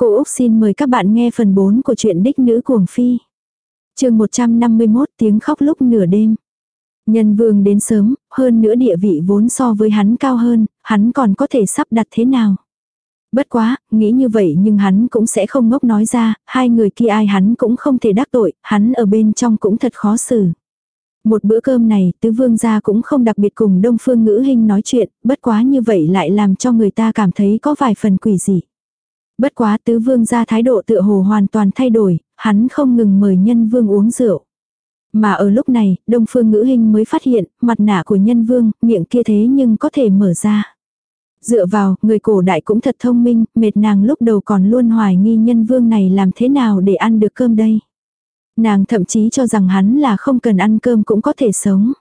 Cô Úc xin mời các bạn nghe phần 4 của truyện Đích Nữ Cuồng Phi. chương 151 tiếng khóc lúc nửa đêm. Nhân vương đến sớm, hơn nữa địa vị vốn so với hắn cao hơn, hắn còn có thể sắp đặt thế nào. Bất quá, nghĩ như vậy nhưng hắn cũng sẽ không ngốc nói ra, hai người kia ai hắn cũng không thể đắc tội, hắn ở bên trong cũng thật khó xử. Một bữa cơm này, tứ vương gia cũng không đặc biệt cùng đông phương ngữ hình nói chuyện, bất quá như vậy lại làm cho người ta cảm thấy có vài phần quỷ dị. Bất quá tứ vương gia thái độ tựa hồ hoàn toàn thay đổi, hắn không ngừng mời nhân vương uống rượu. Mà ở lúc này, đông phương ngữ hình mới phát hiện, mặt nạ của nhân vương, miệng kia thế nhưng có thể mở ra. Dựa vào, người cổ đại cũng thật thông minh, mệt nàng lúc đầu còn luôn hoài nghi nhân vương này làm thế nào để ăn được cơm đây. Nàng thậm chí cho rằng hắn là không cần ăn cơm cũng có thể sống.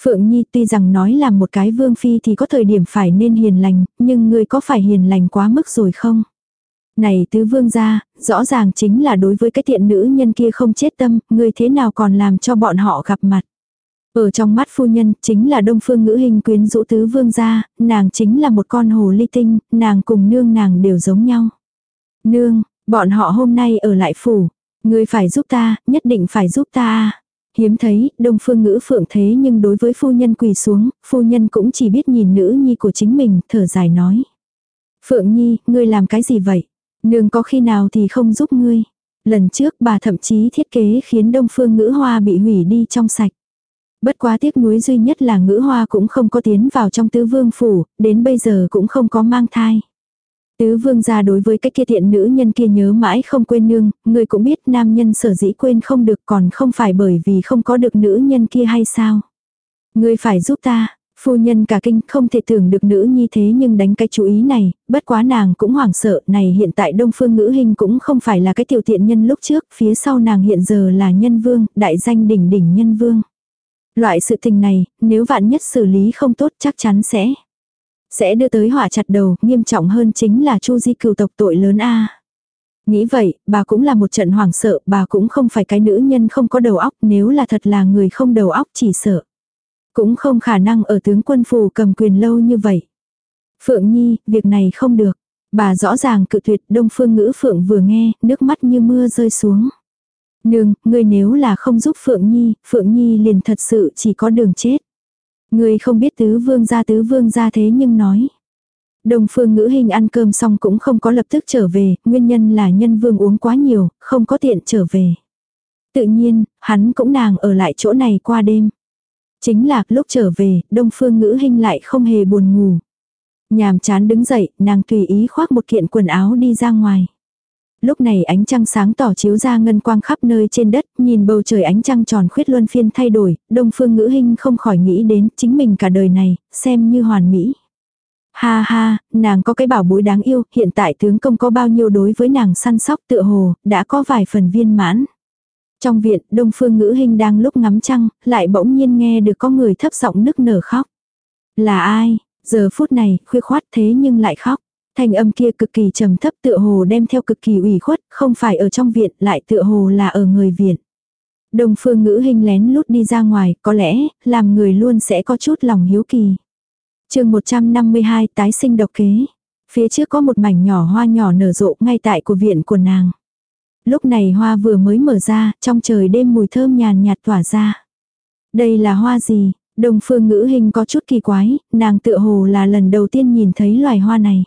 Phượng Nhi tuy rằng nói là một cái vương phi thì có thời điểm phải nên hiền lành, nhưng người có phải hiền lành quá mức rồi không? Này tứ vương gia, rõ ràng chính là đối với cái tiện nữ nhân kia không chết tâm, người thế nào còn làm cho bọn họ gặp mặt. Ở trong mắt phu nhân, chính là đông phương ngữ hình quyến rũ tứ vương gia, nàng chính là một con hồ ly tinh, nàng cùng nương nàng đều giống nhau. Nương, bọn họ hôm nay ở lại phủ, người phải giúp ta, nhất định phải giúp ta Hiếm thấy, đông phương ngữ phượng thế nhưng đối với phu nhân quỳ xuống, phu nhân cũng chỉ biết nhìn nữ nhi của chính mình, thở dài nói. Phượng nhi, ngươi làm cái gì vậy? Nương có khi nào thì không giúp ngươi. Lần trước bà thậm chí thiết kế khiến đông phương ngữ hoa bị hủy đi trong sạch. Bất quá tiếc nuối duy nhất là ngữ hoa cũng không có tiến vào trong tứ vương phủ, đến bây giờ cũng không có mang thai. Tứ vương gia đối với cái kia thiện nữ nhân kia nhớ mãi không quên nương, người cũng biết nam nhân sở dĩ quên không được còn không phải bởi vì không có được nữ nhân kia hay sao. Người phải giúp ta, Phu nhân cả kinh không thể tưởng được nữ nhi thế nhưng đánh cái chú ý này, bất quá nàng cũng hoảng sợ, này hiện tại đông phương ngữ hình cũng không phải là cái tiểu tiện nhân lúc trước, phía sau nàng hiện giờ là nhân vương, đại danh đỉnh đỉnh nhân vương. Loại sự tình này, nếu vạn nhất xử lý không tốt chắc chắn sẽ sẽ đưa tới hỏa chặt đầu, nghiêm trọng hơn chính là chu di cừu tộc tội lớn a. Nghĩ vậy, bà cũng là một trận hoảng sợ, bà cũng không phải cái nữ nhân không có đầu óc, nếu là thật là người không đầu óc chỉ sợ. Cũng không khả năng ở tướng quân phủ cầm quyền lâu như vậy. Phượng Nhi, việc này không được. Bà rõ ràng cự tuyệt đông phương ngữ Phượng vừa nghe, nước mắt như mưa rơi xuống. Nương, ngươi nếu là không giúp Phượng Nhi, Phượng Nhi liền thật sự chỉ có đường chết. Ngươi không biết tứ vương gia tứ vương gia thế nhưng nói. Đồng phương ngữ hình ăn cơm xong cũng không có lập tức trở về, nguyên nhân là nhân vương uống quá nhiều, không có tiện trở về. Tự nhiên, hắn cũng nàng ở lại chỗ này qua đêm. Chính là lúc trở về, đông phương ngữ hình lại không hề buồn ngủ. Nhàm chán đứng dậy, nàng tùy ý khoác một kiện quần áo đi ra ngoài. Lúc này ánh trăng sáng tỏ chiếu ra ngân quang khắp nơi trên đất, nhìn bầu trời ánh trăng tròn khuyết luân phiên thay đổi, đông phương ngữ hình không khỏi nghĩ đến chính mình cả đời này, xem như hoàn mỹ. Ha ha, nàng có cái bảo bối đáng yêu, hiện tại tướng công có bao nhiêu đối với nàng săn sóc tựa hồ, đã có vài phần viên mãn. Trong viện, đông phương ngữ hình đang lúc ngắm trăng, lại bỗng nhiên nghe được có người thấp giọng nức nở khóc. Là ai? Giờ phút này, khuya khoát thế nhưng lại khóc. Thanh âm kia cực kỳ trầm thấp tựa hồ đem theo cực kỳ ủy khuất, không phải ở trong viện, lại tựa hồ là ở người viện. Đông phương ngữ hình lén lút đi ra ngoài, có lẽ, làm người luôn sẽ có chút lòng hiếu kỳ. chương 152 tái sinh độc kế. Phía trước có một mảnh nhỏ hoa nhỏ nở rộ ngay tại của viện của nàng. Lúc này hoa vừa mới mở ra, trong trời đêm mùi thơm nhàn nhạt tỏa ra. Đây là hoa gì? Đồng phương ngữ hình có chút kỳ quái, nàng tựa hồ là lần đầu tiên nhìn thấy loài hoa này.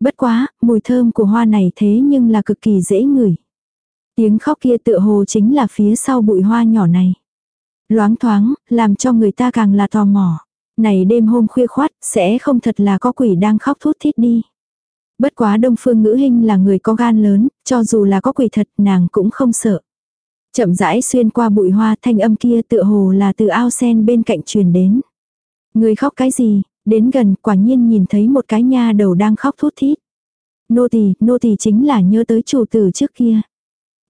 Bất quá, mùi thơm của hoa này thế nhưng là cực kỳ dễ ngửi. Tiếng khóc kia tựa hồ chính là phía sau bụi hoa nhỏ này. Loáng thoáng, làm cho người ta càng là tò mò. Này đêm hôm khuya khoát, sẽ không thật là có quỷ đang khóc thút thít đi. Bất quá đông phương ngữ hình là người có gan lớn, cho dù là có quỷ thật nàng cũng không sợ. Chậm rãi xuyên qua bụi hoa thanh âm kia tựa hồ là từ ao sen bên cạnh truyền đến. Người khóc cái gì, đến gần quả nhiên nhìn thấy một cái nha đầu đang khóc thút thít. Nô tỳ, nô tỳ chính là nhớ tới chủ tử trước kia.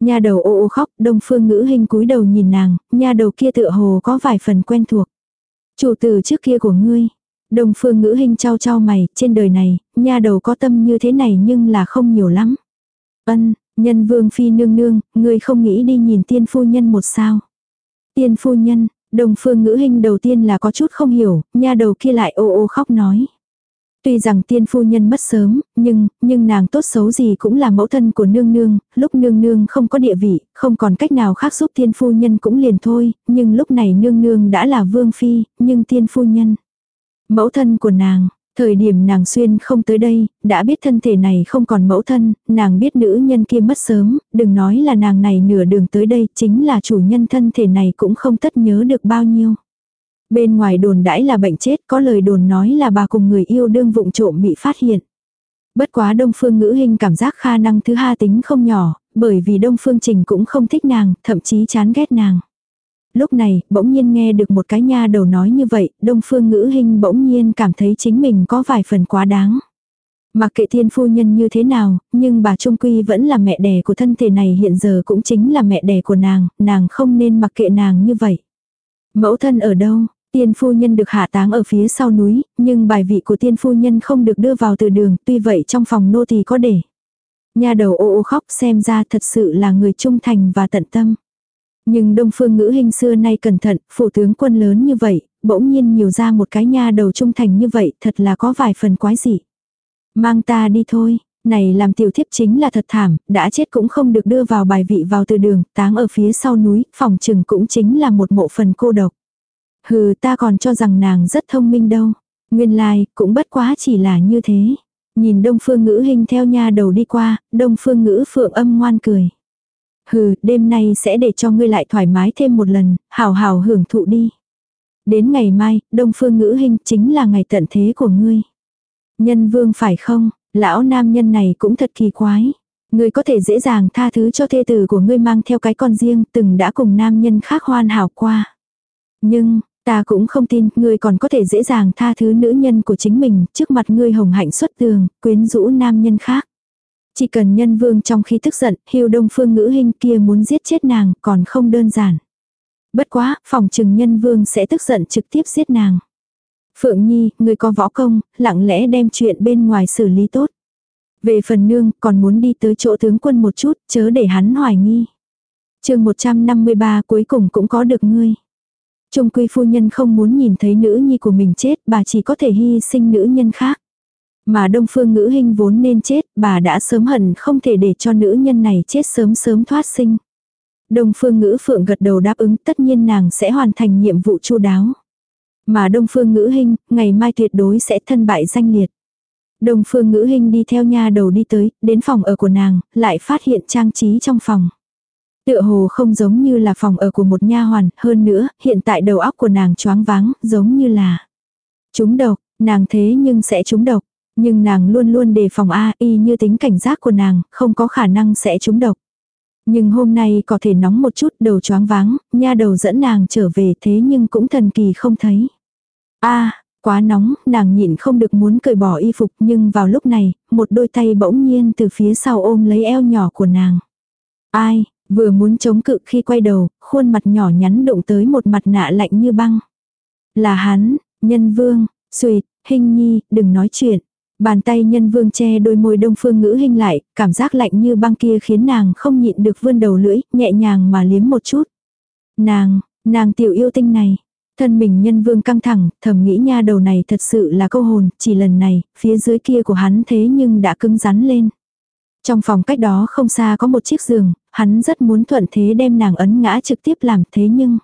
Nha đầu ô ô khóc, đông phương ngữ hình cúi đầu nhìn nàng, nha đầu kia tựa hồ có vài phần quen thuộc. Chủ tử trước kia của ngươi, Đông phương ngữ hình trao trao mày, trên đời này, nha đầu có tâm như thế này nhưng là không nhiều lắm. Ân, nhân vương phi nương nương, người không nghĩ đi nhìn tiên phu nhân một sao. Tiên phu nhân, đồng phương ngữ hình đầu tiên là có chút không hiểu, nha đầu kia lại ô ô khóc nói. Tuy rằng tiên phu nhân mất sớm, nhưng, nhưng nàng tốt xấu gì cũng là mẫu thân của nương nương, lúc nương nương không có địa vị, không còn cách nào khác giúp tiên phu nhân cũng liền thôi, nhưng lúc này nương nương đã là vương phi, nhưng tiên phu nhân. Mẫu thân của nàng, thời điểm nàng xuyên không tới đây, đã biết thân thể này không còn mẫu thân, nàng biết nữ nhân kia mất sớm, đừng nói là nàng này nửa đường tới đây, chính là chủ nhân thân thể này cũng không tất nhớ được bao nhiêu. Bên ngoài đồn đãi là bệnh chết, có lời đồn nói là bà cùng người yêu đương vụng trộm bị phát hiện. Bất quá Đông Phương Ngữ Hình cảm giác khả năng thứ ha tính không nhỏ, bởi vì Đông Phương Trình cũng không thích nàng, thậm chí chán ghét nàng. Lúc này, bỗng nhiên nghe được một cái nha đầu nói như vậy, Đông Phương Ngữ Hình bỗng nhiên cảm thấy chính mình có vài phần quá đáng. Mặc kệ thiên phu nhân như thế nào, nhưng bà Trung Quy vẫn là mẹ đẻ của thân thể này hiện giờ cũng chính là mẹ đẻ của nàng, nàng không nên mặc kệ nàng như vậy. Mẫu thân ở đâu? Tiên phu nhân được hạ táng ở phía sau núi, nhưng bài vị của tiên phu nhân không được đưa vào từ đường, tuy vậy trong phòng nô thì có để. Nhà đầu ô ô khóc xem ra thật sự là người trung thành và tận tâm. Nhưng đông phương ngữ hình xưa nay cẩn thận, phủ tướng quân lớn như vậy, bỗng nhiên nhiều ra một cái nha đầu trung thành như vậy, thật là có vài phần quái dị. Mang ta đi thôi, này làm tiểu thiếp chính là thật thảm, đã chết cũng không được đưa vào bài vị vào từ đường, táng ở phía sau núi, phòng trừng cũng chính là một mộ phần cô độc. Hừ ta còn cho rằng nàng rất thông minh đâu. Nguyên lai, like, cũng bất quá chỉ là như thế. Nhìn đông phương ngữ hình theo nha đầu đi qua, đông phương ngữ phượng âm ngoan cười. Hừ, đêm nay sẽ để cho ngươi lại thoải mái thêm một lần, hào hào hưởng thụ đi. Đến ngày mai, đông phương ngữ hình chính là ngày tận thế của ngươi. Nhân vương phải không, lão nam nhân này cũng thật kỳ quái. Ngươi có thể dễ dàng tha thứ cho thê tử của ngươi mang theo cái con riêng từng đã cùng nam nhân khác hoan hảo qua. Nhưng, Ta cũng không tin, ngươi còn có thể dễ dàng tha thứ nữ nhân của chính mình, trước mặt ngươi hồng hạnh xuất tường, quyến rũ nam nhân khác. Chỉ cần nhân vương trong khi tức giận, hiêu đông phương ngữ hình kia muốn giết chết nàng, còn không đơn giản. Bất quá, phòng trừng nhân vương sẽ tức giận trực tiếp giết nàng. Phượng Nhi, người có võ công, lặng lẽ đem chuyện bên ngoài xử lý tốt. Về phần nương, còn muốn đi tới chỗ tướng quân một chút, chớ để hắn hoài nghi. chương 153 cuối cùng cũng có được ngươi. Trung quy phu nhân không muốn nhìn thấy nữ nhi của mình chết, bà chỉ có thể hy sinh nữ nhân khác. Mà đông phương ngữ hình vốn nên chết, bà đã sớm hận không thể để cho nữ nhân này chết sớm sớm thoát sinh. Đông phương ngữ phượng gật đầu đáp ứng tất nhiên nàng sẽ hoàn thành nhiệm vụ chu đáo. Mà đông phương ngữ hình, ngày mai tuyệt đối sẽ thân bại danh liệt. Đông phương ngữ hình đi theo nha đầu đi tới, đến phòng ở của nàng, lại phát hiện trang trí trong phòng. Tựa hồ không giống như là phòng ở của một nha hoàn, hơn nữa, hiện tại đầu óc của nàng choáng váng, giống như là trúng độc, nàng thế nhưng sẽ trúng độc. Nhưng nàng luôn luôn đề phòng A y như tính cảnh giác của nàng, không có khả năng sẽ trúng độc. Nhưng hôm nay có thể nóng một chút đầu choáng váng, nha đầu dẫn nàng trở về thế nhưng cũng thần kỳ không thấy. a quá nóng, nàng nhịn không được muốn cởi bỏ y phục nhưng vào lúc này, một đôi tay bỗng nhiên từ phía sau ôm lấy eo nhỏ của nàng. Ai, Vừa muốn chống cự khi quay đầu, khuôn mặt nhỏ nhắn đụng tới một mặt nạ lạnh như băng. Là hắn, nhân vương, suyệt, hình nhi, đừng nói chuyện. Bàn tay nhân vương che đôi môi đông phương ngữ hình lại, cảm giác lạnh như băng kia khiến nàng không nhịn được vươn đầu lưỡi, nhẹ nhàng mà liếm một chút. Nàng, nàng tiểu yêu tinh này. Thân mình nhân vương căng thẳng, thầm nghĩ nha đầu này thật sự là câu hồn, chỉ lần này, phía dưới kia của hắn thế nhưng đã cứng rắn lên. Trong phòng cách đó không xa có một chiếc giường, hắn rất muốn thuận thế đem nàng ấn ngã trực tiếp làm thế nhưng.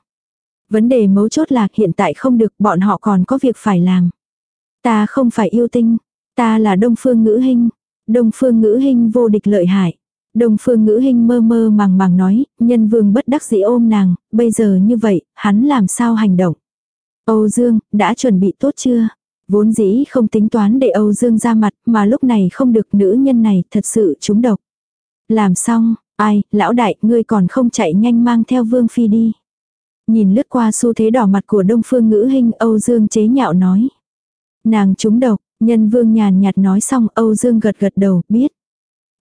Vấn đề mấu chốt là hiện tại không được bọn họ còn có việc phải làm. Ta không phải yêu tinh, ta là đông phương ngữ hình. Đông phương ngữ hình vô địch lợi hại. Đông phương ngữ hình mơ mơ màng màng nói, nhân vương bất đắc dĩ ôm nàng, bây giờ như vậy, hắn làm sao hành động. Âu Dương, đã chuẩn bị tốt chưa? Vốn dĩ không tính toán để Âu Dương ra mặt, mà lúc này không được nữ nhân này thật sự trúng độc. Làm xong, ai, lão đại, ngươi còn không chạy nhanh mang theo Vương Phi đi. Nhìn lướt qua xu thế đỏ mặt của Đông Phương Ngữ Hinh, Âu Dương chế nhạo nói. Nàng trúng độc, nhân vương nhàn nhạt nói xong Âu Dương gật gật đầu, biết.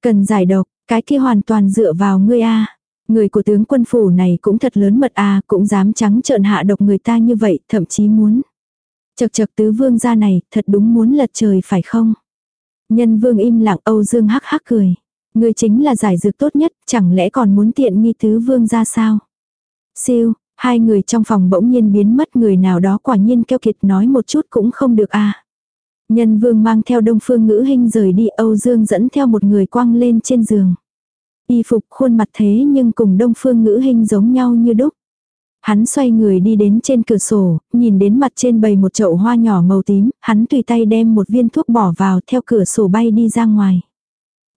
Cần giải độc, cái kia hoàn toàn dựa vào ngươi a Người của tướng quân phủ này cũng thật lớn mật a cũng dám trắng trợn hạ độc người ta như vậy, thậm chí muốn. Chật chật tứ vương gia này, thật đúng muốn lật trời phải không? Nhân vương im lặng Âu Dương hắc hắc cười. Người chính là giải dược tốt nhất, chẳng lẽ còn muốn tiện nghi tứ vương ra sao? Siêu, hai người trong phòng bỗng nhiên biến mất người nào đó quả nhiên keo kiệt nói một chút cũng không được a à. Nhân vương mang theo đông phương ngữ hình rời đi Âu Dương dẫn theo một người quăng lên trên giường. Y phục khuôn mặt thế nhưng cùng đông phương ngữ hình giống nhau như đúc. Hắn xoay người đi đến trên cửa sổ, nhìn đến mặt trên bầy một chậu hoa nhỏ màu tím, hắn tùy tay đem một viên thuốc bỏ vào theo cửa sổ bay đi ra ngoài.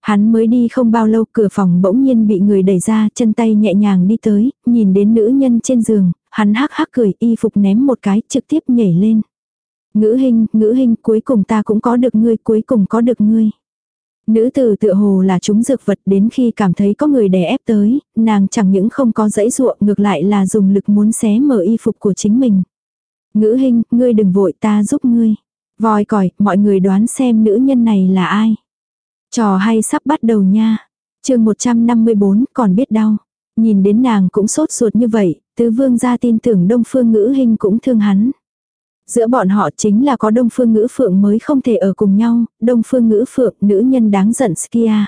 Hắn mới đi không bao lâu cửa phòng bỗng nhiên bị người đẩy ra, chân tay nhẹ nhàng đi tới, nhìn đến nữ nhân trên giường, hắn hắc hắc cười y phục ném một cái trực tiếp nhảy lên. Ngữ hình, ngữ hình cuối cùng ta cũng có được ngươi, cuối cùng có được ngươi. Nữ tử tựa hồ là chúng dược vật đến khi cảm thấy có người đè ép tới, nàng chẳng những không có dãy ruộng ngược lại là dùng lực muốn xé mở y phục của chính mình. Ngữ hình, ngươi đừng vội ta giúp ngươi. Vòi còi, mọi người đoán xem nữ nhân này là ai. Trò hay sắp bắt đầu nha. chương 154 còn biết đau. Nhìn đến nàng cũng sốt ruột như vậy, tứ vương gia tin tưởng đông phương ngữ hình cũng thương hắn. Giữa bọn họ chính là có đông phương ngữ phượng mới không thể ở cùng nhau, đông phương ngữ phượng nữ nhân đáng giận Skia.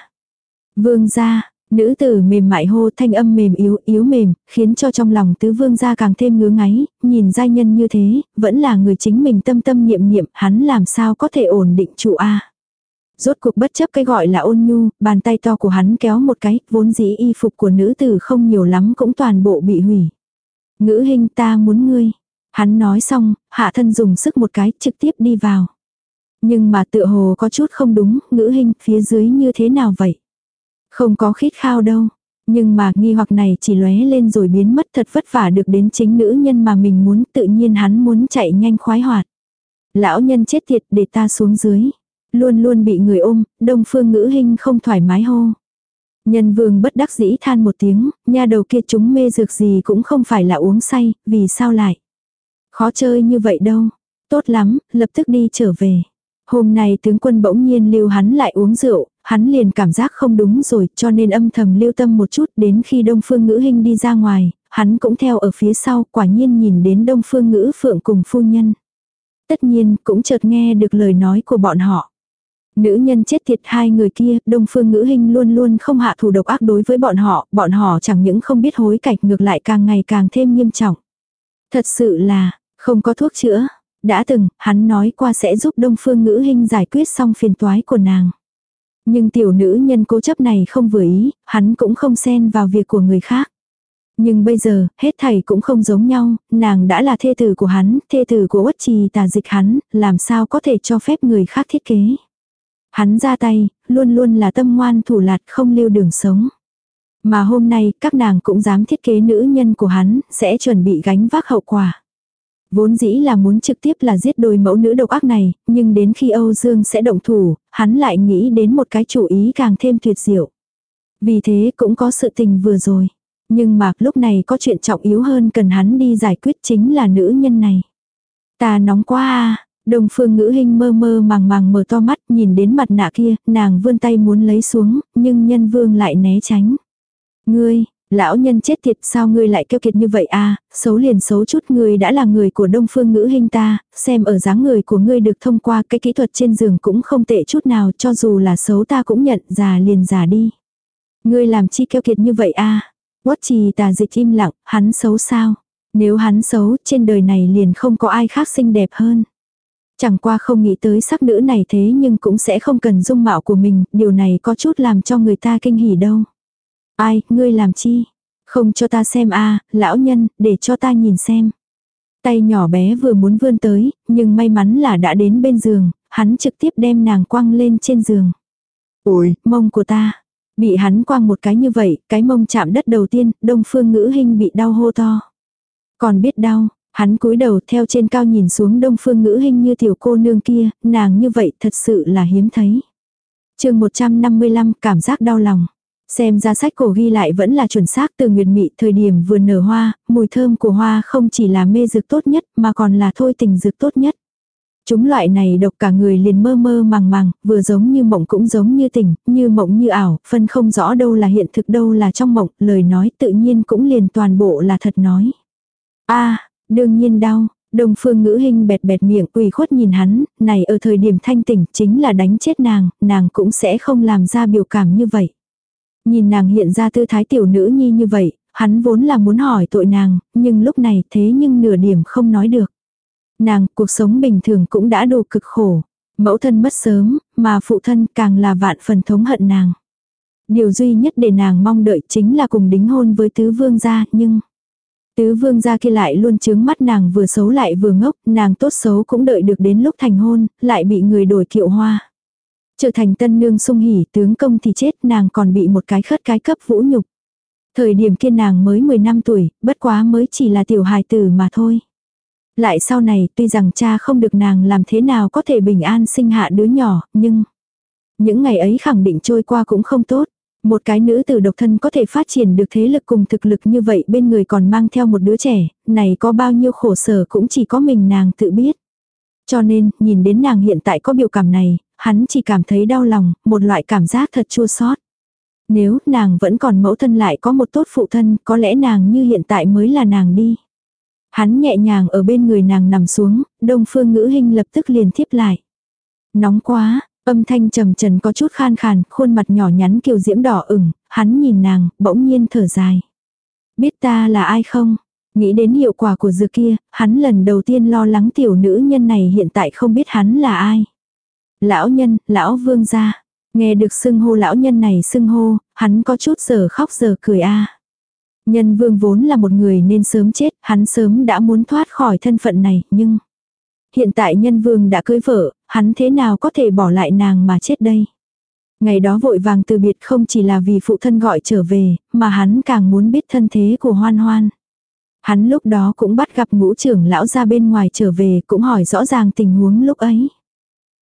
Vương gia, nữ tử mềm mại hô thanh âm mềm yếu yếu mềm, khiến cho trong lòng tứ vương gia càng thêm ngứa ngáy, nhìn giai nhân như thế, vẫn là người chính mình tâm tâm niệm niệm, hắn làm sao có thể ổn định trụ a Rốt cuộc bất chấp cái gọi là ôn nhu, bàn tay to của hắn kéo một cái, vốn dĩ y phục của nữ tử không nhiều lắm cũng toàn bộ bị hủy. Ngữ hình ta muốn ngươi. Hắn nói xong, hạ thân dùng sức một cái trực tiếp đi vào. Nhưng mà tựa hồ có chút không đúng, ngữ hình phía dưới như thế nào vậy? Không có khít khao đâu. Nhưng mà nghi hoặc này chỉ lóe lên rồi biến mất thật vất vả được đến chính nữ nhân mà mình muốn tự nhiên hắn muốn chạy nhanh khoái hoạt. Lão nhân chết tiệt để ta xuống dưới. Luôn luôn bị người ôm, đông phương ngữ hình không thoải mái hô. Nhân vương bất đắc dĩ than một tiếng, nha đầu kia chúng mê dược gì cũng không phải là uống say, vì sao lại. Khó chơi như vậy đâu. Tốt lắm, lập tức đi trở về. Hôm nay tướng quân bỗng nhiên lưu hắn lại uống rượu, hắn liền cảm giác không đúng rồi cho nên âm thầm lưu tâm một chút đến khi đông phương ngữ hình đi ra ngoài, hắn cũng theo ở phía sau quả nhiên nhìn đến đông phương ngữ phượng cùng phu nhân. Tất nhiên cũng chợt nghe được lời nói của bọn họ. Nữ nhân chết thiệt hai người kia, đông phương ngữ hình luôn luôn không hạ thủ độc ác đối với bọn họ, bọn họ chẳng những không biết hối cải ngược lại càng ngày càng thêm nghiêm trọng. Thật sự là, không có thuốc chữa. Đã từng, hắn nói qua sẽ giúp đông phương ngữ hình giải quyết xong phiền toái của nàng. Nhưng tiểu nữ nhân cố chấp này không vừa ý, hắn cũng không xen vào việc của người khác. Nhưng bây giờ, hết thầy cũng không giống nhau, nàng đã là thê tử của hắn, thê tử của uất trì tà dịch hắn, làm sao có thể cho phép người khác thiết kế. Hắn ra tay, luôn luôn là tâm ngoan thủ lạt không lưu đường sống. Mà hôm nay, các nàng cũng dám thiết kế nữ nhân của hắn, sẽ chuẩn bị gánh vác hậu quả. Vốn dĩ là muốn trực tiếp là giết đôi mẫu nữ độc ác này, nhưng đến khi Âu Dương sẽ động thủ, hắn lại nghĩ đến một cái chủ ý càng thêm tuyệt diệu. Vì thế cũng có sự tình vừa rồi. Nhưng mà lúc này có chuyện trọng yếu hơn cần hắn đi giải quyết chính là nữ nhân này. Ta nóng quá à, Đồng phương ngữ hình mơ mơ màng màng mở to mắt nhìn đến mặt nạ kia, nàng vươn tay muốn lấy xuống, nhưng nhân vương lại né tránh. Ngươi, lão nhân chết tiệt sao ngươi lại kêu kiệt như vậy à, xấu liền xấu chút ngươi đã là người của đông phương ngữ hình ta, xem ở dáng người của ngươi được thông qua cái kỹ thuật trên giường cũng không tệ chút nào cho dù là xấu ta cũng nhận già liền già đi. Ngươi làm chi kêu kiệt như vậy à, quất trì tà dịch im lặng, hắn xấu sao? Nếu hắn xấu trên đời này liền không có ai khác xinh đẹp hơn. Chẳng qua không nghĩ tới sắc nữ này thế nhưng cũng sẽ không cần dung mạo của mình, điều này có chút làm cho người ta kinh hỉ đâu. Ai, ngươi làm chi? Không cho ta xem a lão nhân, để cho ta nhìn xem. Tay nhỏ bé vừa muốn vươn tới, nhưng may mắn là đã đến bên giường, hắn trực tiếp đem nàng quăng lên trên giường. Ôi, mông của ta. Bị hắn quăng một cái như vậy, cái mông chạm đất đầu tiên, đông phương ngữ hình bị đau hô to. Còn biết đau, Hắn cúi đầu theo trên cao nhìn xuống đông phương ngữ hình như tiểu cô nương kia, nàng như vậy thật sự là hiếm thấy. chương 155 cảm giác đau lòng. Xem ra sách cổ ghi lại vẫn là chuẩn xác từ nguyệt mị thời điểm vừa nở hoa, mùi thơm của hoa không chỉ là mê dược tốt nhất mà còn là thôi tình dược tốt nhất. Chúng loại này độc cả người liền mơ mơ màng màng, vừa giống như mộng cũng giống như tỉnh, như mộng như ảo, phân không rõ đâu là hiện thực đâu là trong mộng, lời nói tự nhiên cũng liền toàn bộ là thật nói. a Đương nhiên đau, Đông phương ngữ hình bẹt bẹt miệng ủy khuất nhìn hắn, này ở thời điểm thanh tỉnh chính là đánh chết nàng, nàng cũng sẽ không làm ra biểu cảm như vậy. Nhìn nàng hiện ra tư thái tiểu nữ nhi như vậy, hắn vốn là muốn hỏi tội nàng, nhưng lúc này thế nhưng nửa điểm không nói được. Nàng, cuộc sống bình thường cũng đã đủ cực khổ. Mẫu thân mất sớm, mà phụ thân càng là vạn phần thống hận nàng. Điều duy nhất để nàng mong đợi chính là cùng đính hôn với tứ vương gia, nhưng... Tứ vương gia kia lại luôn chướng mắt nàng vừa xấu lại vừa ngốc, nàng tốt xấu cũng đợi được đến lúc thành hôn, lại bị người đổi kiệu hoa. Trở thành tân nương sung hỉ tướng công thì chết nàng còn bị một cái khất cái cấp vũ nhục. Thời điểm kia nàng mới 10 năm tuổi, bất quá mới chỉ là tiểu hài tử mà thôi. Lại sau này tuy rằng cha không được nàng làm thế nào có thể bình an sinh hạ đứa nhỏ, nhưng... Những ngày ấy khẳng định trôi qua cũng không tốt. Một cái nữ tử độc thân có thể phát triển được thế lực cùng thực lực như vậy bên người còn mang theo một đứa trẻ, này có bao nhiêu khổ sở cũng chỉ có mình nàng tự biết. Cho nên, nhìn đến nàng hiện tại có biểu cảm này, hắn chỉ cảm thấy đau lòng, một loại cảm giác thật chua xót. Nếu nàng vẫn còn mẫu thân lại có một tốt phụ thân, có lẽ nàng như hiện tại mới là nàng đi. Hắn nhẹ nhàng ở bên người nàng nằm xuống, đông phương ngữ hình lập tức liền thiếp lại. Nóng quá, âm thanh trầm trần có chút khan khàn, khuôn mặt nhỏ nhắn kiều diễm đỏ ửng, hắn nhìn nàng, bỗng nhiên thở dài. Biết ta là ai không? Nghĩ đến hiệu quả của dược kia, hắn lần đầu tiên lo lắng tiểu nữ nhân này hiện tại không biết hắn là ai. Lão nhân, lão vương gia. Nghe được xưng hô lão nhân này xưng hô, hắn có chút giờ khóc giờ cười a. Nhân vương vốn là một người nên sớm chết, hắn sớm đã muốn thoát khỏi thân phận này, nhưng... Hiện tại nhân vương đã cưới vợ, hắn thế nào có thể bỏ lại nàng mà chết đây? Ngày đó vội vàng từ biệt không chỉ là vì phụ thân gọi trở về, mà hắn càng muốn biết thân thế của hoan hoan. Hắn lúc đó cũng bắt gặp ngũ trưởng lão ra bên ngoài trở về cũng hỏi rõ ràng tình huống lúc ấy.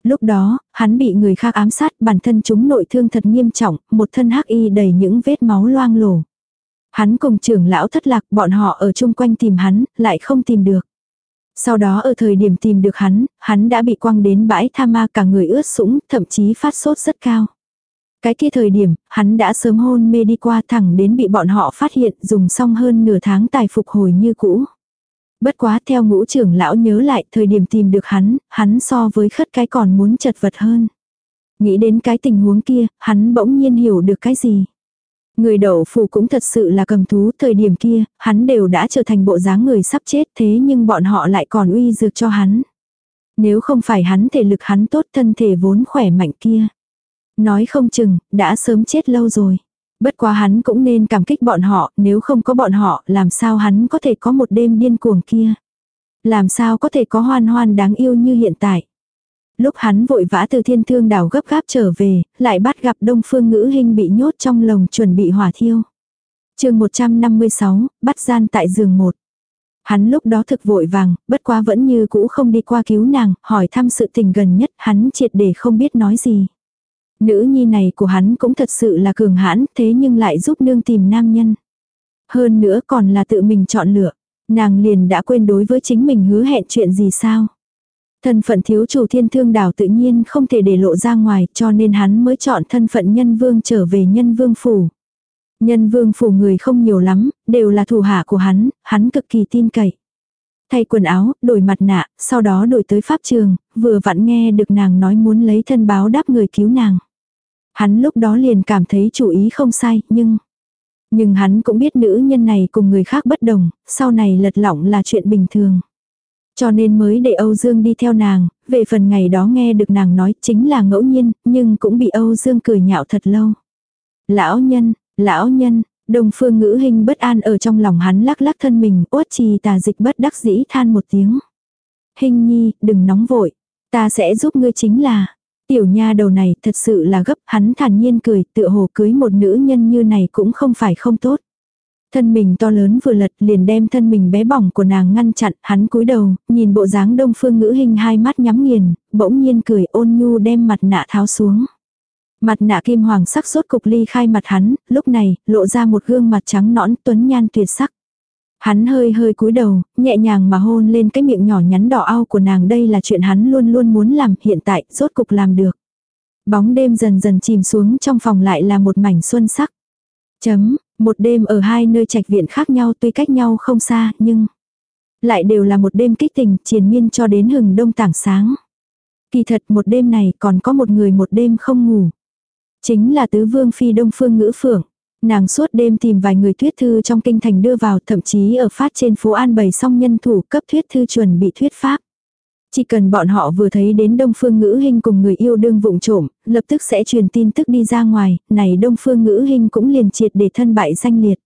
Lúc đó, hắn bị người khác ám sát bản thân chúng nội thương thật nghiêm trọng, một thân hắc y đầy những vết máu loang lổ. Hắn cùng trưởng lão thất lạc bọn họ ở chung quanh tìm hắn, lại không tìm được. Sau đó ở thời điểm tìm được hắn, hắn đã bị quăng đến bãi tha ma cả người ướt sũng, thậm chí phát sốt rất cao. Cái kia thời điểm, hắn đã sớm hôn mê đi qua thẳng đến bị bọn họ phát hiện dùng xong hơn nửa tháng tài phục hồi như cũ. Bất quá theo ngũ trưởng lão nhớ lại thời điểm tìm được hắn, hắn so với khất cái còn muốn chật vật hơn. Nghĩ đến cái tình huống kia, hắn bỗng nhiên hiểu được cái gì. Người đậu phù cũng thật sự là cầm thú thời điểm kia, hắn đều đã trở thành bộ dáng người sắp chết thế nhưng bọn họ lại còn uy dược cho hắn. Nếu không phải hắn thể lực hắn tốt thân thể vốn khỏe mạnh kia. Nói không chừng, đã sớm chết lâu rồi. Bất quá hắn cũng nên cảm kích bọn họ, nếu không có bọn họ, làm sao hắn có thể có một đêm điên cuồng kia. Làm sao có thể có hoan hoan đáng yêu như hiện tại. Lúc hắn vội vã từ thiên thương đảo gấp gáp trở về, lại bắt gặp đông phương ngữ hình bị nhốt trong lồng chuẩn bị hỏa thiêu. chương 156, bắt gian tại giường 1. Hắn lúc đó thực vội vàng, bất quá vẫn như cũ không đi qua cứu nàng, hỏi thăm sự tình gần nhất, hắn triệt để không biết nói gì. Nữ nhi này của hắn cũng thật sự là cường hãn, thế nhưng lại giúp nương tìm nam nhân. Hơn nữa còn là tự mình chọn lựa. Nàng liền đã quên đối với chính mình hứa hẹn chuyện gì sao. Thân phận thiếu chủ thiên thương đảo tự nhiên không thể để lộ ra ngoài cho nên hắn mới chọn thân phận nhân vương trở về nhân vương phủ. Nhân vương phủ người không nhiều lắm, đều là thủ hạ của hắn, hắn cực kỳ tin cậy. Thay quần áo, đổi mặt nạ, sau đó đổi tới pháp trường, vừa vặn nghe được nàng nói muốn lấy thân báo đáp người cứu nàng. Hắn lúc đó liền cảm thấy chủ ý không sai, nhưng... Nhưng hắn cũng biết nữ nhân này cùng người khác bất đồng, sau này lật lỏng là chuyện bình thường. Cho nên mới để Âu Dương đi theo nàng, về phần ngày đó nghe được nàng nói chính là ngẫu nhiên, nhưng cũng bị Âu Dương cười nhạo thật lâu. Lão nhân, lão nhân, đồng phương ngữ hình bất an ở trong lòng hắn lắc lắc thân mình, uất trì tà dịch bất đắc dĩ than một tiếng. Hình nhi, đừng nóng vội, ta sẽ giúp ngươi chính là. Tiểu nha đầu này thật sự là gấp, hắn thản nhiên cười, tựa hồ cưới một nữ nhân như này cũng không phải không tốt. Thân mình to lớn vừa lật liền đem thân mình bé bỏng của nàng ngăn chặn, hắn cúi đầu, nhìn bộ dáng đông phương ngữ hình hai mắt nhắm nghiền, bỗng nhiên cười ôn nhu đem mặt nạ tháo xuống. Mặt nạ kim hoàng sắc rốt cục ly khai mặt hắn, lúc này, lộ ra một gương mặt trắng nõn tuấn nhan tuyệt sắc. Hắn hơi hơi cúi đầu, nhẹ nhàng mà hôn lên cái miệng nhỏ nhắn đỏ ao của nàng đây là chuyện hắn luôn luôn muốn làm, hiện tại, rốt cục làm được. Bóng đêm dần dần chìm xuống trong phòng lại là một mảnh xuân sắc. Chấm, một đêm ở hai nơi trạch viện khác nhau tuy cách nhau không xa, nhưng lại đều là một đêm kích tình triền miên cho đến hừng đông tảng sáng. Kỳ thật một đêm này còn có một người một đêm không ngủ. Chính là tứ vương phi đông phương ngữ phượng. Nàng suốt đêm tìm vài người thuyết thư trong kinh thành đưa vào thậm chí ở phát trên phố An bày xong nhân thủ cấp thuyết thư chuẩn bị thuyết pháp. Chỉ cần bọn họ vừa thấy đến Đông Phương Ngữ Hinh cùng người yêu đương vụng trộm, lập tức sẽ truyền tin tức đi ra ngoài, này Đông Phương Ngữ Hinh cũng liền triệt để thân bại danh liệt.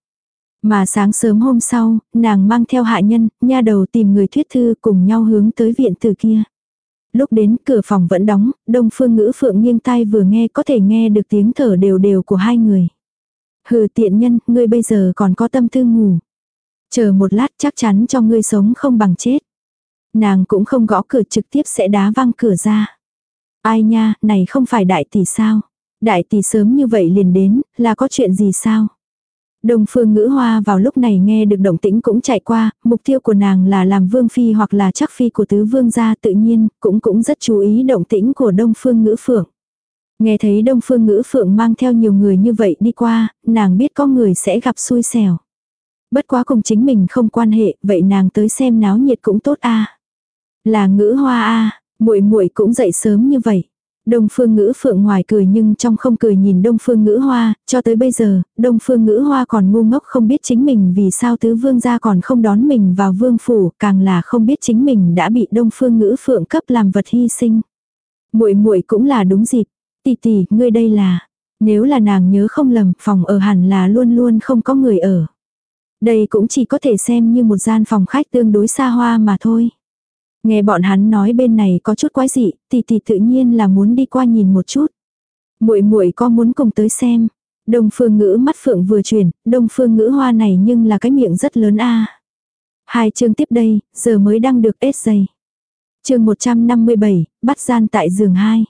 Mà sáng sớm hôm sau, nàng mang theo hạ nhân, nha đầu tìm người thuyết thư cùng nhau hướng tới viện từ kia. Lúc đến cửa phòng vẫn đóng, Đông Phương Ngữ Phượng nghiêng tai vừa nghe có thể nghe được tiếng thở đều đều của hai người. Hừ tiện nhân, ngươi bây giờ còn có tâm tư ngủ. Chờ một lát chắc chắn cho ngươi sống không bằng chết. Nàng cũng không gõ cửa trực tiếp sẽ đá văng cửa ra. Ai nha, này không phải đại tỷ sao? Đại tỷ sớm như vậy liền đến, là có chuyện gì sao? Đông phương ngữ hoa vào lúc này nghe được động tĩnh cũng chạy qua, mục tiêu của nàng là làm vương phi hoặc là chắc phi của tứ vương gia tự nhiên, cũng cũng rất chú ý động tĩnh của đông phương ngữ phượng. Nghe thấy đông phương ngữ phượng mang theo nhiều người như vậy đi qua, nàng biết có người sẽ gặp xui xẻo. Bất quá cùng chính mình không quan hệ, vậy nàng tới xem náo nhiệt cũng tốt a. Là ngữ hoa a, muội muội cũng dậy sớm như vậy. Đông phương ngữ phượng ngoài cười nhưng trong không cười nhìn đông phương ngữ hoa, cho tới bây giờ, đông phương ngữ hoa còn ngu ngốc không biết chính mình vì sao tứ vương gia còn không đón mình vào vương phủ, càng là không biết chính mình đã bị đông phương ngữ phượng cấp làm vật hy sinh. muội muội cũng là đúng dịp, tỷ tỷ, ngươi đây là, nếu là nàng nhớ không lầm, phòng ở hẳn là luôn luôn không có người ở. Đây cũng chỉ có thể xem như một gian phòng khách tương đối xa hoa mà thôi. Nghe bọn hắn nói bên này có chút quái dị, tỷ tỷ tự nhiên là muốn đi qua nhìn một chút. Muội muội có muốn cùng tới xem. Đông phương ngữ mắt phượng vừa chuyển, đông phương ngữ hoa này nhưng là cái miệng rất lớn a. Hai chương tiếp đây, giờ mới đăng được S dày Chương 157, bắt gian tại giường 2.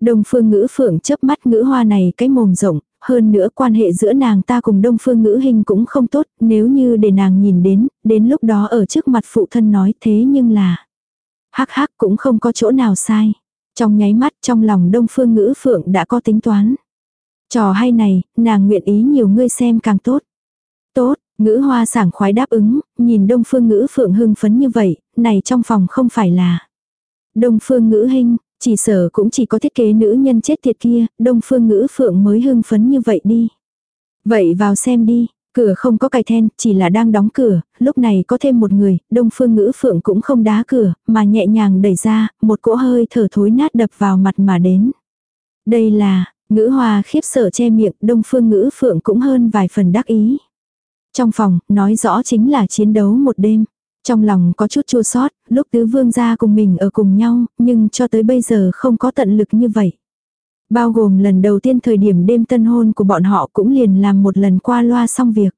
Đông phương ngữ phượng chớp mắt ngữ hoa này cái mồm rộng, hơn nữa quan hệ giữa nàng ta cùng đông phương ngữ hình cũng không tốt, nếu như để nàng nhìn đến, đến lúc đó ở trước mặt phụ thân nói thế nhưng là hắc hắc cũng không có chỗ nào sai. Trong nháy mắt trong lòng đông phương ngữ phượng đã có tính toán. Trò hay này, nàng nguyện ý nhiều ngươi xem càng tốt. Tốt, ngữ hoa sảng khoái đáp ứng, nhìn đông phương ngữ phượng hưng phấn như vậy, này trong phòng không phải là. Đông phương ngữ hình, chỉ sở cũng chỉ có thiết kế nữ nhân chết tiệt kia, đông phương ngữ phượng mới hưng phấn như vậy đi. Vậy vào xem đi, Cửa không có cài then, chỉ là đang đóng cửa, lúc này có thêm một người, đông phương ngữ phượng cũng không đá cửa, mà nhẹ nhàng đẩy ra, một cỗ hơi thở thối nát đập vào mặt mà đến. Đây là, ngữ hòa khiếp sợ che miệng, đông phương ngữ phượng cũng hơn vài phần đắc ý. Trong phòng, nói rõ chính là chiến đấu một đêm. Trong lòng có chút chua sót, lúc tứ vương gia cùng mình ở cùng nhau, nhưng cho tới bây giờ không có tận lực như vậy. Bao gồm lần đầu tiên thời điểm đêm tân hôn của bọn họ cũng liền làm một lần qua loa xong việc.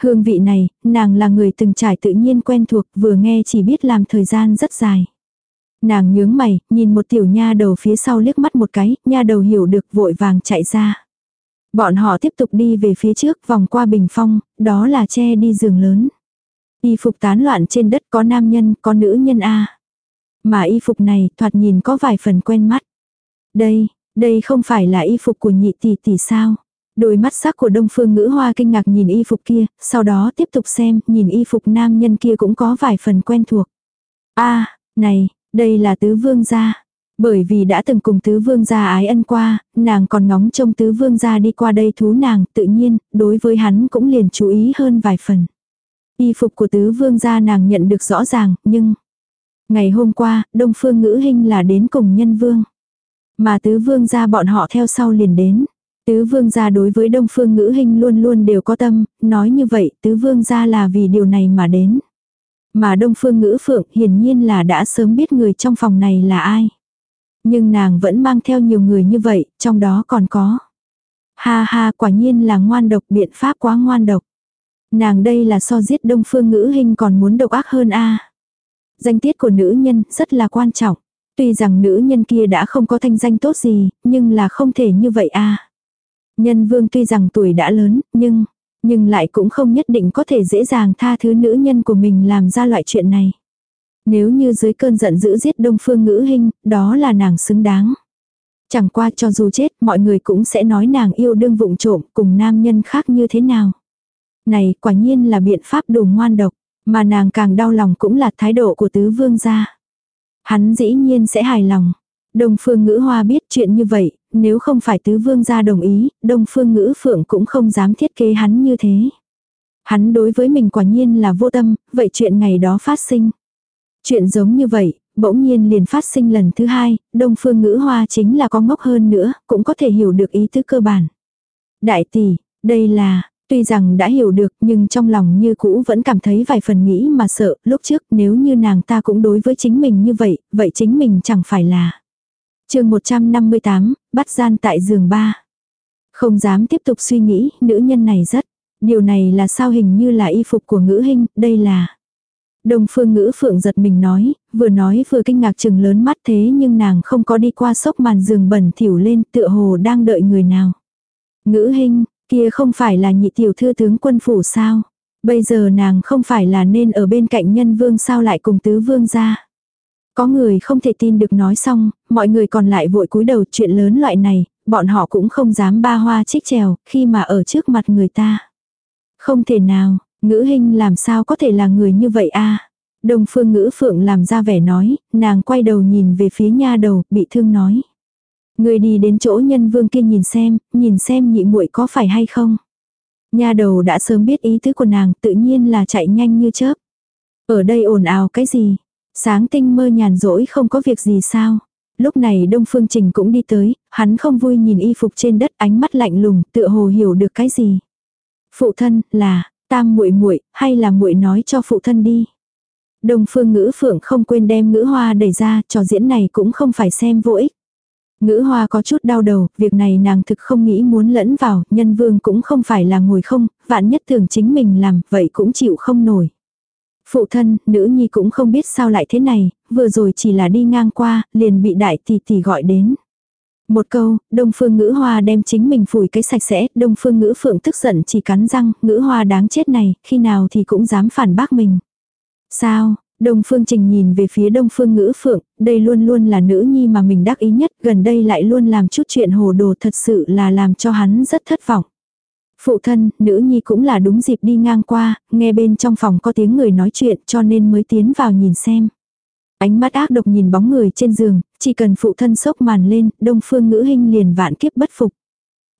Hương vị này, nàng là người từng trải tự nhiên quen thuộc vừa nghe chỉ biết làm thời gian rất dài. Nàng nhướng mày, nhìn một tiểu nha đầu phía sau liếc mắt một cái, nha đầu hiểu được vội vàng chạy ra. Bọn họ tiếp tục đi về phía trước vòng qua bình phong, đó là che đi giường lớn. Y phục tán loạn trên đất có nam nhân, có nữ nhân A. Mà y phục này thoạt nhìn có vài phần quen mắt. Đây, đây không phải là y phục của nhị tỷ tỷ sao? Đôi mắt sắc của đông phương ngữ hoa kinh ngạc nhìn y phục kia, sau đó tiếp tục xem, nhìn y phục nam nhân kia cũng có vài phần quen thuộc. a này, đây là tứ vương gia. Bởi vì đã từng cùng tứ vương gia ái ân qua, nàng còn ngóng trông tứ vương gia đi qua đây thú nàng, tự nhiên, đối với hắn cũng liền chú ý hơn vài phần. Y phục của tứ vương gia nàng nhận được rõ ràng, nhưng... Ngày hôm qua, đông phương ngữ hình là đến cùng nhân vương. Mà tứ vương gia bọn họ theo sau liền đến. Tứ vương gia đối với đông phương ngữ hình luôn luôn đều có tâm, nói như vậy tứ vương gia là vì điều này mà đến. Mà đông phương ngữ phượng hiển nhiên là đã sớm biết người trong phòng này là ai. Nhưng nàng vẫn mang theo nhiều người như vậy, trong đó còn có. Ha ha quả nhiên là ngoan độc biện pháp quá ngoan độc. Nàng đây là so giết đông phương ngữ hình còn muốn độc ác hơn a Danh tiết của nữ nhân rất là quan trọng. Tuy rằng nữ nhân kia đã không có thanh danh tốt gì, nhưng là không thể như vậy a. Nhân vương tuy rằng tuổi đã lớn, nhưng, nhưng lại cũng không nhất định có thể dễ dàng tha thứ nữ nhân của mình làm ra loại chuyện này. Nếu như dưới cơn giận dữ giết đông phương ngữ hình, đó là nàng xứng đáng. Chẳng qua cho dù chết, mọi người cũng sẽ nói nàng yêu đương vụng trộm cùng nam nhân khác như thế nào. Này, quả nhiên là biện pháp đủ ngoan độc, mà nàng càng đau lòng cũng là thái độ của tứ vương gia. Hắn dĩ nhiên sẽ hài lòng. Đông phương ngữ hoa biết chuyện như vậy, nếu không phải tứ vương gia đồng ý, đông phương ngữ phượng cũng không dám thiết kế hắn như thế. Hắn đối với mình quả nhiên là vô tâm, vậy chuyện ngày đó phát sinh. Chuyện giống như vậy, bỗng nhiên liền phát sinh lần thứ hai, đông phương ngữ hoa chính là có ngốc hơn nữa, cũng có thể hiểu được ý tứ cơ bản. Đại tỷ, đây là, tuy rằng đã hiểu được nhưng trong lòng như cũ vẫn cảm thấy vài phần nghĩ mà sợ, lúc trước nếu như nàng ta cũng đối với chính mình như vậy, vậy chính mình chẳng phải là. chương 158, bắt gian tại giường ba. Không dám tiếp tục suy nghĩ, nữ nhân này rất. Điều này là sao hình như là y phục của ngữ hình, đây là. đồng phương ngữ phượng giật mình nói, vừa nói vừa kinh ngạc chừng lớn mắt thế nhưng nàng không có đi qua sốc màn giường bẩn thỉu lên tựa hồ đang đợi người nào. Ngữ hình, kia không phải là nhị tiểu thư tướng quân phủ sao. Bây giờ nàng không phải là nên ở bên cạnh nhân vương sao lại cùng tứ vương ra. Có người không thể tin được nói xong, mọi người còn lại vội cúi đầu chuyện lớn loại này, bọn họ cũng không dám ba hoa trích trèo khi mà ở trước mặt người ta. Không thể nào, ngữ hình làm sao có thể là người như vậy a đồng phương ngữ phượng làm ra vẻ nói, nàng quay đầu nhìn về phía nha đầu, bị thương nói. Người đi đến chỗ nhân vương kia nhìn xem, nhìn xem nhị muội có phải hay không. Nha đầu đã sớm biết ý tứ của nàng, tự nhiên là chạy nhanh như chớp. Ở đây ồn ào cái gì? Sáng tinh mơ nhàn rỗi không có việc gì sao? Lúc này Đông Phương Trình cũng đi tới, hắn không vui nhìn y phục trên đất ánh mắt lạnh lùng, tựa hồ hiểu được cái gì. Phụ thân, là, tam muội muội hay là muội nói cho phụ thân đi. Đông Phương Ngữ Phượng không quên đem ngữ hoa đẩy ra, trò diễn này cũng không phải xem vô ích. Ngữ hoa có chút đau đầu, việc này nàng thực không nghĩ muốn lẫn vào, nhân vương cũng không phải là ngồi không, vạn nhất thường chính mình làm, vậy cũng chịu không nổi. Phụ thân, nữ nhi cũng không biết sao lại thế này, vừa rồi chỉ là đi ngang qua, liền bị đại tỷ tỷ gọi đến. Một câu, đông phương ngữ hoa đem chính mình phủi cái sạch sẽ, đông phương ngữ phượng tức giận chỉ cắn răng, ngữ hoa đáng chết này, khi nào thì cũng dám phản bác mình. Sao, Đông Phương Trình nhìn về phía Đông Phương Ngữ Phượng, đây luôn luôn là nữ nhi mà mình đắc ý nhất, gần đây lại luôn làm chút chuyện hồ đồ thật sự là làm cho hắn rất thất vọng. Phụ thân, nữ nhi cũng là đúng dịp đi ngang qua, nghe bên trong phòng có tiếng người nói chuyện cho nên mới tiến vào nhìn xem. Ánh mắt ác độc nhìn bóng người trên giường, chỉ cần phụ thân sốc màn lên, đông phương ngữ Hinh liền vạn kiếp bất phục.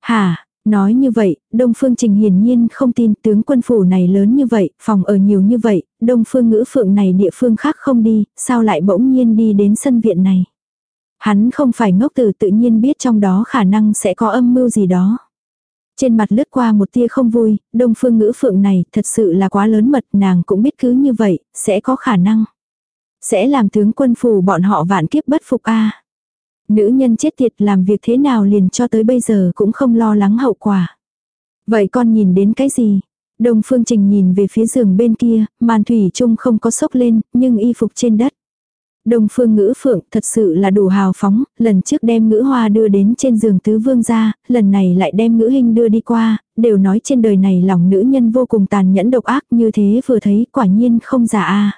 Hà, nói như vậy, đông phương trình hiển nhiên không tin tướng quân phủ này lớn như vậy, phòng ở nhiều như vậy, đông phương ngữ phượng này địa phương khác không đi, sao lại bỗng nhiên đi đến sân viện này. Hắn không phải ngốc từ tự nhiên biết trong đó khả năng sẽ có âm mưu gì đó. Trên mặt lướt qua một tia không vui, đông phương ngữ phượng này thật sự là quá lớn mật nàng cũng biết cứ như vậy, sẽ có khả năng. Sẽ làm tướng quân phủ bọn họ vạn kiếp bất phục a Nữ nhân chết tiệt làm việc thế nào liền cho tới bây giờ cũng không lo lắng hậu quả. Vậy con nhìn đến cái gì? Đông Phương Trình nhìn về phía giường bên kia, màn thủy chung không có sốc lên, nhưng y phục trên đất. Đông phương ngữ phượng thật sự là đủ hào phóng, lần trước đem ngữ hoa đưa đến trên giường tứ vương ra, lần này lại đem ngữ hình đưa đi qua, đều nói trên đời này lòng nữ nhân vô cùng tàn nhẫn độc ác như thế vừa thấy quả nhiên không giả a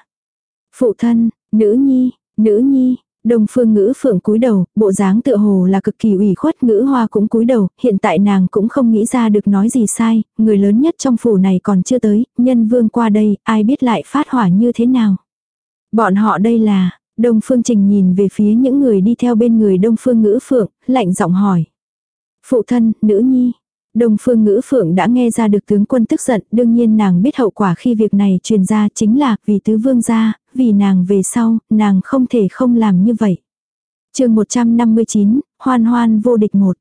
Phụ thân, nữ nhi, nữ nhi, Đông phương ngữ phượng cúi đầu, bộ dáng tựa hồ là cực kỳ ủy khuất ngữ hoa cũng cúi đầu, hiện tại nàng cũng không nghĩ ra được nói gì sai, người lớn nhất trong phủ này còn chưa tới, nhân vương qua đây, ai biết lại phát hỏa như thế nào. Bọn họ đây là, Đông Phương Trình nhìn về phía những người đi theo bên người Đông Phương Ngữ Phượng, lạnh giọng hỏi. Phụ thân, nữ nhi. Đông Phương Ngữ Phượng đã nghe ra được tướng quân tức giận, đương nhiên nàng biết hậu quả khi việc này truyền ra chính là vì tứ vương gia, vì nàng về sau, nàng không thể không làm như vậy. chương 159, hoan hoan vô địch một.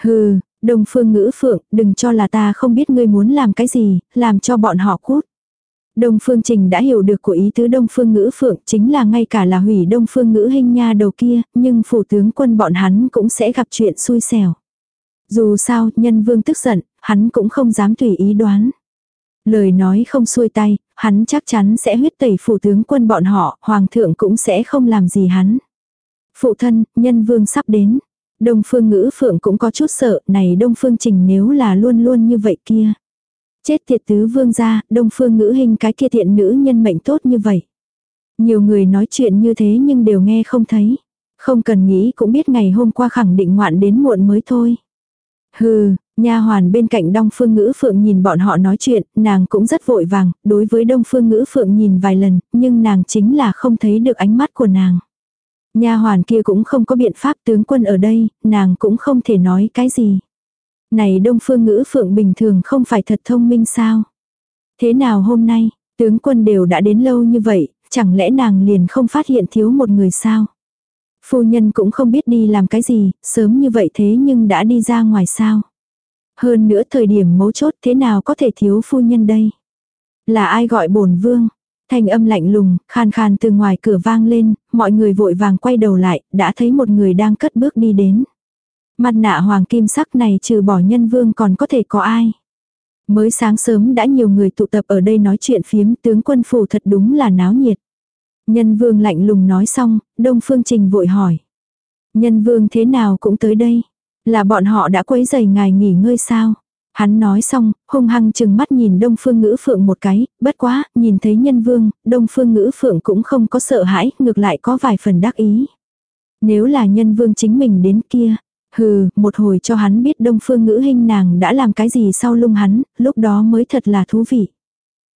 Hừ, Đông Phương Ngữ Phượng, đừng cho là ta không biết ngươi muốn làm cái gì, làm cho bọn họ cút. Đông Phương Trình đã hiểu được của ý tứ Đông Phương Ngữ Phượng chính là ngay cả là hủy Đông Phương Ngữ hình nha đầu kia, nhưng phủ tướng quân bọn hắn cũng sẽ gặp chuyện xui xẻo. Dù sao, nhân vương tức giận, hắn cũng không dám tùy ý đoán. Lời nói không xuôi tay, hắn chắc chắn sẽ huyết tẩy phủ tướng quân bọn họ, hoàng thượng cũng sẽ không làm gì hắn. Phụ thân, nhân vương sắp đến. Đông phương ngữ phượng cũng có chút sợ, này đông phương trình nếu là luôn luôn như vậy kia. Chết tiệt tứ vương gia, đông phương ngữ hình cái kia thiện nữ nhân mệnh tốt như vậy. Nhiều người nói chuyện như thế nhưng đều nghe không thấy. Không cần nghĩ cũng biết ngày hôm qua khẳng định ngoạn đến muộn mới thôi. Hừ, nha hoàn bên cạnh Đông Phương Ngữ Phượng nhìn bọn họ nói chuyện, nàng cũng rất vội vàng, đối với Đông Phương Ngữ Phượng nhìn vài lần, nhưng nàng chính là không thấy được ánh mắt của nàng. Nha hoàn kia cũng không có biện pháp tướng quân ở đây, nàng cũng không thể nói cái gì. Này Đông Phương Ngữ Phượng bình thường không phải thật thông minh sao? Thế nào hôm nay, tướng quân đều đã đến lâu như vậy, chẳng lẽ nàng liền không phát hiện thiếu một người sao? Phu nhân cũng không biết đi làm cái gì, sớm như vậy thế nhưng đã đi ra ngoài sao? Hơn nữa thời điểm mấu chốt thế nào có thể thiếu phu nhân đây? Là ai gọi bổn vương? Thanh âm lạnh lùng, khan khan từ ngoài cửa vang lên, mọi người vội vàng quay đầu lại, đã thấy một người đang cất bước đi đến. Mặt nạ hoàng kim sắc này trừ bỏ nhân vương còn có thể có ai? Mới sáng sớm đã nhiều người tụ tập ở đây nói chuyện phiếm tướng quân phủ thật đúng là náo nhiệt. Nhân vương lạnh lùng nói xong, Đông Phương Trình vội hỏi. Nhân vương thế nào cũng tới đây. Là bọn họ đã quấy giày ngài nghỉ ngơi sao? Hắn nói xong, hung hăng chừng mắt nhìn Đông Phương Ngữ Phượng một cái, bất quá, nhìn thấy nhân vương, Đông Phương Ngữ Phượng cũng không có sợ hãi, ngược lại có vài phần đắc ý. Nếu là nhân vương chính mình đến kia, hừ, một hồi cho hắn biết Đông Phương Ngữ hình nàng đã làm cái gì sau lưng hắn, lúc đó mới thật là thú vị.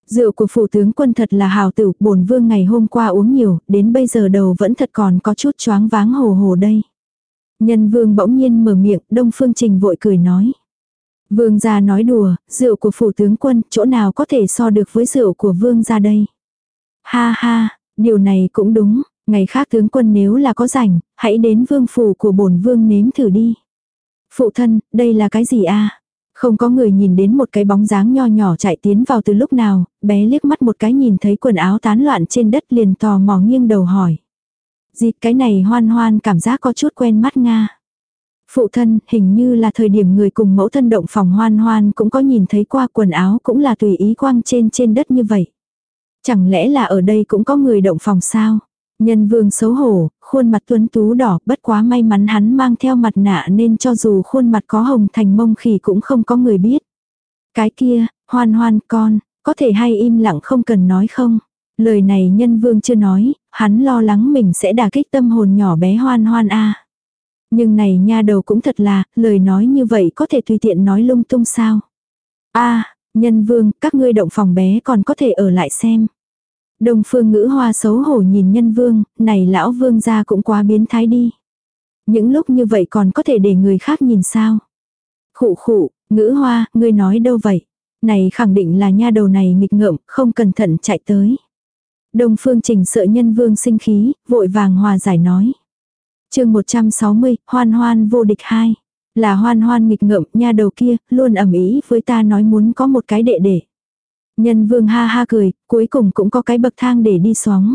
Rượu của phủ tướng quân thật là hào tử, bổn vương ngày hôm qua uống nhiều, đến bây giờ đầu vẫn thật còn có chút choáng váng hồ hồ đây. Nhân vương bỗng nhiên mở miệng, Đông Phương Trình vội cười nói. Vương gia nói đùa, rượu của phủ tướng quân, chỗ nào có thể so được với rượu của vương gia đây. Ha ha, điều này cũng đúng, ngày khác tướng quân nếu là có rảnh, hãy đến vương phủ của bổn vương nếm thử đi. Phụ thân, đây là cái gì a? Không có người nhìn đến một cái bóng dáng nho nhỏ chạy tiến vào từ lúc nào, bé liếc mắt một cái nhìn thấy quần áo tán loạn trên đất liền tò mò nghiêng đầu hỏi. Gì cái này hoan hoan cảm giác có chút quen mắt Nga. Phụ thân, hình như là thời điểm người cùng mẫu thân động phòng hoan hoan cũng có nhìn thấy qua quần áo cũng là tùy ý quang trên trên đất như vậy. Chẳng lẽ là ở đây cũng có người động phòng sao? Nhân vương xấu hổ, khuôn mặt tuấn tú đỏ, bất quá may mắn hắn mang theo mặt nạ nên cho dù khuôn mặt có hồng thành mông khỉ cũng không có người biết. Cái kia, hoan hoan con, có thể hay im lặng không cần nói không? Lời này nhân vương chưa nói, hắn lo lắng mình sẽ đả kích tâm hồn nhỏ bé hoan hoan a. Nhưng này nha đầu cũng thật là, lời nói như vậy có thể tùy tiện nói lung tung sao. a nhân vương, các ngươi động phòng bé còn có thể ở lại xem. Đông phương ngữ hoa xấu hổ nhìn nhân vương, này lão vương gia cũng quá biến thái đi. Những lúc như vậy còn có thể để người khác nhìn sao. Khụ khụ, ngữ hoa, ngươi nói đâu vậy? Này khẳng định là nha đầu này nghịch ngợm, không cẩn thận chạy tới. Đông phương trình sợ nhân vương sinh khí, vội vàng hòa giải nói chương 160, hoan hoan vô địch hai. Là hoan hoan nghịch ngợm, nha đầu kia, luôn ẩm ý với ta nói muốn có một cái đệ đệ. Nhân vương ha ha cười, cuối cùng cũng có cái bậc thang để đi xoóng.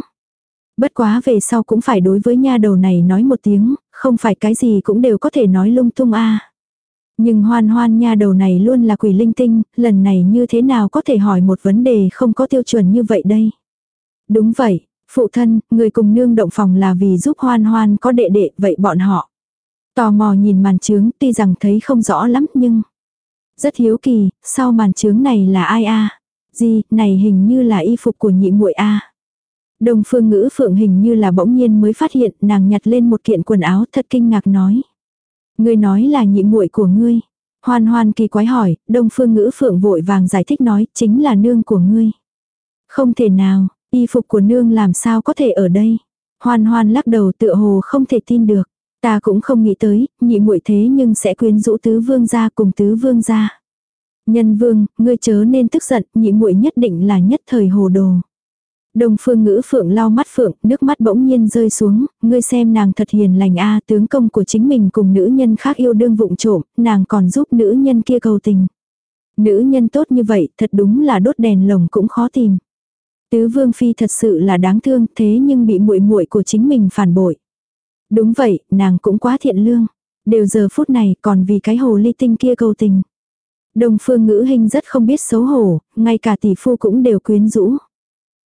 Bất quá về sau cũng phải đối với nha đầu này nói một tiếng, không phải cái gì cũng đều có thể nói lung tung a. Nhưng hoan hoan nha đầu này luôn là quỷ linh tinh, lần này như thế nào có thể hỏi một vấn đề không có tiêu chuẩn như vậy đây. Đúng vậy, Phụ thân, người cùng nương động phòng là vì giúp hoan hoan có đệ đệ, vậy bọn họ. Tò mò nhìn màn trướng, tuy rằng thấy không rõ lắm nhưng... Rất hiếu kỳ, sau màn trướng này là ai a gì, này hình như là y phục của nhị muội a Đồng phương ngữ phượng hình như là bỗng nhiên mới phát hiện nàng nhặt lên một kiện quần áo thật kinh ngạc nói. Ngươi nói là nhị muội của ngươi. Hoan hoan kỳ quái hỏi, đông phương ngữ phượng vội vàng giải thích nói chính là nương của ngươi. Không thể nào, Y phục của nương làm sao có thể ở đây? Hoan hoan lắc đầu tựa hồ không thể tin được. Ta cũng không nghĩ tới, nhị muội thế nhưng sẽ quyến rũ tứ vương gia cùng tứ vương gia. Nhân vương, ngươi chớ nên tức giận, nhị muội nhất định là nhất thời hồ đồ. Đồng phương ngữ phượng lau mắt phượng, nước mắt bỗng nhiên rơi xuống, ngươi xem nàng thật hiền lành a tướng công của chính mình cùng nữ nhân khác yêu đương vụng trộm, nàng còn giúp nữ nhân kia cầu tình. Nữ nhân tốt như vậy, thật đúng là đốt đèn lồng cũng khó tìm. Tứ vương phi thật sự là đáng thương thế nhưng bị muội muội của chính mình phản bội. Đúng vậy, nàng cũng quá thiện lương. Đều giờ phút này còn vì cái hồ ly tinh kia cầu tình. Đồng phương ngữ hình rất không biết xấu hổ, ngay cả tỷ phu cũng đều quyến rũ.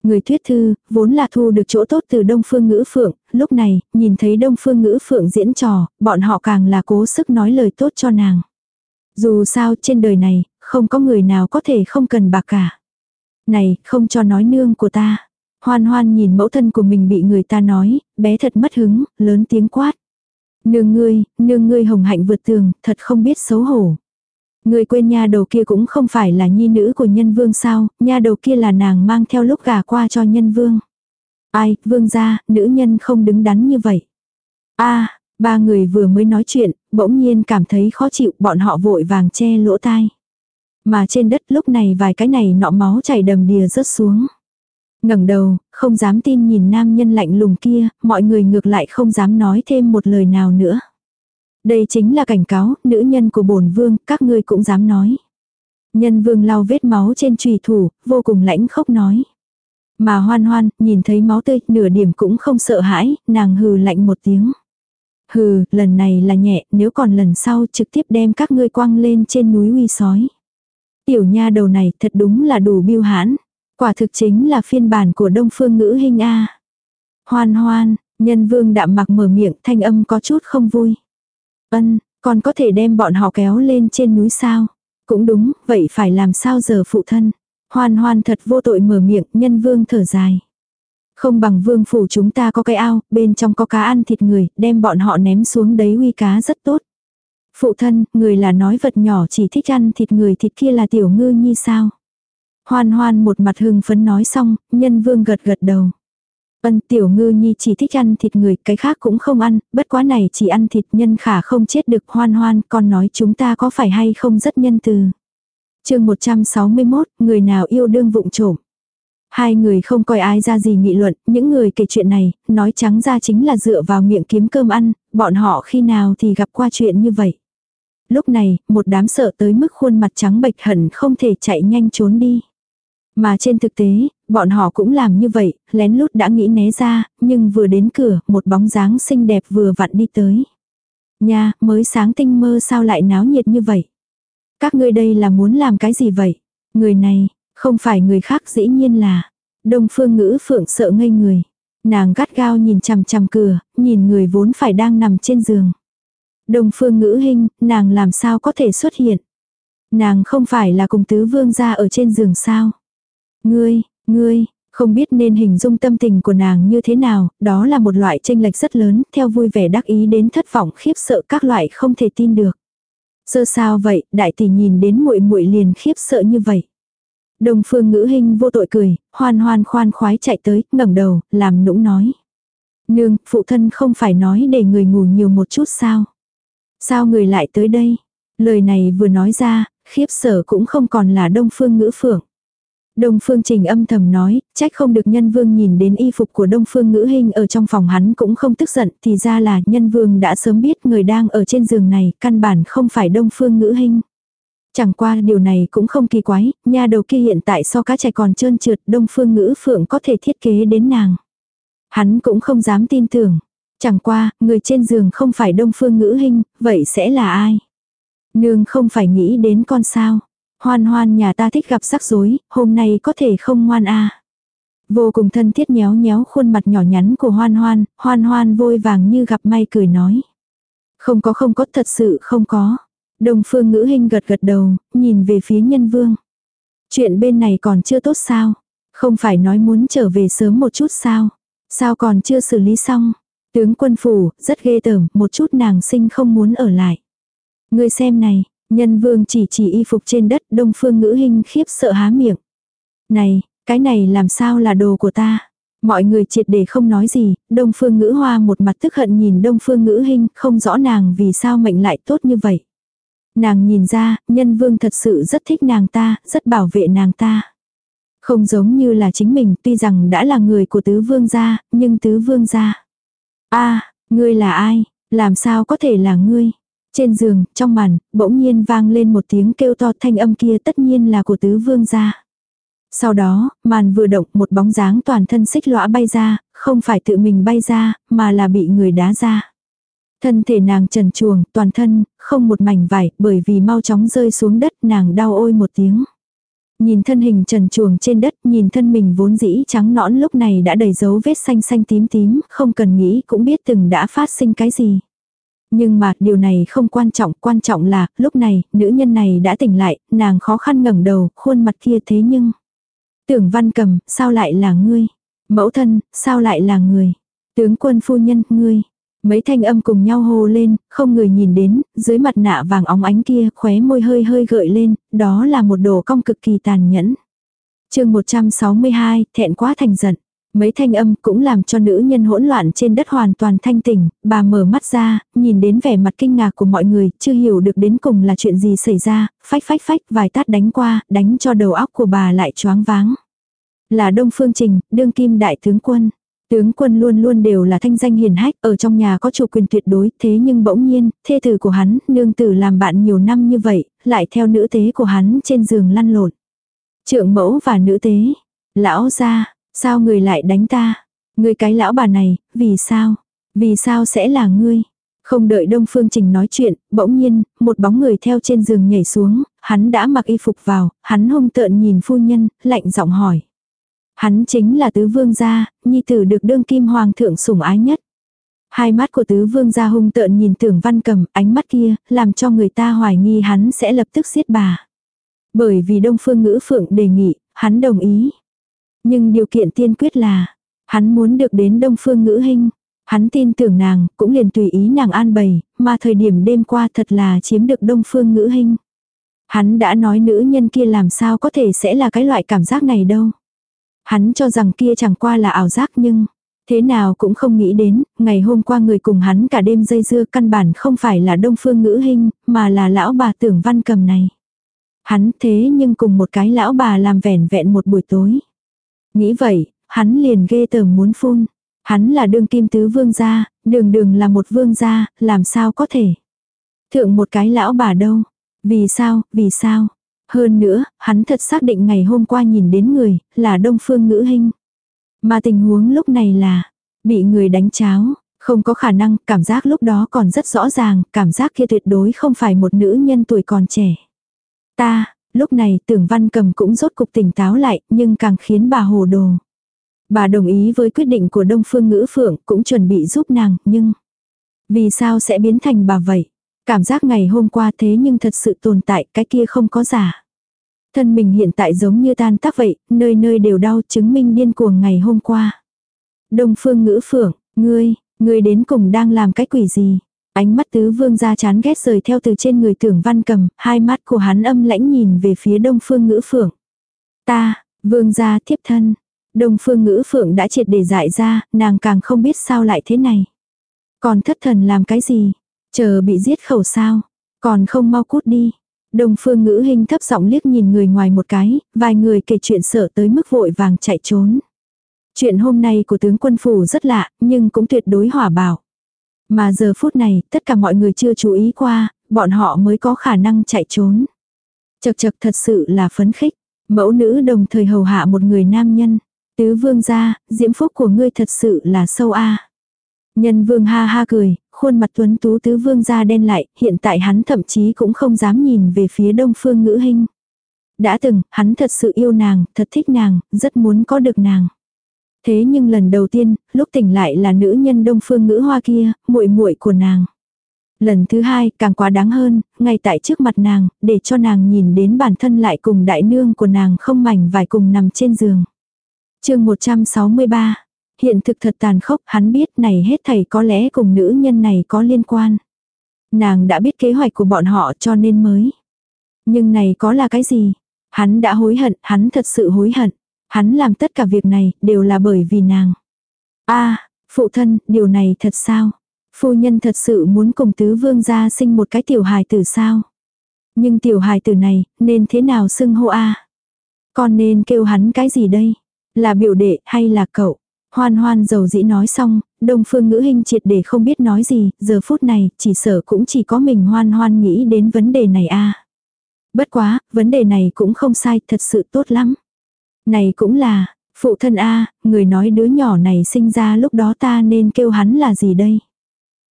Người thuyết thư, vốn là thu được chỗ tốt từ Đông Phương Ngữ Phượng, lúc này, nhìn thấy Đông Phương Ngữ Phượng diễn trò, bọn họ càng là cố sức nói lời tốt cho nàng. Dù sao trên đời này, không có người nào có thể không cần bạc cả. Này, không cho nói nương của ta. Hoan hoan nhìn mẫu thân của mình bị người ta nói, bé thật mất hứng, lớn tiếng quát. Nương ngươi, nương ngươi hồng hạnh vượt tường, thật không biết xấu hổ người quên nha đầu kia cũng không phải là nhi nữ của nhân vương sao, nha đầu kia là nàng mang theo lúc gà qua cho nhân vương. Ai, vương gia, nữ nhân không đứng đắn như vậy. a ba người vừa mới nói chuyện, bỗng nhiên cảm thấy khó chịu, bọn họ vội vàng che lỗ tai. Mà trên đất lúc này vài cái này nọ máu chảy đầm đìa rớt xuống. ngẩng đầu, không dám tin nhìn nam nhân lạnh lùng kia, mọi người ngược lại không dám nói thêm một lời nào nữa. Đây chính là cảnh cáo, nữ nhân của bổn vương, các ngươi cũng dám nói. Nhân vương lau vết máu trên trùy thủ, vô cùng lãnh khốc nói. Mà hoan hoan, nhìn thấy máu tươi, nửa điểm cũng không sợ hãi, nàng hừ lạnh một tiếng. Hừ, lần này là nhẹ, nếu còn lần sau trực tiếp đem các ngươi quăng lên trên núi uy sói. Tiểu nha đầu này thật đúng là đủ biêu hãn. Quả thực chính là phiên bản của đông phương ngữ hình A. Hoan hoan, nhân vương đạm mặc mở miệng thanh âm có chút không vui. Ân, còn có thể đem bọn họ kéo lên trên núi sao? Cũng đúng, vậy phải làm sao giờ phụ thân? Hoan hoan thật vô tội mở miệng, nhân vương thở dài. Không bằng vương phủ chúng ta có cái ao, bên trong có cá ăn thịt người, đem bọn họ ném xuống đấy uy cá rất tốt. Phụ thân, người là nói vật nhỏ chỉ thích ăn thịt người thịt kia là tiểu ngư nhi sao? Hoan hoan một mặt hưng phấn nói xong, nhân vương gật gật đầu. Ân tiểu ngư nhi chỉ thích ăn thịt người, cái khác cũng không ăn, bất quá này chỉ ăn thịt nhân khả không chết được hoan hoan, con nói chúng ta có phải hay không rất nhân từ. chương 161, người nào yêu đương vụng trộm. Hai người không coi ai ra gì nghị luận, những người kể chuyện này, nói trắng ra chính là dựa vào miệng kiếm cơm ăn, bọn họ khi nào thì gặp qua chuyện như vậy. Lúc này, một đám sợ tới mức khuôn mặt trắng bệch hẳn không thể chạy nhanh trốn đi. Mà trên thực tế, bọn họ cũng làm như vậy, lén lút đã nghĩ né ra, nhưng vừa đến cửa, một bóng dáng xinh đẹp vừa vặn đi tới. Nha, mới sáng tinh mơ sao lại náo nhiệt như vậy? Các ngươi đây là muốn làm cái gì vậy? Người này, không phải người khác dĩ nhiên là. Đông phương ngữ phượng sợ ngây người. Nàng gắt gao nhìn chằm chằm cửa, nhìn người vốn phải đang nằm trên giường. Đông phương ngữ hình, nàng làm sao có thể xuất hiện. Nàng không phải là cùng tứ vương gia ở trên giường sao. Ngươi, ngươi, không biết nên hình dung tâm tình của nàng như thế nào, đó là một loại tranh lệch rất lớn, theo vui vẻ đắc ý đến thất vọng khiếp sợ các loại không thể tin được. Sơ sao vậy, đại tỷ nhìn đến muội muội liền khiếp sợ như vậy. Đông phương ngữ hình vô tội cười, hoan hoan khoan khoái chạy tới, ngẩng đầu, làm nũng nói. Nương, phụ thân không phải nói để người ngủ nhiều một chút sao? Sao người lại tới đây? Lời này vừa nói ra, khiếp sở cũng không còn là đông phương ngữ phượng. Đông Phương Trình âm thầm nói, trách không được nhân vương nhìn đến y phục của Đông Phương ngữ hình ở trong phòng hắn cũng không tức giận, thì ra là nhân vương đã sớm biết người đang ở trên giường này, căn bản không phải Đông Phương ngữ hình. Chẳng qua điều này cũng không kỳ quái, nha đầu kia hiện tại so cá trẻ còn trơn trượt, Đông Phương ngữ phượng có thể thiết kế đến nàng. Hắn cũng không dám tin tưởng. Chẳng qua, người trên giường không phải Đông Phương ngữ hình, vậy sẽ là ai? Nương không phải nghĩ đến con sao? Hoan hoan nhà ta thích gặp rắc rối, hôm nay có thể không ngoan a Vô cùng thân thiết nhéo nhéo khuôn mặt nhỏ nhắn của hoan hoan, hoan hoan vôi vàng như gặp may cười nói. Không có không có thật sự không có. Đồng phương ngữ hình gật gật đầu, nhìn về phía nhân vương. Chuyện bên này còn chưa tốt sao? Không phải nói muốn trở về sớm một chút sao? Sao còn chưa xử lý xong? Tướng quân phủ, rất ghê tởm, một chút nàng sinh không muốn ở lại. Ngươi xem này, Nhân vương chỉ chỉ y phục trên đất đông phương ngữ hình khiếp sợ há miệng. Này, cái này làm sao là đồ của ta? Mọi người triệt để không nói gì, đông phương ngữ hoa một mặt tức hận nhìn đông phương ngữ hình không rõ nàng vì sao mệnh lại tốt như vậy. Nàng nhìn ra, nhân vương thật sự rất thích nàng ta, rất bảo vệ nàng ta. Không giống như là chính mình, tuy rằng đã là người của tứ vương gia, nhưng tứ vương gia. a ngươi là ai? Làm sao có thể là ngươi? Trên giường, trong màn, bỗng nhiên vang lên một tiếng kêu to thanh âm kia tất nhiên là của tứ vương gia. Sau đó, màn vừa động một bóng dáng toàn thân xích lõa bay ra, không phải tự mình bay ra, mà là bị người đá ra. Thân thể nàng trần chuồng, toàn thân, không một mảnh vải, bởi vì mau chóng rơi xuống đất nàng đau ôi một tiếng. Nhìn thân hình trần chuồng trên đất, nhìn thân mình vốn dĩ trắng nõn lúc này đã đầy dấu vết xanh xanh tím tím, không cần nghĩ cũng biết từng đã phát sinh cái gì. Nhưng mà điều này không quan trọng, quan trọng là, lúc này, nữ nhân này đã tỉnh lại, nàng khó khăn ngẩng đầu, khuôn mặt kia thế nhưng. Tưởng văn cầm, sao lại là ngươi? Mẫu thân, sao lại là người? Tướng quân phu nhân, ngươi. Mấy thanh âm cùng nhau hô lên, không người nhìn đến, dưới mặt nạ vàng óng ánh kia, khóe môi hơi hơi gợi lên, đó là một đồ cong cực kỳ tàn nhẫn. chương 162, thẹn quá thành giận. Mấy thanh âm cũng làm cho nữ nhân hỗn loạn trên đất hoàn toàn thanh tỉnh, bà mở mắt ra, nhìn đến vẻ mặt kinh ngạc của mọi người, chưa hiểu được đến cùng là chuyện gì xảy ra, phách phách phách vài tát đánh qua, đánh cho đầu óc của bà lại choáng váng. Là Đông Phương Trình, đương kim đại tướng quân. Tướng quân luôn luôn đều là thanh danh hiền hách, ở trong nhà có chủ quyền tuyệt đối, thế nhưng bỗng nhiên, thê tử của hắn, nương tử làm bạn nhiều năm như vậy, lại theo nữ tế của hắn trên giường lăn lộn. Trượng mẫu và nữ tế. Lão gia sao người lại đánh ta? Người cái lão bà này, vì sao? Vì sao sẽ là ngươi? Không đợi Đông Phương Trình nói chuyện, bỗng nhiên, một bóng người theo trên giường nhảy xuống, hắn đã mặc y phục vào, hắn hung tợn nhìn phu nhân, lạnh giọng hỏi. Hắn chính là tứ vương gia, nhi tử được đương kim hoàng thượng sủng ái nhất. Hai mắt của tứ vương gia hung tợn nhìn tưởng văn cầm, ánh mắt kia, làm cho người ta hoài nghi hắn sẽ lập tức giết bà. Bởi vì đông phương ngữ phượng đề nghị, hắn đồng ý. Nhưng điều kiện tiên quyết là, hắn muốn được đến đông phương ngữ hình. Hắn tin tưởng nàng, cũng liền tùy ý nàng an bày, mà thời điểm đêm qua thật là chiếm được đông phương ngữ hình. Hắn đã nói nữ nhân kia làm sao có thể sẽ là cái loại cảm giác này đâu. Hắn cho rằng kia chẳng qua là ảo giác nhưng, thế nào cũng không nghĩ đến, ngày hôm qua người cùng hắn cả đêm dây dưa căn bản không phải là đông phương ngữ hình, mà là lão bà tưởng văn cầm này. Hắn thế nhưng cùng một cái lão bà làm vẻn vẹn một buổi tối. Nghĩ vậy, hắn liền ghê tởm muốn phun. Hắn là đương kim tứ vương gia, đường đường là một vương gia, làm sao có thể. Thượng một cái lão bà đâu. Vì sao, vì sao. Hơn nữa, hắn thật xác định ngày hôm qua nhìn đến người, là đông phương ngữ hình. Mà tình huống lúc này là, bị người đánh cháo, không có khả năng, cảm giác lúc đó còn rất rõ ràng, cảm giác kia tuyệt đối không phải một nữ nhân tuổi còn trẻ. Ta, lúc này tưởng văn cầm cũng rốt cục tỉnh táo lại, nhưng càng khiến bà hồ đồ. Bà đồng ý với quyết định của Đông Phương Ngữ Phượng, cũng chuẩn bị giúp nàng, nhưng... Vì sao sẽ biến thành bà vậy? Cảm giác ngày hôm qua thế nhưng thật sự tồn tại, cái kia không có giả. Thân mình hiện tại giống như tan tác vậy, nơi nơi đều đau chứng minh điên cuồng ngày hôm qua. Đông Phương Ngữ Phượng, ngươi, ngươi đến cùng đang làm cái quỷ gì? Ánh mắt tứ vương ra chán ghét rời theo từ trên người tưởng văn cầm, hai mắt của hắn âm lãnh nhìn về phía đông phương ngữ phượng. Ta, vương gia thiếp thân. Đông phương ngữ phượng đã triệt để dại ra, nàng càng không biết sao lại thế này. Còn thất thần làm cái gì? Chờ bị giết khẩu sao? Còn không mau cút đi. Đông phương ngữ hình thấp giọng liếc nhìn người ngoài một cái, vài người kể chuyện sợ tới mức vội vàng chạy trốn. Chuyện hôm nay của tướng quân phủ rất lạ, nhưng cũng tuyệt đối hỏa bảo. Mà giờ phút này, tất cả mọi người chưa chú ý qua, bọn họ mới có khả năng chạy trốn. Chật chật thật sự là phấn khích. Mẫu nữ đồng thời hầu hạ một người nam nhân. Tứ vương gia, diễm phúc của ngươi thật sự là sâu a. Nhân vương ha ha cười, khuôn mặt tuấn tú tứ vương gia đen lại, hiện tại hắn thậm chí cũng không dám nhìn về phía đông phương ngữ hình. Đã từng, hắn thật sự yêu nàng, thật thích nàng, rất muốn có được nàng. Thế nhưng lần đầu tiên, lúc tỉnh lại là nữ nhân đông phương ngữ hoa kia, muội muội của nàng. Lần thứ hai, càng quá đáng hơn, ngay tại trước mặt nàng, để cho nàng nhìn đến bản thân lại cùng đại nương của nàng không mảnh vải cùng nằm trên giường. chương 163. Hiện thực thật tàn khốc, hắn biết này hết thầy có lẽ cùng nữ nhân này có liên quan. Nàng đã biết kế hoạch của bọn họ cho nên mới. Nhưng này có là cái gì? Hắn đã hối hận, hắn thật sự hối hận. Hắn làm tất cả việc này đều là bởi vì nàng. a phụ thân, điều này thật sao? Phu nhân thật sự muốn cùng tứ vương gia sinh một cái tiểu hài tử sao? Nhưng tiểu hài tử này, nên thế nào xưng hô a Con nên kêu hắn cái gì đây? Là biểu đệ hay là cậu? Hoan hoan dầu dĩ nói xong, đông phương ngữ hình triệt để không biết nói gì, giờ phút này, chỉ sợ cũng chỉ có mình hoan hoan nghĩ đến vấn đề này a Bất quá, vấn đề này cũng không sai, thật sự tốt lắm. Này cũng là, phụ thân A, người nói đứa nhỏ này sinh ra lúc đó ta nên kêu hắn là gì đây?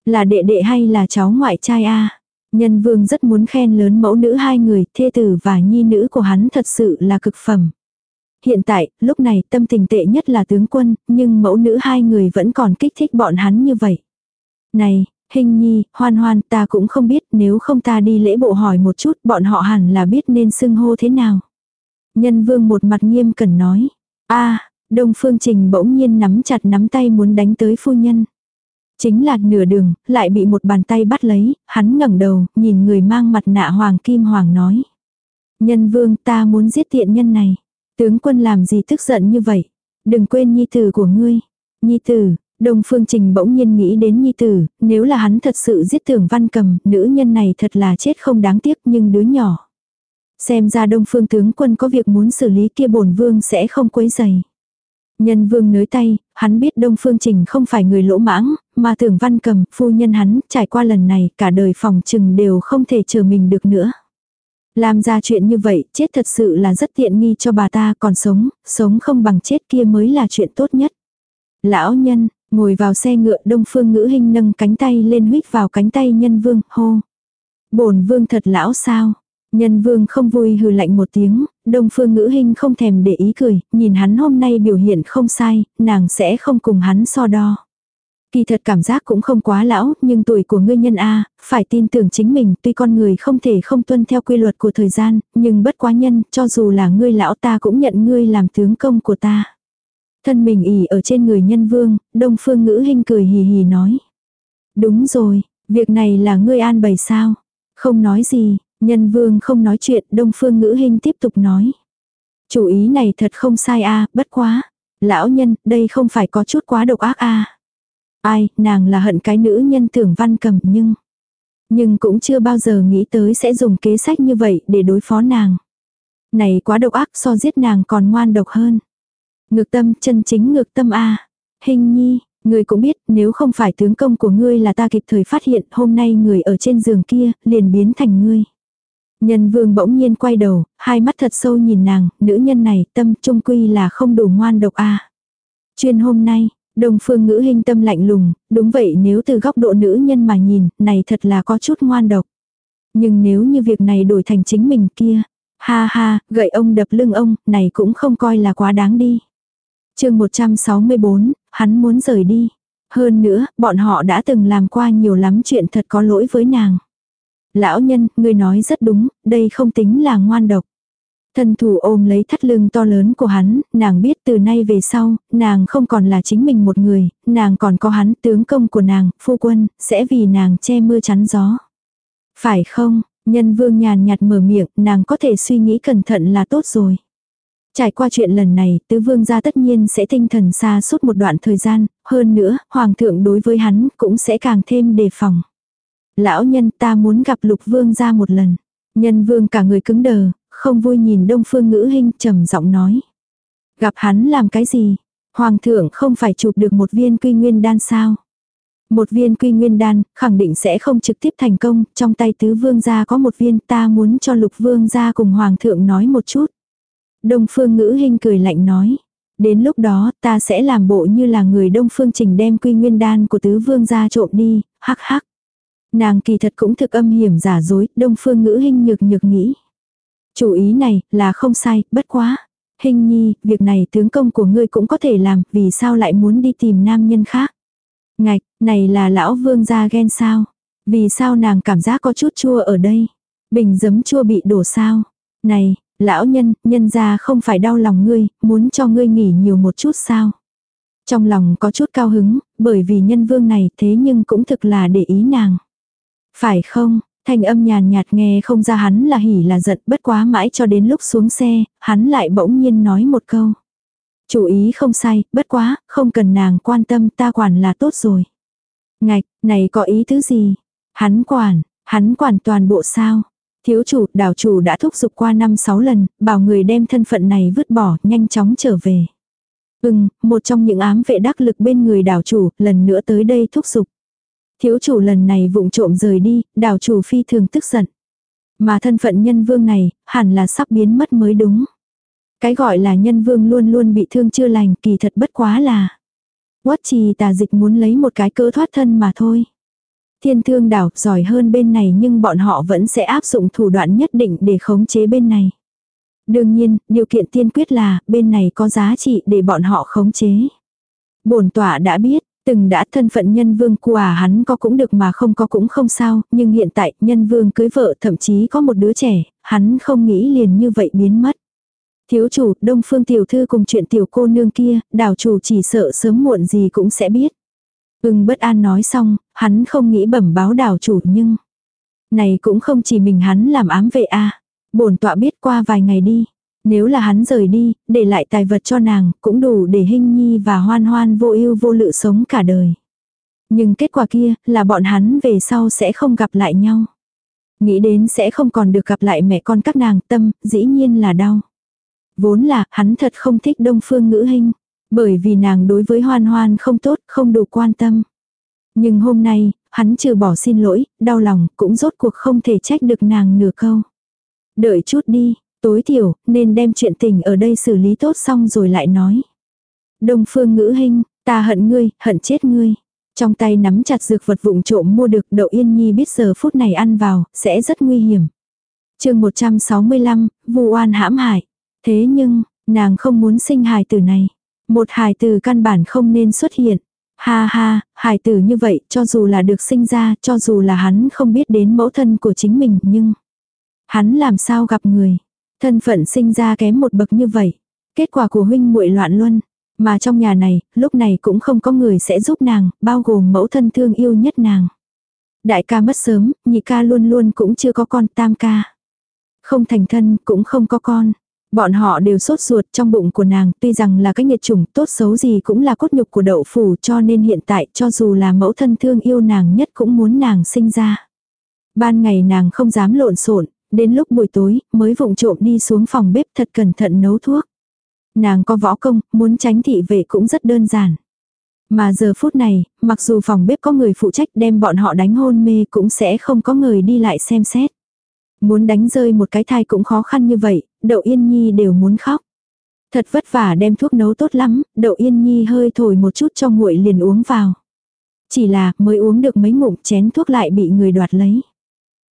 Là đệ đệ hay là cháu ngoại trai A? Nhân vương rất muốn khen lớn mẫu nữ hai người, thê tử và nhi nữ của hắn thật sự là cực phẩm. Hiện tại, lúc này tâm tình tệ nhất là tướng quân, nhưng mẫu nữ hai người vẫn còn kích thích bọn hắn như vậy. Này, hình nhi, hoan hoan ta cũng không biết nếu không ta đi lễ bộ hỏi một chút bọn họ hẳn là biết nên xưng hô thế nào. Nhân vương một mặt nghiêm cẩn nói. a Đông Phương Trình bỗng nhiên nắm chặt nắm tay muốn đánh tới phu nhân. Chính là nửa đường, lại bị một bàn tay bắt lấy, hắn ngẩng đầu, nhìn người mang mặt nạ hoàng kim hoàng nói. Nhân vương ta muốn giết tiện nhân này. Tướng quân làm gì tức giận như vậy? Đừng quên nhi tử của ngươi. Nhi tử, Đông Phương Trình bỗng nhiên nghĩ đến nhi tử, nếu là hắn thật sự giết tưởng văn cầm, nữ nhân này thật là chết không đáng tiếc nhưng đứa nhỏ. Xem ra đông phương tướng quân có việc muốn xử lý kia bổn vương sẽ không quấy dày. Nhân vương nới tay, hắn biết Đông Phương Trình không phải người lỗ mãng, mà tưởng văn cầm, phu nhân hắn, trải qua lần này, cả đời phòng trừng đều không thể chờ mình được nữa. Làm ra chuyện như vậy, chết thật sự là rất tiện nghi cho bà ta, còn sống, sống không bằng chết kia mới là chuyện tốt nhất. Lão nhân, ngồi vào xe ngựa Đông Phương Ngữ hình nâng cánh tay lên huyết vào cánh tay nhân vương, hô. bổn vương thật lão sao? Nhân vương không vui hừ lạnh một tiếng, đông phương ngữ hình không thèm để ý cười, nhìn hắn hôm nay biểu hiện không sai, nàng sẽ không cùng hắn so đo. Kỳ thật cảm giác cũng không quá lão, nhưng tuổi của ngươi nhân A, phải tin tưởng chính mình, tuy con người không thể không tuân theo quy luật của thời gian, nhưng bất quá nhân, cho dù là ngươi lão ta cũng nhận ngươi làm tướng công của ta. Thân mình ỉ ở trên người nhân vương, đông phương ngữ hình cười hì hì nói. Đúng rồi, việc này là ngươi an bày sao? Không nói gì, Nhân vương không nói chuyện, đông phương ngữ hình tiếp tục nói. Chủ ý này thật không sai a bất quá. Lão nhân, đây không phải có chút quá độc ác a Ai, nàng là hận cái nữ nhân tưởng văn cầm nhưng... Nhưng cũng chưa bao giờ nghĩ tới sẽ dùng kế sách như vậy để đối phó nàng. Này quá độc ác so giết nàng còn ngoan độc hơn. Ngược tâm, chân chính ngược tâm a Hình nhi, Ngươi cũng biết nếu không phải tướng công của ngươi là ta kịp thời phát hiện hôm nay người ở trên giường kia liền biến thành ngươi. Nhân vương bỗng nhiên quay đầu, hai mắt thật sâu nhìn nàng, nữ nhân này tâm trung quy là không đủ ngoan độc a Chuyên hôm nay, đồng phương ngữ hình tâm lạnh lùng, đúng vậy nếu từ góc độ nữ nhân mà nhìn, này thật là có chút ngoan độc. Nhưng nếu như việc này đổi thành chính mình kia, ha ha, gậy ông đập lưng ông, này cũng không coi là quá đáng đi. chương 164, hắn muốn rời đi. Hơn nữa, bọn họ đã từng làm qua nhiều lắm chuyện thật có lỗi với nàng. Lão nhân, ngươi nói rất đúng, đây không tính là ngoan độc. Thân thủ ôm lấy thắt lưng to lớn của hắn, nàng biết từ nay về sau, nàng không còn là chính mình một người, nàng còn có hắn, tướng công của nàng, phu quân, sẽ vì nàng che mưa chắn gió. Phải không, nhân vương nhàn nhạt mở miệng, nàng có thể suy nghĩ cẩn thận là tốt rồi. Trải qua chuyện lần này, tứ vương gia tất nhiên sẽ tinh thần xa suốt một đoạn thời gian, hơn nữa, hoàng thượng đối với hắn cũng sẽ càng thêm đề phòng. Lão nhân ta muốn gặp lục vương ra một lần. Nhân vương cả người cứng đờ, không vui nhìn đông phương ngữ hình trầm giọng nói. Gặp hắn làm cái gì? Hoàng thượng không phải chụp được một viên quy nguyên đan sao? Một viên quy nguyên đan, khẳng định sẽ không trực tiếp thành công, trong tay tứ vương gia có một viên ta muốn cho lục vương gia cùng hoàng thượng nói một chút. Đông phương ngữ hình cười lạnh nói. Đến lúc đó ta sẽ làm bộ như là người đông phương trình đem quy nguyên đan của tứ vương gia trộm đi, hắc hắc. Nàng kỳ thật cũng thực âm hiểm giả dối, đông phương ngữ hình nhược nhược nghĩ. Chủ ý này là không sai, bất quá. Hình nhi, việc này tướng công của ngươi cũng có thể làm, vì sao lại muốn đi tìm nam nhân khác. Ngạch, này là lão vương gia ghen sao. Vì sao nàng cảm giác có chút chua ở đây. Bình giấm chua bị đổ sao. Này, lão nhân, nhân gia không phải đau lòng ngươi, muốn cho ngươi nghỉ nhiều một chút sao. Trong lòng có chút cao hứng, bởi vì nhân vương này thế nhưng cũng thực là để ý nàng. Phải không, thanh âm nhàn nhạt nghe không ra hắn là hỉ là giận bất quá mãi cho đến lúc xuống xe, hắn lại bỗng nhiên nói một câu. Chủ ý không sai, bất quá, không cần nàng quan tâm ta quản là tốt rồi. Ngạch, này có ý thứ gì? Hắn quản, hắn quản toàn bộ sao? Thiếu chủ, đảo chủ đã thúc giục qua năm sáu lần, bảo người đem thân phận này vứt bỏ, nhanh chóng trở về. Ừm, một trong những ám vệ đắc lực bên người đảo chủ, lần nữa tới đây thúc giục. Thiếu chủ lần này vụng trộm rời đi, đảo chủ phi thường tức giận. Mà thân phận nhân vương này, hẳn là sắp biến mất mới đúng. Cái gọi là nhân vương luôn luôn bị thương chưa lành, kỳ thật bất quá là. Quất trì tà dịch muốn lấy một cái cớ thoát thân mà thôi. Thiên thương đảo giỏi hơn bên này nhưng bọn họ vẫn sẽ áp dụng thủ đoạn nhất định để khống chế bên này. Đương nhiên, điều kiện tiên quyết là bên này có giá trị để bọn họ khống chế. Bổn tỏa đã biết, Từng đã thân phận nhân vương của à hắn có cũng được mà không có cũng không sao, nhưng hiện tại nhân vương cưới vợ thậm chí có một đứa trẻ, hắn không nghĩ liền như vậy biến mất. Thiếu chủ, đông phương tiểu thư cùng chuyện tiểu cô nương kia, đảo chủ chỉ sợ sớm muộn gì cũng sẽ biết. Ưng bất an nói xong, hắn không nghĩ bẩm báo đảo chủ nhưng... Này cũng không chỉ mình hắn làm ám vệ a bổn tọa biết qua vài ngày đi. Nếu là hắn rời đi, để lại tài vật cho nàng, cũng đủ để hình nhi và hoan hoan vô ưu vô lự sống cả đời. Nhưng kết quả kia, là bọn hắn về sau sẽ không gặp lại nhau. Nghĩ đến sẽ không còn được gặp lại mẹ con các nàng tâm, dĩ nhiên là đau. Vốn là, hắn thật không thích đông phương ngữ hình. Bởi vì nàng đối với hoan hoan không tốt, không đủ quan tâm. Nhưng hôm nay, hắn trừ bỏ xin lỗi, đau lòng, cũng rốt cuộc không thể trách được nàng nửa câu. Đợi chút đi, tối thiểu, nên đem chuyện tình ở đây xử lý tốt xong rồi lại nói. Đông phương ngữ hình, ta hận ngươi, hận chết ngươi. Trong tay nắm chặt dược vật vụng trộm mua được đậu yên nhi biết giờ phút này ăn vào, sẽ rất nguy hiểm. chương 165, vu oan hãm hại. Thế nhưng, nàng không muốn sinh hài tử này. Một hài tử căn bản không nên xuất hiện. Ha ha, hài tử như vậy, cho dù là được sinh ra, cho dù là hắn không biết đến mẫu thân của chính mình, nhưng hắn làm sao gặp người. Thân phận sinh ra kém một bậc như vậy. Kết quả của huynh muội loạn luân. Mà trong nhà này, lúc này cũng không có người sẽ giúp nàng, bao gồm mẫu thân thương yêu nhất nàng. Đại ca mất sớm, nhị ca luôn luôn cũng chưa có con, tam ca. Không thành thân, cũng không có con. Bọn họ đều sốt ruột trong bụng của nàng, tuy rằng là cái nghiệt chủng tốt xấu gì cũng là cốt nhục của đậu phủ cho nên hiện tại cho dù là mẫu thân thương yêu nàng nhất cũng muốn nàng sinh ra. Ban ngày nàng không dám lộn xộn đến lúc buổi tối mới vụng trộm đi xuống phòng bếp thật cẩn thận nấu thuốc. Nàng có võ công, muốn tránh thị vệ cũng rất đơn giản. Mà giờ phút này, mặc dù phòng bếp có người phụ trách đem bọn họ đánh hôn mê cũng sẽ không có người đi lại xem xét. Muốn đánh rơi một cái thai cũng khó khăn như vậy, đậu yên nhi đều muốn khóc. Thật vất vả đem thuốc nấu tốt lắm, đậu yên nhi hơi thổi một chút cho nguội liền uống vào. Chỉ là mới uống được mấy ngụm chén thuốc lại bị người đoạt lấy.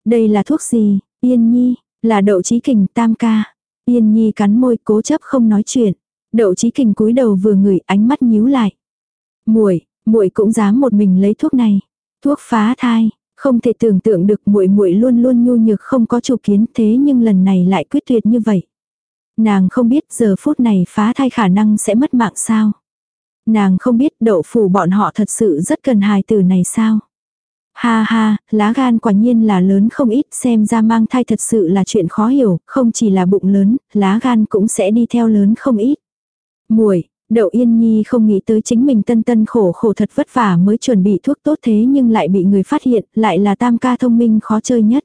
Đây là thuốc gì, yên nhi, là đậu trí kình tam ca. Yên nhi cắn môi cố chấp không nói chuyện. Đậu trí kình cúi đầu vừa ngửi ánh mắt nhíu lại. Muội, muội cũng dám một mình lấy thuốc này. Thuốc phá thai, không thể tưởng tượng được muội muội luôn luôn nhu nhược không có chủ kiến thế nhưng lần này lại quyết tuyệt như vậy. Nàng không biết giờ phút này phá thai khả năng sẽ mất mạng sao. Nàng không biết đậu phủ bọn họ thật sự rất cần hài tử này sao. Ha ha, lá gan quả nhiên là lớn không ít, xem ra mang thai thật sự là chuyện khó hiểu, không chỉ là bụng lớn, lá gan cũng sẽ đi theo lớn không ít. Muội, Đậu Yên Nhi không nghĩ tới chính mình tân tân khổ khổ thật vất vả mới chuẩn bị thuốc tốt thế nhưng lại bị người phát hiện, lại là tam ca thông minh khó chơi nhất.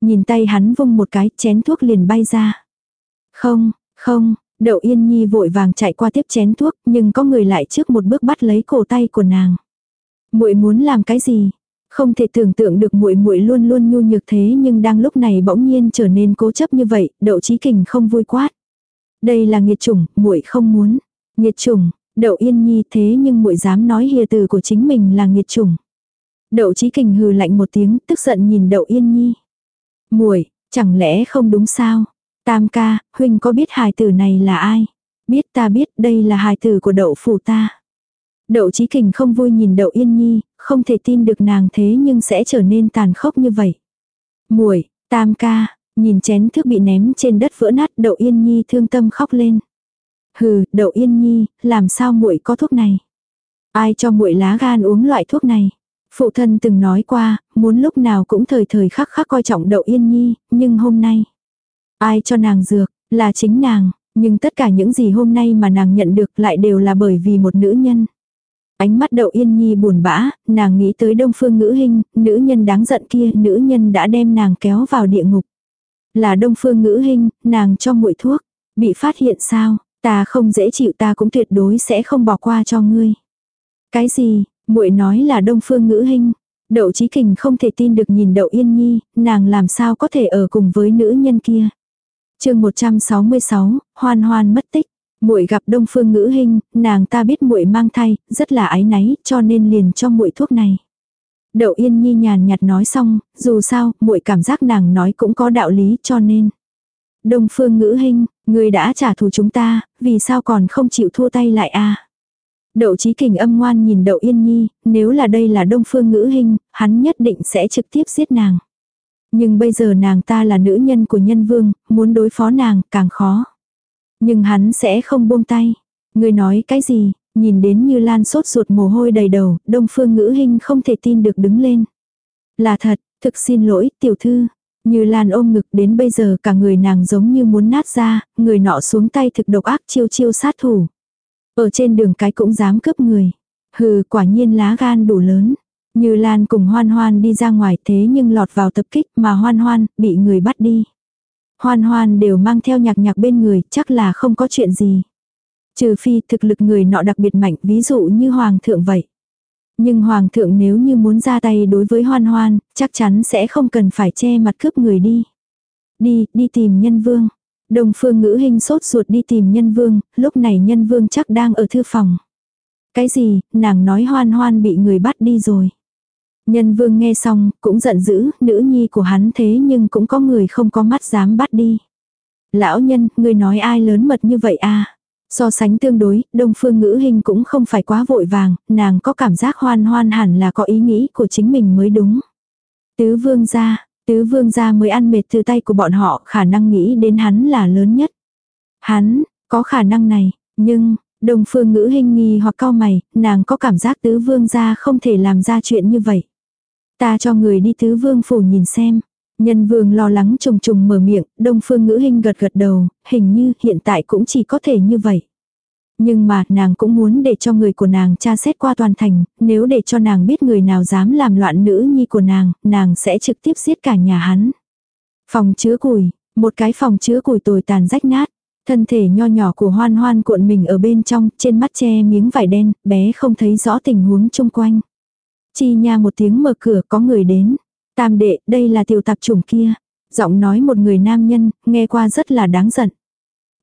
Nhìn tay hắn vung một cái, chén thuốc liền bay ra. Không, không, Đậu Yên Nhi vội vàng chạy qua tiếp chén thuốc, nhưng có người lại trước một bước bắt lấy cổ tay của nàng. Muội muốn làm cái gì? Không thể tưởng tượng được muội muội luôn luôn nhu nhược thế nhưng đang lúc này bỗng nhiên trở nên cố chấp như vậy, Đậu Chí Kình không vui quát. Đây là nghiệt chủng, muội không muốn. Nghiệt chủng, Đậu Yên Nhi thế nhưng muội dám nói hìa từ của chính mình là nghiệt chủng. Đậu Chí Kình hừ lạnh một tiếng, tức giận nhìn Đậu Yên Nhi. Muội, chẳng lẽ không đúng sao? Tam ca, huynh có biết hài tử này là ai? Biết ta biết đây là hài tử của đậu phủ ta. Đậu Chí Kình không vui nhìn Đậu Yên Nhi, không thể tin được nàng thế nhưng sẽ trở nên tàn khốc như vậy. Muội, Tam ca, nhìn chén thước bị ném trên đất vỡ nát, Đậu Yên Nhi thương tâm khóc lên. Hừ, Đậu Yên Nhi, làm sao muội có thuốc này? Ai cho muội lá gan uống loại thuốc này? Phụ thân từng nói qua, muốn lúc nào cũng thời thời khắc khắc coi trọng Đậu Yên Nhi, nhưng hôm nay, ai cho nàng dược, là chính nàng, nhưng tất cả những gì hôm nay mà nàng nhận được lại đều là bởi vì một nữ nhân. Ánh mắt đậu yên nhi buồn bã, nàng nghĩ tới đông phương ngữ hình, nữ nhân đáng giận kia, nữ nhân đã đem nàng kéo vào địa ngục. Là đông phương ngữ hình, nàng cho muội thuốc, bị phát hiện sao, ta không dễ chịu ta cũng tuyệt đối sẽ không bỏ qua cho ngươi. Cái gì, muội nói là đông phương ngữ hình. Đậu Chí Kình không thể tin được nhìn Đậu Yên Nhi, nàng làm sao có thể ở cùng với nữ nhân kia. chương 166, hoan hoan mất tích muội gặp Đông Phương Ngữ Hinh, nàng ta biết muội mang thai, rất là ái náy, cho nên liền cho muội thuốc này. Đậu Yên Nhi nhàn nhạt nói xong, dù sao, muội cảm giác nàng nói cũng có đạo lý, cho nên. Đông Phương Ngữ Hinh, người đã trả thù chúng ta, vì sao còn không chịu thua tay lại a? À? Đậu Chí Kình âm ngoan nhìn Đậu Yên Nhi, nếu là đây là Đông Phương Ngữ Hinh, hắn nhất định sẽ trực tiếp giết nàng. Nhưng bây giờ nàng ta là nữ nhân của nhân vương, muốn đối phó nàng càng khó. Nhưng hắn sẽ không buông tay. Người nói cái gì, nhìn đến như Lan sốt ruột mồ hôi đầy đầu, đông phương ngữ hình không thể tin được đứng lên. Là thật, thực xin lỗi, tiểu thư. Như Lan ôm ngực đến bây giờ cả người nàng giống như muốn nát ra, người nọ xuống tay thực độc ác chiêu chiêu sát thủ. Ở trên đường cái cũng dám cướp người. Hừ, quả nhiên lá gan đủ lớn. Như Lan cùng Hoan Hoan đi ra ngoài thế nhưng lọt vào tập kích mà Hoan Hoan bị người bắt đi. Hoan hoan đều mang theo nhạc nhạc bên người, chắc là không có chuyện gì. Trừ phi thực lực người nọ đặc biệt mạnh, ví dụ như hoàng thượng vậy. Nhưng hoàng thượng nếu như muốn ra tay đối với hoan hoan, chắc chắn sẽ không cần phải che mặt cướp người đi. Đi, đi tìm nhân vương. Đồng phương ngữ hình sốt ruột đi tìm nhân vương, lúc này nhân vương chắc đang ở thư phòng. Cái gì, nàng nói hoan hoan bị người bắt đi rồi. Nhân vương nghe xong, cũng giận dữ, nữ nhi của hắn thế nhưng cũng có người không có mắt dám bắt đi. Lão nhân, người nói ai lớn mật như vậy à? So sánh tương đối, đông phương ngữ hình cũng không phải quá vội vàng, nàng có cảm giác hoan hoan hẳn là có ý nghĩ của chính mình mới đúng. Tứ vương gia, tứ vương gia mới ăn mệt từ tay của bọn họ, khả năng nghĩ đến hắn là lớn nhất. Hắn, có khả năng này, nhưng, đông phương ngữ hình nghi hoặc cao mày, nàng có cảm giác tứ vương gia không thể làm ra chuyện như vậy. Ta cho người đi tứ vương phủ nhìn xem. Nhân vương lo lắng trùng trùng mở miệng, đông phương ngữ hình gật gật đầu, hình như hiện tại cũng chỉ có thể như vậy. Nhưng mà nàng cũng muốn để cho người của nàng tra xét qua toàn thành, nếu để cho nàng biết người nào dám làm loạn nữ nhi của nàng, nàng sẽ trực tiếp giết cả nhà hắn. Phòng chứa củi, một cái phòng chứa củi tồi tàn rách nát. Thân thể nho nhỏ của hoan hoan cuộn mình ở bên trong, trên mắt che miếng vải đen, bé không thấy rõ tình huống chung quanh. Chi nha một tiếng mở cửa có người đến. Tam đệ, đây là tiểu tạp chủng kia. Giọng nói một người nam nhân, nghe qua rất là đáng giận.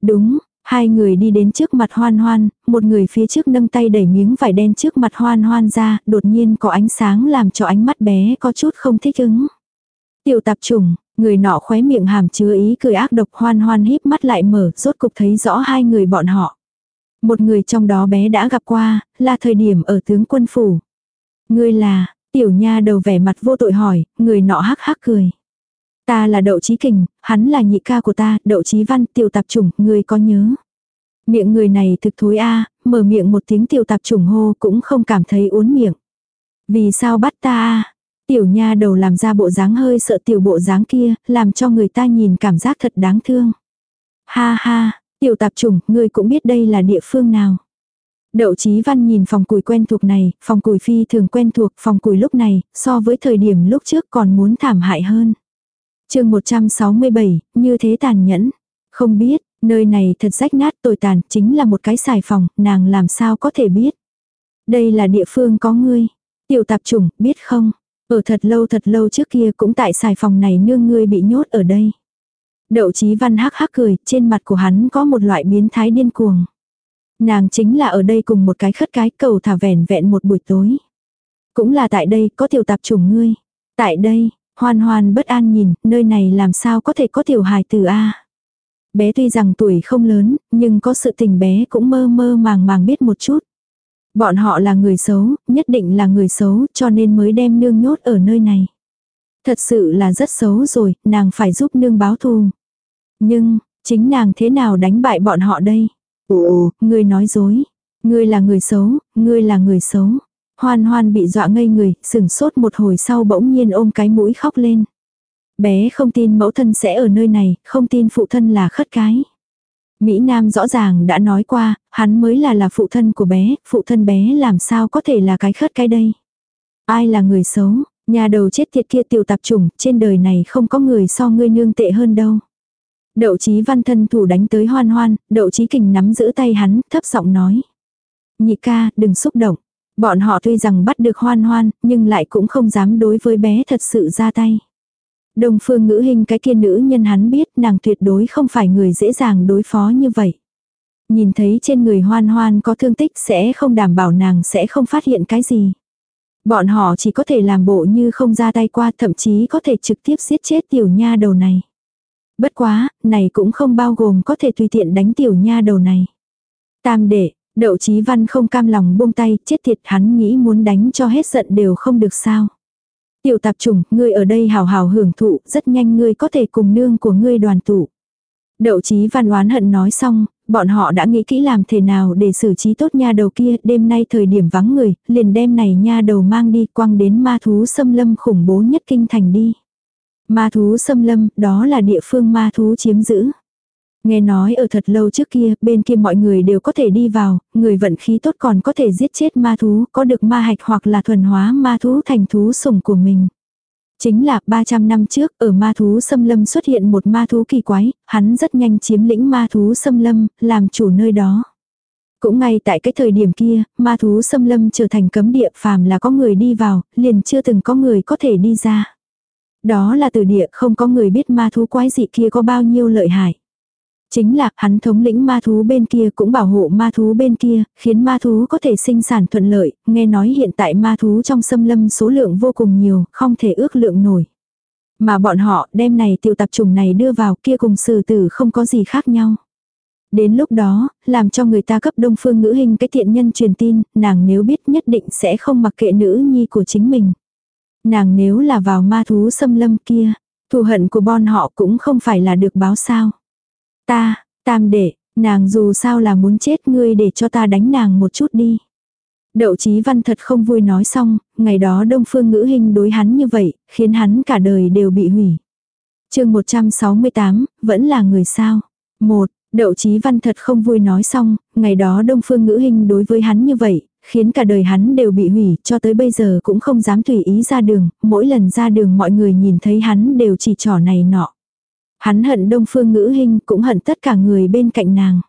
Đúng, hai người đi đến trước mặt hoan hoan, một người phía trước nâng tay đẩy miếng vải đen trước mặt hoan hoan ra, đột nhiên có ánh sáng làm cho ánh mắt bé có chút không thích ứng. Tiểu tạp chủng, người nọ khóe miệng hàm chứa ý cười ác độc hoan hoan híp mắt lại mở, rốt cục thấy rõ hai người bọn họ. Một người trong đó bé đã gặp qua, là thời điểm ở tướng quân phủ. Ngươi là, tiểu nha đầu vẻ mặt vô tội hỏi, người nọ hắc hắc cười. Ta là đậu trí kình, hắn là nhị ca của ta, đậu trí văn, tiểu tạp chủng, ngươi có nhớ. Miệng người này thực thối a mở miệng một tiếng tiểu tạp chủng hô cũng không cảm thấy uốn miệng. Vì sao bắt ta a Tiểu nha đầu làm ra bộ dáng hơi sợ tiểu bộ dáng kia, làm cho người ta nhìn cảm giác thật đáng thương. Ha ha, tiểu tạp chủng, ngươi cũng biết đây là địa phương nào. Đậu Chí Văn nhìn phòng củi quen thuộc này, phòng củi phi thường quen thuộc, phòng củi lúc này, so với thời điểm lúc trước còn muốn thảm hại hơn. chương 167, như thế tàn nhẫn. Không biết, nơi này thật rách nát tồi tàn, chính là một cái xài phòng, nàng làm sao có thể biết. Đây là địa phương có ngươi. Tiểu tạp chủng, biết không? Ở thật lâu thật lâu trước kia cũng tại xài phòng này nương ngươi bị nhốt ở đây. Đậu Chí Văn hắc hắc cười, trên mặt của hắn có một loại biến thái điên cuồng. Nàng chính là ở đây cùng một cái khất cái cầu thả vẻn vẹn một buổi tối. Cũng là tại đây có tiểu tạp chủng ngươi. Tại đây, hoan hoan bất an nhìn, nơi này làm sao có thể có tiểu hài từ A. Bé tuy rằng tuổi không lớn, nhưng có sự tình bé cũng mơ mơ màng màng biết một chút. Bọn họ là người xấu, nhất định là người xấu, cho nên mới đem nương nhốt ở nơi này. Thật sự là rất xấu rồi, nàng phải giúp nương báo thù. Nhưng, chính nàng thế nào đánh bại bọn họ đây? Ồ, ngươi nói dối. Ngươi là người xấu, ngươi là người xấu. Hoan hoan bị dọa ngây người, sừng sốt một hồi sau bỗng nhiên ôm cái mũi khóc lên. Bé không tin mẫu thân sẽ ở nơi này, không tin phụ thân là khất cái. Mỹ Nam rõ ràng đã nói qua, hắn mới là là phụ thân của bé, phụ thân bé làm sao có thể là cái khất cái đây. Ai là người xấu, nhà đầu chết tiệt kia tiểu tạp chủng, trên đời này không có người so ngươi nương tệ hơn đâu. Đậu chí văn thân thủ đánh tới hoan hoan, đậu chí kình nắm giữ tay hắn, thấp giọng nói. Nhị ca, đừng xúc động. Bọn họ tuy rằng bắt được hoan hoan, nhưng lại cũng không dám đối với bé thật sự ra tay. Đồng phương ngữ hình cái kia nữ nhân hắn biết nàng tuyệt đối không phải người dễ dàng đối phó như vậy. Nhìn thấy trên người hoan hoan có thương tích sẽ không đảm bảo nàng sẽ không phát hiện cái gì. Bọn họ chỉ có thể làm bộ như không ra tay qua thậm chí có thể trực tiếp giết chết tiểu nha đầu này. Bất quá, này cũng không bao gồm có thể tùy tiện đánh tiểu nha đầu này. Tam đệ, đậu chí văn không cam lòng buông tay, chết thiệt hắn nghĩ muốn đánh cho hết giận đều không được sao. Tiểu tạp trùng, ngươi ở đây hào hào hưởng thụ, rất nhanh ngươi có thể cùng nương của ngươi đoàn tụ. Đậu chí văn oán hận nói xong, bọn họ đã nghĩ kỹ làm thế nào để xử trí tốt nha đầu kia, đêm nay thời điểm vắng người, liền đêm này nha đầu mang đi quăng đến ma thú xâm lâm khủng bố nhất kinh thành đi. Ma thú xâm lâm, đó là địa phương ma thú chiếm giữ. Nghe nói ở thật lâu trước kia, bên kia mọi người đều có thể đi vào, người vận khí tốt còn có thể giết chết ma thú, có được ma hạch hoặc là thuần hóa ma thú thành thú sủng của mình. Chính là 300 năm trước, ở ma thú xâm lâm xuất hiện một ma thú kỳ quái, hắn rất nhanh chiếm lĩnh ma thú xâm lâm, làm chủ nơi đó. Cũng ngay tại cái thời điểm kia, ma thú xâm lâm trở thành cấm địa phàm là có người đi vào, liền chưa từng có người có thể đi ra. Đó là từ địa không có người biết ma thú quái dị kia có bao nhiêu lợi hại. Chính là hắn thống lĩnh ma thú bên kia cũng bảo hộ ma thú bên kia, khiến ma thú có thể sinh sản thuận lợi, nghe nói hiện tại ma thú trong xâm lâm số lượng vô cùng nhiều, không thể ước lượng nổi. Mà bọn họ đem này tiểu tập trùng này đưa vào kia cùng sử tử không có gì khác nhau. Đến lúc đó, làm cho người ta cấp đông phương ngữ hình cái thiện nhân truyền tin, nàng nếu biết nhất định sẽ không mặc kệ nữ nhi của chính mình. Nàng nếu là vào ma thú xâm lâm kia, thù hận của bọn họ cũng không phải là được báo sao. Ta, tam đệ, nàng dù sao là muốn chết ngươi để cho ta đánh nàng một chút đi. Đậu Chí Văn thật không vui nói xong, ngày đó Đông Phương Ngữ Hình đối hắn như vậy, khiến hắn cả đời đều bị hủy. chương 168, vẫn là người sao. Một, Đậu Chí Văn thật không vui nói xong, ngày đó Đông Phương Ngữ Hình đối với hắn như vậy, khiến cả đời hắn đều bị hủy, cho tới bây giờ cũng không dám tùy ý ra đường, mỗi lần ra đường mọi người nhìn thấy hắn đều chỉ trỏ này nọ. Hắn hận Đông Phương Ngữ Hình cũng hận tất cả người bên cạnh nàng.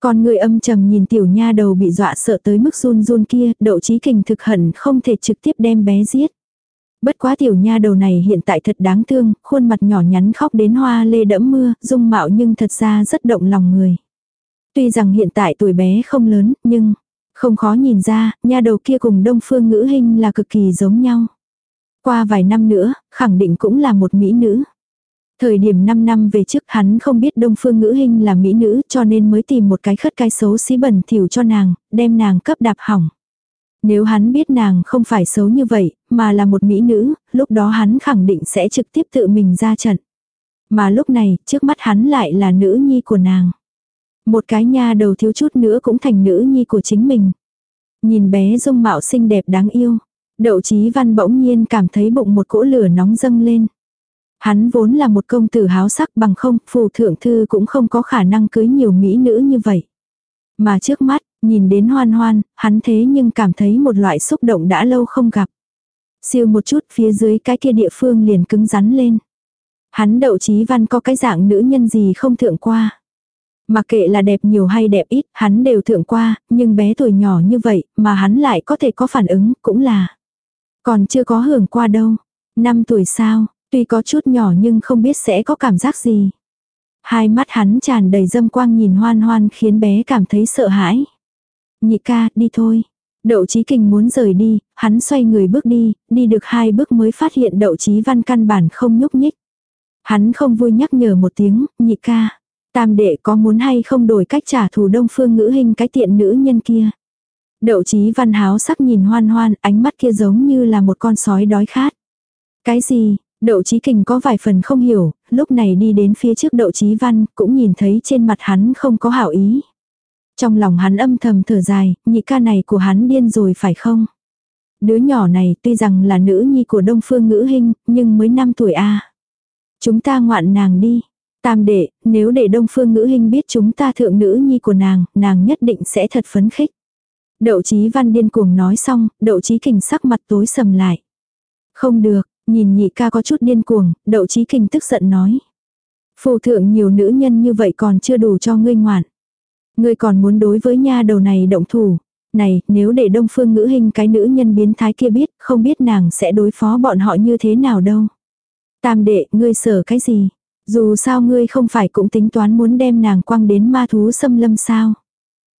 Còn người âm trầm nhìn tiểu nha đầu bị dọa sợ tới mức run run kia, đậu trí kình thực hận không thể trực tiếp đem bé giết. Bất quá tiểu nha đầu này hiện tại thật đáng thương, khuôn mặt nhỏ nhắn khóc đến hoa lê đẫm mưa, dung mạo nhưng thật ra rất động lòng người. Tuy rằng hiện tại tuổi bé không lớn, nhưng không khó nhìn ra, nha đầu kia cùng đông phương ngữ hình là cực kỳ giống nhau. Qua vài năm nữa, khẳng định cũng là một mỹ nữ. Thời điểm 5 năm về trước hắn không biết Đông Phương Ngữ hình là mỹ nữ cho nên mới tìm một cái khất cái xấu xí bẩn thỉu cho nàng, đem nàng cấp đạp hỏng. Nếu hắn biết nàng không phải xấu như vậy, mà là một mỹ nữ, lúc đó hắn khẳng định sẽ trực tiếp tự mình ra trận. Mà lúc này, trước mắt hắn lại là nữ nhi của nàng. Một cái nha đầu thiếu chút nữa cũng thành nữ nhi của chính mình. Nhìn bé dung mạo xinh đẹp đáng yêu. Đậu chí văn bỗng nhiên cảm thấy bụng một cỗ lửa nóng dâng lên. Hắn vốn là một công tử háo sắc bằng không, phù thượng thư cũng không có khả năng cưới nhiều mỹ nữ như vậy. Mà trước mắt, nhìn đến hoan hoan, hắn thế nhưng cảm thấy một loại xúc động đã lâu không gặp. Siêu một chút phía dưới cái kia địa phương liền cứng rắn lên. Hắn đậu chí văn có cái dạng nữ nhân gì không thượng qua. Mà kệ là đẹp nhiều hay đẹp ít, hắn đều thượng qua, nhưng bé tuổi nhỏ như vậy, mà hắn lại có thể có phản ứng, cũng là. Còn chưa có hưởng qua đâu. Năm tuổi sao, Tuy có chút nhỏ nhưng không biết sẽ có cảm giác gì. Hai mắt hắn tràn đầy dâm quang nhìn hoan hoan khiến bé cảm thấy sợ hãi. Nhị ca, đi thôi. Đậu Chí Kình muốn rời đi, hắn xoay người bước đi, đi được hai bước mới phát hiện Đậu Chí Văn căn bản không nhúc nhích. Hắn không vui nhắc nhở một tiếng, nhị ca. Tam đệ có muốn hay không đổi cách trả thù đông phương ngữ hình cái tiện nữ nhân kia. Đậu Chí Văn háo sắc nhìn hoan hoan, ánh mắt kia giống như là một con sói đói khát. Cái gì, Đậu Chí Kình có vài phần không hiểu, lúc này đi đến phía trước Đậu Chí Văn, cũng nhìn thấy trên mặt hắn không có hảo ý. Trong lòng hắn âm thầm thở dài, nhị ca này của hắn điên rồi phải không? Đứa nhỏ này tuy rằng là nữ nhi của Đông Phương Ngữ hình nhưng mới 5 tuổi a. Chúng ta ngoạn nàng đi. Tam đệ, nếu để Đông Phương Ngữ Hinh biết chúng ta thượng nữ nhi của nàng, nàng nhất định sẽ thật phấn khích. Đậu Chí Văn điên cuồng nói xong, Đậu Chí Kình sắc mặt tối sầm lại. Không được, Nhìn nhị ca có chút điên cuồng, đậu chí kình tức giận nói. Phù thượng nhiều nữ nhân như vậy còn chưa đủ cho ngươi ngoạn. Ngươi còn muốn đối với nha đầu này động thủ. Này, nếu để đông phương ngữ hình cái nữ nhân biến thái kia biết, không biết nàng sẽ đối phó bọn họ như thế nào đâu. Tam đệ, ngươi sợ cái gì? Dù sao ngươi không phải cũng tính toán muốn đem nàng quăng đến ma thú xâm lâm sao.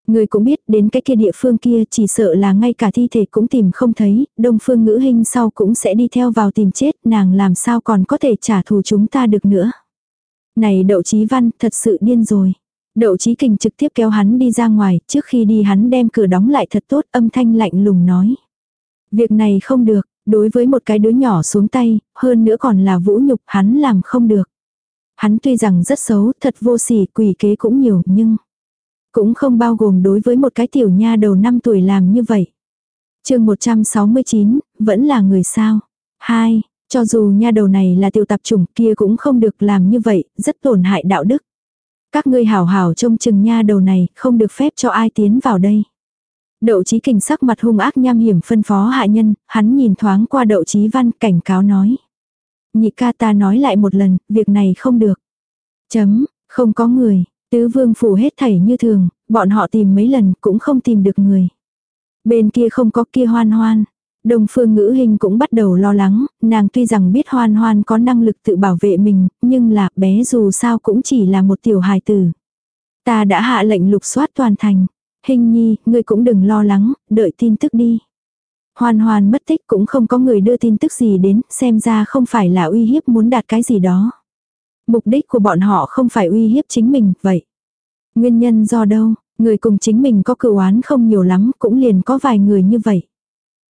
ngươi cũng biết đến cái kia địa phương kia chỉ sợ là ngay cả thi thể cũng tìm không thấy, đông phương ngữ hình sau cũng sẽ đi theo vào tìm chết, nàng làm sao còn có thể trả thù chúng ta được nữa. Này đậu chí văn thật sự điên rồi. Đậu chí kình trực tiếp kéo hắn đi ra ngoài, trước khi đi hắn đem cửa đóng lại thật tốt âm thanh lạnh lùng nói. Việc này không được, đối với một cái đứa nhỏ xuống tay, hơn nữa còn là vũ nhục hắn làm không được. Hắn tuy rằng rất xấu, thật vô sỉ, quỷ kế cũng nhiều, nhưng... Cũng không bao gồm đối với một cái tiểu nha đầu 5 tuổi làm như vậy. chương 169, vẫn là người sao. hai Cho dù nha đầu này là tiểu tập chủng kia cũng không được làm như vậy, rất tổn hại đạo đức. Các ngươi hảo hảo trông chừng nha đầu này, không được phép cho ai tiến vào đây. Đậu chí kình sắc mặt hung ác nham hiểm phân phó hạ nhân, hắn nhìn thoáng qua đậu chí văn cảnh cáo nói. Nhị ca ta nói lại một lần, việc này không được. Chấm, không có người, Tứ vương phủ hết thảy như thường, bọn họ tìm mấy lần cũng không tìm được người. Bên kia không có kia hoan hoan. Đông phương ngữ hình cũng bắt đầu lo lắng, nàng tuy rằng biết hoan hoan có năng lực tự bảo vệ mình, nhưng là bé dù sao cũng chỉ là một tiểu hài tử. Ta đã hạ lệnh lục soát toàn thành. Hình nhi, ngươi cũng đừng lo lắng, đợi tin tức đi. Hoan hoàn mất tích cũng không có người đưa tin tức gì đến, xem ra không phải là uy hiếp muốn đạt cái gì đó. Mục đích của bọn họ không phải uy hiếp chính mình, vậy. Nguyên nhân do đâu, người cùng chính mình có cựu oán không nhiều lắm, cũng liền có vài người như vậy.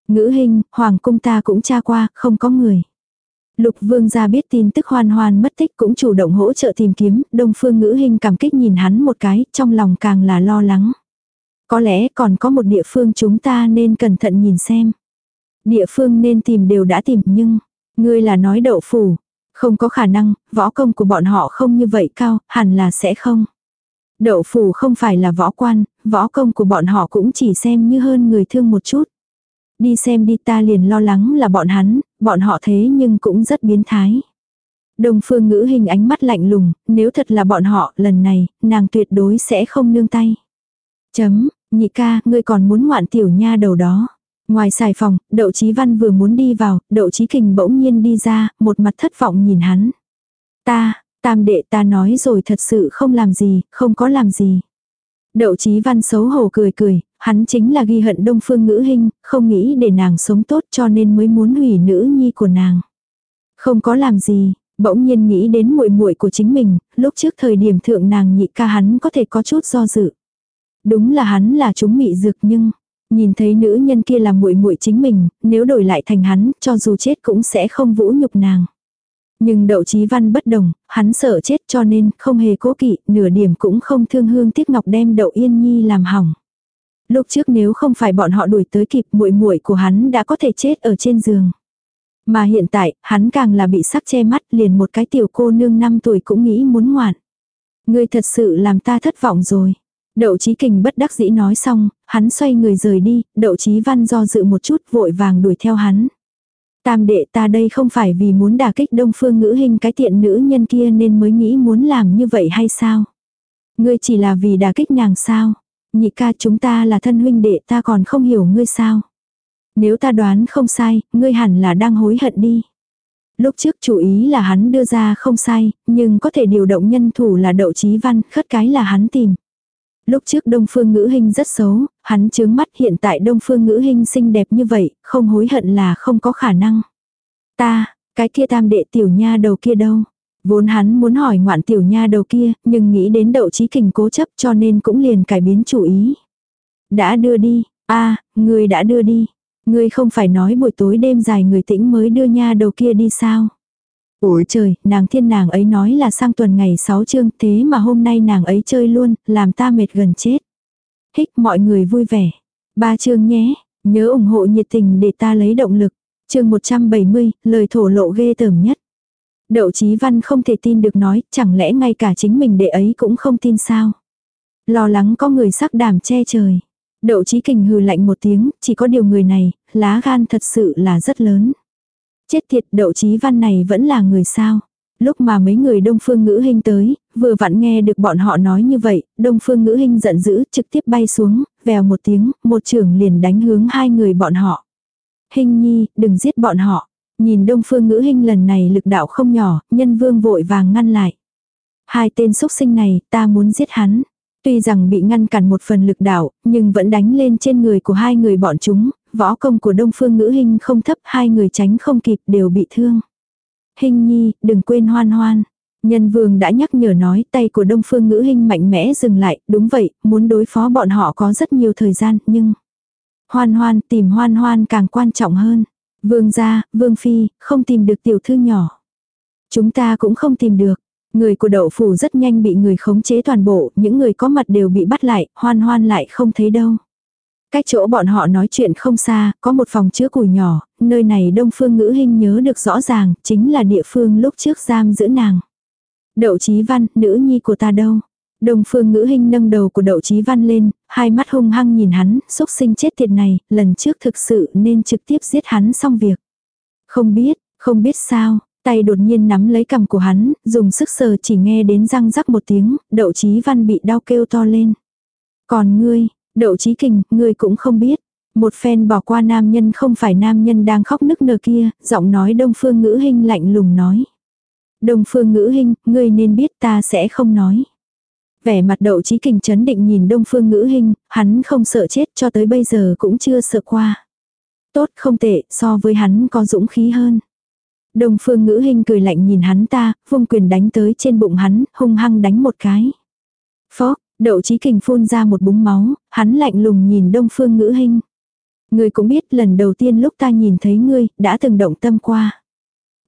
Ngữ hình, hoàng cung ta cũng tra qua, không có người. Lục vương gia biết tin tức hoan hoan mất tích cũng chủ động hỗ trợ tìm kiếm, đông phương ngữ hình cảm kích nhìn hắn một cái, trong lòng càng là lo lắng. Có lẽ còn có một địa phương chúng ta nên cẩn thận nhìn xem. Địa phương nên tìm đều đã tìm nhưng, ngươi là nói đậu phủ. Không có khả năng, võ công của bọn họ không như vậy cao, hẳn là sẽ không. Đậu phủ không phải là võ quan, võ công của bọn họ cũng chỉ xem như hơn người thương một chút. Đi xem đi ta liền lo lắng là bọn hắn, bọn họ thế nhưng cũng rất biến thái. Đồng phương ngữ hình ánh mắt lạnh lùng, nếu thật là bọn họ, lần này, nàng tuyệt đối sẽ không nương tay. Chấm, nhị ca, ngươi còn muốn ngoạn tiểu nha đầu đó. Ngoài xài phòng, đậu chí văn vừa muốn đi vào, đậu chí kình bỗng nhiên đi ra, một mặt thất vọng nhìn hắn. Ta, tam đệ ta nói rồi thật sự không làm gì, không có làm gì. Đậu chí văn xấu hổ cười cười, hắn chính là ghi hận đông phương ngữ hình, không nghĩ để nàng sống tốt cho nên mới muốn hủy nữ nhi của nàng. Không có làm gì, bỗng nhiên nghĩ đến muội muội của chính mình, lúc trước thời điểm thượng nàng nhị ca hắn có thể có chút do dự. Đúng là hắn là chúng mị dược nhưng, nhìn thấy nữ nhân kia là muội muội chính mình, nếu đổi lại thành hắn, cho dù chết cũng sẽ không vũ nhục nàng. Nhưng đậu chí văn bất đồng, hắn sợ chết cho nên không hề cố kỵ, nửa điểm cũng không thương hương tiếc ngọc đem đậu yên nhi làm hỏng. Lúc trước nếu không phải bọn họ đuổi tới kịp muội muội của hắn đã có thể chết ở trên giường. Mà hiện tại, hắn càng là bị sắc che mắt liền một cái tiểu cô nương 5 tuổi cũng nghĩ muốn ngoạn. Ngươi thật sự làm ta thất vọng rồi. Đậu Chí Kình bất đắc dĩ nói xong, hắn xoay người rời đi, Đậu Chí Văn do dự một chút vội vàng đuổi theo hắn. Tam đệ ta đây không phải vì muốn đả kích đông phương ngữ hình cái tiện nữ nhân kia nên mới nghĩ muốn làm như vậy hay sao? Ngươi chỉ là vì đả kích nàng sao? Nhị ca chúng ta là thân huynh đệ ta còn không hiểu ngươi sao? Nếu ta đoán không sai, ngươi hẳn là đang hối hận đi. Lúc trước chủ ý là hắn đưa ra không sai, nhưng có thể điều động nhân thủ là đậu chí văn, khất cái là hắn tìm. Lúc trước Đông Phương Ngữ Hinh rất xấu, hắn chướng mắt hiện tại Đông Phương Ngữ Hinh xinh đẹp như vậy, không hối hận là không có khả năng. Ta, cái kia tam đệ tiểu nha đầu kia đâu? Vốn hắn muốn hỏi ngoạn tiểu nha đầu kia, nhưng nghĩ đến đậu trí kình cố chấp cho nên cũng liền cải biến chủ ý. Đã đưa đi, a người đã đưa đi. Người không phải nói buổi tối đêm dài người tĩnh mới đưa nha đầu kia đi sao? Ủa trời, nàng thiên nàng ấy nói là sang tuần ngày 6 chương thế mà hôm nay nàng ấy chơi luôn, làm ta mệt gần chết. Hích mọi người vui vẻ. Ba chương nhé, nhớ ủng hộ nhiệt tình để ta lấy động lực. chương 170, lời thổ lộ ghê tởm nhất. Đậu Chí Văn không thể tin được nói, chẳng lẽ ngay cả chính mình đệ ấy cũng không tin sao. Lo lắng có người sắc đàm che trời. Đậu Chí Kình hừ lạnh một tiếng, chỉ có điều người này, lá gan thật sự là rất lớn. Chết thiệt đậu chí văn này vẫn là người sao. Lúc mà mấy người đông phương ngữ hình tới, vừa vặn nghe được bọn họ nói như vậy, đông phương ngữ hình giận dữ trực tiếp bay xuống, vèo một tiếng, một trưởng liền đánh hướng hai người bọn họ. Hình nhi, đừng giết bọn họ. Nhìn đông phương ngữ hình lần này lực đạo không nhỏ, nhân vương vội vàng ngăn lại. Hai tên xúc sinh này, ta muốn giết hắn. Tuy rằng bị ngăn cản một phần lực đạo, nhưng vẫn đánh lên trên người của hai người bọn chúng, võ công của đông phương ngữ hình không thấp, hai người tránh không kịp đều bị thương. Hình nhi, đừng quên hoan hoan. Nhân vương đã nhắc nhở nói tay của đông phương ngữ hình mạnh mẽ dừng lại, đúng vậy, muốn đối phó bọn họ có rất nhiều thời gian, nhưng... Hoan hoan tìm hoan hoan càng quan trọng hơn. Vương gia, vương phi, không tìm được tiểu thư nhỏ. Chúng ta cũng không tìm được. Người của đậu phủ rất nhanh bị người khống chế toàn bộ, những người có mặt đều bị bắt lại, hoan hoan lại không thấy đâu. Cách chỗ bọn họ nói chuyện không xa, có một phòng chứa củi nhỏ, nơi này đông phương ngữ hình nhớ được rõ ràng, chính là địa phương lúc trước giam giữ nàng. Đậu Chí Văn, nữ nhi của ta đâu? Đông phương ngữ hình nâng đầu của đậu Chí Văn lên, hai mắt hung hăng nhìn hắn, xúc sinh chết tiệt này, lần trước thực sự nên trực tiếp giết hắn xong việc. Không biết, không biết sao, tay đột nhiên nắm lấy cầm của hắn, dùng sức sờ chỉ nghe đến răng rắc một tiếng, đậu Chí Văn bị đau kêu to lên. Còn ngươi, đậu trí kình, ngươi cũng không biết. Một phen bỏ qua nam nhân không phải nam nhân đang khóc nức nở kia, giọng nói đông phương ngữ hình lạnh lùng nói. Đông phương ngữ hình, ngươi nên biết ta sẽ không nói. Vẻ mặt đậu trí kình chấn định nhìn đông phương ngữ hình, hắn không sợ chết cho tới bây giờ cũng chưa sợ qua. Tốt không tệ, so với hắn có dũng khí hơn. Đông phương ngữ hình cười lạnh nhìn hắn ta, vung quyền đánh tới trên bụng hắn, hung hăng đánh một cái. Phó, đậu trí kình phun ra một búng máu, hắn lạnh lùng nhìn đông phương ngữ hình. Ngươi cũng biết lần đầu tiên lúc ta nhìn thấy ngươi, đã từng động tâm qua.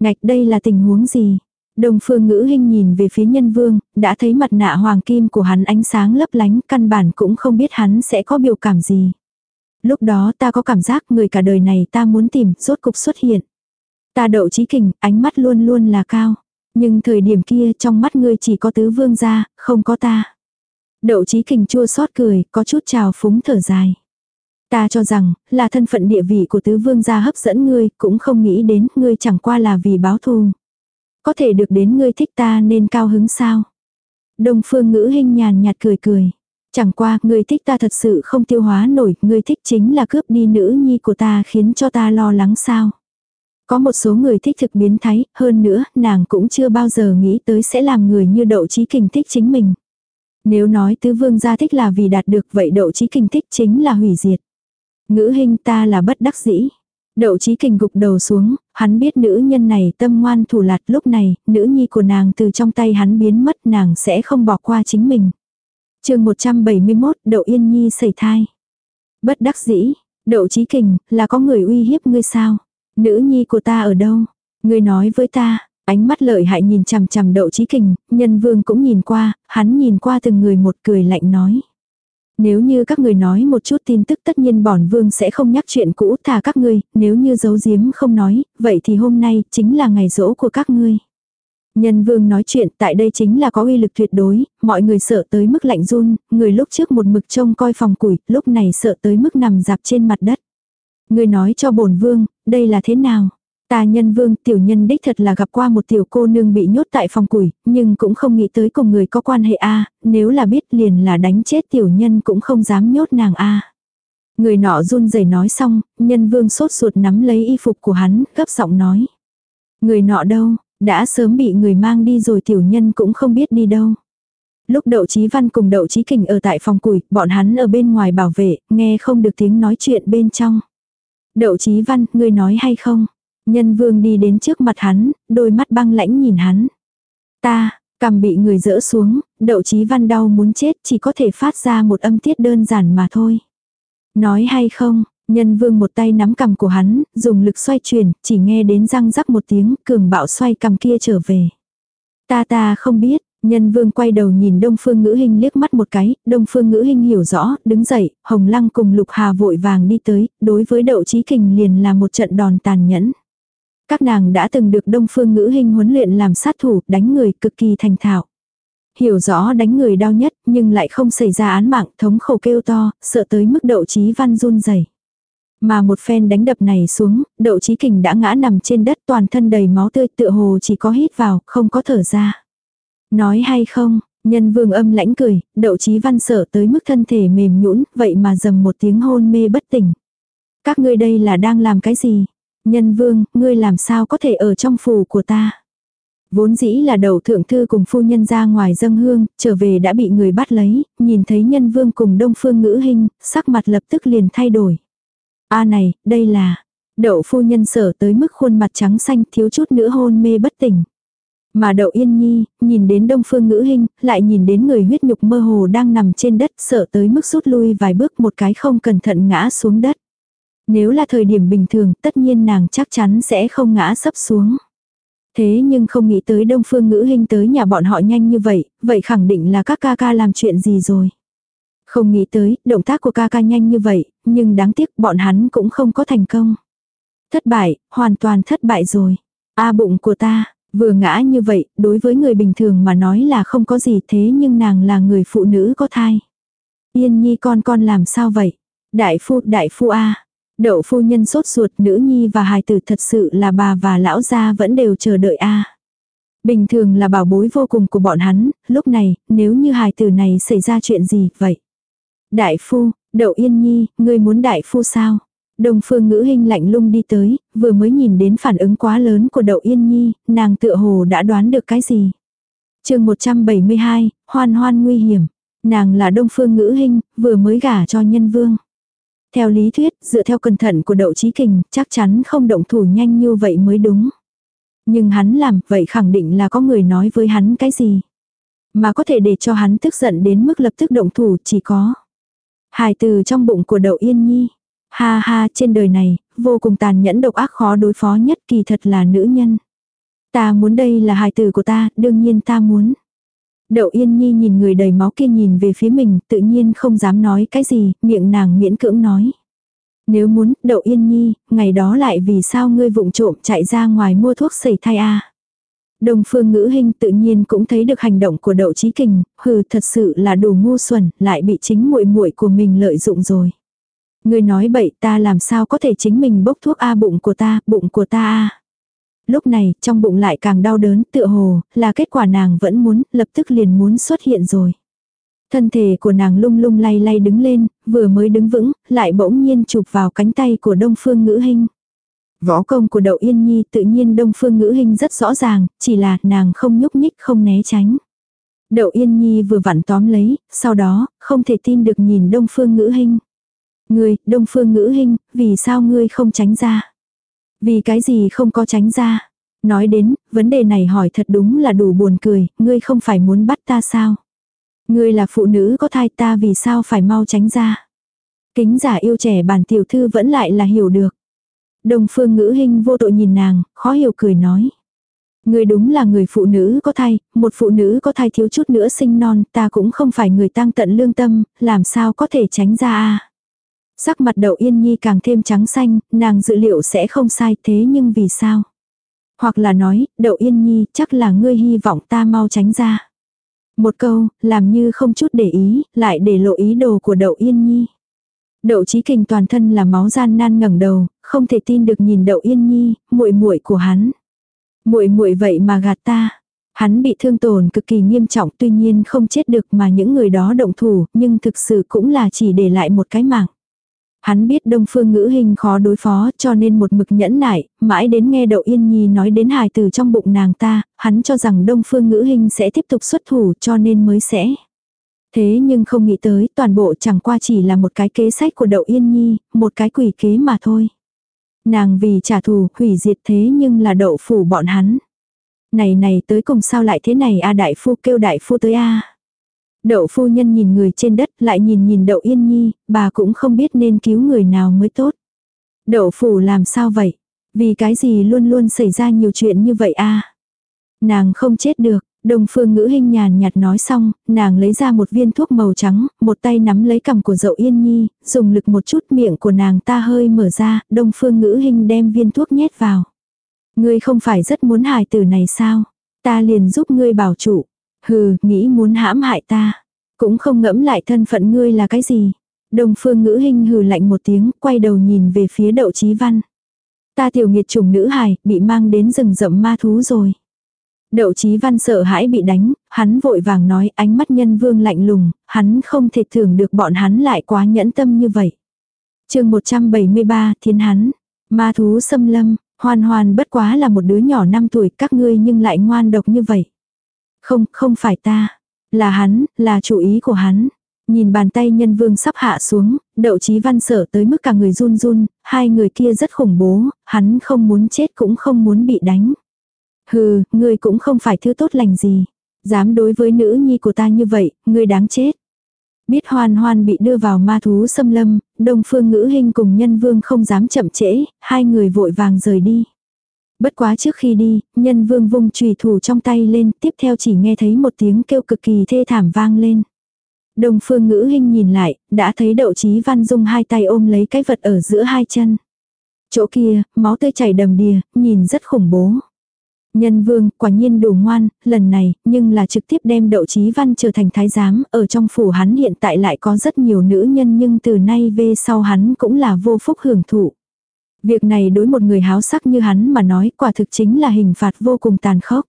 Ngạch đây là tình huống gì? Đông phương ngữ hình nhìn về phía nhân vương, đã thấy mặt nạ hoàng kim của hắn ánh sáng lấp lánh, căn bản cũng không biết hắn sẽ có biểu cảm gì. Lúc đó ta có cảm giác người cả đời này ta muốn tìm, rốt cục xuất hiện. Ta đậu trí kình, ánh mắt luôn luôn là cao. Nhưng thời điểm kia trong mắt ngươi chỉ có tứ vương gia, không có ta. Đậu trí kình chua xót cười, có chút trào phúng thở dài. Ta cho rằng, là thân phận địa vị của tứ vương gia hấp dẫn ngươi, cũng không nghĩ đến ngươi chẳng qua là vì báo thù. Có thể được đến ngươi thích ta nên cao hứng sao? Đông phương ngữ hình nhàn nhạt cười cười. Chẳng qua, ngươi thích ta thật sự không tiêu hóa nổi, ngươi thích chính là cướp đi nữ nhi của ta khiến cho ta lo lắng sao. Có một số người thích thực biến thái, hơn nữa, nàng cũng chưa bao giờ nghĩ tới sẽ làm người như đậu trí kình thích chính mình. Nếu nói tứ vương gia thích là vì đạt được vậy đậu trí kinh thích chính là hủy diệt. Ngữ hình ta là bất đắc dĩ. Đậu trí kình gục đầu xuống, hắn biết nữ nhân này tâm ngoan thủ lạt lúc này, nữ nhi của nàng từ trong tay hắn biến mất nàng sẽ không bỏ qua chính mình. chương 171 Đậu Yên Nhi xảy thai. Bất đắc dĩ, đậu trí kình, là có người uy hiếp ngươi sao? Nữ nhi của ta ở đâu? Ngươi nói với ta, ánh mắt lợi hại nhìn chằm chằm đậu trí kình, nhân vương cũng nhìn qua, hắn nhìn qua từng người một cười lạnh nói. Nếu như các người nói một chút tin tức tất nhiên bổn vương sẽ không nhắc chuyện cũ thà các ngươi, nếu như giấu giếm không nói, vậy thì hôm nay chính là ngày rỗ của các ngươi. Nhân vương nói chuyện tại đây chính là có uy lực tuyệt đối, mọi người sợ tới mức lạnh run, người lúc trước một mực trông coi phòng củi, lúc này sợ tới mức nằm dạp trên mặt đất. Người nói cho bổn vương, đây là thế nào? Ta nhân vương tiểu nhân đích thật là gặp qua một tiểu cô nương bị nhốt tại phòng củi, nhưng cũng không nghĩ tới cùng người có quan hệ a nếu là biết liền là đánh chết tiểu nhân cũng không dám nhốt nàng a Người nọ run rẩy nói xong, nhân vương sốt ruột nắm lấy y phục của hắn, gấp giọng nói. Người nọ đâu, đã sớm bị người mang đi rồi tiểu nhân cũng không biết đi đâu. Lúc đậu chí văn cùng đậu chí kình ở tại phòng củi, bọn hắn ở bên ngoài bảo vệ, nghe không được tiếng nói chuyện bên trong. Đậu chí văn, ngươi nói hay không? Nhân vương đi đến trước mặt hắn, đôi mắt băng lãnh nhìn hắn. Ta, cầm bị người dỡ xuống, đậu chí văn đau muốn chết chỉ có thể phát ra một âm tiết đơn giản mà thôi. Nói hay không, nhân vương một tay nắm cầm của hắn, dùng lực xoay chuyển, chỉ nghe đến răng rắc một tiếng, cường bạo xoay cầm kia trở về. Ta ta không biết, Nhân vương quay đầu nhìn đông phương ngữ hình liếc mắt một cái, đông phương ngữ hình hiểu rõ, đứng dậy, hồng lăng cùng lục hà vội vàng đi tới, đối với đậu trí kình liền là một trận đòn tàn nhẫn. Các nàng đã từng được đông phương ngữ hình huấn luyện làm sát thủ, đánh người cực kỳ thành thạo. Hiểu rõ đánh người đau nhất, nhưng lại không xảy ra án mạng, thống khổ kêu to, sợ tới mức đậu trí văn run rẩy Mà một phen đánh đập này xuống, đậu trí kình đã ngã nằm trên đất toàn thân đầy máu tươi tựa hồ chỉ có hít vào, không có thở ra. Nói hay không, nhân vương âm lãnh cười, đậu trí văn sợ tới mức thân thể mềm nhũn vậy mà dầm một tiếng hôn mê bất tỉnh. Các ngươi đây là đang làm cái gì? Nhân vương, ngươi làm sao có thể ở trong phủ của ta? Vốn dĩ là đầu thượng thư cùng phu nhân ra ngoài dâng hương, trở về đã bị người bắt lấy, nhìn thấy nhân vương cùng đông phương ngữ hình, sắc mặt lập tức liền thay đổi. A này, đây là, đậu phu nhân sở tới mức khuôn mặt trắng xanh thiếu chút nữa hôn mê bất tỉnh. Mà đậu yên nhi, nhìn đến đông phương ngữ hình, lại nhìn đến người huyết nhục mơ hồ đang nằm trên đất sợ tới mức rút lui vài bước một cái không cẩn thận ngã xuống đất. Nếu là thời điểm bình thường, tất nhiên nàng chắc chắn sẽ không ngã sấp xuống. Thế nhưng không nghĩ tới đông phương ngữ hình tới nhà bọn họ nhanh như vậy, vậy khẳng định là các ca ca làm chuyện gì rồi. Không nghĩ tới, động tác của ca ca nhanh như vậy, nhưng đáng tiếc bọn hắn cũng không có thành công. Thất bại, hoàn toàn thất bại rồi. A bụng của ta, vừa ngã như vậy, đối với người bình thường mà nói là không có gì thế nhưng nàng là người phụ nữ có thai. Yên nhi con con làm sao vậy? Đại phu, đại phu A. Đậu phu nhân sốt ruột nữ nhi và hài tử thật sự là bà và lão gia vẫn đều chờ đợi a. Bình thường là bảo bối vô cùng của bọn hắn, lúc này, nếu như hài tử này xảy ra chuyện gì vậy? Đại phu, đậu yên nhi, ngươi muốn đại phu sao? Đông phương ngữ hình lạnh lung đi tới, vừa mới nhìn đến phản ứng quá lớn của đậu yên nhi, nàng tựa hồ đã đoán được cái gì. chương 172, hoan hoan nguy hiểm. Nàng là đông phương ngữ hình, vừa mới gả cho nhân vương. Theo lý thuyết, dựa theo cẩn thận của đậu trí kình, chắc chắn không động thủ nhanh như vậy mới đúng. Nhưng hắn làm, vậy khẳng định là có người nói với hắn cái gì. Mà có thể để cho hắn tức giận đến mức lập tức động thủ chỉ có. Hài từ trong bụng của đậu yên nhi. Ha ha, trên đời này, vô cùng tàn nhẫn độc ác khó đối phó nhất kỳ thật là nữ nhân. Ta muốn đây là hài tử của ta, đương nhiên ta muốn. Đậu Yên Nhi nhìn người đầy máu kia nhìn về phía mình, tự nhiên không dám nói cái gì, miệng nàng miễn cưỡng nói. Nếu muốn, Đậu Yên Nhi, ngày đó lại vì sao ngươi vụng trộm chạy ra ngoài mua thuốc sẩy thai a? Đồng phương ngữ hình tự nhiên cũng thấy được hành động của đậu trí kình, hừ thật sự là đủ ngu xuẩn, lại bị chính muội muội của mình lợi dụng rồi. Ngươi nói bậy ta làm sao có thể chính mình bốc thuốc A bụng của ta, bụng của ta A. Lúc này, trong bụng lại càng đau đớn, tựa hồ, là kết quả nàng vẫn muốn, lập tức liền muốn xuất hiện rồi. Thân thể của nàng lung lung lay lay đứng lên, vừa mới đứng vững, lại bỗng nhiên chụp vào cánh tay của đông phương ngữ hình. Võ công của đậu yên nhi tự nhiên đông phương ngữ hình rất rõ ràng, chỉ là nàng không nhúc nhích không né tránh. Đậu yên nhi vừa vặn tóm lấy, sau đó, không thể tin được nhìn đông phương ngữ hình. Ngươi, đông phương ngữ hình, vì sao ngươi không tránh ra? Vì cái gì không có tránh ra? Nói đến, vấn đề này hỏi thật đúng là đủ buồn cười, ngươi không phải muốn bắt ta sao? Ngươi là phụ nữ có thai ta vì sao phải mau tránh ra? Kính giả yêu trẻ bản tiểu thư vẫn lại là hiểu được. Đông phương ngữ hình vô tội nhìn nàng, khó hiểu cười nói. Người đúng là người phụ nữ có thai, một phụ nữ có thai thiếu chút nữa sinh non, ta cũng không phải người tăng tận lương tâm, làm sao có thể tránh ra a Sắc mặt đậu yên nhi càng thêm trắng xanh, nàng dự liệu sẽ không sai thế nhưng vì sao? Hoặc là nói, đậu yên nhi chắc là ngươi hy vọng ta mau tránh ra. Một câu, làm như không chút để ý, lại để lộ ý đồ của đậu yên nhi. Đậu trí kình toàn thân là máu gian nan ngẩng đầu, không thể tin được nhìn đậu yên nhi, muội muội của hắn. muội muội vậy mà gạt ta. Hắn bị thương tổn cực kỳ nghiêm trọng tuy nhiên không chết được mà những người đó động thủ, nhưng thực sự cũng là chỉ để lại một cái mạng. Hắn biết đông phương ngữ hình khó đối phó cho nên một mực nhẫn nại, mãi đến nghe đậu yên nhi nói đến hài từ trong bụng nàng ta, hắn cho rằng đông phương ngữ hình sẽ tiếp tục xuất thủ cho nên mới sẽ. Thế nhưng không nghĩ tới toàn bộ chẳng qua chỉ là một cái kế sách của đậu yên nhi, một cái quỷ kế mà thôi. Nàng vì trả thù hủy diệt thế nhưng là đậu phủ bọn hắn. Này này tới cùng sao lại thế này a đại phu kêu đại phu tới a Đậu phu nhân nhìn người trên đất lại nhìn nhìn đậu yên nhi, bà cũng không biết nên cứu người nào mới tốt. Đậu phủ làm sao vậy? Vì cái gì luôn luôn xảy ra nhiều chuyện như vậy a Nàng không chết được, Đông phương ngữ hình nhàn nhạt nói xong, nàng lấy ra một viên thuốc màu trắng, một tay nắm lấy cằm của dậu yên nhi, dùng lực một chút miệng của nàng ta hơi mở ra, đông phương ngữ hình đem viên thuốc nhét vào. Ngươi không phải rất muốn hài tử này sao? Ta liền giúp ngươi bảo trụ. Hừ, nghĩ muốn hãm hại ta. Cũng không ngẫm lại thân phận ngươi là cái gì. đồng phương ngữ hình hừ lạnh một tiếng, quay đầu nhìn về phía đậu chí văn. Ta tiểu nghiệt chủng nữ hài, bị mang đến rừng rậm ma thú rồi. Đậu chí văn sợ hãi bị đánh, hắn vội vàng nói ánh mắt nhân vương lạnh lùng, hắn không thể thưởng được bọn hắn lại quá nhẫn tâm như vậy. chương 173 thiên hắn, ma thú xâm lâm, hoàn hoàn bất quá là một đứa nhỏ 5 tuổi các ngươi nhưng lại ngoan độc như vậy. Không, không phải ta. Là hắn, là chủ ý của hắn. Nhìn bàn tay nhân vương sắp hạ xuống, đậu chí văn sợ tới mức cả người run run, hai người kia rất khủng bố, hắn không muốn chết cũng không muốn bị đánh. Hừ, ngươi cũng không phải thứ tốt lành gì. Dám đối với nữ nhi của ta như vậy, ngươi đáng chết. Biết hoan hoan bị đưa vào ma thú xâm lâm, đông phương ngữ hình cùng nhân vương không dám chậm trễ, hai người vội vàng rời đi. Bất quá trước khi đi, nhân vương vung trùy thủ trong tay lên, tiếp theo chỉ nghe thấy một tiếng kêu cực kỳ thê thảm vang lên. đồng phương ngữ hình nhìn lại, đã thấy đậu chí văn dung hai tay ôm lấy cái vật ở giữa hai chân. Chỗ kia, máu tươi chảy đầm đìa, nhìn rất khủng bố. Nhân vương, quả nhiên đủ ngoan, lần này, nhưng là trực tiếp đem đậu chí văn trở thành thái giám, ở trong phủ hắn hiện tại lại có rất nhiều nữ nhân nhưng từ nay về sau hắn cũng là vô phúc hưởng thụ. Việc này đối một người háo sắc như hắn mà nói quả thực chính là hình phạt vô cùng tàn khốc.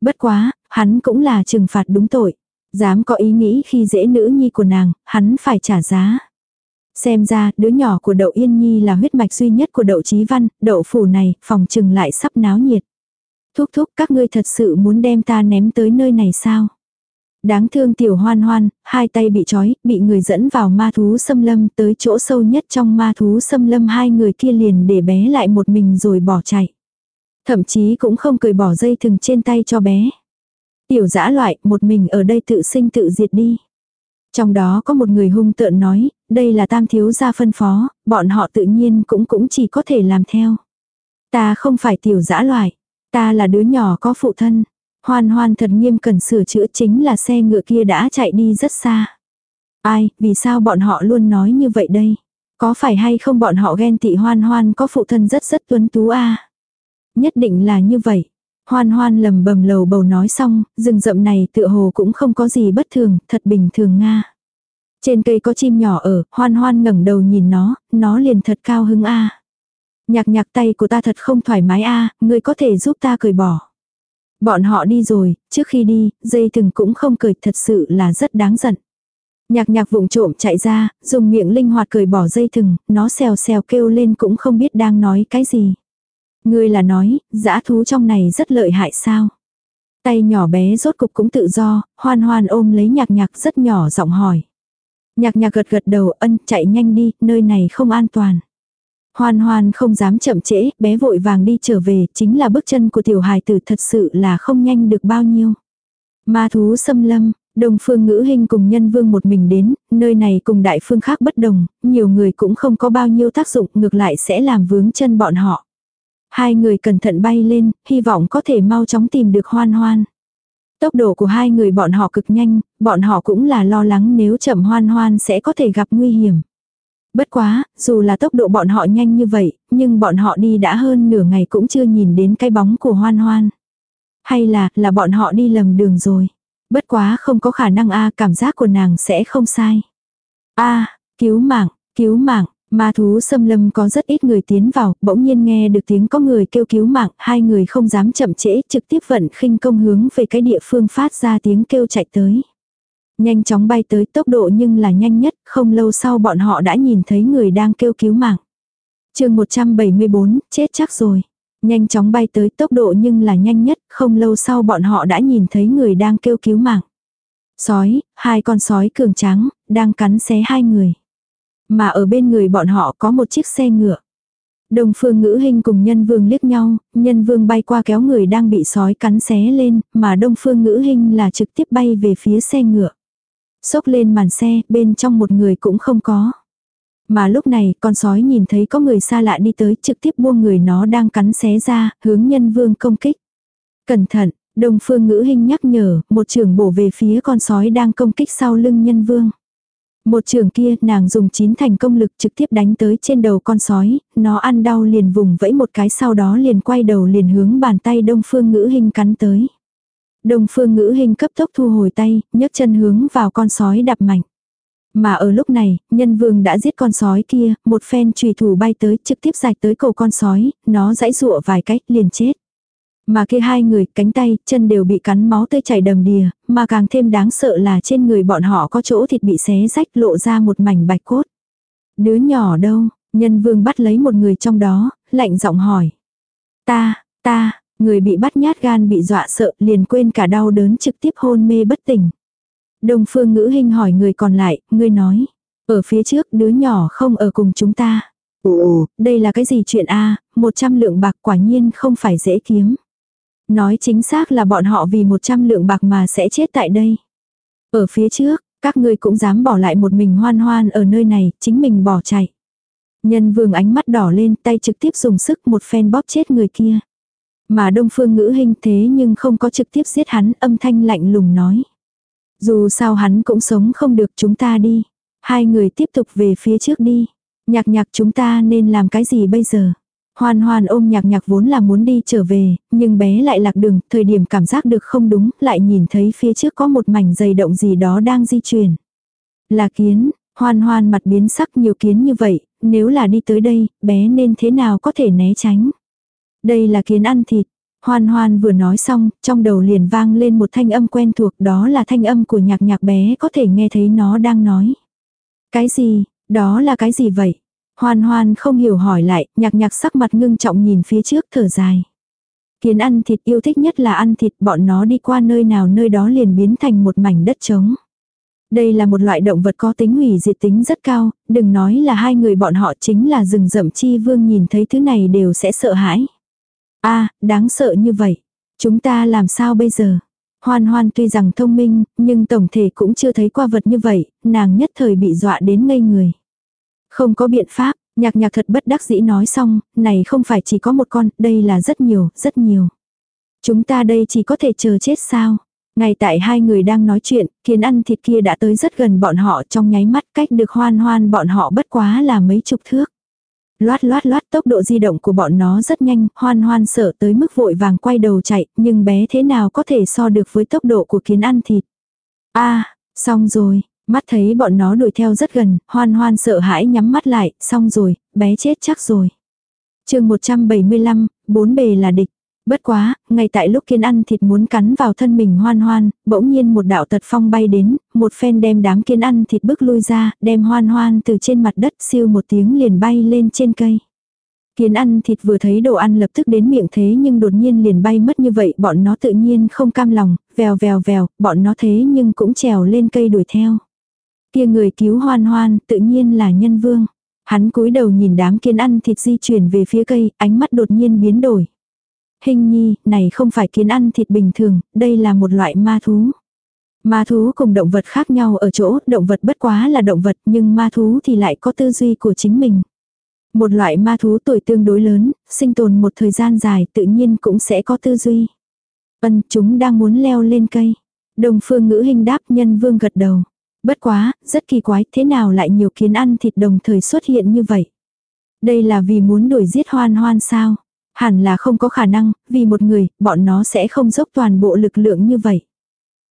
Bất quá, hắn cũng là trừng phạt đúng tội. Dám có ý nghĩ khi dễ nữ nhi của nàng, hắn phải trả giá. Xem ra, đứa nhỏ của đậu Yên Nhi là huyết mạch duy nhất của đậu Chí Văn, đậu phủ này, phòng trừng lại sắp náo nhiệt. Thúc thúc các ngươi thật sự muốn đem ta ném tới nơi này sao? Đáng thương tiểu hoan hoan, hai tay bị trói, bị người dẫn vào ma thú xâm lâm tới chỗ sâu nhất trong ma thú xâm lâm hai người kia liền để bé lại một mình rồi bỏ chạy. Thậm chí cũng không cười bỏ dây thừng trên tay cho bé. Tiểu dã loại, một mình ở đây tự sinh tự diệt đi. Trong đó có một người hung tợn nói, đây là tam thiếu gia phân phó, bọn họ tự nhiên cũng cũng chỉ có thể làm theo. Ta không phải tiểu dã loại, ta là đứa nhỏ có phụ thân. Hoan hoan thật nghiêm cần sửa chữa chính là xe ngựa kia đã chạy đi rất xa. Ai, vì sao bọn họ luôn nói như vậy đây? Có phải hay không bọn họ ghen tị hoan hoan có phụ thân rất rất tuấn tú a Nhất định là như vậy. Hoan hoan lầm bầm lầu bầu nói xong, rừng rậm này tựa hồ cũng không có gì bất thường, thật bình thường nga. Trên cây có chim nhỏ ở, hoan hoan ngẩng đầu nhìn nó, nó liền thật cao hứng a. Nhạc nhạc tay của ta thật không thoải mái a, ngươi có thể giúp ta cởi bỏ. Bọn họ đi rồi, trước khi đi, dây thừng cũng không cười thật sự là rất đáng giận. Nhạc nhạc vụng trộm chạy ra, dùng miệng linh hoạt cười bỏ dây thừng, nó xèo xèo kêu lên cũng không biết đang nói cái gì. Ngươi là nói, dã thú trong này rất lợi hại sao? Tay nhỏ bé rốt cục cũng tự do, hoan hoan ôm lấy nhạc nhạc rất nhỏ giọng hỏi. Nhạc nhạc gật gật đầu ân chạy nhanh đi, nơi này không an toàn. Hoan hoan không dám chậm trễ, bé vội vàng đi trở về, chính là bước chân của tiểu hài tử thật sự là không nhanh được bao nhiêu. Ma thú xâm lâm, Đồng phương ngữ hình cùng nhân vương một mình đến, nơi này cùng đại phương khác bất đồng, nhiều người cũng không có bao nhiêu tác dụng ngược lại sẽ làm vướng chân bọn họ. Hai người cẩn thận bay lên, hy vọng có thể mau chóng tìm được hoan hoan. Tốc độ của hai người bọn họ cực nhanh, bọn họ cũng là lo lắng nếu chậm hoan hoan sẽ có thể gặp nguy hiểm. Bất quá, dù là tốc độ bọn họ nhanh như vậy, nhưng bọn họ đi đã hơn nửa ngày cũng chưa nhìn đến cái bóng của hoan hoan. Hay là, là bọn họ đi lầm đường rồi. Bất quá không có khả năng a cảm giác của nàng sẽ không sai. a cứu mạng, cứu mạng, Ma thú xâm lâm có rất ít người tiến vào, bỗng nhiên nghe được tiếng có người kêu cứu mạng, hai người không dám chậm trễ, trực tiếp vận khinh công hướng về cái địa phương phát ra tiếng kêu chạy tới. Nhanh chóng bay tới tốc độ nhưng là nhanh nhất, không lâu sau bọn họ đã nhìn thấy người đang kêu cứu mạng. chương 174, chết chắc rồi. Nhanh chóng bay tới tốc độ nhưng là nhanh nhất, không lâu sau bọn họ đã nhìn thấy người đang kêu cứu mạng. Sói, hai con sói cường trắng, đang cắn xé hai người. Mà ở bên người bọn họ có một chiếc xe ngựa. Đồng phương ngữ hình cùng nhân vương liếc nhau, nhân vương bay qua kéo người đang bị sói cắn xé lên, mà đông phương ngữ hình là trực tiếp bay về phía xe ngựa. Xốc lên màn xe, bên trong một người cũng không có. Mà lúc này, con sói nhìn thấy có người xa lạ đi tới trực tiếp buông người nó đang cắn xé ra, hướng nhân vương công kích. Cẩn thận, đồng phương ngữ hình nhắc nhở, một trường bổ về phía con sói đang công kích sau lưng nhân vương. Một trường kia nàng dùng chín thành công lực trực tiếp đánh tới trên đầu con sói, nó ăn đau liền vùng vẫy một cái sau đó liền quay đầu liền hướng bàn tay đông phương ngữ hình cắn tới. Đông phương ngữ hình cấp tốc thu hồi tay, nhấc chân hướng vào con sói đập mạnh. Mà ở lúc này, nhân vương đã giết con sói kia, một phen trùy thủ bay tới trực tiếp rạch tới cổ con sói, nó dãy rụa vài cách liền chết. Mà kia hai người, cánh tay, chân đều bị cắn máu tươi chảy đầm đìa, mà càng thêm đáng sợ là trên người bọn họ có chỗ thịt bị xé rách lộ ra một mảnh bạch cốt. Đứa nhỏ đâu, nhân vương bắt lấy một người trong đó, lạnh giọng hỏi. Ta, ta, người bị bắt nhát gan bị dọa sợ liền quên cả đau đớn trực tiếp hôn mê bất tỉnh. Đông phương ngữ hình hỏi người còn lại, ngươi nói. Ở phía trước đứa nhỏ không ở cùng chúng ta. Ồ, đây là cái gì chuyện a một trăm lượng bạc quả nhiên không phải dễ kiếm. Nói chính xác là bọn họ vì 100 lượng bạc mà sẽ chết tại đây. Ở phía trước, các ngươi cũng dám bỏ lại một mình hoan hoan ở nơi này, chính mình bỏ chạy. Nhân vương ánh mắt đỏ lên tay trực tiếp dùng sức một phen bóp chết người kia. Mà đông phương ngữ hình thế nhưng không có trực tiếp giết hắn âm thanh lạnh lùng nói. Dù sao hắn cũng sống không được chúng ta đi. Hai người tiếp tục về phía trước đi. Nhạc nhạc chúng ta nên làm cái gì bây giờ? Hoan hoan ôm nhạc nhạc vốn là muốn đi trở về, nhưng bé lại lạc đường, thời điểm cảm giác được không đúng, lại nhìn thấy phía trước có một mảnh dày động gì đó đang di chuyển. Là kiến, hoan hoan mặt biến sắc nhiều kiến như vậy, nếu là đi tới đây, bé nên thế nào có thể né tránh. Đây là kiến ăn thịt. Hoan hoan vừa nói xong, trong đầu liền vang lên một thanh âm quen thuộc đó là thanh âm của nhạc nhạc bé có thể nghe thấy nó đang nói. Cái gì, đó là cái gì vậy? Hoan hoan không hiểu hỏi lại, nhạc nhạc sắc mặt ngưng trọng nhìn phía trước thở dài. Kiến ăn thịt yêu thích nhất là ăn thịt bọn nó đi qua nơi nào nơi đó liền biến thành một mảnh đất trống. Đây là một loại động vật có tính hủy diệt tính rất cao, đừng nói là hai người bọn họ chính là rừng rậm chi vương nhìn thấy thứ này đều sẽ sợ hãi a đáng sợ như vậy. Chúng ta làm sao bây giờ? Hoan hoan tuy rằng thông minh, nhưng tổng thể cũng chưa thấy qua vật như vậy, nàng nhất thời bị dọa đến ngây người. Không có biện pháp, nhạc nhạc thật bất đắc dĩ nói xong, này không phải chỉ có một con, đây là rất nhiều, rất nhiều. Chúng ta đây chỉ có thể chờ chết sao? Ngay tại hai người đang nói chuyện, kiến ăn thịt kia đã tới rất gần bọn họ trong nháy mắt cách được hoan hoan bọn họ bất quá là mấy chục thước. Loát loát loát tốc độ di động của bọn nó rất nhanh, hoan hoan sợ tới mức vội vàng quay đầu chạy, nhưng bé thế nào có thể so được với tốc độ của kiến ăn thịt. a xong rồi, mắt thấy bọn nó đuổi theo rất gần, hoan hoan sợ hãi nhắm mắt lại, xong rồi, bé chết chắc rồi. chương 175, bốn bề là địch. Bất quá, ngay tại lúc kiên ăn thịt muốn cắn vào thân mình hoan hoan, bỗng nhiên một đạo tật phong bay đến, một phen đem đám kiên ăn thịt bước lui ra, đem hoan hoan từ trên mặt đất siêu một tiếng liền bay lên trên cây. Kiến ăn thịt vừa thấy đồ ăn lập tức đến miệng thế nhưng đột nhiên liền bay mất như vậy bọn nó tự nhiên không cam lòng, vèo vèo vèo, bọn nó thế nhưng cũng trèo lên cây đuổi theo. Kia người cứu hoan hoan tự nhiên là nhân vương. Hắn cúi đầu nhìn đám kiến ăn thịt di chuyển về phía cây, ánh mắt đột nhiên biến đổi. Hình nhi, này không phải kiến ăn thịt bình thường, đây là một loại ma thú. Ma thú cùng động vật khác nhau ở chỗ, động vật bất quá là động vật nhưng ma thú thì lại có tư duy của chính mình. Một loại ma thú tuổi tương đối lớn, sinh tồn một thời gian dài tự nhiên cũng sẽ có tư duy. Vân, chúng đang muốn leo lên cây. Đồng phương ngữ hình đáp nhân vương gật đầu. Bất quá, rất kỳ quái, thế nào lại nhiều kiến ăn thịt đồng thời xuất hiện như vậy? Đây là vì muốn đuổi giết hoan hoan sao? Hẳn là không có khả năng, vì một người, bọn nó sẽ không dốc toàn bộ lực lượng như vậy.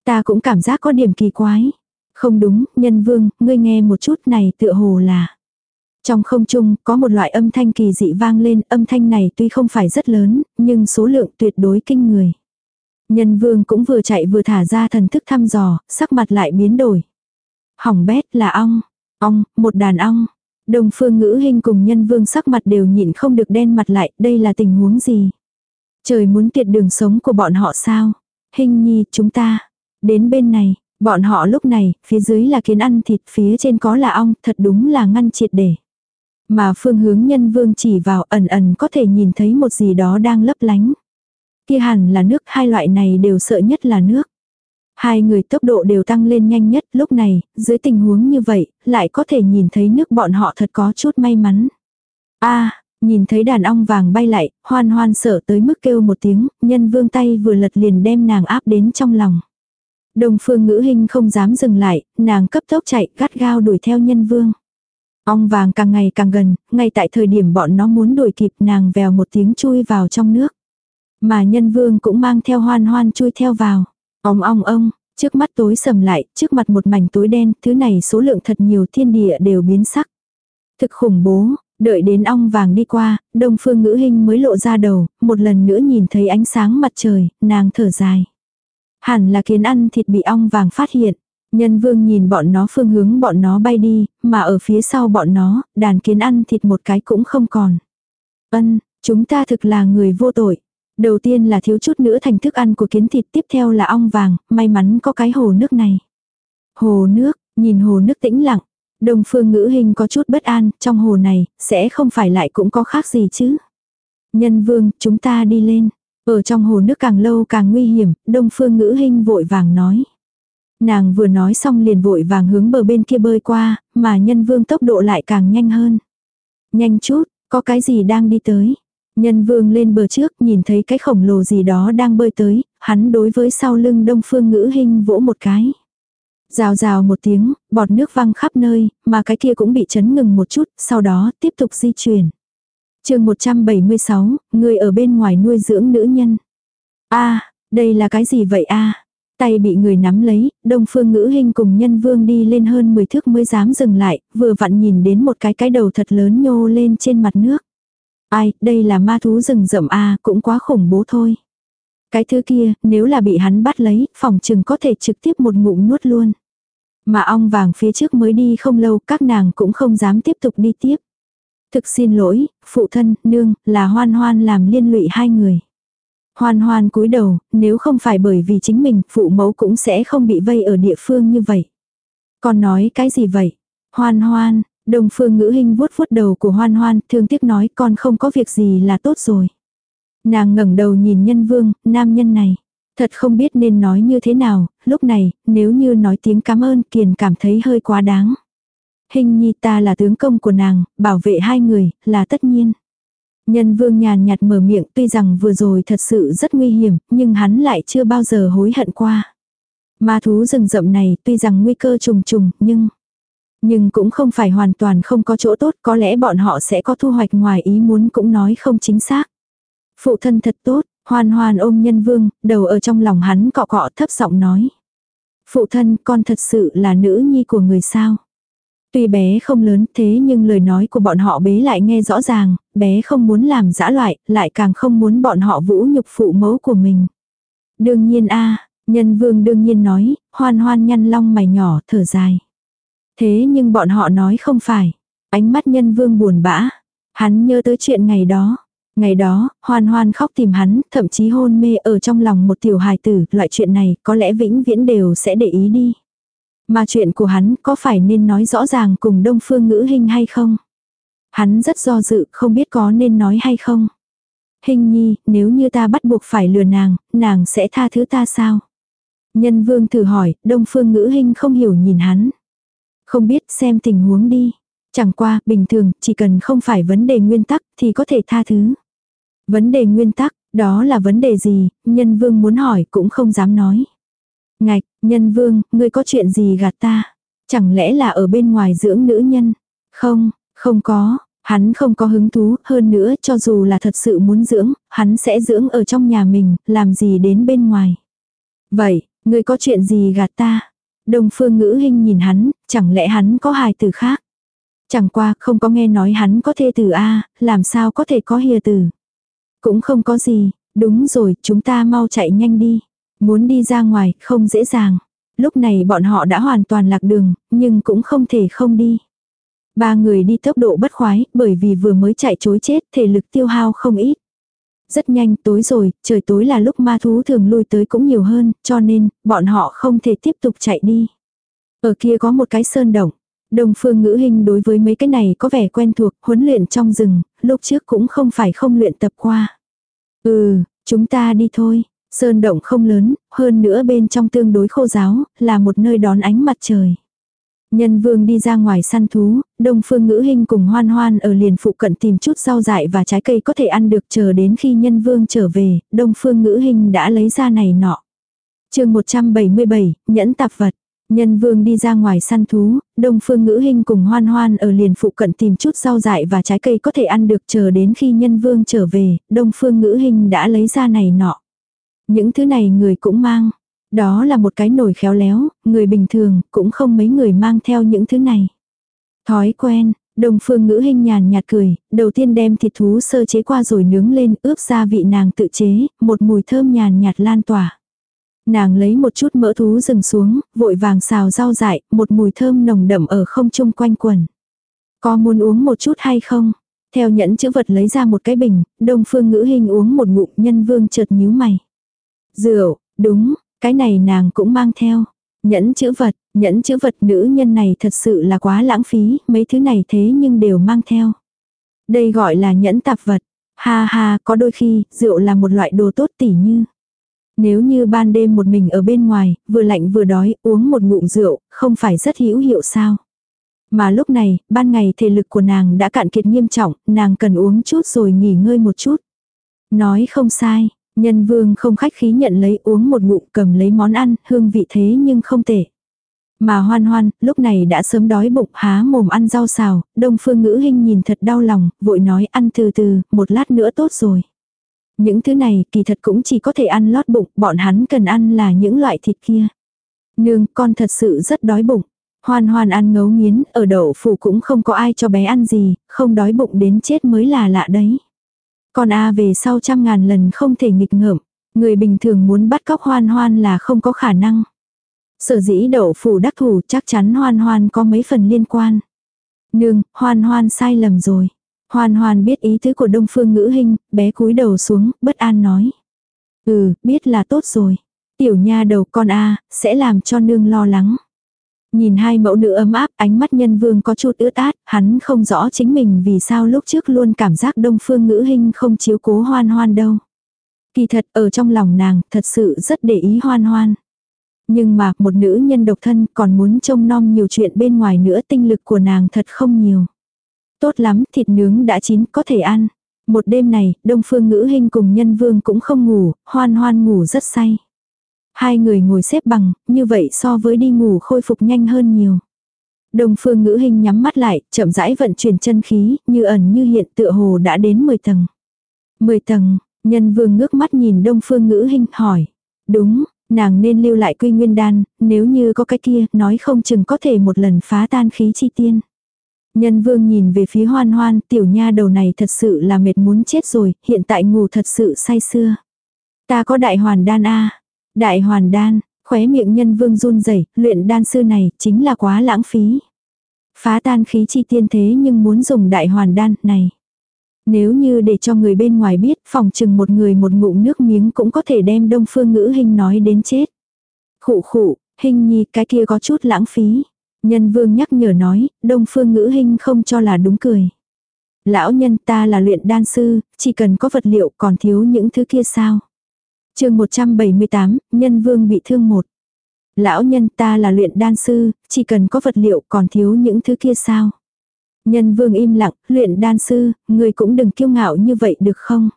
Ta cũng cảm giác có điểm kỳ quái. Không đúng, nhân vương, ngươi nghe một chút này tựa hồ là. Trong không trung, có một loại âm thanh kỳ dị vang lên, âm thanh này tuy không phải rất lớn, nhưng số lượng tuyệt đối kinh người. Nhân vương cũng vừa chạy vừa thả ra thần thức thăm dò, sắc mặt lại biến đổi. Hỏng bét là ong, ong, một đàn ong, Đồng phương ngữ hình cùng nhân vương sắc mặt đều nhịn không được đen mặt lại, đây là tình huống gì? Trời muốn tiệt đường sống của bọn họ sao? Hình nhi, chúng ta. Đến bên này, bọn họ lúc này, phía dưới là kiến ăn thịt, phía trên có là ong, thật đúng là ngăn triệt để. Mà phương hướng nhân vương chỉ vào ẩn ẩn có thể nhìn thấy một gì đó đang lấp lánh. Kia hẳn là nước, hai loại này đều sợ nhất là nước. Hai người tốc độ đều tăng lên nhanh nhất lúc này, dưới tình huống như vậy, lại có thể nhìn thấy nước bọn họ thật có chút may mắn. a nhìn thấy đàn ong vàng bay lại, hoan hoan sợ tới mức kêu một tiếng, nhân vương tay vừa lật liền đem nàng áp đến trong lòng. Đồng phương ngữ hình không dám dừng lại, nàng cấp tốc chạy gắt gao đuổi theo nhân vương. Ong vàng càng ngày càng gần, ngay tại thời điểm bọn nó muốn đuổi kịp nàng vèo một tiếng chui vào trong nước. Mà nhân vương cũng mang theo hoan hoan chui theo vào. Ông ong ong, trước mắt tối sầm lại, trước mặt một mảnh tối đen, thứ này số lượng thật nhiều thiên địa đều biến sắc. Thực khủng bố, đợi đến ong vàng đi qua, đông phương ngữ hình mới lộ ra đầu, một lần nữa nhìn thấy ánh sáng mặt trời, nàng thở dài. Hẳn là kiến ăn thịt bị ong vàng phát hiện. Nhân vương nhìn bọn nó phương hướng bọn nó bay đi, mà ở phía sau bọn nó, đàn kiến ăn thịt một cái cũng không còn. Ân, chúng ta thực là người vô tội. Đầu tiên là thiếu chút nữa thành thức ăn của kiến thịt tiếp theo là ong vàng, may mắn có cái hồ nước này. Hồ nước, nhìn hồ nước tĩnh lặng. Đồng phương ngữ hình có chút bất an, trong hồ này, sẽ không phải lại cũng có khác gì chứ. Nhân vương, chúng ta đi lên. Ở trong hồ nước càng lâu càng nguy hiểm, đông phương ngữ hình vội vàng nói. Nàng vừa nói xong liền vội vàng hướng bờ bên kia bơi qua, mà nhân vương tốc độ lại càng nhanh hơn. Nhanh chút, có cái gì đang đi tới. Nhân vương lên bờ trước nhìn thấy cái khổng lồ gì đó đang bơi tới, hắn đối với sau lưng đông phương ngữ hình vỗ một cái. Rào rào một tiếng, bọt nước văng khắp nơi, mà cái kia cũng bị chấn ngừng một chút, sau đó tiếp tục di chuyển. chương 176, người ở bên ngoài nuôi dưỡng nữ nhân. a đây là cái gì vậy a Tay bị người nắm lấy, đông phương ngữ hình cùng nhân vương đi lên hơn 10 thước mới dám dừng lại, vừa vặn nhìn đến một cái cái đầu thật lớn nhô lên trên mặt nước. Ai, đây là ma thú rừng rậm a cũng quá khủng bố thôi. Cái thứ kia, nếu là bị hắn bắt lấy, phòng chừng có thể trực tiếp một ngụm nuốt luôn. Mà ong vàng phía trước mới đi không lâu, các nàng cũng không dám tiếp tục đi tiếp. Thực xin lỗi, phụ thân, nương, là hoan hoan làm liên lụy hai người. Hoan hoan cúi đầu, nếu không phải bởi vì chính mình, phụ mẫu cũng sẽ không bị vây ở địa phương như vậy. Con nói cái gì vậy? Hoan hoan, đồng phương ngữ hình vuốt vuốt đầu của hoan hoan, thương tiếc nói con không có việc gì là tốt rồi. Nàng ngẩng đầu nhìn nhân vương, nam nhân này. Thật không biết nên nói như thế nào, lúc này, nếu như nói tiếng cảm ơn kiền cảm thấy hơi quá đáng. Hình nhi ta là tướng công của nàng, bảo vệ hai người, là tất nhiên. Nhân vương nhàn nhạt mở miệng tuy rằng vừa rồi thật sự rất nguy hiểm, nhưng hắn lại chưa bao giờ hối hận qua. Ma thú rừng rậm này tuy rằng nguy cơ trùng trùng, nhưng... Nhưng cũng không phải hoàn toàn không có chỗ tốt, có lẽ bọn họ sẽ có thu hoạch ngoài ý muốn cũng nói không chính xác. Phụ thân thật tốt, hoan hoan ôm nhân vương, đầu ở trong lòng hắn cọ cọ thấp giọng nói. Phụ thân con thật sự là nữ nhi của người sao. Tuy bé không lớn thế nhưng lời nói của bọn họ bế lại nghe rõ ràng, bé không muốn làm dã loại, lại càng không muốn bọn họ vũ nhục phụ mẫu của mình. Đương nhiên a nhân vương đương nhiên nói, hoan hoan nhăn long mày nhỏ thở dài. Thế nhưng bọn họ nói không phải. Ánh mắt nhân vương buồn bã. Hắn nhớ tới chuyện ngày đó. Ngày đó, hoan hoan khóc tìm hắn, thậm chí hôn mê ở trong lòng một tiểu hài tử, loại chuyện này có lẽ vĩnh viễn đều sẽ để ý đi. Mà chuyện của hắn có phải nên nói rõ ràng cùng đông phương ngữ hình hay không? Hắn rất do dự, không biết có nên nói hay không. Hình nhi, nếu như ta bắt buộc phải lừa nàng, nàng sẽ tha thứ ta sao? Nhân vương thử hỏi, đông phương ngữ hình không hiểu nhìn hắn. Không biết xem tình huống đi. Chẳng qua, bình thường, chỉ cần không phải vấn đề nguyên tắc thì có thể tha thứ. Vấn đề nguyên tắc, đó là vấn đề gì, nhân vương muốn hỏi cũng không dám nói. Ngạch, nhân vương, ngươi có chuyện gì gạt ta? Chẳng lẽ là ở bên ngoài dưỡng nữ nhân? Không, không có, hắn không có hứng thú, hơn nữa cho dù là thật sự muốn dưỡng, hắn sẽ dưỡng ở trong nhà mình, làm gì đến bên ngoài. Vậy, ngươi có chuyện gì gạt ta? Đồng phương ngữ hình nhìn hắn, chẳng lẽ hắn có hài từ khác? Chẳng qua không có nghe nói hắn có thê tử A, làm sao có thể có hìa tử. Cũng không có gì, đúng rồi, chúng ta mau chạy nhanh đi. Muốn đi ra ngoài, không dễ dàng. Lúc này bọn họ đã hoàn toàn lạc đường, nhưng cũng không thể không đi. Ba người đi tốc độ bất khoái, bởi vì vừa mới chạy chối chết, thể lực tiêu hao không ít. Rất nhanh tối rồi, trời tối là lúc ma thú thường lui tới cũng nhiều hơn, cho nên, bọn họ không thể tiếp tục chạy đi. Ở kia có một cái sơn động. Đông phương ngữ hình đối với mấy cái này có vẻ quen thuộc, huấn luyện trong rừng, lúc trước cũng không phải không luyện tập qua. Ừ, chúng ta đi thôi. Sơn động không lớn, hơn nữa bên trong tương đối khô giáo, là một nơi đón ánh mặt trời. Nhân vương đi ra ngoài săn thú, đông phương ngữ hình cùng hoan hoan ở liền phụ cận tìm chút rau dại và trái cây có thể ăn được chờ đến khi nhân vương trở về, đông phương ngữ hình đã lấy ra này nọ. chương 177, nhẫn tạp vật. Nhân vương đi ra ngoài săn thú, đông phương ngữ hình cùng hoan hoan ở liền phụ cận tìm chút rau dại và trái cây có thể ăn được chờ đến khi nhân vương trở về, đông phương ngữ hình đã lấy ra này nọ. Những thứ này người cũng mang. Đó là một cái nồi khéo léo, người bình thường cũng không mấy người mang theo những thứ này. Thói quen, đồng phương ngữ hình nhàn nhạt cười, đầu tiên đem thịt thú sơ chế qua rồi nướng lên ướp gia vị nàng tự chế, một mùi thơm nhàn nhạt lan tỏa. Nàng lấy một chút mỡ thú rừng xuống, vội vàng xào rau dại, một mùi thơm nồng đậm ở không trung quanh quần. Có muốn uống một chút hay không? Theo nhẫn chữ vật lấy ra một cái bình, đông phương ngữ hình uống một ngụm nhân vương chợt nhíu mày. Rượu, đúng, cái này nàng cũng mang theo. Nhẫn chữ vật, nhẫn chữ vật nữ nhân này thật sự là quá lãng phí, mấy thứ này thế nhưng đều mang theo. Đây gọi là nhẫn tạp vật. Ha ha, có đôi khi, rượu là một loại đồ tốt tỉ như. Nếu như ban đêm một mình ở bên ngoài, vừa lạnh vừa đói, uống một ngụm rượu, không phải rất hữu hiệu sao. Mà lúc này, ban ngày thể lực của nàng đã cạn kiệt nghiêm trọng, nàng cần uống chút rồi nghỉ ngơi một chút. Nói không sai, Nhân vương không khách khí nhận lấy uống một ngụm cầm lấy món ăn, hương vị thế nhưng không tệ. Mà hoan hoan, lúc này đã sớm đói bụng há mồm ăn rau xào, đông phương ngữ hình nhìn thật đau lòng, vội nói ăn từ từ, một lát nữa tốt rồi. Những thứ này kỳ thật cũng chỉ có thể ăn lót bụng, bọn hắn cần ăn là những loại thịt kia. Nương, con thật sự rất đói bụng. Hoan hoan ăn ngấu nghiến, ở đậu phủ cũng không có ai cho bé ăn gì, không đói bụng đến chết mới là lạ đấy. Con A về sau trăm ngàn lần không thể nghịch ngợm. Người bình thường muốn bắt cóc hoan hoan là không có khả năng. Sở dĩ đậu phủ đắc thủ chắc chắn hoan hoan có mấy phần liên quan. Nương, hoan hoan sai lầm rồi. Hoan hoan biết ý tứ của đông phương ngữ hình, bé cúi đầu xuống, bất an nói. Ừ, biết là tốt rồi. Tiểu nha đầu con a sẽ làm cho nương lo lắng. Nhìn hai mẫu nữ ấm áp, ánh mắt nhân vương có chút ướt át, hắn không rõ chính mình vì sao lúc trước luôn cảm giác đông phương ngữ hình không chiếu cố hoan hoan đâu. Kỳ thật ở trong lòng nàng thật sự rất để ý hoan hoan. Nhưng mà một nữ nhân độc thân còn muốn trông nom nhiều chuyện bên ngoài nữa tinh lực của nàng thật không nhiều. Tốt lắm, thịt nướng đã chín, có thể ăn. Một đêm này, Đông Phương Ngữ Hinh cùng Nhân Vương cũng không ngủ, hoan hoan ngủ rất say. Hai người ngồi xếp bằng, như vậy so với đi ngủ khôi phục nhanh hơn nhiều. Đông Phương Ngữ Hinh nhắm mắt lại, chậm rãi vận chuyển chân khí, như ẩn như hiện tựa hồ đã đến 10 tầng. 10 tầng, Nhân Vương ngước mắt nhìn Đông Phương Ngữ Hinh hỏi. Đúng, nàng nên lưu lại quy nguyên đan, nếu như có cái kia, nói không chừng có thể một lần phá tan khí chi tiên. Nhân vương nhìn về phía hoan hoan, tiểu nha đầu này thật sự là mệt muốn chết rồi, hiện tại ngủ thật sự say xưa. Ta có đại hoàn đan a Đại hoàn đan, khóe miệng nhân vương run rẩy luyện đan sư này chính là quá lãng phí. Phá tan khí chi tiên thế nhưng muốn dùng đại hoàn đan này. Nếu như để cho người bên ngoài biết, phòng chừng một người một ngụm nước miếng cũng có thể đem đông phương ngữ hình nói đến chết. Khụ khụ, hình nhi cái kia có chút lãng phí. Nhân vương nhắc nhở nói, đông phương ngữ hình không cho là đúng cười. Lão nhân ta là luyện đan sư, chỉ cần có vật liệu còn thiếu những thứ kia sao chương 178, nhân vương bị thương một. Lão nhân ta là luyện đan sư, chỉ cần có vật liệu còn thiếu những thứ kia sao. Nhân vương im lặng, luyện đan sư, người cũng đừng kiêu ngạo như vậy được không?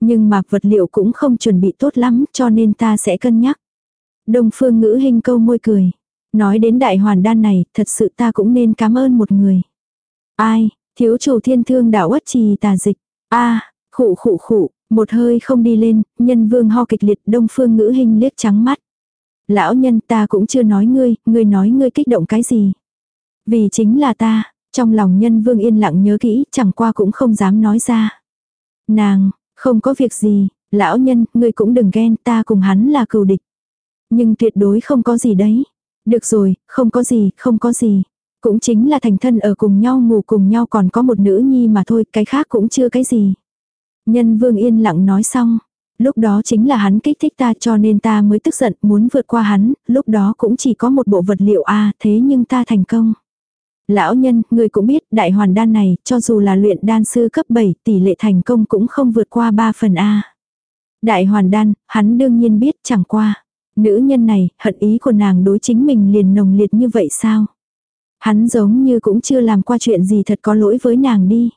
Nhưng mà vật liệu cũng không chuẩn bị tốt lắm cho nên ta sẽ cân nhắc. Đông phương ngữ hình câu môi cười. Nói đến đại hoàn đan này, thật sự ta cũng nên cảm ơn một người. Ai, thiếu chủ thiên thương đảo ất trì tà dịch. a khụ khụ khụ, một hơi không đi lên, nhân vương ho kịch liệt đông phương ngữ hình liếc trắng mắt. Lão nhân ta cũng chưa nói ngươi, ngươi nói ngươi kích động cái gì. Vì chính là ta, trong lòng nhân vương yên lặng nhớ kỹ, chẳng qua cũng không dám nói ra. Nàng, không có việc gì, lão nhân, ngươi cũng đừng ghen, ta cùng hắn là cừu địch. Nhưng tuyệt đối không có gì đấy. Được rồi, không có gì, không có gì. Cũng chính là thành thân ở cùng nhau ngủ cùng nhau còn có một nữ nhi mà thôi, cái khác cũng chưa cái gì. Nhân vương yên lặng nói xong. Lúc đó chính là hắn kích thích ta cho nên ta mới tức giận muốn vượt qua hắn, lúc đó cũng chỉ có một bộ vật liệu a thế nhưng ta thành công. Lão nhân, người cũng biết, đại hoàn đan này, cho dù là luyện đan sư cấp 7, tỷ lệ thành công cũng không vượt qua 3 phần A. Đại hoàn đan, hắn đương nhiên biết chẳng qua. Nữ nhân này, hận ý của nàng đối chính mình liền nồng liệt như vậy sao? Hắn giống như cũng chưa làm qua chuyện gì thật có lỗi với nàng đi.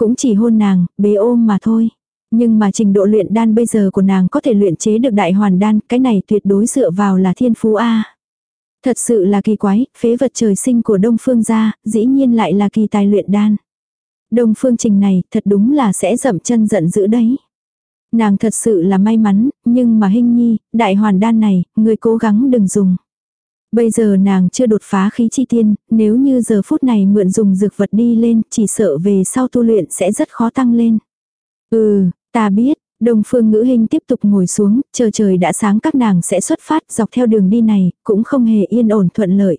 Cũng chỉ hôn nàng, bế ôm mà thôi. Nhưng mà trình độ luyện đan bây giờ của nàng có thể luyện chế được đại hoàn đan, cái này tuyệt đối dựa vào là thiên phú A. Thật sự là kỳ quái, phế vật trời sinh của Đông Phương gia, dĩ nhiên lại là kỳ tài luyện đan. Đông Phương trình này, thật đúng là sẽ dậm chân giận dữ đấy. Nàng thật sự là may mắn, nhưng mà hình nhi, đại hoàn đan này, người cố gắng đừng dùng. Bây giờ nàng chưa đột phá khí chi tiên, nếu như giờ phút này mượn dùng dược vật đi lên, chỉ sợ về sau tu luyện sẽ rất khó tăng lên. Ừ, ta biết, Đông phương ngữ hình tiếp tục ngồi xuống, chờ trời đã sáng các nàng sẽ xuất phát dọc theo đường đi này, cũng không hề yên ổn thuận lợi.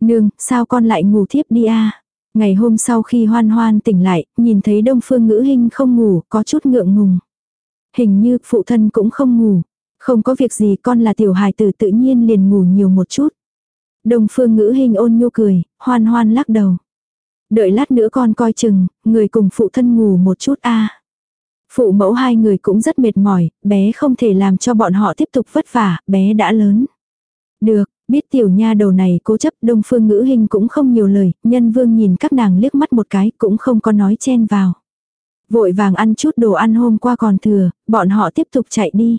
Nương, sao con lại ngủ thiếp đi a Ngày hôm sau khi hoan hoan tỉnh lại, nhìn thấy đông phương ngữ hình không ngủ, có chút ngượng ngùng. Hình như phụ thân cũng không ngủ. Không có việc gì con là tiểu hài tử tự nhiên liền ngủ nhiều một chút. Đông phương ngữ hình ôn nhu cười, hoan hoan lắc đầu. Đợi lát nữa con coi chừng, người cùng phụ thân ngủ một chút a Phụ mẫu hai người cũng rất mệt mỏi, bé không thể làm cho bọn họ tiếp tục vất vả, bé đã lớn. Được, biết tiểu nha đầu này cố chấp đông phương ngữ hình cũng không nhiều lời, nhân vương nhìn các nàng liếc mắt một cái cũng không có nói chen vào. Vội vàng ăn chút đồ ăn hôm qua còn thừa, bọn họ tiếp tục chạy đi.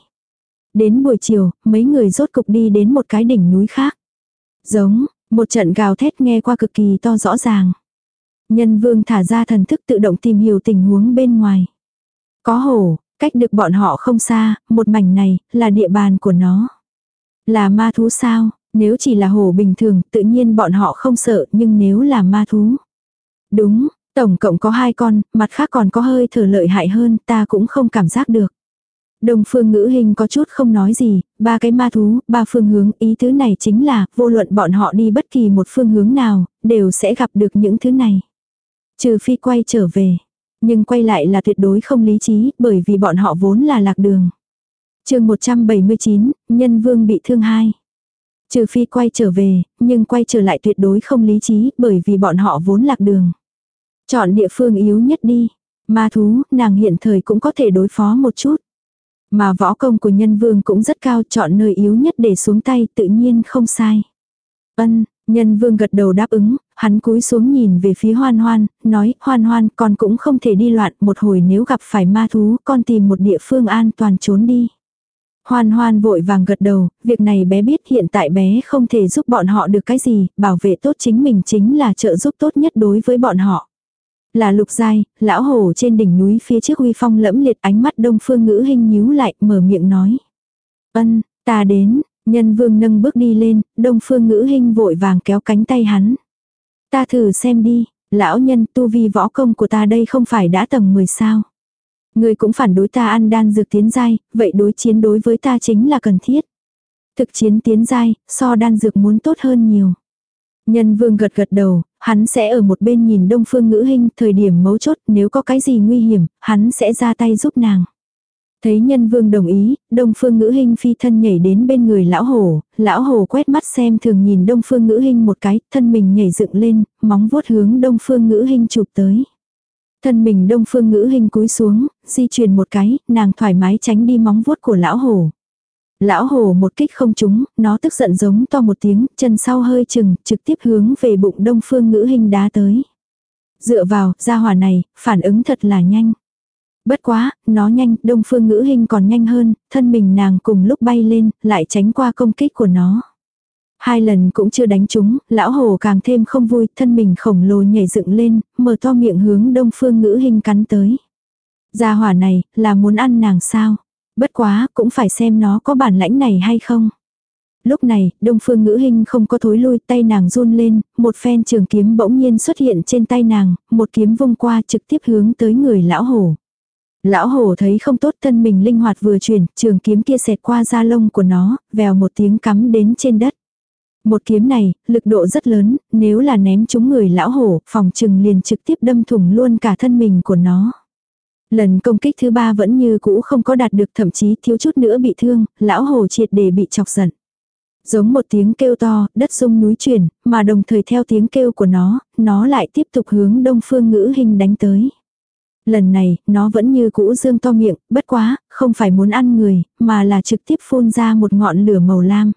Đến buổi chiều, mấy người rốt cục đi đến một cái đỉnh núi khác. Giống, một trận gào thét nghe qua cực kỳ to rõ ràng. Nhân vương thả ra thần thức tự động tìm hiểu tình huống bên ngoài. Có hổ, cách được bọn họ không xa, một mảnh này, là địa bàn của nó. Là ma thú sao? Nếu chỉ là hổ bình thường, tự nhiên bọn họ không sợ, nhưng nếu là ma thú. Đúng, tổng cộng có hai con, mặt khác còn có hơi thở lợi hại hơn, ta cũng không cảm giác được. Đông phương ngữ hình có chút không nói gì, ba cái ma thú, ba phương hướng, ý thứ này chính là, vô luận bọn họ đi bất kỳ một phương hướng nào, đều sẽ gặp được những thứ này. Trừ phi quay trở về. Nhưng quay lại là tuyệt đối không lý trí, bởi vì bọn họ vốn là lạc đường. chương 179, nhân vương bị thương hai. Trừ phi quay trở về, nhưng quay trở lại tuyệt đối không lý trí, bởi vì bọn họ vốn lạc đường. Chọn địa phương yếu nhất đi. Ma thú, nàng hiện thời cũng có thể đối phó một chút. Mà võ công của nhân vương cũng rất cao, chọn nơi yếu nhất để xuống tay, tự nhiên không sai. Ân, nhân vương gật đầu đáp ứng, hắn cúi xuống nhìn về phía hoan hoan, nói, hoan hoan, con cũng không thể đi loạn, một hồi nếu gặp phải ma thú, con tìm một địa phương an toàn trốn đi. Hoan hoan vội vàng gật đầu, việc này bé biết hiện tại bé không thể giúp bọn họ được cái gì, bảo vệ tốt chính mình chính là trợ giúp tốt nhất đối với bọn họ. Là lục giai, lão hổ trên đỉnh núi phía trước uy phong lẫm liệt ánh mắt đông phương ngữ hình nhíu lại, mở miệng nói. Ân, ta đến, nhân vương nâng bước đi lên, đông phương ngữ hình vội vàng kéo cánh tay hắn. Ta thử xem đi, lão nhân tu vi võ công của ta đây không phải đã tầng 10 sao. Người cũng phản đối ta ăn đan dược tiến giai, vậy đối chiến đối với ta chính là cần thiết. Thực chiến tiến giai, so đan dược muốn tốt hơn nhiều. Nhân vương gật gật đầu, hắn sẽ ở một bên nhìn đông phương ngữ hình, thời điểm mấu chốt nếu có cái gì nguy hiểm, hắn sẽ ra tay giúp nàng. Thấy nhân vương đồng ý, đông phương ngữ hình phi thân nhảy đến bên người lão hồ lão hồ quét mắt xem thường nhìn đông phương ngữ hình một cái, thân mình nhảy dựng lên, móng vuốt hướng đông phương ngữ hình chụp tới. Thân mình đông phương ngữ hình cúi xuống, di chuyển một cái, nàng thoải mái tránh đi móng vuốt của lão hồ Lão hổ một kích không trúng, nó tức giận giống to một tiếng, chân sau hơi chừng, trực tiếp hướng về bụng đông phương ngữ hình đá tới. Dựa vào, gia hỏa này, phản ứng thật là nhanh. Bất quá, nó nhanh, đông phương ngữ hình còn nhanh hơn, thân mình nàng cùng lúc bay lên, lại tránh qua công kích của nó. Hai lần cũng chưa đánh trúng, lão hồ càng thêm không vui, thân mình khổng lồ nhảy dựng lên, mở to miệng hướng đông phương ngữ hình cắn tới. Gia hỏa này, là muốn ăn nàng sao? Bất quá, cũng phải xem nó có bản lãnh này hay không. Lúc này, đông phương ngữ hình không có thối lui, tay nàng run lên, một phen trường kiếm bỗng nhiên xuất hiện trên tay nàng, một kiếm vung qua trực tiếp hướng tới người lão hổ. Lão hổ thấy không tốt thân mình linh hoạt vừa chuyển, trường kiếm kia xẹt qua da lông của nó, vèo một tiếng cắm đến trên đất. Một kiếm này, lực độ rất lớn, nếu là ném trúng người lão hổ, phòng trừng liền trực tiếp đâm thủng luôn cả thân mình của nó. Lần công kích thứ ba vẫn như cũ không có đạt được thậm chí thiếu chút nữa bị thương, lão hồ triệt để bị chọc giận. Giống một tiếng kêu to, đất rung núi chuyển, mà đồng thời theo tiếng kêu của nó, nó lại tiếp tục hướng đông phương ngữ hình đánh tới. Lần này, nó vẫn như cũ dương to miệng, bất quá, không phải muốn ăn người, mà là trực tiếp phun ra một ngọn lửa màu lam.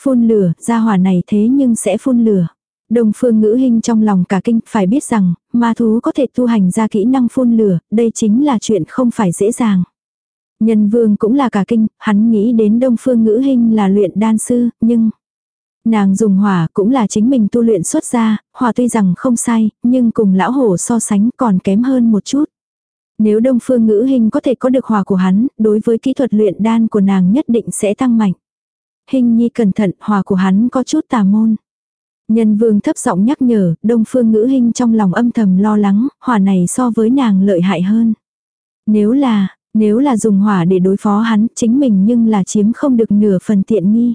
Phun lửa, ra hỏa này thế nhưng sẽ phun lửa. Đông phương ngữ hình trong lòng cả kinh, phải biết rằng, ma thú có thể tu hành ra kỹ năng phun lửa, đây chính là chuyện không phải dễ dàng. Nhân vương cũng là cả kinh, hắn nghĩ đến đông phương ngữ hình là luyện đan sư, nhưng... Nàng dùng hỏa cũng là chính mình tu luyện xuất ra, hỏa tuy rằng không sai, nhưng cùng lão hổ so sánh còn kém hơn một chút. Nếu đông phương ngữ hình có thể có được hỏa của hắn, đối với kỹ thuật luyện đan của nàng nhất định sẽ tăng mạnh. Hình nhi cẩn thận, hỏa của hắn có chút tà môn. Nhân vương thấp giọng nhắc nhở, đông phương ngữ hình trong lòng âm thầm lo lắng, hỏa này so với nàng lợi hại hơn. Nếu là, nếu là dùng hỏa để đối phó hắn, chính mình nhưng là chiếm không được nửa phần tiện nghi.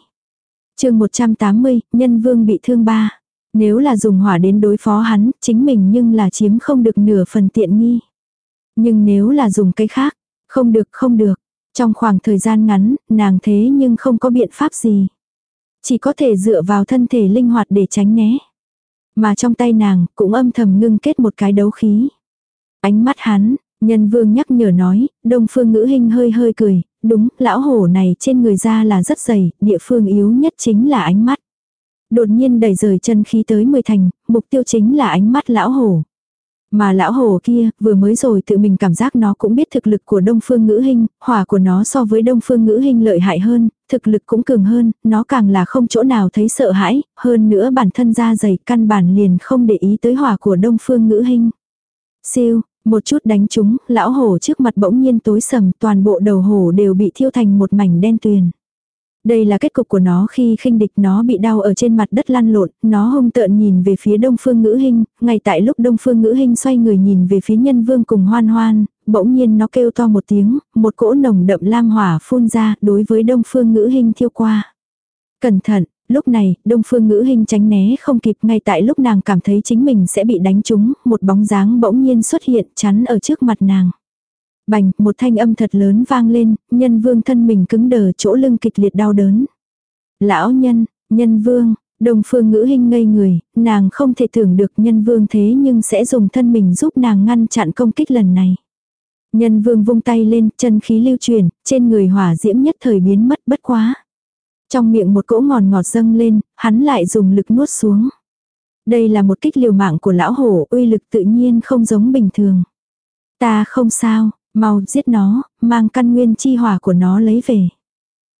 chương 180, nhân vương bị thương ba. Nếu là dùng hỏa đến đối phó hắn, chính mình nhưng là chiếm không được nửa phần tiện nghi. Nhưng nếu là dùng cái khác, không được không được. Trong khoảng thời gian ngắn, nàng thế nhưng không có biện pháp gì. Chỉ có thể dựa vào thân thể linh hoạt để tránh né. Mà trong tay nàng cũng âm thầm ngưng kết một cái đấu khí. Ánh mắt hắn, nhân vương nhắc nhở nói, đông phương ngữ hình hơi hơi cười, đúng, lão hổ này trên người da là rất dày, địa phương yếu nhất chính là ánh mắt. Đột nhiên đẩy rời chân khí tới mười thành, mục tiêu chính là ánh mắt lão hổ. Mà lão hồ kia, vừa mới rồi tự mình cảm giác nó cũng biết thực lực của đông phương ngữ hình, hỏa của nó so với đông phương ngữ hình lợi hại hơn, thực lực cũng cường hơn, nó càng là không chỗ nào thấy sợ hãi, hơn nữa bản thân da dày căn bản liền không để ý tới hỏa của đông phương ngữ hình. Siêu, một chút đánh chúng, lão hổ trước mặt bỗng nhiên tối sầm, toàn bộ đầu hổ đều bị thiêu thành một mảnh đen tuyền. Đây là kết cục của nó khi khinh địch nó bị đau ở trên mặt đất lăn lộn, nó hung tợn nhìn về phía đông phương ngữ hình, ngay tại lúc đông phương ngữ hình xoay người nhìn về phía nhân vương cùng hoan hoan, bỗng nhiên nó kêu to một tiếng, một cỗ nồng đậm lam hỏa phun ra đối với đông phương ngữ hình thiêu qua. Cẩn thận, lúc này, đông phương ngữ hình tránh né không kịp ngay tại lúc nàng cảm thấy chính mình sẽ bị đánh trúng, một bóng dáng bỗng nhiên xuất hiện chắn ở trước mặt nàng. Bành, một thanh âm thật lớn vang lên, nhân vương thân mình cứng đờ chỗ lưng kịch liệt đau đớn. Lão nhân, nhân vương, đồng phương ngữ hình ngây người, nàng không thể tưởng được nhân vương thế nhưng sẽ dùng thân mình giúp nàng ngăn chặn công kích lần này. Nhân vương vung tay lên, chân khí lưu truyền, trên người hỏa diễm nhất thời biến mất bất quá. Trong miệng một cỗ ngọt ngọt dâng lên, hắn lại dùng lực nuốt xuống. Đây là một kích liều mạng của lão hổ, uy lực tự nhiên không giống bình thường. Ta không sao, mau giết nó, mang căn nguyên chi hỏa của nó lấy về.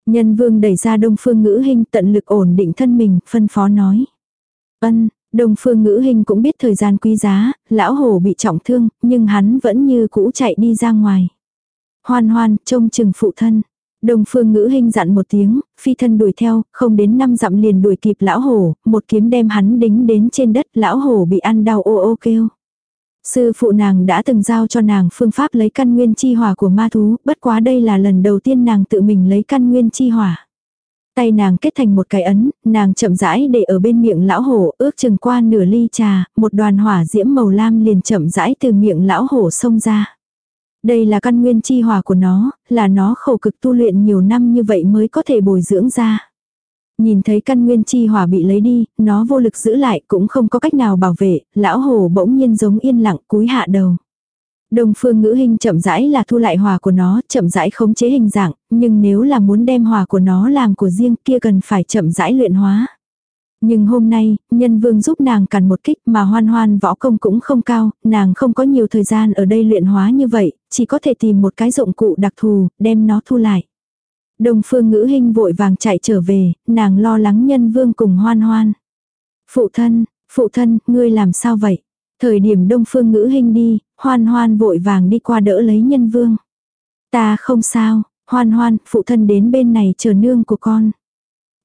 Nhân vương đẩy ra đông phương ngữ hình tận lực ổn định thân mình, phân phó nói. Ân, đông phương ngữ hình cũng biết thời gian quý giá, lão hổ bị trọng thương, nhưng hắn vẫn như cũ chạy đi ra ngoài. Hoan hoan, trông chừng phụ thân. Đông phương ngữ hình dặn một tiếng, phi thân đuổi theo, không đến năm dặm liền đuổi kịp lão hổ, một kiếm đem hắn đính đến trên đất, lão hổ bị ăn đau ô ô kêu. Sư phụ nàng đã từng giao cho nàng phương pháp lấy căn nguyên chi hỏa của ma thú, bất quá đây là lần đầu tiên nàng tự mình lấy căn nguyên chi hỏa. Tay nàng kết thành một cái ấn, nàng chậm rãi để ở bên miệng lão hổ, ước chừng qua nửa ly trà, một đoàn hỏa diễm màu lam liền chậm rãi từ miệng lão hổ xông ra. Đây là căn nguyên chi hỏa của nó, là nó khổ cực tu luyện nhiều năm như vậy mới có thể bồi dưỡng ra. Nhìn thấy căn nguyên chi hỏa bị lấy đi, nó vô lực giữ lại cũng không có cách nào bảo vệ, lão hồ bỗng nhiên giống yên lặng cúi hạ đầu. Đồng phương ngữ hình chậm rãi là thu lại hòa của nó, chậm rãi khống chế hình dạng, nhưng nếu là muốn đem hòa của nó làm của riêng kia cần phải chậm rãi luyện hóa. Nhưng hôm nay, nhân vương giúp nàng cản một kích mà hoan hoan võ công cũng không cao, nàng không có nhiều thời gian ở đây luyện hóa như vậy, chỉ có thể tìm một cái dụng cụ đặc thù, đem nó thu lại. Đồng phương ngữ hình vội vàng chạy trở về, nàng lo lắng nhân vương cùng hoan hoan. Phụ thân, phụ thân, ngươi làm sao vậy? Thời điểm đông phương ngữ hình đi, hoan hoan vội vàng đi qua đỡ lấy nhân vương. Ta không sao, hoan hoan, phụ thân đến bên này chờ nương của con.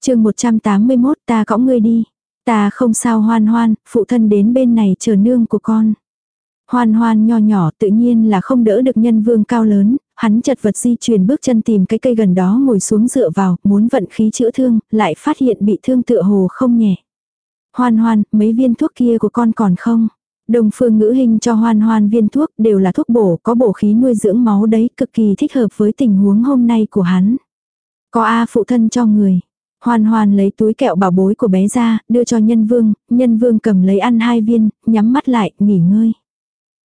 chương 181 ta cõng ngươi đi. Ta không sao hoan hoan, phụ thân đến bên này chờ nương của con. Hoan hoan nho nhỏ tự nhiên là không đỡ được nhân vương cao lớn, hắn chật vật di chuyển bước chân tìm cái cây gần đó ngồi xuống dựa vào, muốn vận khí chữa thương, lại phát hiện bị thương tựa hồ không nhẹ. Hoan hoan, mấy viên thuốc kia của con còn không? Đồng phương ngữ hình cho hoan hoan viên thuốc đều là thuốc bổ, có bổ khí nuôi dưỡng máu đấy, cực kỳ thích hợp với tình huống hôm nay của hắn. Có A phụ thân cho người. Hoan hoan lấy túi kẹo bảo bối của bé ra, đưa cho nhân vương, nhân vương cầm lấy ăn hai viên, nhắm mắt lại, nghỉ ngơi.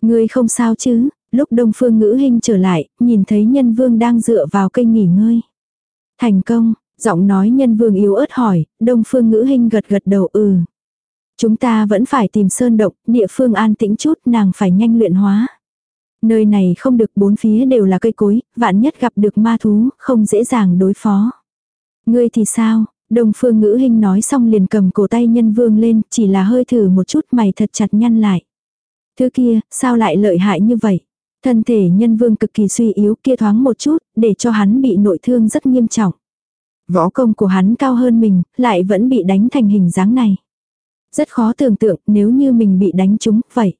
Ngươi không sao chứ, lúc đông phương ngữ hình trở lại, nhìn thấy nhân vương đang dựa vào cây nghỉ ngơi. Thành công, giọng nói nhân vương yếu ớt hỏi, đông phương ngữ hình gật gật đầu ừ. Chúng ta vẫn phải tìm sơn động, địa phương an tĩnh chút nàng phải nhanh luyện hóa. Nơi này không được bốn phía đều là cây cối, vạn nhất gặp được ma thú, không dễ dàng đối phó. Ngươi thì sao? Đồng phương ngữ hình nói xong liền cầm cổ tay nhân vương lên, chỉ là hơi thử một chút mày thật chặt nhăn lại. Thứ kia, sao lại lợi hại như vậy? Thân thể nhân vương cực kỳ suy yếu kia thoáng một chút, để cho hắn bị nội thương rất nghiêm trọng. Võ công của hắn cao hơn mình, lại vẫn bị đánh thành hình dáng này. Rất khó tưởng tượng nếu như mình bị đánh trúng, vậy.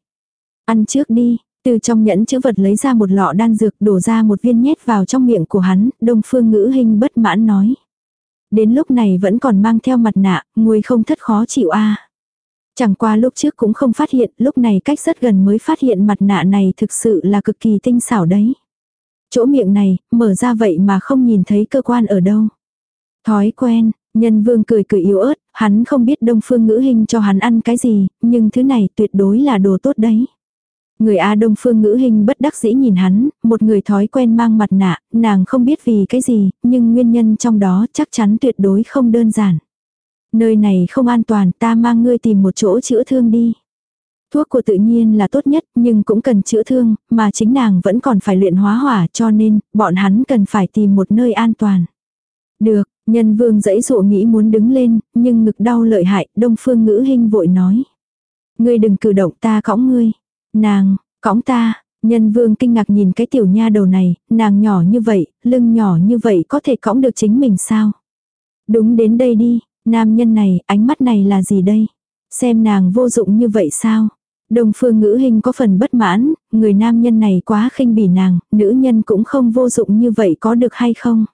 Ăn trước đi, từ trong nhẫn chữ vật lấy ra một lọ đan dược đổ ra một viên nhét vào trong miệng của hắn, đông phương ngữ hình bất mãn nói. Đến lúc này vẫn còn mang theo mặt nạ, nguôi không thất khó chịu a Chẳng qua lúc trước cũng không phát hiện, lúc này cách rất gần mới phát hiện mặt nạ này thực sự là cực kỳ tinh xảo đấy. Chỗ miệng này, mở ra vậy mà không nhìn thấy cơ quan ở đâu. Thói quen, nhân vương cười cười yếu ớt, hắn không biết đông phương ngữ hình cho hắn ăn cái gì, nhưng thứ này tuyệt đối là đồ tốt đấy. Người A Đông Phương ngữ hình bất đắc dĩ nhìn hắn, một người thói quen mang mặt nạ, nàng không biết vì cái gì, nhưng nguyên nhân trong đó chắc chắn tuyệt đối không đơn giản. Nơi này không an toàn, ta mang ngươi tìm một chỗ chữa thương đi. Thuốc của tự nhiên là tốt nhất, nhưng cũng cần chữa thương, mà chính nàng vẫn còn phải luyện hóa hỏa cho nên, bọn hắn cần phải tìm một nơi an toàn. Được, nhân vương dãy dụ nghĩ muốn đứng lên, nhưng ngực đau lợi hại, đông phương ngữ hình vội nói. Ngươi đừng cử động ta cõng ngươi. Nàng, cõng ta, nhân vương kinh ngạc nhìn cái tiểu nha đầu này, nàng nhỏ như vậy, lưng nhỏ như vậy có thể cõng được chính mình sao? Đúng đến đây đi, Nam nhân này, ánh mắt này là gì đây? Xem nàng vô dụng như vậy sao? Đồng phương ngữ hình có phần bất mãn, người nam nhân này quá khinh bỉ nàng, nữ nhân cũng không vô dụng như vậy có được hay không.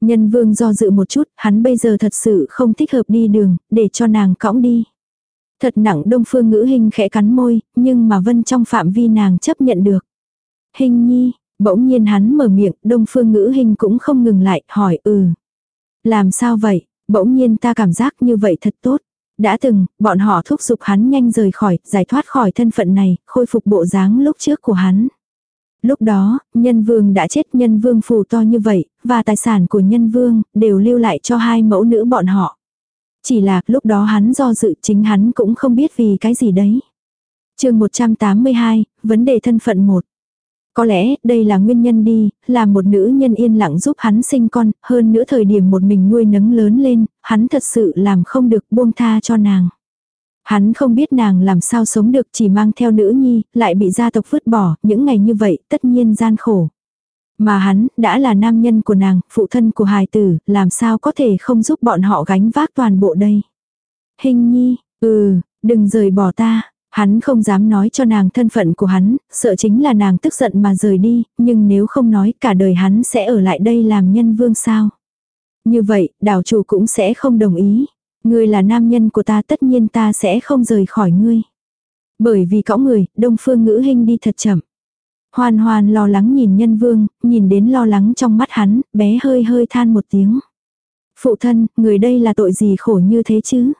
Nhân vương do dự một chút, hắn bây giờ thật sự không thích hợp đi đường, để cho nàng cõng đi. Thật nặng đông phương ngữ hình khẽ cắn môi, nhưng mà vân trong phạm vi nàng chấp nhận được. Hình nhi, bỗng nhiên hắn mở miệng, đông phương ngữ hình cũng không ngừng lại, hỏi ừ. Làm sao vậy, bỗng nhiên ta cảm giác như vậy thật tốt. Đã từng, bọn họ thúc giục hắn nhanh rời khỏi, giải thoát khỏi thân phận này, khôi phục bộ dáng lúc trước của hắn. Lúc đó, nhân vương đã chết nhân vương phù to như vậy, và tài sản của nhân vương đều lưu lại cho hai mẫu nữ bọn họ. Chỉ là lúc đó hắn do dự chính hắn cũng không biết vì cái gì đấy. chương 182, vấn đề thân phận 1. Có lẽ đây là nguyên nhân đi, là một nữ nhân yên lặng giúp hắn sinh con, hơn nữa thời điểm một mình nuôi nấng lớn lên, hắn thật sự làm không được buông tha cho nàng. Hắn không biết nàng làm sao sống được chỉ mang theo nữ nhi, lại bị gia tộc vứt bỏ, những ngày như vậy tất nhiên gian khổ. Mà hắn, đã là nam nhân của nàng, phụ thân của hài tử, làm sao có thể không giúp bọn họ gánh vác toàn bộ đây. Hình nhi, ừ, đừng rời bỏ ta. Hắn không dám nói cho nàng thân phận của hắn, sợ chính là nàng tức giận mà rời đi, nhưng nếu không nói cả đời hắn sẽ ở lại đây làm nhân vương sao. Như vậy, đảo chủ cũng sẽ không đồng ý. Ngươi là nam nhân của ta tất nhiên ta sẽ không rời khỏi ngươi. Bởi vì cõng người, đông phương ngữ hình đi thật chậm. hoàn hoàn lo lắng nhìn nhân vương, nhìn đến lo lắng trong mắt hắn, bé hơi hơi than một tiếng. Phụ thân, người đây là tội gì khổ như thế chứ?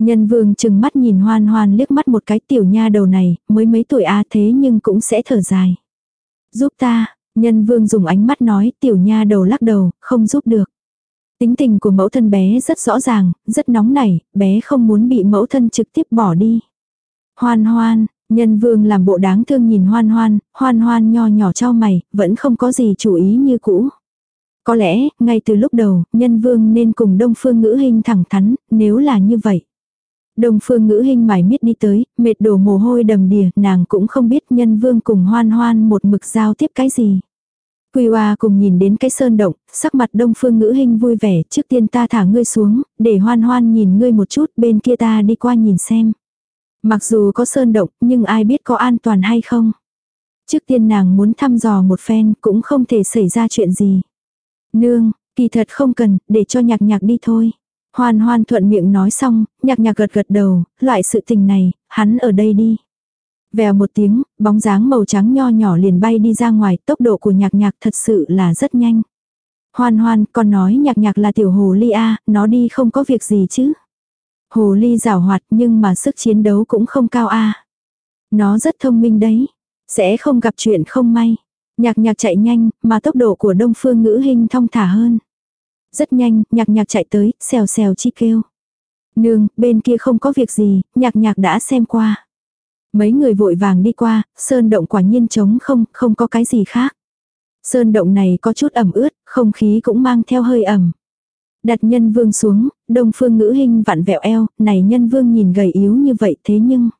Nhân vương chừng mắt nhìn hoan hoan liếc mắt một cái tiểu nha đầu này, mới mấy tuổi a thế nhưng cũng sẽ thở dài. Giúp ta, nhân vương dùng ánh mắt nói tiểu nha đầu lắc đầu, không giúp được. Tính tình của mẫu thân bé rất rõ ràng, rất nóng nảy, bé không muốn bị mẫu thân trực tiếp bỏ đi. Hoan hoan, nhân vương làm bộ đáng thương nhìn hoan hoan, hoan hoan nho nhỏ cho mày, vẫn không có gì chủ ý như cũ. Có lẽ, ngay từ lúc đầu, nhân vương nên cùng đông phương ngữ hình thẳng thắn, nếu là như vậy. Đông phương ngữ hình mải miết đi tới, mệt đổ mồ hôi đầm đìa, nàng cũng không biết nhân vương cùng hoan hoan một mực giao tiếp cái gì. Quy Hoa cùng nhìn đến cái sơn động, sắc mặt đông phương ngữ hình vui vẻ, trước tiên ta thả ngươi xuống, để hoan hoan nhìn ngươi một chút, bên kia ta đi qua nhìn xem. Mặc dù có sơn động, nhưng ai biết có an toàn hay không. Trước tiên nàng muốn thăm dò một phen, cũng không thể xảy ra chuyện gì. Nương, kỳ thật không cần, để cho nhạc nhạc đi thôi. Hoan hoan thuận miệng nói xong, nhạc nhạc gật gật đầu, loại sự tình này, hắn ở đây đi. Vèo một tiếng, bóng dáng màu trắng nho nhỏ liền bay đi ra ngoài, tốc độ của nhạc nhạc thật sự là rất nhanh. Hoan hoan, con nói nhạc nhạc là tiểu hồ ly a, nó đi không có việc gì chứ. Hồ ly rào hoạt nhưng mà sức chiến đấu cũng không cao a. Nó rất thông minh đấy, sẽ không gặp chuyện không may. Nhạc nhạc chạy nhanh, mà tốc độ của đông phương ngữ hình thong thả hơn. Rất nhanh, nhạc nhạc chạy tới, xèo xèo chi kêu. Nương, bên kia không có việc gì, nhạc nhạc đã xem qua. Mấy người vội vàng đi qua, sơn động quả nhiên trống không, không có cái gì khác. Sơn động này có chút ẩm ướt, không khí cũng mang theo hơi ẩm. Đặt nhân vương xuống, đông phương ngữ hình vặn vẹo eo, này nhân vương nhìn gầy yếu như vậy thế nhưng.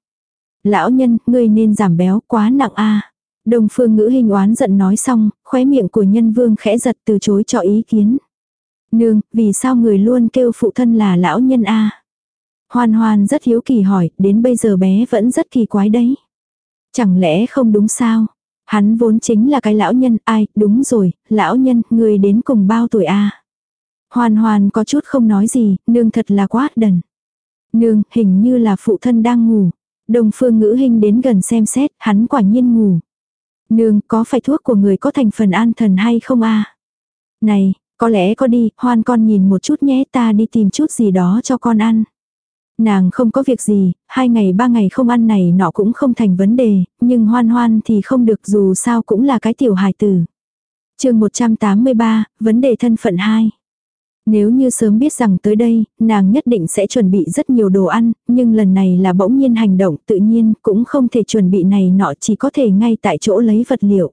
Lão nhân, ngươi nên giảm béo quá nặng a Đông phương ngữ hình oán giận nói xong, khóe miệng của nhân vương khẽ giật từ chối cho ý kiến. Nương, vì sao người luôn kêu phụ thân là lão nhân a Hoan hoan rất hiếu kỳ hỏi, đến bây giờ bé vẫn rất kỳ quái đấy. Chẳng lẽ không đúng sao? Hắn vốn chính là cái lão nhân, ai, đúng rồi, lão nhân, người đến cùng bao tuổi a Hoan hoan có chút không nói gì, nương thật là quá đần. Nương, hình như là phụ thân đang ngủ. Đồng phương ngữ hình đến gần xem xét, hắn quả nhiên ngủ. Nương, có phải thuốc của người có thành phần an thần hay không a Này, có lẽ có đi, hoan con nhìn một chút nhé ta đi tìm chút gì đó cho con ăn. Nàng không có việc gì, hai ngày ba ngày không ăn này nọ cũng không thành vấn đề, nhưng hoan hoan thì không được dù sao cũng là cái tiểu hài tử. chương 183, vấn đề thân phận 2. Nếu như sớm biết rằng tới đây, nàng nhất định sẽ chuẩn bị rất nhiều đồ ăn, nhưng lần này là bỗng nhiên hành động tự nhiên cũng không thể chuẩn bị này nọ chỉ có thể ngay tại chỗ lấy vật liệu.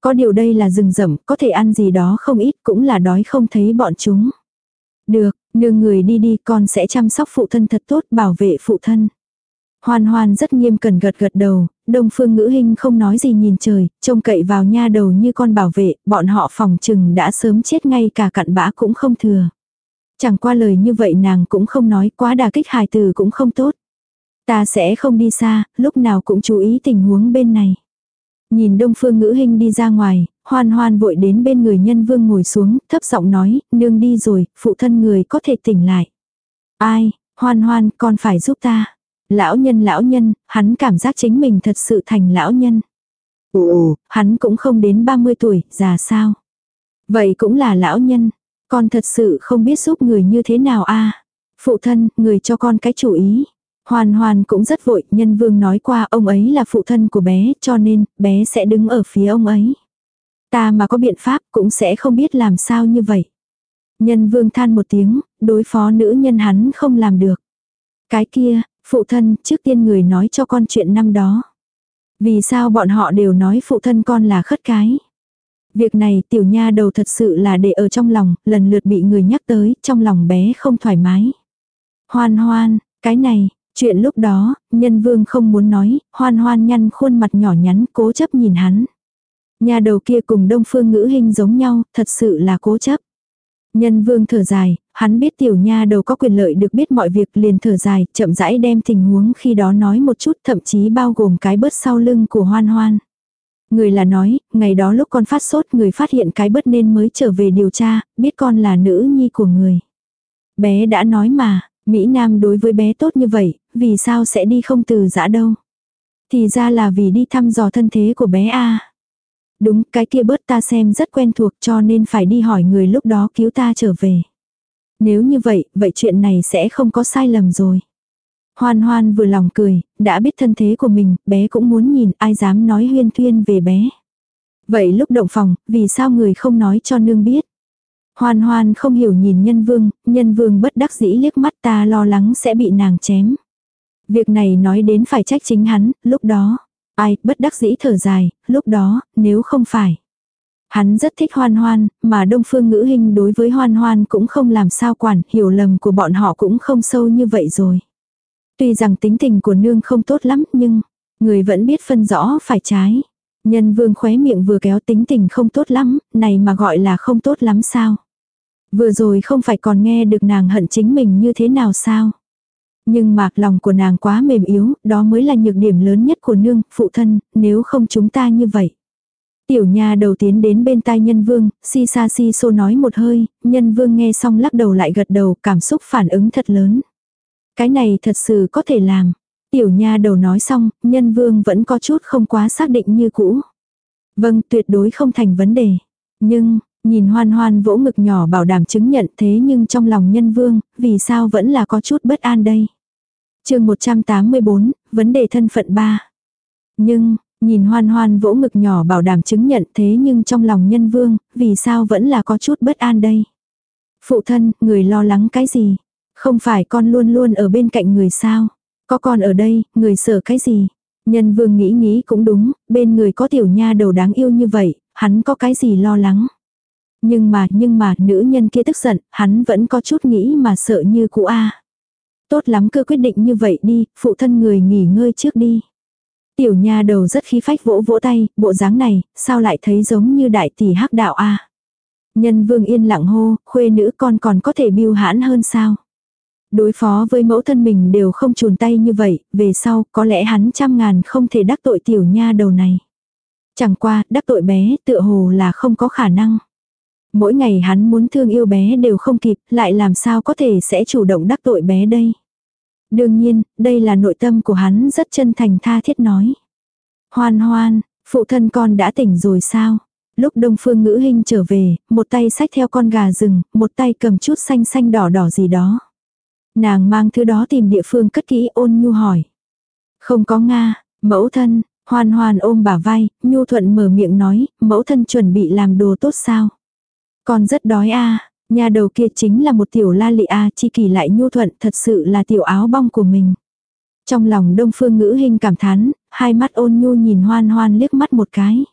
Có điều đây là rừng rậm, có thể ăn gì đó không ít cũng là đói không thấy bọn chúng. Được, nương người đi đi con sẽ chăm sóc phụ thân thật tốt bảo vệ phụ thân. Hoan hoan rất nghiêm cẩn gật gật đầu, đông phương ngữ hình không nói gì nhìn trời, trông cậy vào nha đầu như con bảo vệ, bọn họ phòng chừng đã sớm chết ngay cả cặn bã cũng không thừa. Chẳng qua lời như vậy nàng cũng không nói quá đà kích hài từ cũng không tốt. Ta sẽ không đi xa, lúc nào cũng chú ý tình huống bên này. Nhìn đông phương ngữ hình đi ra ngoài, hoan hoan vội đến bên người nhân vương ngồi xuống, thấp giọng nói, nương đi rồi, phụ thân người có thể tỉnh lại. Ai, hoan hoan, con phải giúp ta. Lão nhân lão nhân, hắn cảm giác chính mình thật sự thành lão nhân. Ồ, hắn cũng không đến 30 tuổi, già sao. Vậy cũng là lão nhân. Con thật sự không biết giúp người như thế nào a Phụ thân, người cho con cái chủ ý. Hoàn hoàn cũng rất vội, nhân vương nói qua ông ấy là phụ thân của bé, cho nên, bé sẽ đứng ở phía ông ấy. Ta mà có biện pháp cũng sẽ không biết làm sao như vậy. Nhân vương than một tiếng, đối phó nữ nhân hắn không làm được. Cái kia, phụ thân, trước tiên người nói cho con chuyện năm đó. Vì sao bọn họ đều nói phụ thân con là khất cái. Việc này tiểu nha đầu thật sự là để ở trong lòng, lần lượt bị người nhắc tới, trong lòng bé không thoải mái. Hoan hoan, cái này, chuyện lúc đó, nhân vương không muốn nói, hoan hoan nhăn khuôn mặt nhỏ nhắn cố chấp nhìn hắn. Nhà đầu kia cùng đông phương ngữ hình giống nhau, thật sự là cố chấp. Nhân vương thở dài, hắn biết tiểu nha đầu có quyền lợi được biết mọi việc liền thở dài, chậm rãi đem tình huống khi đó nói một chút thậm chí bao gồm cái bớt sau lưng của hoan hoan. Người là nói, ngày đó lúc con phát sốt người phát hiện cái bớt nên mới trở về điều tra, biết con là nữ nhi của người. Bé đã nói mà, Mỹ Nam đối với bé tốt như vậy, vì sao sẽ đi không từ giã đâu. Thì ra là vì đi thăm dò thân thế của bé A. Đúng, cái kia bớt ta xem rất quen thuộc cho nên phải đi hỏi người lúc đó cứu ta trở về. Nếu như vậy, vậy chuyện này sẽ không có sai lầm rồi. Hoan hoan vừa lòng cười, đã biết thân thế của mình, bé cũng muốn nhìn ai dám nói huyên thuyên về bé. Vậy lúc động phòng, vì sao người không nói cho nương biết? Hoan hoan không hiểu nhìn nhân vương, nhân vương bất đắc dĩ liếc mắt ta lo lắng sẽ bị nàng chém. Việc này nói đến phải trách chính hắn, lúc đó. Ai, bất đắc dĩ thở dài, lúc đó, nếu không phải. Hắn rất thích hoan hoan, mà đông phương ngữ hình đối với hoan hoan cũng không làm sao quản, hiểu lầm của bọn họ cũng không sâu như vậy rồi. Tuy rằng tính tình của nương không tốt lắm nhưng, người vẫn biết phân rõ phải trái. Nhân vương khóe miệng vừa kéo tính tình không tốt lắm, này mà gọi là không tốt lắm sao. Vừa rồi không phải còn nghe được nàng hận chính mình như thế nào sao. Nhưng mạc lòng của nàng quá mềm yếu, đó mới là nhược điểm lớn nhất của nương, phụ thân, nếu không chúng ta như vậy. Tiểu nha đầu tiến đến bên tai nhân vương, si sa si xô nói một hơi, nhân vương nghe xong lắc đầu lại gật đầu, cảm xúc phản ứng thật lớn. Cái này thật sự có thể làm. Tiểu nha đầu nói xong, nhân vương vẫn có chút không quá xác định như cũ. Vâng, tuyệt đối không thành vấn đề. Nhưng, nhìn hoan hoan vỗ ngực nhỏ bảo đảm chứng nhận thế nhưng trong lòng nhân vương, vì sao vẫn là có chút bất an đây. chương 184, vấn đề thân phận 3. Nhưng, nhìn hoan hoan vỗ ngực nhỏ bảo đảm chứng nhận thế nhưng trong lòng nhân vương, vì sao vẫn là có chút bất an đây. Phụ thân, người lo lắng cái gì? Không phải con luôn luôn ở bên cạnh người sao? Có con ở đây, người sợ cái gì? Nhân vương nghĩ nghĩ cũng đúng, bên người có tiểu nha đầu đáng yêu như vậy, hắn có cái gì lo lắng? Nhưng mà, nhưng mà, nữ nhân kia tức giận, hắn vẫn có chút nghĩ mà sợ như cũ A. Tốt lắm cứ quyết định như vậy đi, phụ thân người nghỉ ngơi trước đi. Tiểu nha đầu rất khí phách vỗ vỗ tay, bộ dáng này, sao lại thấy giống như đại tỷ hắc đạo A. Nhân vương yên lặng hô, khuê nữ con còn có thể biêu hãn hơn sao. Đối phó với mẫu thân mình đều không chùn tay như vậy, về sau có lẽ hắn trăm ngàn không thể đắc tội tiểu nha đầu này. Chẳng qua, đắc tội bé tựa hồ là không có khả năng. Mỗi ngày hắn muốn thương yêu bé đều không kịp, lại làm sao có thể sẽ chủ động đắc tội bé đây. Đương nhiên, đây là nội tâm của hắn rất chân thành tha thiết nói. Hoan hoan, phụ thân con đã tỉnh rồi sao? Lúc đông phương ngữ hình trở về, một tay sách theo con gà rừng, một tay cầm chút xanh xanh đỏ đỏ gì đó. Nàng mang thứ đó tìm địa phương cất kỹ ôn nhu hỏi. Không có Nga, mẫu thân, hoan hoan ôm bả vai, nhu thuận mở miệng nói, mẫu thân chuẩn bị làm đồ tốt sao. Con rất đói a nhà đầu kia chính là một tiểu la lị a chi kỳ lại nhu thuận thật sự là tiểu áo bong của mình. Trong lòng đông phương ngữ hình cảm thán, hai mắt ôn nhu nhìn hoan hoan liếc mắt một cái.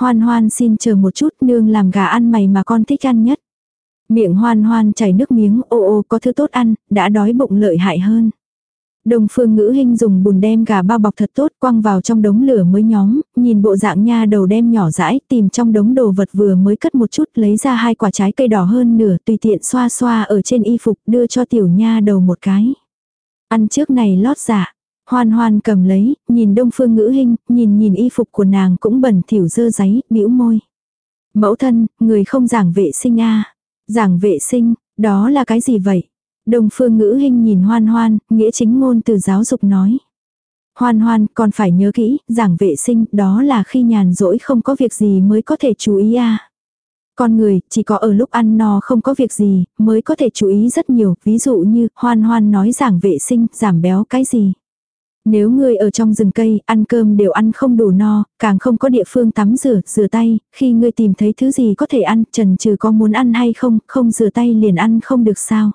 Hoan hoan xin chờ một chút nương làm gà ăn mày mà con thích ăn nhất. Miệng hoan hoan chảy nước miếng, ô ô có thứ tốt ăn, đã đói bụng lợi hại hơn. Đồng phương ngữ hình dùng bùn đem gà bao bọc thật tốt quăng vào trong đống lửa mới nhóm, nhìn bộ dạng nha đầu đem nhỏ rãi tìm trong đống đồ vật vừa mới cất một chút lấy ra hai quả trái cây đỏ hơn nửa tùy tiện xoa xoa ở trên y phục đưa cho tiểu nha đầu một cái. Ăn trước này lót dạ. Hoan hoan cầm lấy, nhìn đông phương ngữ hình, nhìn nhìn y phục của nàng cũng bẩn thỉu dơ giấy, bĩu môi. Mẫu thân, người không giảng vệ sinh a Giảng vệ sinh, đó là cái gì vậy? Đông phương ngữ hình nhìn hoan hoan, nghĩa chính ngôn từ giáo dục nói. Hoan hoan, còn phải nhớ kỹ, giảng vệ sinh, đó là khi nhàn rỗi không có việc gì mới có thể chú ý a Con người, chỉ có ở lúc ăn no không có việc gì, mới có thể chú ý rất nhiều, ví dụ như, hoan hoan nói giảng vệ sinh, giảm béo cái gì. Nếu người ở trong rừng cây, ăn cơm đều ăn không đủ no, càng không có địa phương tắm rửa, rửa tay, khi ngươi tìm thấy thứ gì có thể ăn, trần trừ có muốn ăn hay không, không rửa tay liền ăn không được sao.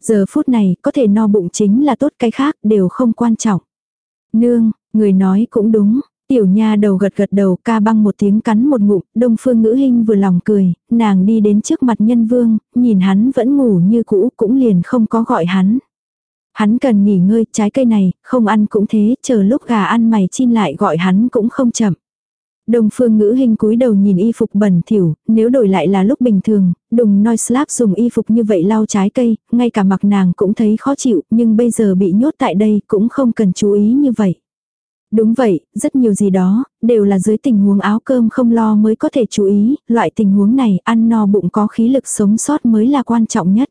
Giờ phút này, có thể no bụng chính là tốt cái khác, đều không quan trọng. Nương, người nói cũng đúng. Tiểu nha đầu gật gật đầu ca băng một tiếng cắn một ngụm, đông phương ngữ hình vừa lòng cười, nàng đi đến trước mặt nhân vương, nhìn hắn vẫn ngủ như cũ cũng liền không có gọi hắn. Hắn cần nghỉ ngơi, trái cây này, không ăn cũng thế, chờ lúc gà ăn mày chin lại gọi hắn cũng không chậm. Đồng phương ngữ hình cúi đầu nhìn y phục bẩn thỉu, nếu đổi lại là lúc bình thường, đùng noi slap dùng y phục như vậy lau trái cây, ngay cả mặc nàng cũng thấy khó chịu, nhưng bây giờ bị nhốt tại đây cũng không cần chú ý như vậy. Đúng vậy, rất nhiều gì đó, đều là dưới tình huống áo cơm không lo mới có thể chú ý, loại tình huống này ăn no bụng có khí lực sống sót mới là quan trọng nhất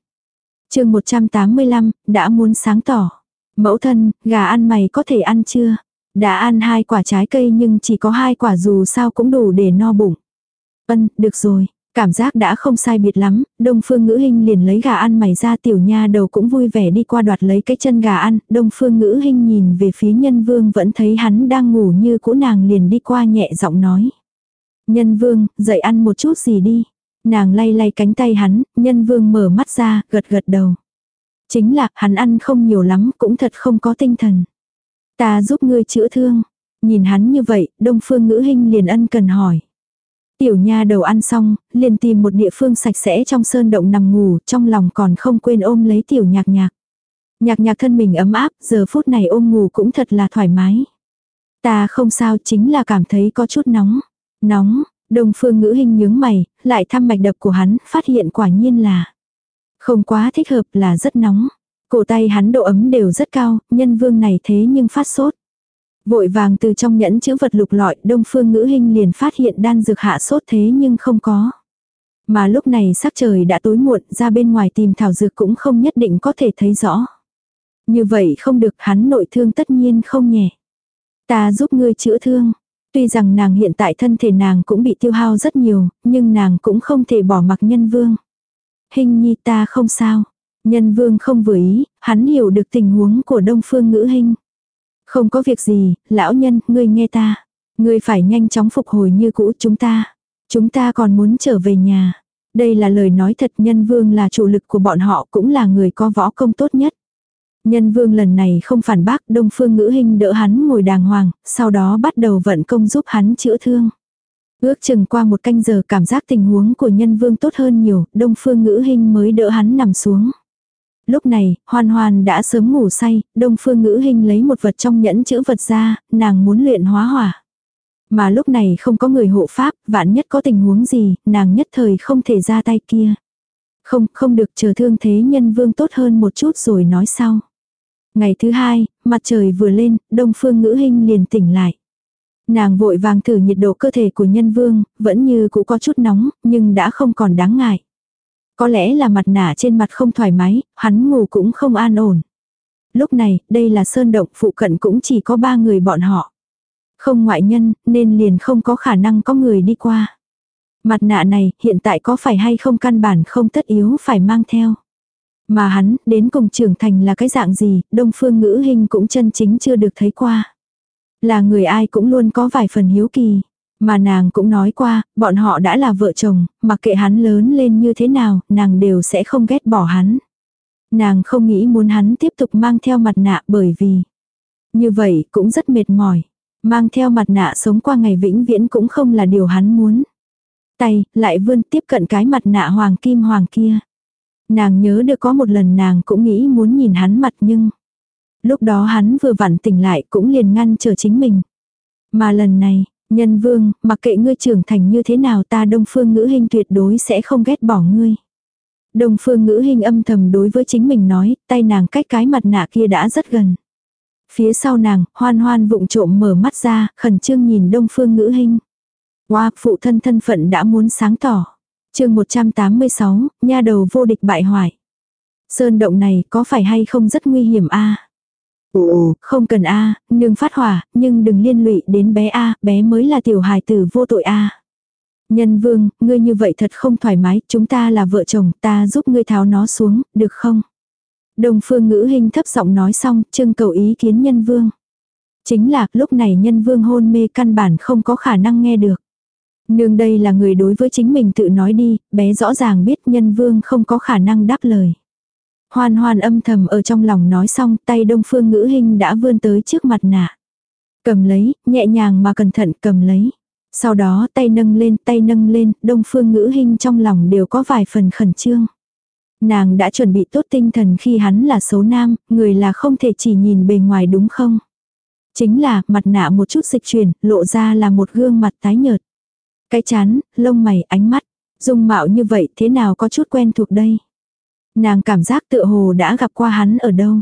chương 185, đã muốn sáng tỏ. Mẫu thân, gà ăn mày có thể ăn chưa? Đã ăn hai quả trái cây nhưng chỉ có hai quả dù sao cũng đủ để no bụng. Ân, được rồi. Cảm giác đã không sai biệt lắm, đông phương ngữ hình liền lấy gà ăn mày ra tiểu nha đầu cũng vui vẻ đi qua đoạt lấy cái chân gà ăn, đông phương ngữ hình nhìn về phía nhân vương vẫn thấy hắn đang ngủ như cũ nàng liền đi qua nhẹ giọng nói. Nhân vương, dậy ăn một chút gì đi. Nàng lay lay cánh tay hắn, nhân vương mở mắt ra, gật gật đầu. Chính là, hắn ăn không nhiều lắm, cũng thật không có tinh thần. Ta giúp ngươi chữa thương. Nhìn hắn như vậy, đông phương ngữ hình liền ân cần hỏi. Tiểu nha đầu ăn xong, liền tìm một địa phương sạch sẽ trong sơn động nằm ngủ, trong lòng còn không quên ôm lấy tiểu nhạc nhạc. Nhạc nhạc thân mình ấm áp, giờ phút này ôm ngủ cũng thật là thoải mái. Ta không sao chính là cảm thấy có chút nóng. Nóng, Đông phương ngữ hình nhướng mày, lại thăm mạch đập của hắn, phát hiện quả nhiên là không quá thích hợp là rất nóng. Cổ tay hắn độ ấm đều rất cao, nhân vương này thế nhưng phát sốt. Vội vàng từ trong nhẫn chữ vật lục lọi, đông phương ngữ hình liền phát hiện đan dược hạ sốt thế nhưng không có. Mà lúc này sắc trời đã tối muộn, ra bên ngoài tìm thảo dược cũng không nhất định có thể thấy rõ. Như vậy không được hắn nội thương tất nhiên không nhẹ. Ta giúp ngươi chữa thương, Tuy rằng nàng hiện tại thân thể nàng cũng bị tiêu hao rất nhiều, nhưng nàng cũng không thể bỏ mặc nhân vương. Hình nhi ta không sao. Nhân vương không vừa ý, hắn hiểu được tình huống của đông phương ngữ hình. Không có việc gì, lão nhân, ngươi nghe ta. Ngươi phải nhanh chóng phục hồi như cũ chúng ta. Chúng ta còn muốn trở về nhà. Đây là lời nói thật nhân vương là chủ lực của bọn họ cũng là người có võ công tốt nhất. Nhân vương lần này không phản bác đông phương ngữ hình đỡ hắn ngồi đàng hoàng, sau đó bắt đầu vận công giúp hắn chữa thương. Ước chừng qua một canh giờ cảm giác tình huống của nhân vương tốt hơn nhiều, đông phương ngữ hình mới đỡ hắn nằm xuống. Lúc này, hoan hoan đã sớm ngủ say, đông phương ngữ hình lấy một vật trong nhẫn chữ vật ra, nàng muốn luyện hóa hỏa. Mà lúc này không có người hộ pháp, vạn nhất có tình huống gì, nàng nhất thời không thể ra tay kia. Không, không được chờ thương thế nhân vương tốt hơn một chút rồi nói sau. Ngày thứ hai, mặt trời vừa lên, đông phương ngữ hình liền tỉnh lại. Nàng vội vàng thử nhiệt độ cơ thể của nhân vương, vẫn như cũ có chút nóng, nhưng đã không còn đáng ngại. Có lẽ là mặt nạ trên mặt không thoải mái, hắn ngủ cũng không an ổn. Lúc này, đây là sơn động phụ cận cũng chỉ có ba người bọn họ. Không ngoại nhân, nên liền không có khả năng có người đi qua. Mặt nạ này, hiện tại có phải hay không căn bản không tất yếu phải mang theo. Mà hắn, đến cùng trưởng thành là cái dạng gì, đông phương ngữ hình cũng chân chính chưa được thấy qua. Là người ai cũng luôn có vài phần hiếu kỳ. Mà nàng cũng nói qua, bọn họ đã là vợ chồng, mặc kệ hắn lớn lên như thế nào, nàng đều sẽ không ghét bỏ hắn. Nàng không nghĩ muốn hắn tiếp tục mang theo mặt nạ bởi vì như vậy cũng rất mệt mỏi. Mang theo mặt nạ sống qua ngày vĩnh viễn cũng không là điều hắn muốn. Tay, lại vươn tiếp cận cái mặt nạ hoàng kim hoàng kia. Nàng nhớ được có một lần nàng cũng nghĩ muốn nhìn hắn mặt nhưng. Lúc đó hắn vừa vặn tỉnh lại cũng liền ngăn chờ chính mình. Mà lần này, nhân vương, mặc kệ ngươi trưởng thành như thế nào ta đông phương ngữ hình tuyệt đối sẽ không ghét bỏ ngươi. Đông phương ngữ hình âm thầm đối với chính mình nói, tay nàng cách cái mặt nạ kia đã rất gần. Phía sau nàng, hoan hoan vụng trộm mở mắt ra, khẩn trương nhìn đông phương ngữ hình. Wow, phụ thân thân phận đã muốn sáng tỏ. chương 186, nha đầu vô địch bại hoại. Sơn động này có phải hay không rất nguy hiểm a Ồ, không cần a nương phát hỏa, nhưng đừng liên lụy đến bé a bé mới là tiểu hài tử vô tội a Nhân vương, ngươi như vậy thật không thoải mái, chúng ta là vợ chồng, ta giúp ngươi tháo nó xuống, được không? Đồng phương ngữ hình thấp giọng nói xong, trưng cầu ý kiến nhân vương. Chính là, lúc này nhân vương hôn mê căn bản không có khả năng nghe được. Nương đây là người đối với chính mình tự nói đi, bé rõ ràng biết nhân vương không có khả năng đáp lời. Hoan hoan âm thầm ở trong lòng nói xong tay đông phương ngữ hình đã vươn tới trước mặt nạ. Cầm lấy, nhẹ nhàng mà cẩn thận cầm lấy. Sau đó tay nâng lên tay nâng lên, đông phương ngữ hình trong lòng đều có vài phần khẩn trương. Nàng đã chuẩn bị tốt tinh thần khi hắn là xấu nam, người là không thể chỉ nhìn bề ngoài đúng không? Chính là mặt nạ một chút dịch chuyển, lộ ra là một gương mặt tái nhợt. Cái chán, lông mày, ánh mắt, dung mạo như vậy thế nào có chút quen thuộc đây? Nàng cảm giác tựa hồ đã gặp qua hắn ở đâu.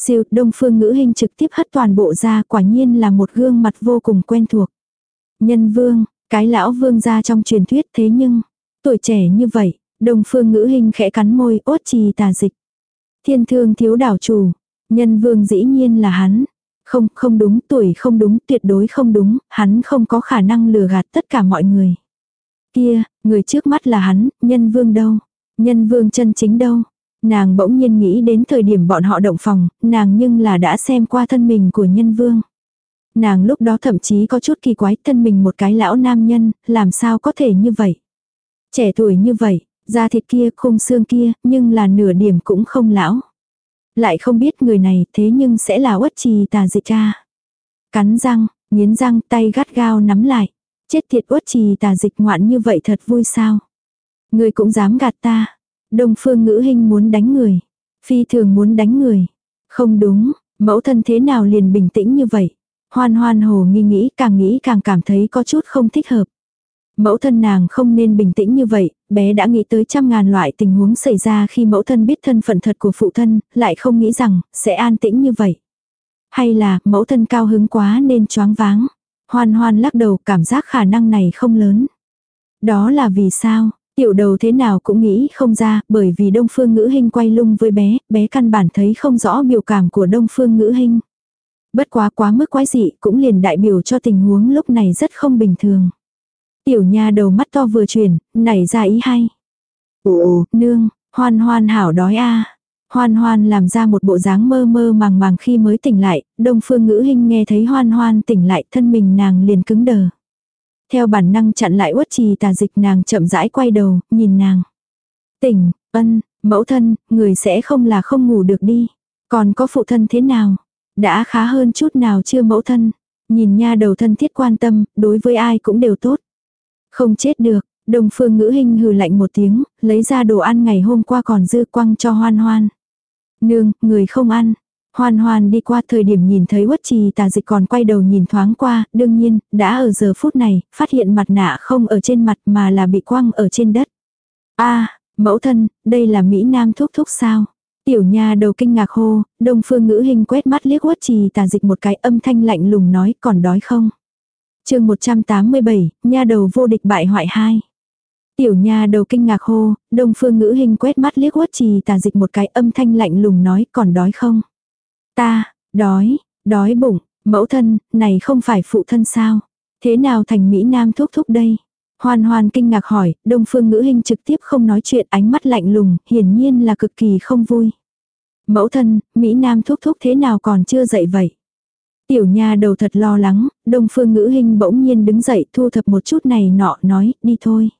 Siêu, đông phương ngữ hình trực tiếp hất toàn bộ ra quả nhiên là một gương mặt vô cùng quen thuộc. Nhân vương, cái lão vương ra trong truyền thuyết thế nhưng, tuổi trẻ như vậy, đông phương ngữ hình khẽ cắn môi ốt trì tà dịch. Thiên thương thiếu đảo chủ, nhân vương dĩ nhiên là hắn. Không, không đúng, tuổi không đúng, tuyệt đối không đúng, hắn không có khả năng lừa gạt tất cả mọi người. Kia, người trước mắt là hắn, nhân vương đâu? Nhân vương chân chính đâu? Nàng bỗng nhiên nghĩ đến thời điểm bọn họ động phòng, nàng nhưng là đã xem qua thân mình của nhân vương. Nàng lúc đó thậm chí có chút kỳ quái thân mình một cái lão nam nhân, làm sao có thể như vậy? Trẻ tuổi như vậy, da thịt kia, khung xương kia, nhưng là nửa điểm cũng không lão. Lại không biết người này thế nhưng sẽ là uất trì tà dịch cha. Cắn răng, nghiến răng tay gắt gao nắm lại. Chết tiệt uất trì tà dịch ngoạn như vậy thật vui sao? Người cũng dám gạt ta. Đông phương ngữ hình muốn đánh người. Phi thường muốn đánh người. Không đúng, mẫu thân thế nào liền bình tĩnh như vậy. Hoan hoan hồ nghi nghĩ càng nghĩ càng cảm thấy có chút không thích hợp. Mẫu thân nàng không nên bình tĩnh như vậy, bé đã nghĩ tới trăm ngàn loại tình huống xảy ra khi mẫu thân biết thân phận thật của phụ thân, lại không nghĩ rằng, sẽ an tĩnh như vậy. Hay là, mẫu thân cao hứng quá nên choáng váng. Hoan hoan lắc đầu cảm giác khả năng này không lớn. Đó là vì sao? Tiểu đầu thế nào cũng nghĩ không ra, bởi vì đông phương ngữ hình quay lung với bé, bé căn bản thấy không rõ biểu cảm của đông phương ngữ hình. Bất quá quá mức quái dị cũng liền đại biểu cho tình huống lúc này rất không bình thường. Tiểu nha đầu mắt to vừa chuyển, nảy ra ý hay. Ồ, nương, hoan hoan hảo đói a Hoan hoan làm ra một bộ dáng mơ mơ màng màng khi mới tỉnh lại, đông phương ngữ hình nghe thấy hoan hoan tỉnh lại thân mình nàng liền cứng đờ. Theo bản năng chặn lại uất trì tà dịch nàng chậm rãi quay đầu, nhìn nàng. Tỉnh, ân, mẫu thân, người sẽ không là không ngủ được đi. Còn có phụ thân thế nào? Đã khá hơn chút nào chưa mẫu thân? Nhìn nha đầu thân thiết quan tâm, đối với ai cũng đều tốt. Không chết được, đồng phương ngữ hình hừ lạnh một tiếng, lấy ra đồ ăn ngày hôm qua còn dư quăng cho hoan hoan. Nương, người không ăn, Hoan hoan đi qua thời điểm nhìn thấy uất trì tà dịch còn quay đầu nhìn thoáng qua, đương nhiên, đã ở giờ phút này, phát hiện mặt nạ không ở trên mặt mà là bị quăng ở trên đất. a mẫu thân, đây là Mỹ Nam thúc thúc sao? Tiểu nha đầu kinh ngạc hô, đông phương ngữ hình quét mắt liếc uất trì tà dịch một cái âm thanh lạnh lùng nói còn đói không? chương 187, nha đầu vô địch bại hoại hai. Tiểu nha đầu kinh ngạc hô, đông phương ngữ hình quét mắt liếc uất trì tà dịch một cái âm thanh lạnh lùng nói còn đói không? Ta, đói, đói bụng, mẫu thân, này không phải phụ thân sao? Thế nào thành Mỹ Nam thúc thúc đây? Hoan hoan kinh ngạc hỏi, đông phương ngữ hình trực tiếp không nói chuyện ánh mắt lạnh lùng, hiển nhiên là cực kỳ không vui. Mẫu thân, Mỹ Nam thúc thúc thế nào còn chưa dậy vậy? Tiểu nha đầu thật lo lắng, đông phương ngữ hình bỗng nhiên đứng dậy thu thập một chút này nọ nói, đi thôi.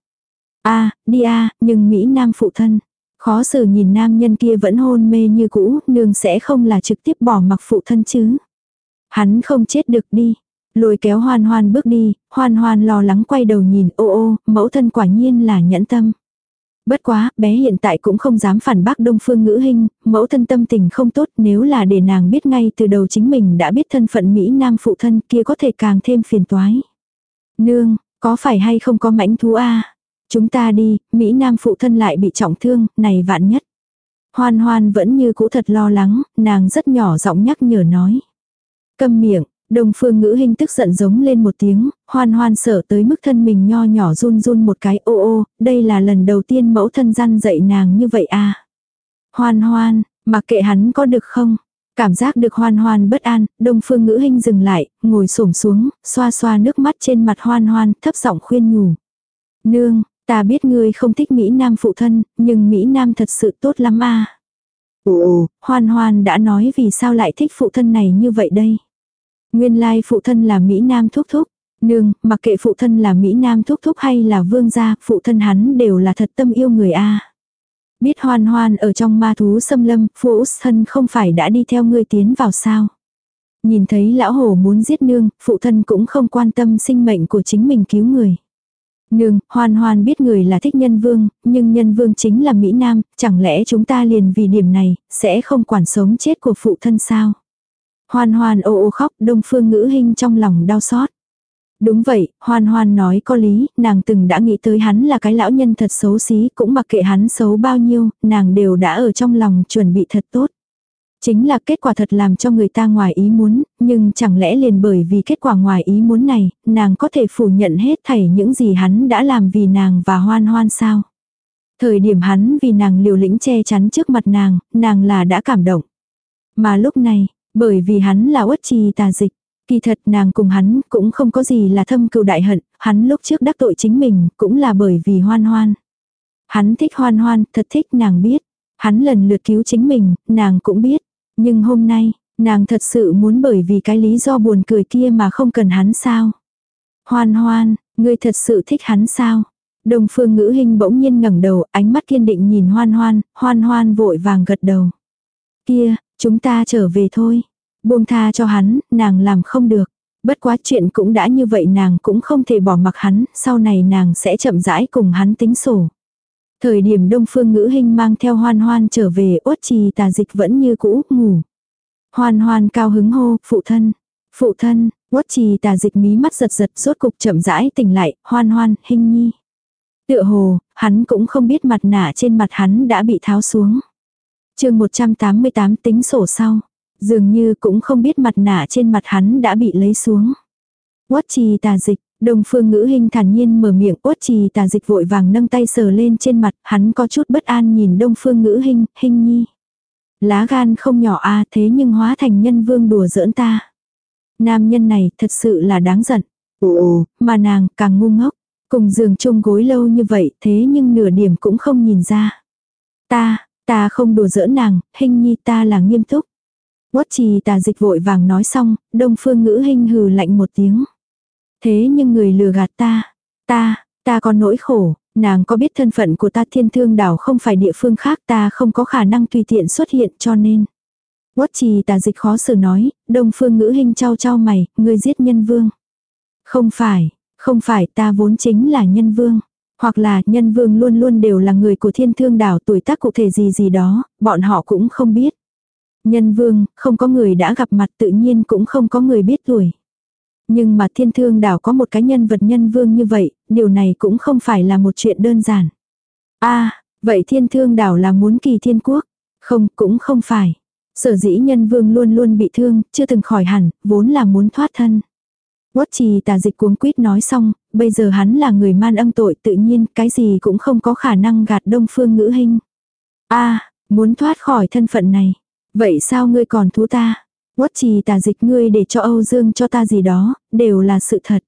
a đi a nhưng Mỹ Nam phụ thân. Khó xử nhìn nam nhân kia vẫn hôn mê như cũ, nương sẽ không là trực tiếp bỏ mặc phụ thân chứ. Hắn không chết được đi. Lôi kéo hoan hoan bước đi, hoan hoan lo lắng quay đầu nhìn ô ô, mẫu thân quả nhiên là nhẫn tâm. Bất quá, bé hiện tại cũng không dám phản bác đông phương ngữ hình, mẫu thân tâm tình không tốt nếu là để nàng biết ngay từ đầu chính mình đã biết thân phận Mỹ Nam phụ thân kia có thể càng thêm phiền toái. Nương, có phải hay không có mãnh thú a Chúng ta đi, Mỹ Nam phụ thân lại bị trọng thương, này vạn nhất. Hoan hoan vẫn như cũ thật lo lắng, nàng rất nhỏ giọng nhắc nhở nói. Câm miệng, Đông phương ngữ hình tức giận giống lên một tiếng, hoan hoan sợ tới mức thân mình nho nhỏ run run một cái ô ô, đây là lần đầu tiên mẫu thân gian dạy nàng như vậy à. Hoan hoan, mặc kệ hắn có được không? Cảm giác được hoan hoan bất an, đông phương ngữ hình dừng lại, ngồi xổm xuống, xoa xoa nước mắt trên mặt hoan hoan, thấp giọng khuyên nhủ. Nương, ta biết ngươi không thích Mỹ Nam phụ thân, nhưng Mỹ Nam thật sự tốt lắm à. Ồ, hoan hoan đã nói vì sao lại thích phụ thân này như vậy đây. Nguyên lai phụ thân là Mỹ Nam thúc thúc. Nương, mặc kệ phụ thân là Mỹ Nam thúc thúc hay là vương gia, phụ thân hắn đều là thật tâm yêu người a. Biết hoan hoan ở trong ma thú xâm lâm, phụ thân không phải đã đi theo ngươi tiến vào sao. Nhìn thấy lão hổ muốn giết nương, phụ thân cũng không quan tâm sinh mệnh của chính mình cứu người. Nương, hoan hoan biết người là thích nhân vương, nhưng nhân vương chính là Mỹ Nam, chẳng lẽ chúng ta liền vì điểm này, sẽ không quản sống chết của phụ thân sao? Hoan hoan ô ô khóc, đông phương ngữ hình trong lòng đau xót. Đúng vậy, hoan hoan nói có lý, nàng từng đã nghĩ tới hắn là cái lão nhân thật xấu xí, cũng mặc kệ hắn xấu bao nhiêu, nàng đều đã ở trong lòng chuẩn bị thật tốt. Chính là kết quả thật làm cho người ta ngoài ý muốn, nhưng chẳng lẽ liền bởi vì kết quả ngoài ý muốn này, nàng có thể phủ nhận hết thảy những gì hắn đã làm vì nàng và hoan hoan sao? Thời điểm hắn vì nàng liều lĩnh che chắn trước mặt nàng, nàng là đã cảm động. Mà lúc này, bởi vì hắn là uất trì tà dịch. Kỳ thật nàng cùng hắn cũng không có gì là thâm cựu đại hận, hắn lúc trước đắc tội chính mình cũng là bởi vì hoan hoan. Hắn thích hoan hoan, thật thích nàng biết. Hắn lần lượt cứu chính mình, nàng cũng biết. Nhưng hôm nay, nàng thật sự muốn bởi vì cái lý do buồn cười kia mà không cần hắn sao. Hoan hoan, ngươi thật sự thích hắn sao? Đồng phương ngữ hình bỗng nhiên ngẩng đầu, ánh mắt kiên định nhìn hoan hoan, hoan hoan vội vàng gật đầu. Kia, chúng ta trở về thôi. Buông tha cho hắn, nàng làm không được. Bất quá chuyện cũng đã như vậy nàng cũng không thể bỏ mặc hắn, sau này nàng sẽ chậm rãi cùng hắn tính sổ. Thời điểm đông phương ngữ hình mang theo hoan hoan trở về uất trì tà dịch vẫn như cũ, ngủ. Hoan hoan cao hứng hô, phụ thân, phụ thân, uất trì tà dịch mí mắt giật giật rốt cục chậm rãi tỉnh lại, hoan hoan, hình nhi. Tựa hồ, hắn cũng không biết mặt nạ trên mặt hắn đã bị tháo xuống. chương 188 tính sổ sau. Dường như cũng không biết mặt nạ trên mặt hắn đã bị lấy xuống. Quất trì tà dịch, đồng phương ngữ hình thản nhiên mở miệng quất trì tà dịch vội vàng nâng tay sờ lên trên mặt, hắn có chút bất an nhìn đông phương ngữ hình, hình nhi. Lá gan không nhỏ a thế nhưng hóa thành nhân vương đùa giỡn ta. Nam nhân này thật sự là đáng giận. Ồ, mà nàng càng ngu ngốc. Cùng giường chung gối lâu như vậy thế nhưng nửa điểm cũng không nhìn ra. Ta, ta không đùa giỡn nàng, hình nhi ta là nghiêm túc. Quất trì tà dịch vội vàng nói xong, đông phương ngữ hình hừ lạnh một tiếng. Thế nhưng người lừa gạt ta, ta, ta có nỗi khổ, nàng có biết thân phận của ta thiên thương đảo không phải địa phương khác ta không có khả năng tùy tiện xuất hiện cho nên. Quất trì tà dịch khó xử nói, đông phương ngữ hình trao trao mày, ngươi giết nhân vương. Không phải, không phải ta vốn chính là nhân vương. Hoặc là nhân vương luôn luôn đều là người của thiên thương đảo tuổi tác cụ thể gì gì đó, bọn họ cũng không biết. Nhân vương, không có người đã gặp mặt tự nhiên cũng không có người biết tuổi. Nhưng mà thiên thương đảo có một cái nhân vật nhân vương như vậy, điều này cũng không phải là một chuyện đơn giản. a vậy thiên thương đảo là muốn kỳ thiên quốc? Không, cũng không phải. Sở dĩ nhân vương luôn luôn bị thương, chưa từng khỏi hẳn, vốn là muốn thoát thân. Quất trì tà dịch cuống quýt nói xong, bây giờ hắn là người man âm tội tự nhiên, cái gì cũng không có khả năng gạt đông phương ngữ hình. a à, muốn thoát khỏi thân phận này. Vậy sao ngươi còn thú ta? Quất trì tà dịch ngươi để cho Âu Dương cho ta gì đó, đều là sự thật.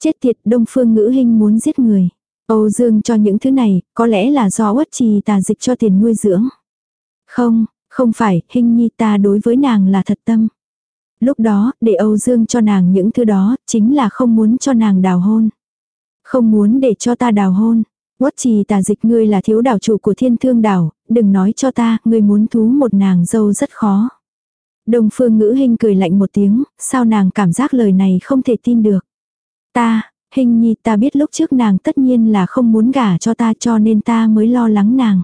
Chết tiệt đông phương ngữ hình muốn giết người. Âu Dương cho những thứ này, có lẽ là do quất trì tà dịch cho tiền nuôi dưỡng. Không, không phải, hình nhi ta đối với nàng là thật tâm. Lúc đó, để Âu Dương cho nàng những thứ đó, chính là không muốn cho nàng đào hôn. Không muốn để cho ta đào hôn. Quất trì tà dịch ngươi là thiếu đảo chủ của thiên thương đảo, đừng nói cho ta, ngươi muốn thú một nàng dâu rất khó. Đồng phương ngữ hình cười lạnh một tiếng, sao nàng cảm giác lời này không thể tin được. Ta, hình nhi ta biết lúc trước nàng tất nhiên là không muốn gả cho ta cho nên ta mới lo lắng nàng.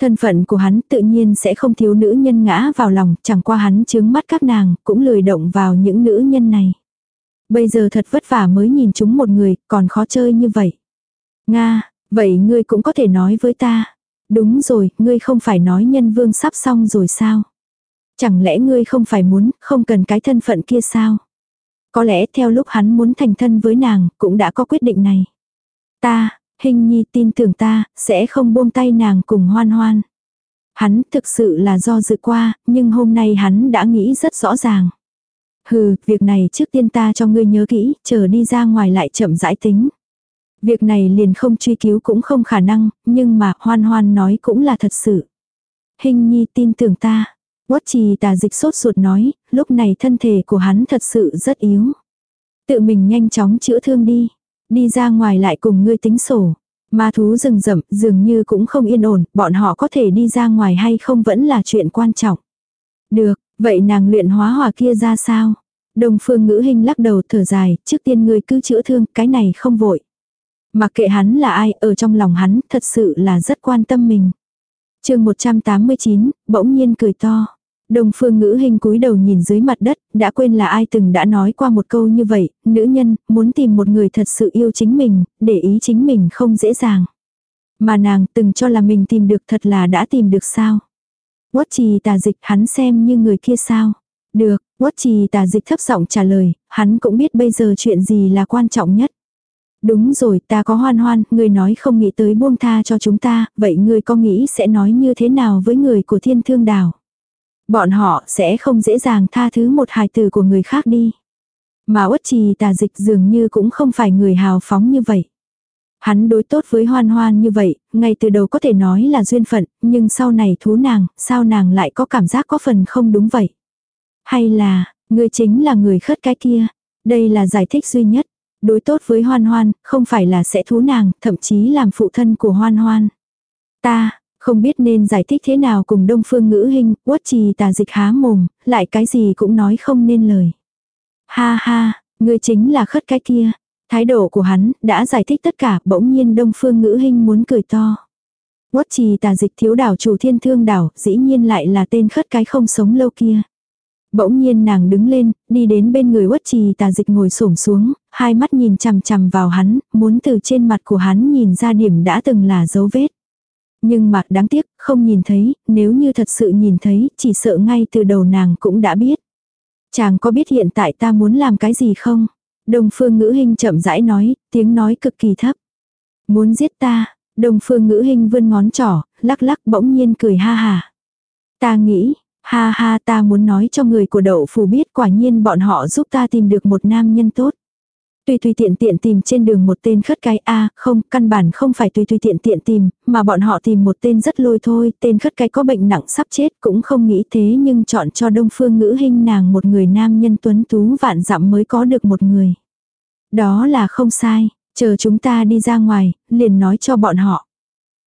Thân phận của hắn tự nhiên sẽ không thiếu nữ nhân ngã vào lòng, chẳng qua hắn chướng mắt các nàng, cũng lười động vào những nữ nhân này. Bây giờ thật vất vả mới nhìn chúng một người, còn khó chơi như vậy. Nga, vậy ngươi cũng có thể nói với ta. Đúng rồi, ngươi không phải nói nhân vương sắp xong rồi sao? Chẳng lẽ ngươi không phải muốn, không cần cái thân phận kia sao? Có lẽ theo lúc hắn muốn thành thân với nàng, cũng đã có quyết định này. Ta, hình nhi tin tưởng ta, sẽ không buông tay nàng cùng hoan hoan. Hắn thực sự là do dự qua, nhưng hôm nay hắn đã nghĩ rất rõ ràng. Hừ, việc này trước tiên ta cho ngươi nhớ kỹ, chờ đi ra ngoài lại chậm rãi tính. Việc này liền không truy cứu cũng không khả năng, nhưng mà hoan hoan nói cũng là thật sự. Hình nhi tin tưởng ta. Quất trì tà dịch sốt ruột nói, lúc này thân thể của hắn thật sự rất yếu. Tự mình nhanh chóng chữa thương đi. Đi ra ngoài lại cùng ngươi tính sổ. Ma thú rừng rậm dường như cũng không yên ổn, bọn họ có thể đi ra ngoài hay không vẫn là chuyện quan trọng. Được, vậy nàng luyện hóa hỏa kia ra sao? Đồng phương ngữ hình lắc đầu thở dài, trước tiên ngươi cứ chữa thương, cái này không vội. Mặc kệ hắn là ai, ở trong lòng hắn thật sự là rất quan tâm mình chương 189, bỗng nhiên cười to. Đồng phương ngữ hình cúi đầu nhìn dưới mặt đất, đã quên là ai từng đã nói qua một câu như vậy, nữ nhân, muốn tìm một người thật sự yêu chính mình, để ý chính mình không dễ dàng. Mà nàng từng cho là mình tìm được thật là đã tìm được sao. Quất trì tà dịch hắn xem như người kia sao. Được, quất trì tà dịch thấp giọng trả lời, hắn cũng biết bây giờ chuyện gì là quan trọng nhất. Đúng rồi, ta có hoan hoan, người nói không nghĩ tới buông tha cho chúng ta, vậy người có nghĩ sẽ nói như thế nào với người của thiên thương đảo? Bọn họ sẽ không dễ dàng tha thứ một hài từ của người khác đi. Mà uất trì tà dịch dường như cũng không phải người hào phóng như vậy. Hắn đối tốt với hoan hoan như vậy, ngay từ đầu có thể nói là duyên phận, nhưng sau này thú nàng, sao nàng lại có cảm giác có phần không đúng vậy? Hay là, người chính là người khất cái kia? Đây là giải thích duy nhất. Đối tốt với hoan hoan, không phải là sẽ thú nàng, thậm chí làm phụ thân của hoan hoan. Ta, không biết nên giải thích thế nào cùng đông phương ngữ hình, quất trì tà dịch há mồm, lại cái gì cũng nói không nên lời. Ha ha, ngươi chính là khất cái kia. Thái độ của hắn đã giải thích tất cả, bỗng nhiên đông phương ngữ hình muốn cười to. Quất trì tà dịch thiếu đảo chủ thiên thương đảo, dĩ nhiên lại là tên khất cái không sống lâu kia. Bỗng nhiên nàng đứng lên, đi đến bên người quất trì tà dịch ngồi xổm xuống, hai mắt nhìn chằm chằm vào hắn, muốn từ trên mặt của hắn nhìn ra điểm đã từng là dấu vết. Nhưng mà đáng tiếc, không nhìn thấy, nếu như thật sự nhìn thấy, chỉ sợ ngay từ đầu nàng cũng đã biết. Chàng có biết hiện tại ta muốn làm cái gì không? Đồng phương ngữ hình chậm rãi nói, tiếng nói cực kỳ thấp. Muốn giết ta, đồng phương ngữ hình vươn ngón trỏ, lắc lắc bỗng nhiên cười ha hà. Ta nghĩ, ha ha ta muốn nói cho người của đậu phù biết quả nhiên bọn họ giúp ta tìm được một nam nhân tốt. Tùy tùy tiện tiện tìm trên đường một tên khất cái A, không, căn bản không phải tùy tùy tiện tiện tìm, mà bọn họ tìm một tên rất lôi thôi, tên khất cái có bệnh nặng sắp chết cũng không nghĩ thế nhưng chọn cho đông phương ngữ hình nàng một người nam nhân tuấn tú vạn dặm mới có được một người. Đó là không sai, chờ chúng ta đi ra ngoài, liền nói cho bọn họ.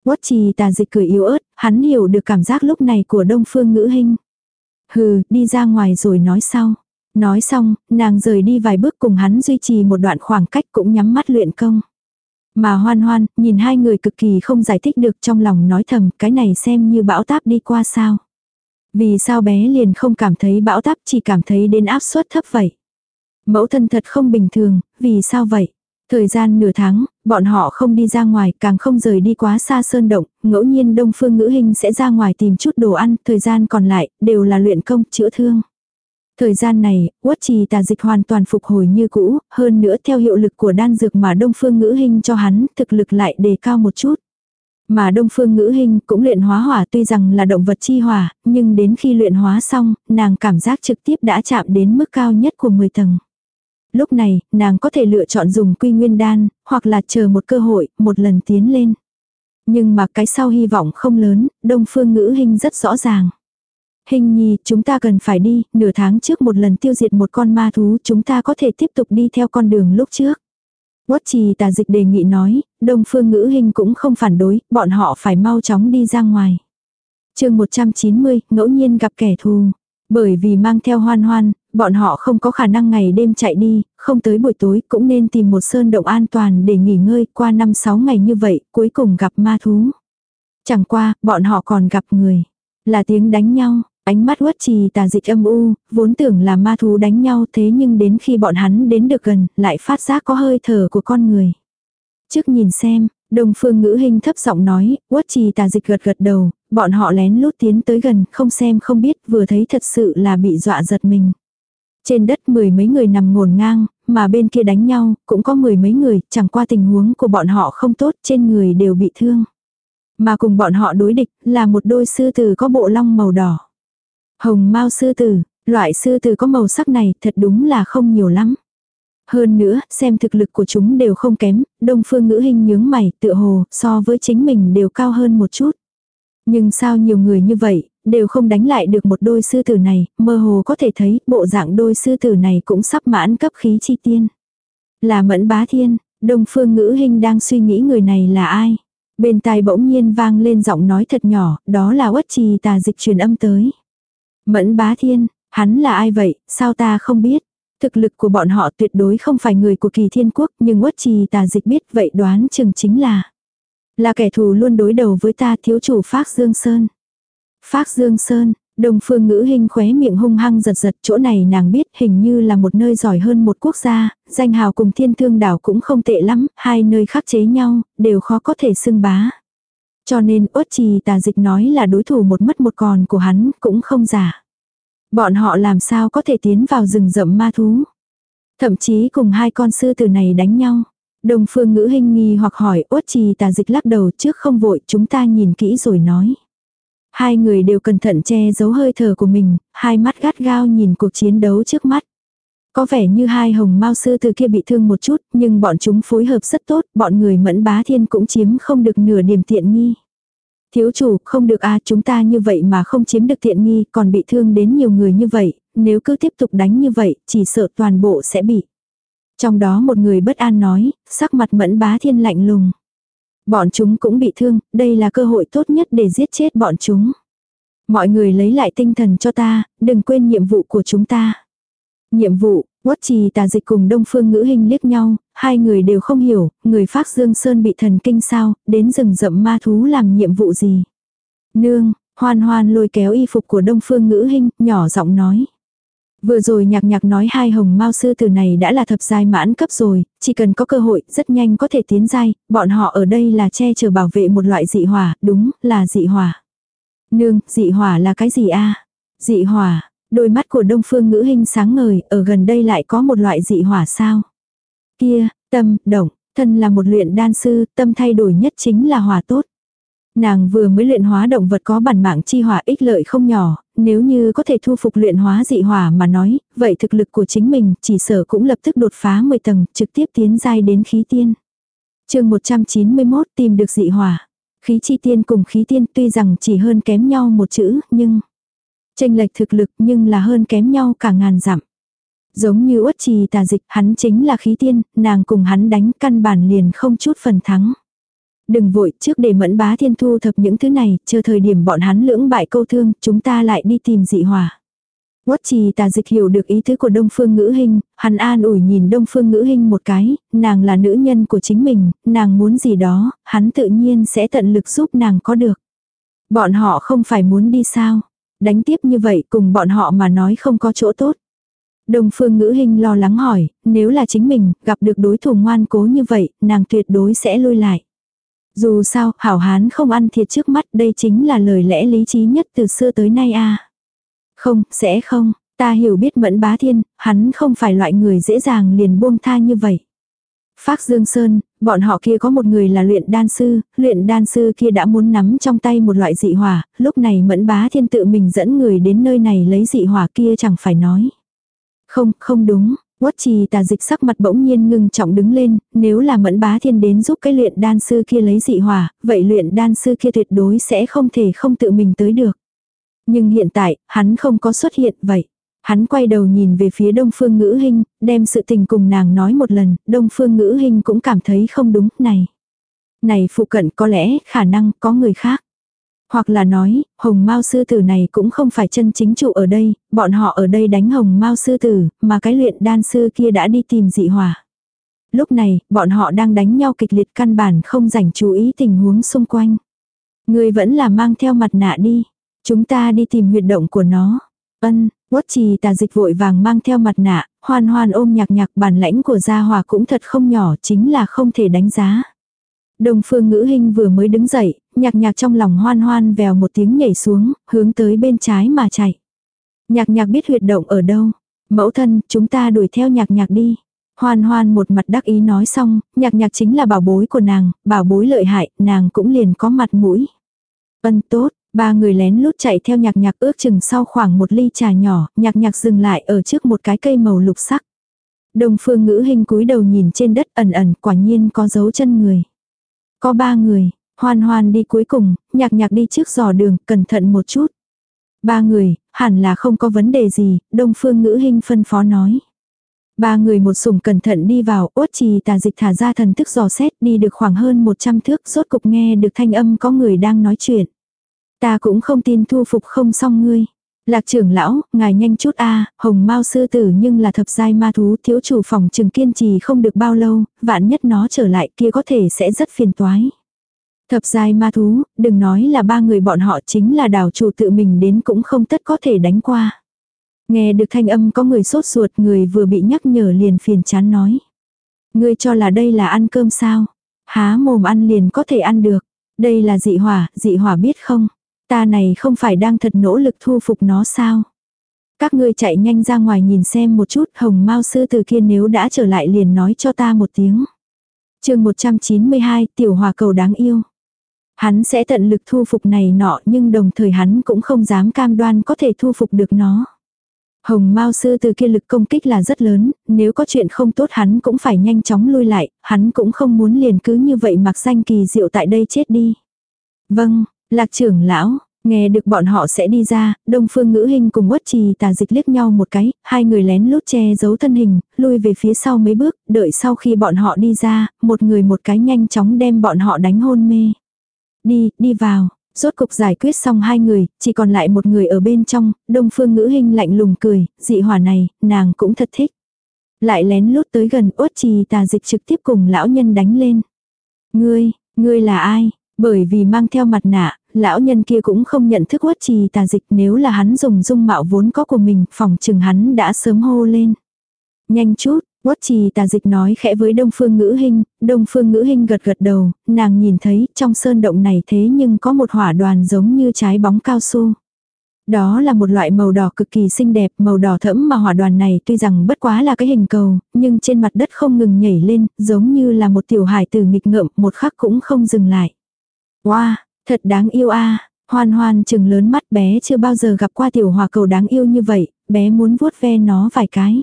Quất trì tà dịch cười yếu ớt, hắn hiểu được cảm giác lúc này của đông phương ngữ hình. Hừ, đi ra ngoài rồi nói sau. Nói xong, nàng rời đi vài bước cùng hắn duy trì một đoạn khoảng cách cũng nhắm mắt luyện công. Mà hoan hoan, nhìn hai người cực kỳ không giải thích được trong lòng nói thầm cái này xem như bão táp đi qua sao. Vì sao bé liền không cảm thấy bão táp chỉ cảm thấy đến áp suất thấp vậy. Mẫu thân thật không bình thường, vì sao vậy? Thời gian nửa tháng, bọn họ không đi ra ngoài, càng không rời đi quá xa sơn động, ngẫu nhiên đông phương ngữ hình sẽ ra ngoài tìm chút đồ ăn, thời gian còn lại, đều là luyện công, chữa thương. Thời gian này, quất trì tà dịch hoàn toàn phục hồi như cũ, hơn nữa theo hiệu lực của đan dược mà đông phương ngữ hình cho hắn, thực lực lại đề cao một chút. Mà đông phương ngữ hình cũng luyện hóa hỏa tuy rằng là động vật chi hỏa, nhưng đến khi luyện hóa xong, nàng cảm giác trực tiếp đã chạm đến mức cao nhất của 10 tầng. Lúc này, nàng có thể lựa chọn dùng quy nguyên đan, hoặc là chờ một cơ hội, một lần tiến lên. Nhưng mà cái sau hy vọng không lớn, đông phương ngữ hình rất rõ ràng. Hình nhi, chúng ta cần phải đi, nửa tháng trước một lần tiêu diệt một con ma thú, chúng ta có thể tiếp tục đi theo con đường lúc trước. Quất trì tà dịch đề nghị nói, đông phương ngữ hình cũng không phản đối, bọn họ phải mau chóng đi ra ngoài. chương 190, ngẫu nhiên gặp kẻ thù. Bởi vì mang theo hoan hoan, bọn họ không có khả năng ngày đêm chạy đi, không tới buổi tối cũng nên tìm một sơn động an toàn để nghỉ ngơi qua 5-6 ngày như vậy, cuối cùng gặp ma thú. Chẳng qua, bọn họ còn gặp người. Là tiếng đánh nhau, Ánh mắt uất trì tà dịch âm u, vốn tưởng là ma thú đánh nhau thế nhưng đến khi bọn hắn đến được gần, lại phát giác có hơi thở của con người. Trước nhìn xem, đồng phương ngữ hình thấp giọng nói, uất trì tà dịch gật gật đầu, bọn họ lén lút tiến tới gần, không xem không biết, vừa thấy thật sự là bị dọa giật mình. Trên đất mười mấy người nằm ngổn ngang, mà bên kia đánh nhau, cũng có mười mấy người, chẳng qua tình huống của bọn họ không tốt, trên người đều bị thương. Mà cùng bọn họ đối địch, là một đôi sư tử có bộ long màu đỏ. Hồng mao sư tử, loại sư tử có màu sắc này thật đúng là không nhiều lắm. Hơn nữa, xem thực lực của chúng đều không kém, đông phương ngữ hình nhướng mày, tựa hồ, so với chính mình đều cao hơn một chút. Nhưng sao nhiều người như vậy, đều không đánh lại được một đôi sư tử này, mơ hồ có thể thấy bộ dạng đôi sư tử này cũng sắp mãn cấp khí chi tiên. Là mẫn bá thiên, đông phương ngữ hình đang suy nghĩ người này là ai. Bên tai bỗng nhiên vang lên giọng nói thật nhỏ, đó là uất trì tà dịch truyền âm tới. Mẫn bá thiên, hắn là ai vậy, sao ta không biết. Thực lực của bọn họ tuyệt đối không phải người của kỳ thiên quốc nhưng uất trì tà dịch biết vậy đoán chừng chính là. Là kẻ thù luôn đối đầu với ta thiếu chủ Phác Dương Sơn. Phác Dương Sơn, Đồng phương ngữ hình khóe miệng hung hăng giật giật chỗ này nàng biết hình như là một nơi giỏi hơn một quốc gia, danh hào cùng thiên thương đảo cũng không tệ lắm, hai nơi khắc chế nhau, đều khó có thể xưng bá. Cho nên ốt trì tà dịch nói là đối thủ một mất một còn của hắn cũng không giả. Bọn họ làm sao có thể tiến vào rừng rậm ma thú. Thậm chí cùng hai con sư tử này đánh nhau. Đồng phương ngữ hình nghi hoặc hỏi ốt trì tà dịch lắc đầu trước không vội chúng ta nhìn kỹ rồi nói. Hai người đều cẩn thận che giấu hơi thở của mình, hai mắt gắt gao nhìn cuộc chiến đấu trước mắt. Có vẻ như hai hồng mao sư từ kia bị thương một chút, nhưng bọn chúng phối hợp rất tốt, bọn người mẫn bá thiên cũng chiếm không được nửa điểm tiện nghi. Thiếu chủ, không được à chúng ta như vậy mà không chiếm được tiện nghi, còn bị thương đến nhiều người như vậy, nếu cứ tiếp tục đánh như vậy, chỉ sợ toàn bộ sẽ bị. Trong đó một người bất an nói, sắc mặt mẫn bá thiên lạnh lùng. Bọn chúng cũng bị thương, đây là cơ hội tốt nhất để giết chết bọn chúng. Mọi người lấy lại tinh thần cho ta, đừng quên nhiệm vụ của chúng ta. Nhiệm vụ, Quất trì tà dịch cùng đông phương ngữ hình liếc nhau, hai người đều không hiểu, người phát dương sơn bị thần kinh sao, đến rừng rậm ma thú làm nhiệm vụ gì. Nương, hoan hoan lôi kéo y phục của đông phương ngữ hình, nhỏ giọng nói. Vừa rồi nhạc nhạc nói hai hồng mao sư tử này đã là thập giai mãn cấp rồi, chỉ cần có cơ hội rất nhanh có thể tiến giai, bọn họ ở đây là che chở bảo vệ một loại dị hỏa, đúng là dị hỏa. Nương, dị hỏa là cái gì a? Dị hỏa, đôi mắt của đông phương ngữ hình sáng ngời, ở gần đây lại có một loại dị hỏa sao? Kia, tâm, động, thân là một luyện đan sư, tâm thay đổi nhất chính là hỏa tốt. Nàng vừa mới luyện hóa động vật có bản mạng chi hỏa ích lợi không nhỏ, nếu như có thể thu phục luyện hóa dị hỏa mà nói, vậy thực lực của chính mình chỉ sở cũng lập tức đột phá 10 tầng, trực tiếp tiến giai đến khí tiên. chương 191 tìm được dị hỏa. Khí chi tiên cùng khí tiên tuy rằng chỉ hơn kém nhau một chữ, nhưng tranh lệch thực lực nhưng là hơn kém nhau cả ngàn dặm. Giống như uất trì tà dịch, hắn chính là khí tiên, nàng cùng hắn đánh căn bản liền không chút phần thắng. Đừng vội, trước để mẫn bá thiên thu thập những thứ này, chờ thời điểm bọn hắn lưỡng bại câu thương, chúng ta lại đi tìm dị hỏa. Quất trì tà dịch hiểu được ý tứ của Đông Phương Ngữ hình hắn an ủi nhìn Đông Phương Ngữ hình một cái, nàng là nữ nhân của chính mình, nàng muốn gì đó, hắn tự nhiên sẽ tận lực giúp nàng có được. Bọn họ không phải muốn đi sao, đánh tiếp như vậy cùng bọn họ mà nói không có chỗ tốt. Đông Phương Ngữ hình lo lắng hỏi, nếu là chính mình, gặp được đối thủ ngoan cố như vậy, nàng tuyệt đối sẽ lui lại. Dù sao, hảo hán không ăn thiệt trước mắt đây chính là lời lẽ lý trí nhất từ xưa tới nay a Không, sẽ không, ta hiểu biết mẫn bá thiên, hắn không phải loại người dễ dàng liền buông tha như vậy. Phác Dương Sơn, bọn họ kia có một người là luyện đan sư, luyện đan sư kia đã muốn nắm trong tay một loại dị hỏa, lúc này mẫn bá thiên tự mình dẫn người đến nơi này lấy dị hỏa kia chẳng phải nói. Không, không đúng, Quất trì tà dịch sắc mặt bỗng nhiên ngưng trọng đứng lên, nếu là mẫn bá thiên đến giúp cái luyện đan sư kia lấy dị hỏa, vậy luyện đan sư kia tuyệt đối sẽ không thể không tự mình tới được. Nhưng hiện tại, hắn không có xuất hiện vậy. Hắn quay đầu nhìn về phía đông phương ngữ hình, đem sự tình cùng nàng nói một lần, đông phương ngữ hình cũng cảm thấy không đúng, này. Này phụ cận có lẽ, khả năng có người khác. Hoặc là nói, hồng mao sư tử này cũng không phải chân chính trụ ở đây, bọn họ ở đây đánh hồng mao sư tử, mà cái luyện đan sư kia đã đi tìm dị hỏa. Lúc này, bọn họ đang đánh nhau kịch liệt căn bản không dành chú ý tình huống xung quanh. Người vẫn là mang theo mặt nạ đi. Chúng ta đi tìm huyệt động của nó. Ân, quất trì tà dịch vội vàng mang theo mặt nạ, hoan hoan ôm nhạc nhạc bản lãnh của gia hòa cũng thật không nhỏ chính là không thể đánh giá. Đông phương ngữ hình vừa mới đứng dậy, nhạc nhạc trong lòng hoan hoan vèo một tiếng nhảy xuống, hướng tới bên trái mà chạy. Nhạc nhạc biết huyệt động ở đâu. Mẫu thân, chúng ta đuổi theo nhạc nhạc đi. Hoan hoan một mặt đắc ý nói xong, nhạc nhạc chính là bảo bối của nàng, bảo bối lợi hại, nàng cũng liền có mặt mũi. Ân tốt, ba người lén lút chạy theo nhạc nhạc ước chừng sau khoảng một ly trà nhỏ, nhạc nhạc dừng lại ở trước một cái cây màu lục sắc. Đông phương ngữ hình cúi đầu nhìn trên đất ẩn ẩn quả nhiên có dấu chân người. Có ba người, hoan hoan đi cuối cùng, nhạc nhạc đi trước dò đường, cẩn thận một chút. Ba người, hẳn là không có vấn đề gì, đông phương ngữ hình phân phó nói. Ba người một sùng cẩn thận đi vào, ốt trì tà dịch thả ra thần thức dò xét đi được khoảng hơn 100 thước, rốt cục nghe được thanh âm có người đang nói chuyện. Ta cũng không tin thu phục không xong ngươi. Lạc trưởng lão, ngài nhanh chút a hồng mao sư tử nhưng là thập giai ma thú thiếu chủ phòng trừng kiên trì không được bao lâu, vạn nhất nó trở lại kia có thể sẽ rất phiền toái. Thập giai ma thú, đừng nói là ba người bọn họ chính là đảo chủ tự mình đến cũng không tất có thể đánh qua. Nghe được thanh âm có người sốt ruột người vừa bị nhắc nhở liền phiền chán nói. Ngươi cho là đây là ăn cơm sao? Há mồm ăn liền có thể ăn được. Đây là dị hỏa, dị hỏa biết không? Ta này không phải đang thật nỗ lực thu phục nó sao? Các ngươi chạy nhanh ra ngoài nhìn xem một chút hồng mao sư từ kia nếu đã trở lại liền nói cho ta một tiếng. chương 192 tiểu hòa cầu đáng yêu. Hắn sẽ tận lực thu phục này nọ nhưng đồng thời hắn cũng không dám cam đoan có thể thu phục được nó. Hồng Mao sư từ kia lực công kích là rất lớn, nếu có chuyện không tốt hắn cũng phải nhanh chóng lui lại, hắn cũng không muốn liền cứ như vậy mặc danh kỳ diệu tại đây chết đi. Vâng, lạc trưởng lão, nghe được bọn họ sẽ đi ra, đông phương ngữ hình cùng quất trì tà dịch liếc nhau một cái, hai người lén lút che giấu thân hình, lui về phía sau mấy bước, đợi sau khi bọn họ đi ra, một người một cái nhanh chóng đem bọn họ đánh hôn mê. Đi, đi vào. Rốt cục giải quyết xong hai người, chỉ còn lại một người ở bên trong, đông phương ngữ hình lạnh lùng cười, dị hỏa này, nàng cũng thật thích. Lại lén lút tới gần uất trì tà dịch trực tiếp cùng lão nhân đánh lên. Ngươi, ngươi là ai? Bởi vì mang theo mặt nạ, lão nhân kia cũng không nhận thức uất trì tà dịch nếu là hắn dùng dung mạo vốn có của mình, phòng chừng hắn đã sớm hô lên. Nhanh chút, Quất trì tà dịch nói khẽ với đông phương ngữ hình, đông phương ngữ hình gật gật đầu, nàng nhìn thấy trong sơn động này thế nhưng có một hỏa đoàn giống như trái bóng cao su. Đó là một loại màu đỏ cực kỳ xinh đẹp, màu đỏ thẫm mà hỏa đoàn này tuy rằng bất quá là cái hình cầu, nhưng trên mặt đất không ngừng nhảy lên, giống như là một tiểu hải tử nghịch ngợm, một khắc cũng không dừng lại. Wow, thật đáng yêu a Hoan hoan chừng lớn mắt bé chưa bao giờ gặp qua tiểu hòa cầu đáng yêu như vậy, bé muốn vuốt ve nó vài cái.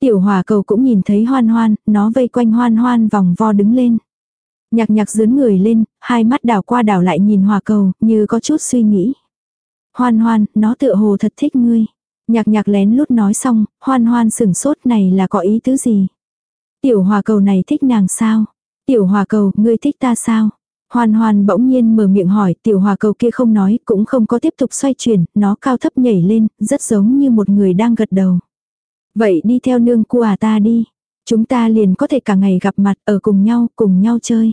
Tiểu hòa cầu cũng nhìn thấy hoan hoan, nó vây quanh hoan hoan vòng vo đứng lên. Nhạc nhạc dướn người lên, hai mắt đảo qua đảo lại nhìn hòa cầu, như có chút suy nghĩ. Hoan hoan, nó tựa hồ thật thích ngươi. Nhạc nhạc lén lút nói xong, hoan hoan sửng sốt này là có ý tứ gì? Tiểu hòa cầu này thích nàng sao? Tiểu hòa cầu, ngươi thích ta sao? Hoan hoan bỗng nhiên mở miệng hỏi, tiểu hòa cầu kia không nói, cũng không có tiếp tục xoay chuyển, nó cao thấp nhảy lên, rất giống như một người đang gật đầu. Vậy đi theo nương cua à ta đi. Chúng ta liền có thể cả ngày gặp mặt ở cùng nhau, cùng nhau chơi.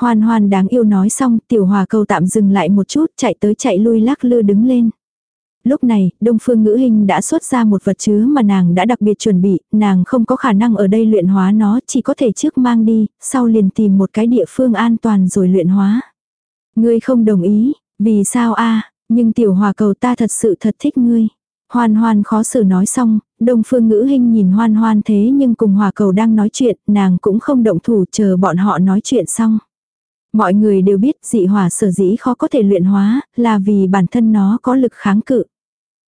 Hoan hoan đáng yêu nói xong, tiểu hòa cầu tạm dừng lại một chút, chạy tới chạy lui lắc lư đứng lên. Lúc này, Đông Phương Ngữ Hình đã xuất ra một vật chứa mà nàng đã đặc biệt chuẩn bị, nàng không có khả năng ở đây luyện hóa nó, chỉ có thể trước mang đi, sau liền tìm một cái địa phương an toàn rồi luyện hóa. Ngươi không đồng ý, vì sao a nhưng tiểu hòa cầu ta thật sự thật thích ngươi. Hoan hoan khó xử nói xong, đông phương ngữ hình nhìn hoan hoan thế nhưng cùng hòa cầu đang nói chuyện, nàng cũng không động thủ chờ bọn họ nói chuyện xong. Mọi người đều biết dị hỏa sở dĩ khó có thể luyện hóa, là vì bản thân nó có lực kháng cự.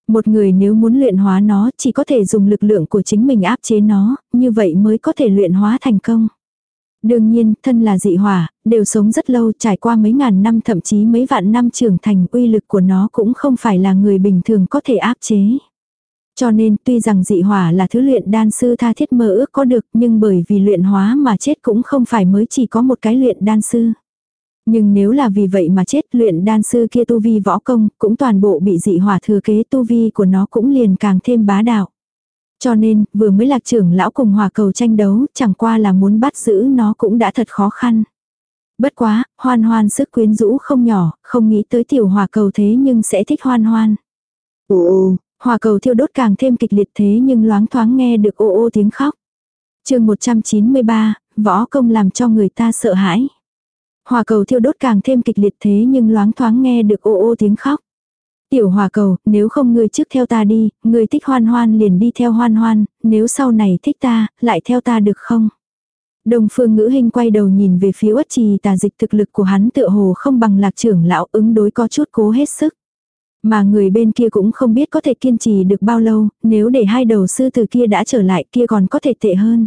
Một người nếu muốn luyện hóa nó chỉ có thể dùng lực lượng của chính mình áp chế nó, như vậy mới có thể luyện hóa thành công. Đương nhiên, thân là dị hỏa, đều sống rất lâu trải qua mấy ngàn năm thậm chí mấy vạn năm trưởng thành uy lực của nó cũng không phải là người bình thường có thể áp chế. Cho nên tuy rằng dị hỏa là thứ luyện đan sư tha thiết mơ ước có được nhưng bởi vì luyện hóa mà chết cũng không phải mới chỉ có một cái luyện đan sư. Nhưng nếu là vì vậy mà chết luyện đan sư kia tu vi võ công cũng toàn bộ bị dị hỏa thừa kế tu vi của nó cũng liền càng thêm bá đạo. Cho nên, vừa mới lạc trưởng lão cùng hòa cầu tranh đấu, chẳng qua là muốn bắt giữ nó cũng đã thật khó khăn. Bất quá, hoan hoan sức quyến rũ không nhỏ, không nghĩ tới tiểu hòa cầu thế nhưng sẽ thích hoan hoan. Ồ, hòa cầu thiêu đốt càng thêm kịch liệt thế nhưng loáng thoáng nghe được ô ô tiếng khóc. chương 193, võ công làm cho người ta sợ hãi. Hòa cầu thiêu đốt càng thêm kịch liệt thế nhưng loáng thoáng nghe được ô ô tiếng khóc. Tiểu hòa cầu, nếu không ngươi trước theo ta đi, ngươi thích hoan hoan liền đi theo hoan hoan, nếu sau này thích ta, lại theo ta được không? Đồng phương ngữ hình quay đầu nhìn về phía uất trì tà dịch thực lực của hắn tựa hồ không bằng lạc trưởng lão ứng đối có chút cố hết sức. Mà người bên kia cũng không biết có thể kiên trì được bao lâu, nếu để hai đầu sư từ kia đã trở lại kia còn có thể tệ hơn.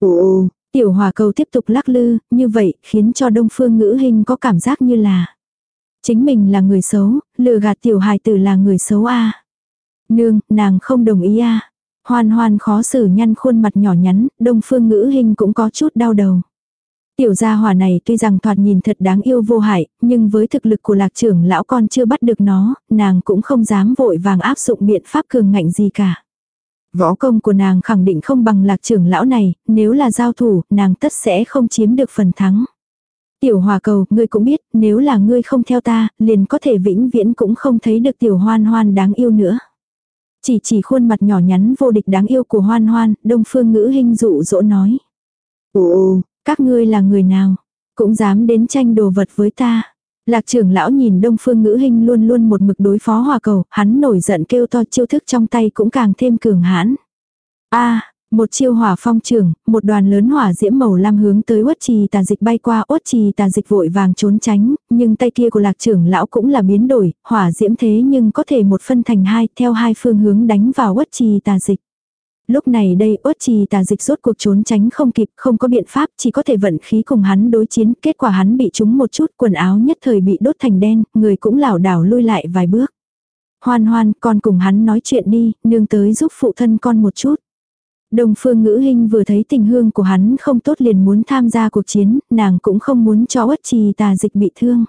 Ồ, tiểu hòa cầu tiếp tục lắc lư, như vậy khiến cho đông phương ngữ hình có cảm giác như là chính mình là người xấu, lừa gạt tiểu hài tử là người xấu a Nương, nàng không đồng ý a Hoan hoan khó xử nhăn khuôn mặt nhỏ nhắn, đông phương ngữ hình cũng có chút đau đầu. Tiểu gia hỏa này tuy rằng thoạt nhìn thật đáng yêu vô hại, nhưng với thực lực của lạc trưởng lão con chưa bắt được nó, nàng cũng không dám vội vàng áp dụng biện pháp cường ngạnh gì cả. Võ công của nàng khẳng định không bằng lạc trưởng lão này, nếu là giao thủ, nàng tất sẽ không chiếm được phần thắng. Tiểu hòa cầu, ngươi cũng biết, nếu là ngươi không theo ta, liền có thể vĩnh viễn cũng không thấy được tiểu hoan hoan đáng yêu nữa. Chỉ chỉ khuôn mặt nhỏ nhắn vô địch đáng yêu của hoan hoan, đông phương ngữ hình dụ dỗ nói. Ồ, các ngươi là người nào? Cũng dám đến tranh đồ vật với ta. Lạc trưởng lão nhìn đông phương ngữ hình luôn luôn một mực đối phó hòa cầu, hắn nổi giận kêu to chiêu thức trong tay cũng càng thêm cường hãn. a một chiêu hỏa phong trưởng, một đoàn lớn hỏa diễm màu lam hướng tới uất trì tà dịch bay qua uất trì tà dịch vội vàng trốn tránh, nhưng tay kia của lạc trưởng lão cũng là biến đổi, hỏa diễm thế nhưng có thể một phân thành hai, theo hai phương hướng đánh vào uất trì tà dịch. Lúc này đây ốt trì tà dịch rốt cuộc trốn tránh không kịp, không có biện pháp, chỉ có thể vận khí cùng hắn đối chiến, kết quả hắn bị trúng một chút, quần áo nhất thời bị đốt thành đen, người cũng lảo đảo lui lại vài bước. Hoan hoan, con cùng hắn nói chuyện đi, nương tới giúp phụ thân con một chút. Đồng phương ngữ hình vừa thấy tình hương của hắn không tốt liền muốn tham gia cuộc chiến, nàng cũng không muốn cho uất trì tà dịch bị thương.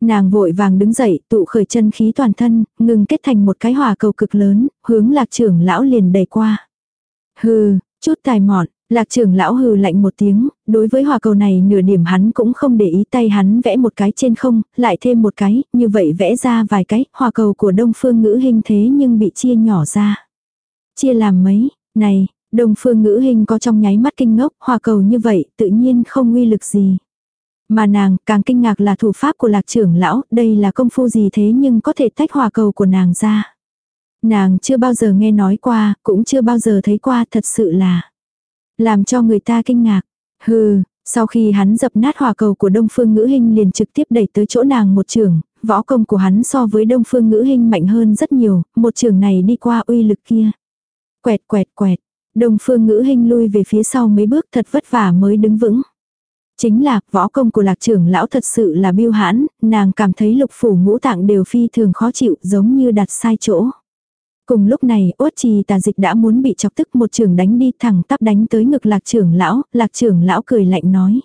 Nàng vội vàng đứng dậy, tụ khởi chân khí toàn thân, ngừng kết thành một cái hỏa cầu cực lớn, hướng lạc trưởng lão liền đẩy qua. Hừ, chút tài mọn, lạc trưởng lão hừ lạnh một tiếng, đối với hỏa cầu này nửa điểm hắn cũng không để ý tay hắn vẽ một cái trên không, lại thêm một cái, như vậy vẽ ra vài cái, hỏa cầu của đông phương ngữ hình thế nhưng bị chia nhỏ ra. Chia làm mấy, này, Đông phương ngữ hình có trong nháy mắt kinh ngốc, hòa cầu như vậy, tự nhiên không uy lực gì. Mà nàng, càng kinh ngạc là thủ pháp của lạc trưởng lão, đây là công phu gì thế nhưng có thể tách hòa cầu của nàng ra. Nàng chưa bao giờ nghe nói qua, cũng chưa bao giờ thấy qua, thật sự là làm cho người ta kinh ngạc. Hừ, sau khi hắn dập nát hòa cầu của Đông Phương Ngữ Hinh liền trực tiếp đẩy tới chỗ nàng một trường, võ công của hắn so với Đông Phương Ngữ Hinh mạnh hơn rất nhiều, một trường này đi qua uy lực kia. Quẹt quẹt quẹt, Đông phương ngữ hình lui về phía sau mấy bước thật vất vả mới đứng vững. Chính là, võ công của lạc trưởng lão thật sự là biêu hãn, nàng cảm thấy lục phủ ngũ tạng đều phi thường khó chịu giống như đặt sai chỗ. Cùng lúc này, ốt trì tà dịch đã muốn bị chọc tức một trường đánh đi thẳng tắp đánh tới ngực lạc trưởng lão, lạc trưởng lão cười lạnh nói.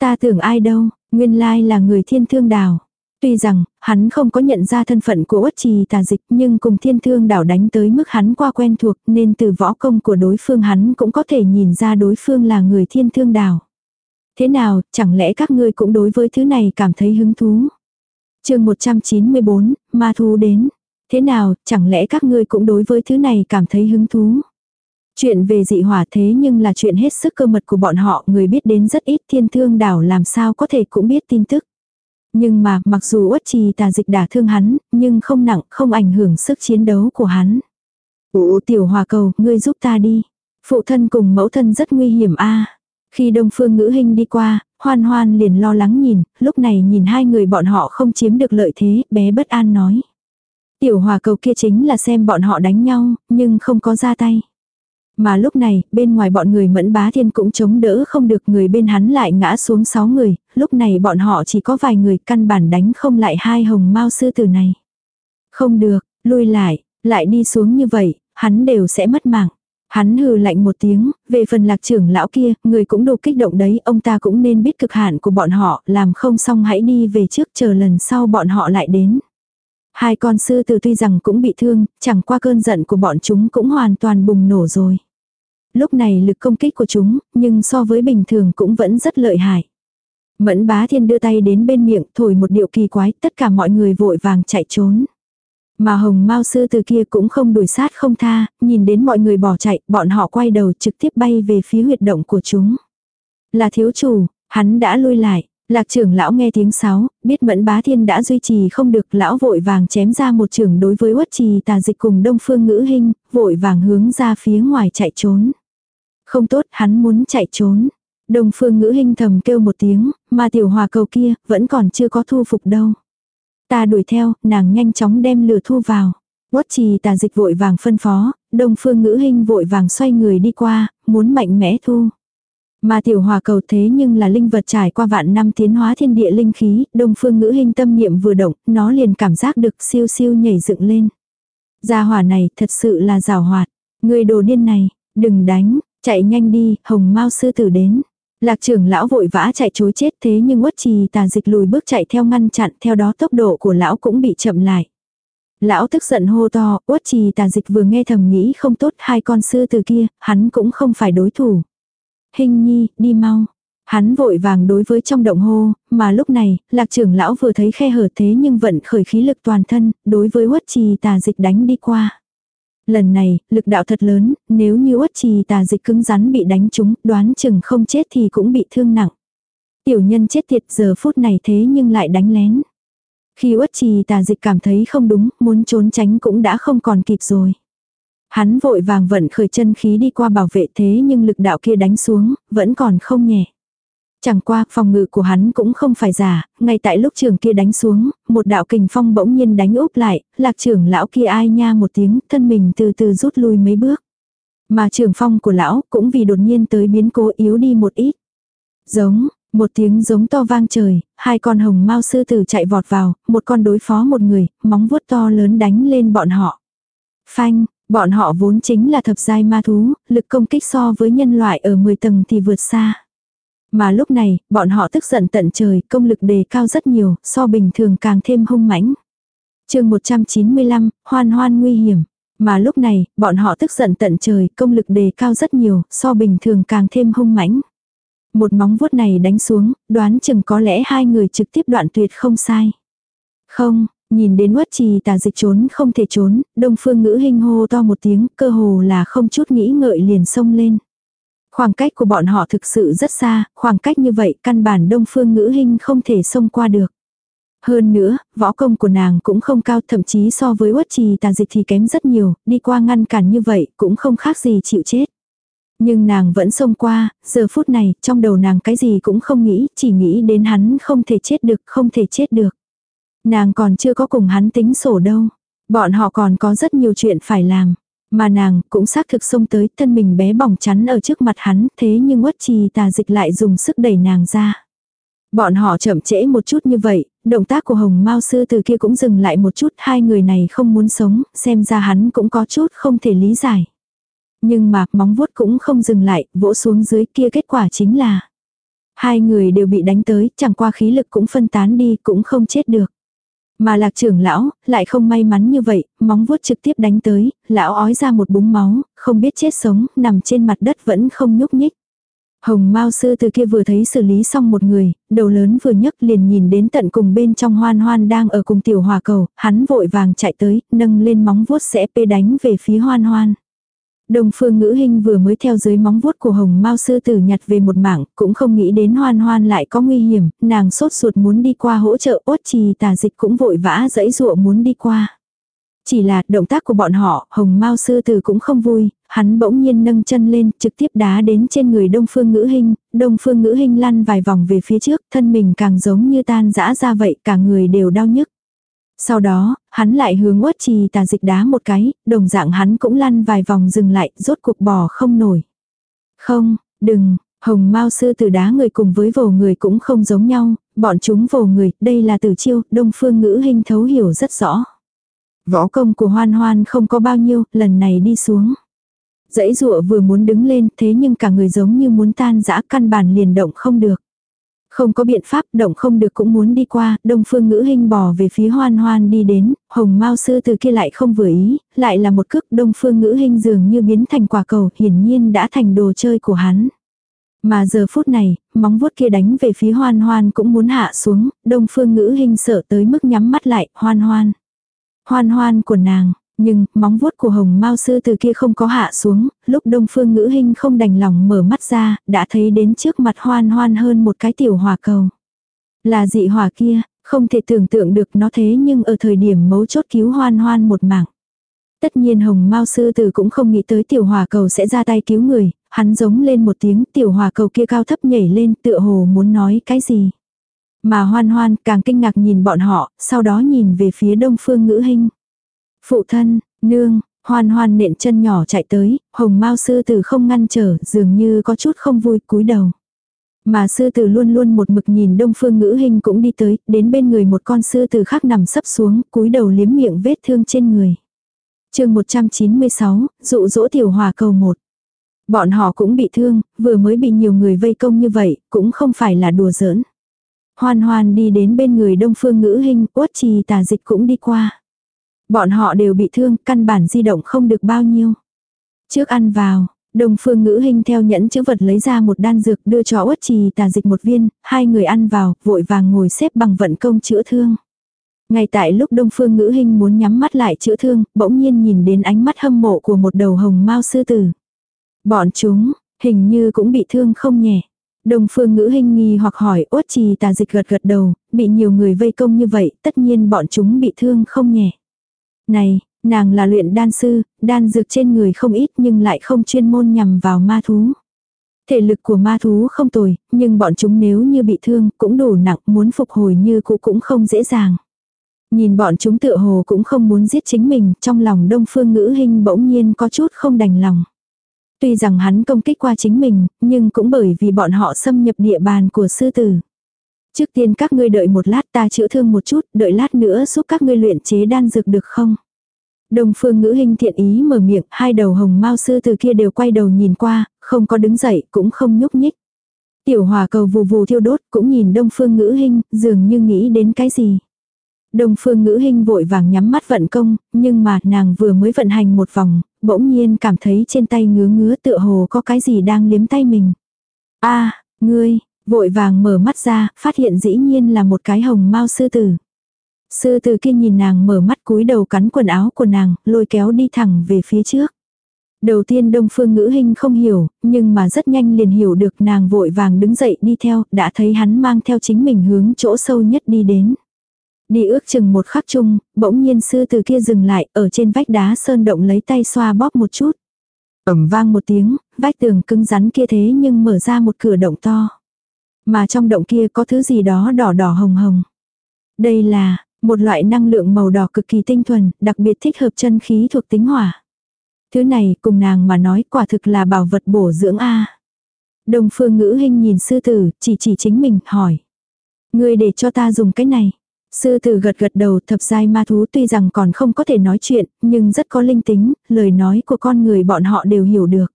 Ta tưởng ai đâu, nguyên lai là người thiên thương đào. Tuy rằng, hắn không có nhận ra thân phận của ốt trì tà dịch nhưng cùng thiên thương đảo đánh tới mức hắn qua quen thuộc nên từ võ công của đối phương hắn cũng có thể nhìn ra đối phương là người thiên thương đảo. Thế nào, chẳng lẽ các ngươi cũng đối với thứ này cảm thấy hứng thú? chương 194, ma thú đến. Thế nào, chẳng lẽ các ngươi cũng đối với thứ này cảm thấy hứng thú? Chuyện về dị hỏa thế nhưng là chuyện hết sức cơ mật của bọn họ, người biết đến rất ít thiên thương đảo làm sao có thể cũng biết tin tức. Nhưng mà, mặc dù uất trì tà dịch đả thương hắn, nhưng không nặng, không ảnh hưởng sức chiến đấu của hắn. Ủ tiểu hòa cầu, ngươi giúp ta đi. Phụ thân cùng mẫu thân rất nguy hiểm a Khi đông phương ngữ hình đi qua, hoan hoan liền lo lắng nhìn, lúc này nhìn hai người bọn họ không chiếm được lợi thế, bé bất an nói. Tiểu hòa cầu kia chính là xem bọn họ đánh nhau, nhưng không có ra tay. Mà lúc này, bên ngoài bọn người mẫn bá thiên cũng chống đỡ không được người bên hắn lại ngã xuống sáu người, lúc này bọn họ chỉ có vài người căn bản đánh không lại hai hồng mao sư tử này. Không được, lui lại, lại đi xuống như vậy, hắn đều sẽ mất mạng. Hắn hừ lạnh một tiếng, về phần lạc trưởng lão kia, người cũng đủ kích động đấy, ông ta cũng nên biết cực hạn của bọn họ, làm không xong hãy đi về trước chờ lần sau bọn họ lại đến. Hai con sư tử tuy rằng cũng bị thương, chẳng qua cơn giận của bọn chúng cũng hoàn toàn bùng nổ rồi. Lúc này lực công kích của chúng, nhưng so với bình thường cũng vẫn rất lợi hại. Mẫn bá thiên đưa tay đến bên miệng thổi một điệu kỳ quái, tất cả mọi người vội vàng chạy trốn. Mà hồng mao sư từ kia cũng không đuổi sát không tha, nhìn đến mọi người bỏ chạy, bọn họ quay đầu trực tiếp bay về phía huyệt động của chúng. Là thiếu chủ, hắn đã lui lại, Lạc trưởng lão nghe tiếng sáo, biết mẫn bá thiên đã duy trì không được lão vội vàng chém ra một trường đối với uất trì tà dịch cùng đông phương ngữ hình, vội vàng hướng ra phía ngoài chạy trốn. Không tốt, hắn muốn chạy trốn. Đông phương ngữ hình thầm kêu một tiếng, mà tiểu hòa cầu kia vẫn còn chưa có thu phục đâu. Ta đuổi theo, nàng nhanh chóng đem lửa thu vào. Quất trì tà dịch vội vàng phân phó, đông phương ngữ hình vội vàng xoay người đi qua, muốn mạnh mẽ thu. Mà tiểu hòa cầu thế nhưng là linh vật trải qua vạn năm tiến hóa thiên địa linh khí, đông phương ngữ hình tâm niệm vừa động, nó liền cảm giác được siêu siêu nhảy dựng lên. Gia hỏa này thật sự là rào hoạt. Người đồ điên này, đừng đánh, chạy nhanh đi, hồng mau sư tử đến. Lạc trưởng lão vội vã chạy chối chết thế nhưng uất trì tà dịch lùi bước chạy theo ngăn chặn theo đó tốc độ của lão cũng bị chậm lại. Lão tức giận hô to, uất trì tà dịch vừa nghe thầm nghĩ không tốt hai con sư từ kia, hắn cũng không phải đối thủ. Hình nhi, đi mau. Hắn vội vàng đối với trong động hô, mà lúc này, lạc trưởng lão vừa thấy khe hở thế nhưng vẫn khởi khí lực toàn thân, đối với uất trì tà dịch đánh đi qua. Lần này, lực đạo thật lớn, nếu như uất trì tà dịch cứng rắn bị đánh trúng, đoán chừng không chết thì cũng bị thương nặng. Tiểu nhân chết tiệt giờ phút này thế nhưng lại đánh lén. Khi uất trì tà dịch cảm thấy không đúng, muốn trốn tránh cũng đã không còn kịp rồi. Hắn vội vàng vận khởi chân khí đi qua bảo vệ thế nhưng lực đạo kia đánh xuống, vẫn còn không nhẹ. Chẳng qua, phòng ngự của hắn cũng không phải giả, ngay tại lúc trường kia đánh xuống, một đạo kình phong bỗng nhiên đánh úp lại, lạc trưởng lão kia ai nha một tiếng, thân mình từ từ rút lui mấy bước. Mà trường phong của lão cũng vì đột nhiên tới biến cố yếu đi một ít. Giống, một tiếng giống to vang trời, hai con hồng mau sư tử chạy vọt vào, một con đối phó một người, móng vuốt to lớn đánh lên bọn họ. Phanh, bọn họ vốn chính là thập giai ma thú, lực công kích so với nhân loại ở 10 tầng thì vượt xa. Mà lúc này, bọn họ tức giận tận trời, công lực đề cao rất nhiều, so bình thường càng thêm hung mãnh. chương 195, hoan hoan nguy hiểm. Mà lúc này, bọn họ tức giận tận trời, công lực đề cao rất nhiều, so bình thường càng thêm hung mãnh. Một móng vuốt này đánh xuống, đoán chừng có lẽ hai người trực tiếp đoạn tuyệt không sai. Không, nhìn đến uất trì tà dịch trốn không thể trốn, đông phương ngữ hình hô to một tiếng, cơ hồ là không chút nghĩ ngợi liền xông lên. Khoảng cách của bọn họ thực sự rất xa, khoảng cách như vậy căn bản đông phương ngữ hình không thể xông qua được. Hơn nữa, võ công của nàng cũng không cao thậm chí so với uất trì tà dịch thì kém rất nhiều, đi qua ngăn cản như vậy cũng không khác gì chịu chết. Nhưng nàng vẫn xông qua, giờ phút này, trong đầu nàng cái gì cũng không nghĩ, chỉ nghĩ đến hắn không thể chết được, không thể chết được. Nàng còn chưa có cùng hắn tính sổ đâu. Bọn họ còn có rất nhiều chuyện phải làm. Mà nàng cũng xác thực xông tới thân mình bé bỏng chắn ở trước mặt hắn thế nhưng uất trì tà dịch lại dùng sức đẩy nàng ra. Bọn họ chậm trễ một chút như vậy, động tác của hồng mao sư từ kia cũng dừng lại một chút hai người này không muốn sống, xem ra hắn cũng có chút không thể lý giải. Nhưng mà móng vuốt cũng không dừng lại, vỗ xuống dưới kia kết quả chính là hai người đều bị đánh tới, chẳng qua khí lực cũng phân tán đi, cũng không chết được. Mà lạc trưởng lão, lại không may mắn như vậy, móng vuốt trực tiếp đánh tới, lão ói ra một búng máu, không biết chết sống, nằm trên mặt đất vẫn không nhúc nhích. Hồng Mao sư từ kia vừa thấy xử lý xong một người, đầu lớn vừa nhấc liền nhìn đến tận cùng bên trong hoan hoan đang ở cùng tiểu hòa cầu, hắn vội vàng chạy tới, nâng lên móng vuốt sẽ pê đánh về phía hoan hoan. Đông phương ngữ hình vừa mới theo dưới móng vuốt của hồng mao sư tử nhặt về một mảng, cũng không nghĩ đến hoan hoan lại có nguy hiểm, nàng sốt ruột muốn đi qua hỗ trợ ốt trì tà dịch cũng vội vã dẫy dụa muốn đi qua. Chỉ là động tác của bọn họ, hồng mao sư tử cũng không vui, hắn bỗng nhiên nâng chân lên, trực tiếp đá đến trên người đông phương ngữ hình, đông phương ngữ hình lăn vài vòng về phía trước, thân mình càng giống như tan dã ra vậy, cả người đều đau nhức. Sau đó, hắn lại hướng uất trì tà dịch đá một cái, đồng dạng hắn cũng lăn vài vòng dừng lại, rốt cuộc bò không nổi. Không, đừng, hồng mao sư tử đá người cùng với vồ người cũng không giống nhau, bọn chúng vồ người, đây là tử chiêu, đông phương ngữ hình thấu hiểu rất rõ. Võ công của hoan hoan không có bao nhiêu, lần này đi xuống. Dãy rụa vừa muốn đứng lên, thế nhưng cả người giống như muốn tan dã căn bản liền động không được. Không có biện pháp, động không được cũng muốn đi qua, đông phương ngữ hình bò về phía hoan hoan đi đến, hồng mao sư từ kia lại không vừa ý, lại là một cước đông phương ngữ hình dường như biến thành quả cầu, hiển nhiên đã thành đồ chơi của hắn. Mà giờ phút này, móng vuốt kia đánh về phía hoan hoan cũng muốn hạ xuống, đông phương ngữ hình sợ tới mức nhắm mắt lại, hoan hoan. Hoan hoan của nàng, nhưng, móng vuốt của hồng mao sư từ kia không có hạ xuống, lúc đông phương ngữ hình không đành lòng mở mắt ra, đã thấy đến trước mặt hoan hoan hơn một cái tiểu hòa cầu. Là dị hỏa kia, không thể tưởng tượng được nó thế nhưng ở thời điểm mấu chốt cứu hoan hoan một mạng. Tất nhiên hồng mao sư tử cũng không nghĩ tới tiểu hỏa cầu sẽ ra tay cứu người, hắn giống lên một tiếng tiểu hỏa cầu kia cao thấp nhảy lên tựa hồ muốn nói cái gì. Mà hoan hoan càng kinh ngạc nhìn bọn họ, sau đó nhìn về phía đông phương ngữ hình. Phụ thân, nương, hoan hoan nện chân nhỏ chạy tới, hồng mao sư tử không ngăn trở, dường như có chút không vui cúi đầu. Mà sư tử luôn luôn một mực nhìn đông phương ngữ hình cũng đi tới, đến bên người một con sư tử khác nằm sấp xuống, cúi đầu liếm miệng vết thương trên người. chương 196, dụ dỗ tiểu hòa cầu một. Bọn họ cũng bị thương, vừa mới bị nhiều người vây công như vậy, cũng không phải là đùa giỡn. Hoan hoan đi đến bên người đông phương ngữ hình, uất trì tà dịch cũng đi qua. Bọn họ đều bị thương, căn bản di động không được bao nhiêu. Trước ăn vào, Đông phương ngữ hình theo nhẫn chữ vật lấy ra một đan dược đưa cho uất trì tà dịch một viên, hai người ăn vào, vội vàng ngồi xếp bằng vận công chữa thương. Ngay tại lúc đông phương ngữ hình muốn nhắm mắt lại chữa thương, bỗng nhiên nhìn đến ánh mắt hâm mộ của một đầu hồng mao sư tử. Bọn chúng, hình như cũng bị thương không nhẹ. Đông phương ngữ hình nghi hoặc hỏi uất trì tà dịch gật gật đầu, bị nhiều người vây công như vậy, tất nhiên bọn chúng bị thương không nhẹ. Này, Nàng là luyện đan sư, đan dược trên người không ít nhưng lại không chuyên môn nhằm vào ma thú. Thể lực của ma thú không tồi, nhưng bọn chúng nếu như bị thương cũng đủ nặng muốn phục hồi như cũ cũng không dễ dàng. Nhìn bọn chúng tựa hồ cũng không muốn giết chính mình, trong lòng đông phương ngữ hình bỗng nhiên có chút không đành lòng. Tuy rằng hắn công kích qua chính mình, nhưng cũng bởi vì bọn họ xâm nhập địa bàn của sư tử. Trước tiên các ngươi đợi một lát ta chữa thương một chút, đợi lát nữa giúp các ngươi luyện chế đan dược được không? Đông phương ngữ hình thiện ý mở miệng, hai đầu hồng mao sư từ kia đều quay đầu nhìn qua, không có đứng dậy, cũng không nhúc nhích. Tiểu hòa cầu vù vù thiêu đốt, cũng nhìn đông phương ngữ hình, dường như nghĩ đến cái gì. Đông phương ngữ hình vội vàng nhắm mắt vận công, nhưng mà nàng vừa mới vận hành một vòng, bỗng nhiên cảm thấy trên tay ngứa ngứa tựa hồ có cái gì đang liếm tay mình. a ngươi, vội vàng mở mắt ra, phát hiện dĩ nhiên là một cái hồng mao sư tử. Sư tử kia nhìn nàng mở mắt cúi đầu cắn quần áo của nàng, lôi kéo đi thẳng về phía trước. Đầu tiên đông phương ngữ hình không hiểu, nhưng mà rất nhanh liền hiểu được nàng vội vàng đứng dậy đi theo, đã thấy hắn mang theo chính mình hướng chỗ sâu nhất đi đến. Đi ước chừng một khắc chung, bỗng nhiên sư từ kia dừng lại, ở trên vách đá sơn động lấy tay xoa bóp một chút. ầm vang một tiếng, vách tường cứng rắn kia thế nhưng mở ra một cửa động to. Mà trong động kia có thứ gì đó đỏ đỏ hồng hồng. Đây là, một loại năng lượng màu đỏ cực kỳ tinh thuần, đặc biệt thích hợp chân khí thuộc tính hỏa. Thứ này cùng nàng mà nói quả thực là bảo vật bổ dưỡng A. Đồng phương ngữ hình nhìn sư tử, chỉ chỉ chính mình, hỏi. Ngươi để cho ta dùng cái này. Sư tử gật gật đầu thập giai ma thú tuy rằng còn không có thể nói chuyện, nhưng rất có linh tính, lời nói của con người bọn họ đều hiểu được.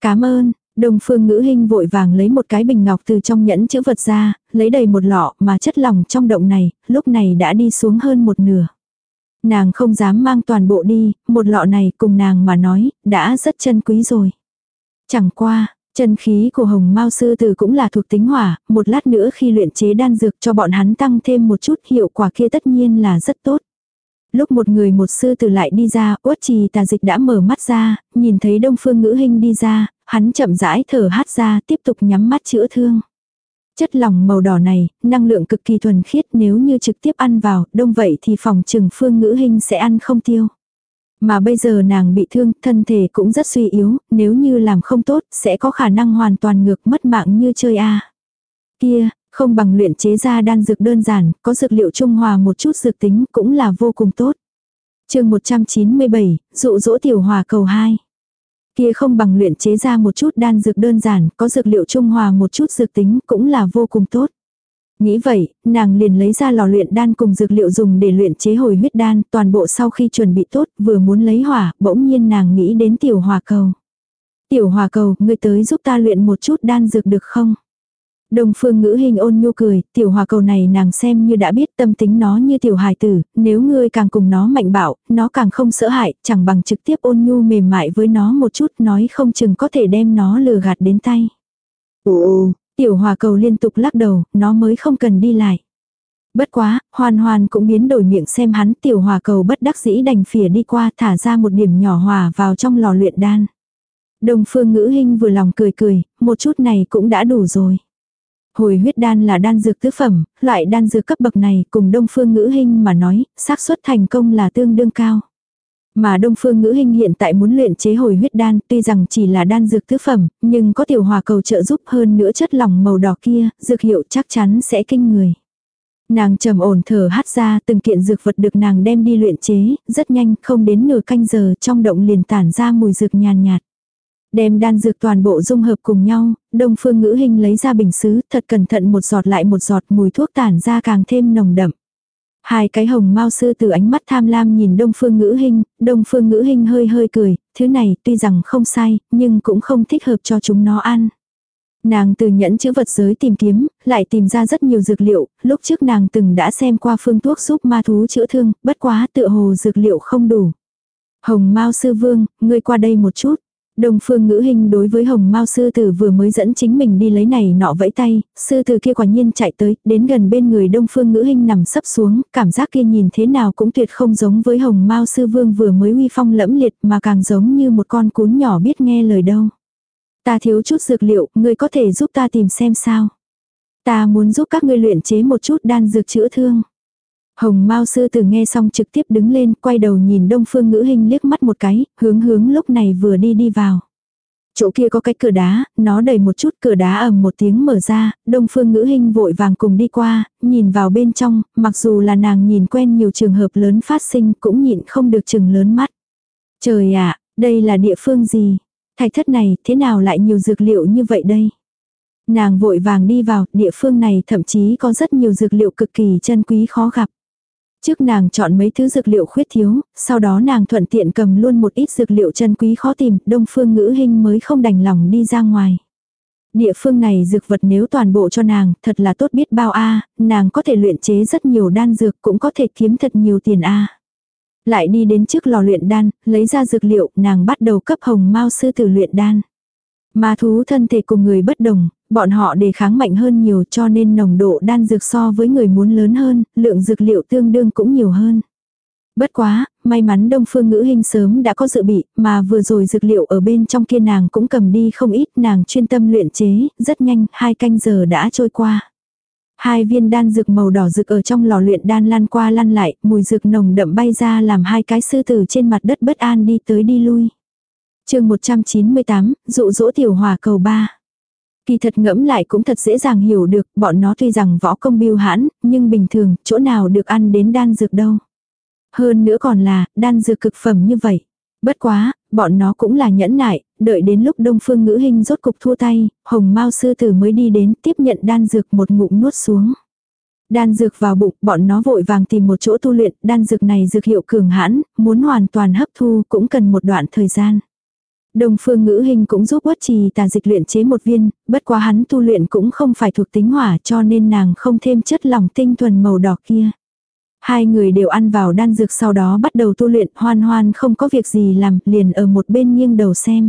Cảm ơn, Đông phương ngữ hình vội vàng lấy một cái bình ngọc từ trong nhẫn chữ vật ra, lấy đầy một lọ mà chất lỏng trong động này, lúc này đã đi xuống hơn một nửa. Nàng không dám mang toàn bộ đi, một lọ này cùng nàng mà nói, đã rất chân quý rồi. Chẳng qua, chân khí của hồng mao sư tử cũng là thuộc tính hỏa, một lát nữa khi luyện chế đan dược cho bọn hắn tăng thêm một chút hiệu quả kia tất nhiên là rất tốt. Lúc một người một sư tử lại đi ra, uất trì tà dịch đã mở mắt ra, nhìn thấy đông phương ngữ hình đi ra, hắn chậm rãi thở hát ra tiếp tục nhắm mắt chữa thương. Chất lỏng màu đỏ này, năng lượng cực kỳ thuần khiết nếu như trực tiếp ăn vào, đông vậy thì phòng trừng phương ngữ hình sẽ ăn không tiêu. Mà bây giờ nàng bị thương, thân thể cũng rất suy yếu, nếu như làm không tốt, sẽ có khả năng hoàn toàn ngược mất mạng như chơi a Kia, không bằng luyện chế ra đan dược đơn giản, có dược liệu trung hòa một chút dược tính cũng là vô cùng tốt. chương 197, dụ dỗ tiểu hòa cầu 2. Kia không bằng luyện chế ra một chút đan dược đơn giản, có dược liệu trung hòa một chút dược tính cũng là vô cùng tốt. Nghĩ vậy, nàng liền lấy ra lò luyện đan cùng dược liệu dùng để luyện chế hồi huyết đan, toàn bộ sau khi chuẩn bị tốt, vừa muốn lấy hỏa, bỗng nhiên nàng nghĩ đến tiểu hòa cầu. Tiểu hòa cầu, ngươi tới giúp ta luyện một chút đan dược được không? Đồng phương ngữ hình ôn nhu cười, tiểu hòa cầu này nàng xem như đã biết tâm tính nó như tiểu hài tử, nếu ngươi càng cùng nó mạnh bạo, nó càng không sợ hại, chẳng bằng trực tiếp ôn nhu mềm mại với nó một chút nói không chừng có thể đem nó lừa gạt đến tay. Ồ, tiểu hòa cầu liên tục lắc đầu, nó mới không cần đi lại. Bất quá, hoàn hoàn cũng biến đổi miệng xem hắn tiểu hòa cầu bất đắc dĩ đành phỉa đi qua thả ra một điểm nhỏ hòa vào trong lò luyện đan. Đồng phương ngữ hình vừa lòng cười cười, một chút này cũng đã đủ rồi. Hồi huyết đan là đan dược tứ phẩm, loại đan dược cấp bậc này cùng đông phương ngữ hình mà nói, xác suất thành công là tương đương cao. Mà Đông Phương Ngữ Hinh hiện tại muốn luyện chế hồi huyết đan, tuy rằng chỉ là đan dược tứ phẩm, nhưng có tiểu hòa cầu trợ giúp hơn nữa chất lỏng màu đỏ kia, dược hiệu chắc chắn sẽ kinh người. Nàng trầm ổn thở hắt ra từng kiện dược vật được nàng đem đi luyện chế, rất nhanh, không đến nửa canh giờ trong động liền tản ra mùi dược nhàn nhạt. Đem đan dược toàn bộ dung hợp cùng nhau, đông phương ngữ hình lấy ra bình xứ, thật cẩn thận một giọt lại một giọt mùi thuốc tản ra càng thêm nồng đậm. Hai cái hồng mau sư từ ánh mắt tham lam nhìn đông phương ngữ hình, đông phương ngữ hình hơi hơi cười, thứ này tuy rằng không sai, nhưng cũng không thích hợp cho chúng nó ăn. Nàng từ nhẫn chữ vật giới tìm kiếm, lại tìm ra rất nhiều dược liệu, lúc trước nàng từng đã xem qua phương thuốc giúp ma thú chữa thương, bất quá tựa hồ dược liệu không đủ. Hồng Mao sư vương, ngươi qua đây một chút. Đông phương ngữ hình đối với hồng mao sư tử vừa mới dẫn chính mình đi lấy này nọ vẫy tay, sư tử kia quả nhiên chạy tới, đến gần bên người đông phương ngữ hình nằm sấp xuống, cảm giác kia nhìn thế nào cũng tuyệt không giống với hồng mao sư vương vừa mới uy phong lẫm liệt mà càng giống như một con cún nhỏ biết nghe lời đâu. Ta thiếu chút dược liệu, ngươi có thể giúp ta tìm xem sao. Ta muốn giúp các ngươi luyện chế một chút đan dược chữa thương. Hồng Mao sư tử nghe xong trực tiếp đứng lên, quay đầu nhìn Đông Phương Ngữ Hinh liếc mắt một cái, hướng hướng lúc này vừa đi đi vào. Chỗ kia có cái cửa đá, nó đầy một chút cửa đá ầm một tiếng mở ra, Đông Phương Ngữ Hinh vội vàng cùng đi qua, nhìn vào bên trong, mặc dù là nàng nhìn quen nhiều trường hợp lớn phát sinh cũng nhịn không được chừng lớn mắt. Trời ạ, đây là địa phương gì? Thạch thất này thế nào lại nhiều dược liệu như vậy đây? Nàng vội vàng đi vào, địa phương này thậm chí có rất nhiều dược liệu cực kỳ chân quý khó gặp. Trước nàng chọn mấy thứ dược liệu khuyết thiếu, sau đó nàng thuận tiện cầm luôn một ít dược liệu chân quý khó tìm, đông phương ngữ hình mới không đành lòng đi ra ngoài. Địa phương này dược vật nếu toàn bộ cho nàng, thật là tốt biết bao a nàng có thể luyện chế rất nhiều đan dược cũng có thể kiếm thật nhiều tiền a Lại đi đến trước lò luyện đan, lấy ra dược liệu, nàng bắt đầu cấp hồng mau sư tử luyện đan. Ma thú thân thể cùng người bất đồng, bọn họ đề kháng mạnh hơn nhiều cho nên nồng độ đan dược so với người muốn lớn hơn, lượng dược liệu tương đương cũng nhiều hơn. Bất quá, may mắn đông phương ngữ hình sớm đã có dự bị, mà vừa rồi dược liệu ở bên trong kia nàng cũng cầm đi không ít, nàng chuyên tâm luyện chế, rất nhanh, hai canh giờ đã trôi qua. Hai viên đan dược màu đỏ rực ở trong lò luyện đan lăn qua lăn lại, mùi dược nồng đậm bay ra làm hai cái sư tử trên mặt đất bất an đi tới đi lui chương 198, dụ dỗ tiểu hòa cầu ba. Kỳ thật ngẫm lại cũng thật dễ dàng hiểu được, bọn nó tuy rằng võ công biêu hãn, nhưng bình thường, chỗ nào được ăn đến đan dược đâu. Hơn nữa còn là, đan dược cực phẩm như vậy. Bất quá, bọn nó cũng là nhẫn nại, đợi đến lúc đông phương ngữ hình rốt cục thua tay, hồng mao sư tử mới đi đến tiếp nhận đan dược một ngụm nuốt xuống. Đan dược vào bụng, bọn nó vội vàng tìm một chỗ tu luyện, đan dược này dược hiệu cường hãn, muốn hoàn toàn hấp thu cũng cần một đoạn thời gian. Đồng phương ngữ hình cũng giúp quất trì tà dịch luyện chế một viên, bất quá hắn tu luyện cũng không phải thuộc tính hỏa cho nên nàng không thêm chất lỏng tinh thuần màu đỏ kia. Hai người đều ăn vào đan dược sau đó bắt đầu tu luyện hoan hoan không có việc gì làm liền ở một bên nghiêng đầu xem.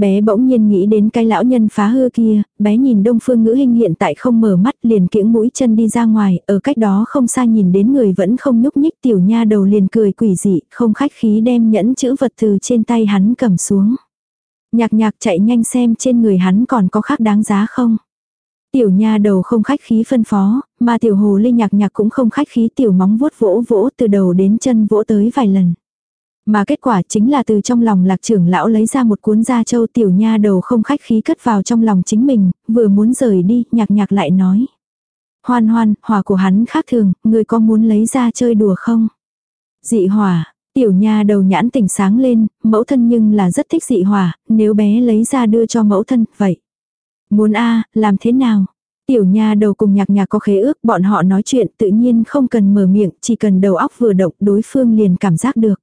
Bé bỗng nhiên nghĩ đến cái lão nhân phá hư kia, bé nhìn đông phương ngữ hình hiện tại không mở mắt liền kiễng mũi chân đi ra ngoài, ở cách đó không xa nhìn đến người vẫn không nhúc nhích tiểu nha đầu liền cười quỷ dị, không khách khí đem nhẫn chữ vật từ trên tay hắn cầm xuống. Nhạc nhạc chạy nhanh xem trên người hắn còn có khác đáng giá không. Tiểu nha đầu không khách khí phân phó, mà tiểu hồ ly nhạc nhạc cũng không khách khí tiểu móng vuốt vỗ vỗ từ đầu đến chân vỗ tới vài lần. Mà kết quả chính là từ trong lòng lạc trưởng lão lấy ra một cuốn da châu tiểu nha đầu không khách khí cất vào trong lòng chính mình, vừa muốn rời đi, nhạc nhạc lại nói. Hoan hoan, hỏa của hắn khác thường, người có muốn lấy ra chơi đùa không? Dị hỏa, tiểu nha đầu nhãn tỉnh sáng lên, mẫu thân nhưng là rất thích dị hỏa, nếu bé lấy ra đưa cho mẫu thân, vậy. Muốn a làm thế nào? Tiểu nha đầu cùng nhạc nhạc có khế ước, bọn họ nói chuyện tự nhiên không cần mở miệng, chỉ cần đầu óc vừa động đối phương liền cảm giác được.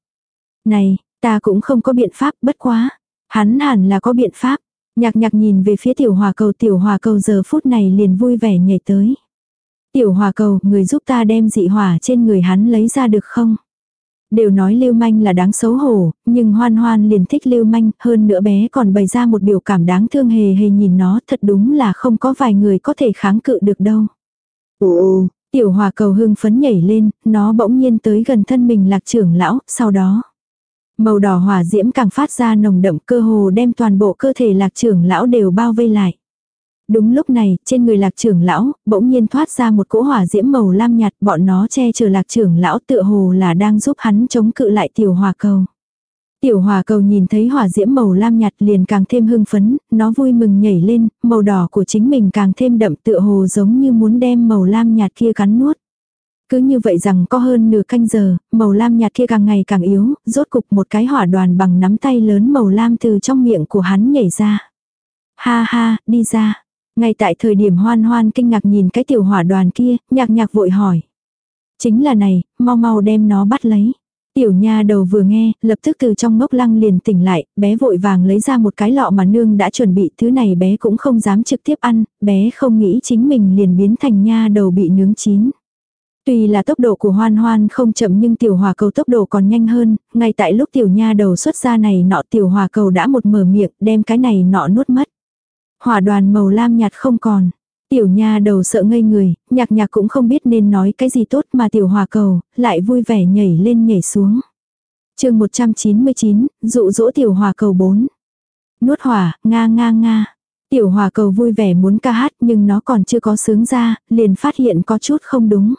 Này, ta cũng không có biện pháp bất quá. Hắn hẳn là có biện pháp. Nhạc nhạc nhìn về phía tiểu hòa cầu tiểu hòa cầu giờ phút này liền vui vẻ nhảy tới. Tiểu hòa cầu, người giúp ta đem dị hỏa trên người hắn lấy ra được không? Đều nói lưu manh là đáng xấu hổ, nhưng hoan hoan liền thích lưu manh, hơn nữa bé còn bày ra một biểu cảm đáng thương hề hề nhìn nó thật đúng là không có vài người có thể kháng cự được đâu. Ồ, tiểu hòa cầu hưng phấn nhảy lên, nó bỗng nhiên tới gần thân mình lạc trưởng lão, sau đó. Màu đỏ hỏa diễm càng phát ra nồng đậm cơ hồ đem toàn bộ cơ thể lạc trưởng lão đều bao vây lại. Đúng lúc này, trên người lạc trưởng lão, bỗng nhiên thoát ra một cỗ hỏa diễm màu lam nhạt, bọn nó che chở lạc trưởng lão tựa hồ là đang giúp hắn chống cự lại tiểu hỏa cầu. Tiểu hỏa cầu nhìn thấy hỏa diễm màu lam nhạt liền càng thêm hưng phấn, nó vui mừng nhảy lên, màu đỏ của chính mình càng thêm đậm tựa hồ giống như muốn đem màu lam nhạt kia cắn nuốt. Cứ như vậy rằng có hơn nửa canh giờ, màu lam nhạt kia càng ngày càng yếu, rốt cục một cái hỏa đoàn bằng nắm tay lớn màu lam từ trong miệng của hắn nhảy ra. Ha ha, đi ra. Ngay tại thời điểm hoan hoan kinh ngạc nhìn cái tiểu hỏa đoàn kia, nhạc nhạc vội hỏi. Chính là này, mau mau đem nó bắt lấy. Tiểu nha đầu vừa nghe, lập tức từ trong ngốc lăng liền tỉnh lại, bé vội vàng lấy ra một cái lọ mà nương đã chuẩn bị, thứ này bé cũng không dám trực tiếp ăn, bé không nghĩ chính mình liền biến thành nha đầu bị nướng chín. Tuy là tốc độ của hoan hoan không chậm nhưng tiểu hòa cầu tốc độ còn nhanh hơn, ngay tại lúc tiểu nha đầu xuất ra này nọ tiểu hòa cầu đã một mở miệng đem cái này nọ nuốt mất. Hỏa đoàn màu lam nhạt không còn. Tiểu nha đầu sợ ngây người, nhạc nhạc cũng không biết nên nói cái gì tốt mà tiểu hòa cầu, lại vui vẻ nhảy lên nhảy xuống. chương 199, dụ dỗ tiểu hòa cầu 4. Nuốt hỏa, nga nga nga. Tiểu hòa cầu vui vẻ muốn ca hát nhưng nó còn chưa có sướng ra, liền phát hiện có chút không đúng.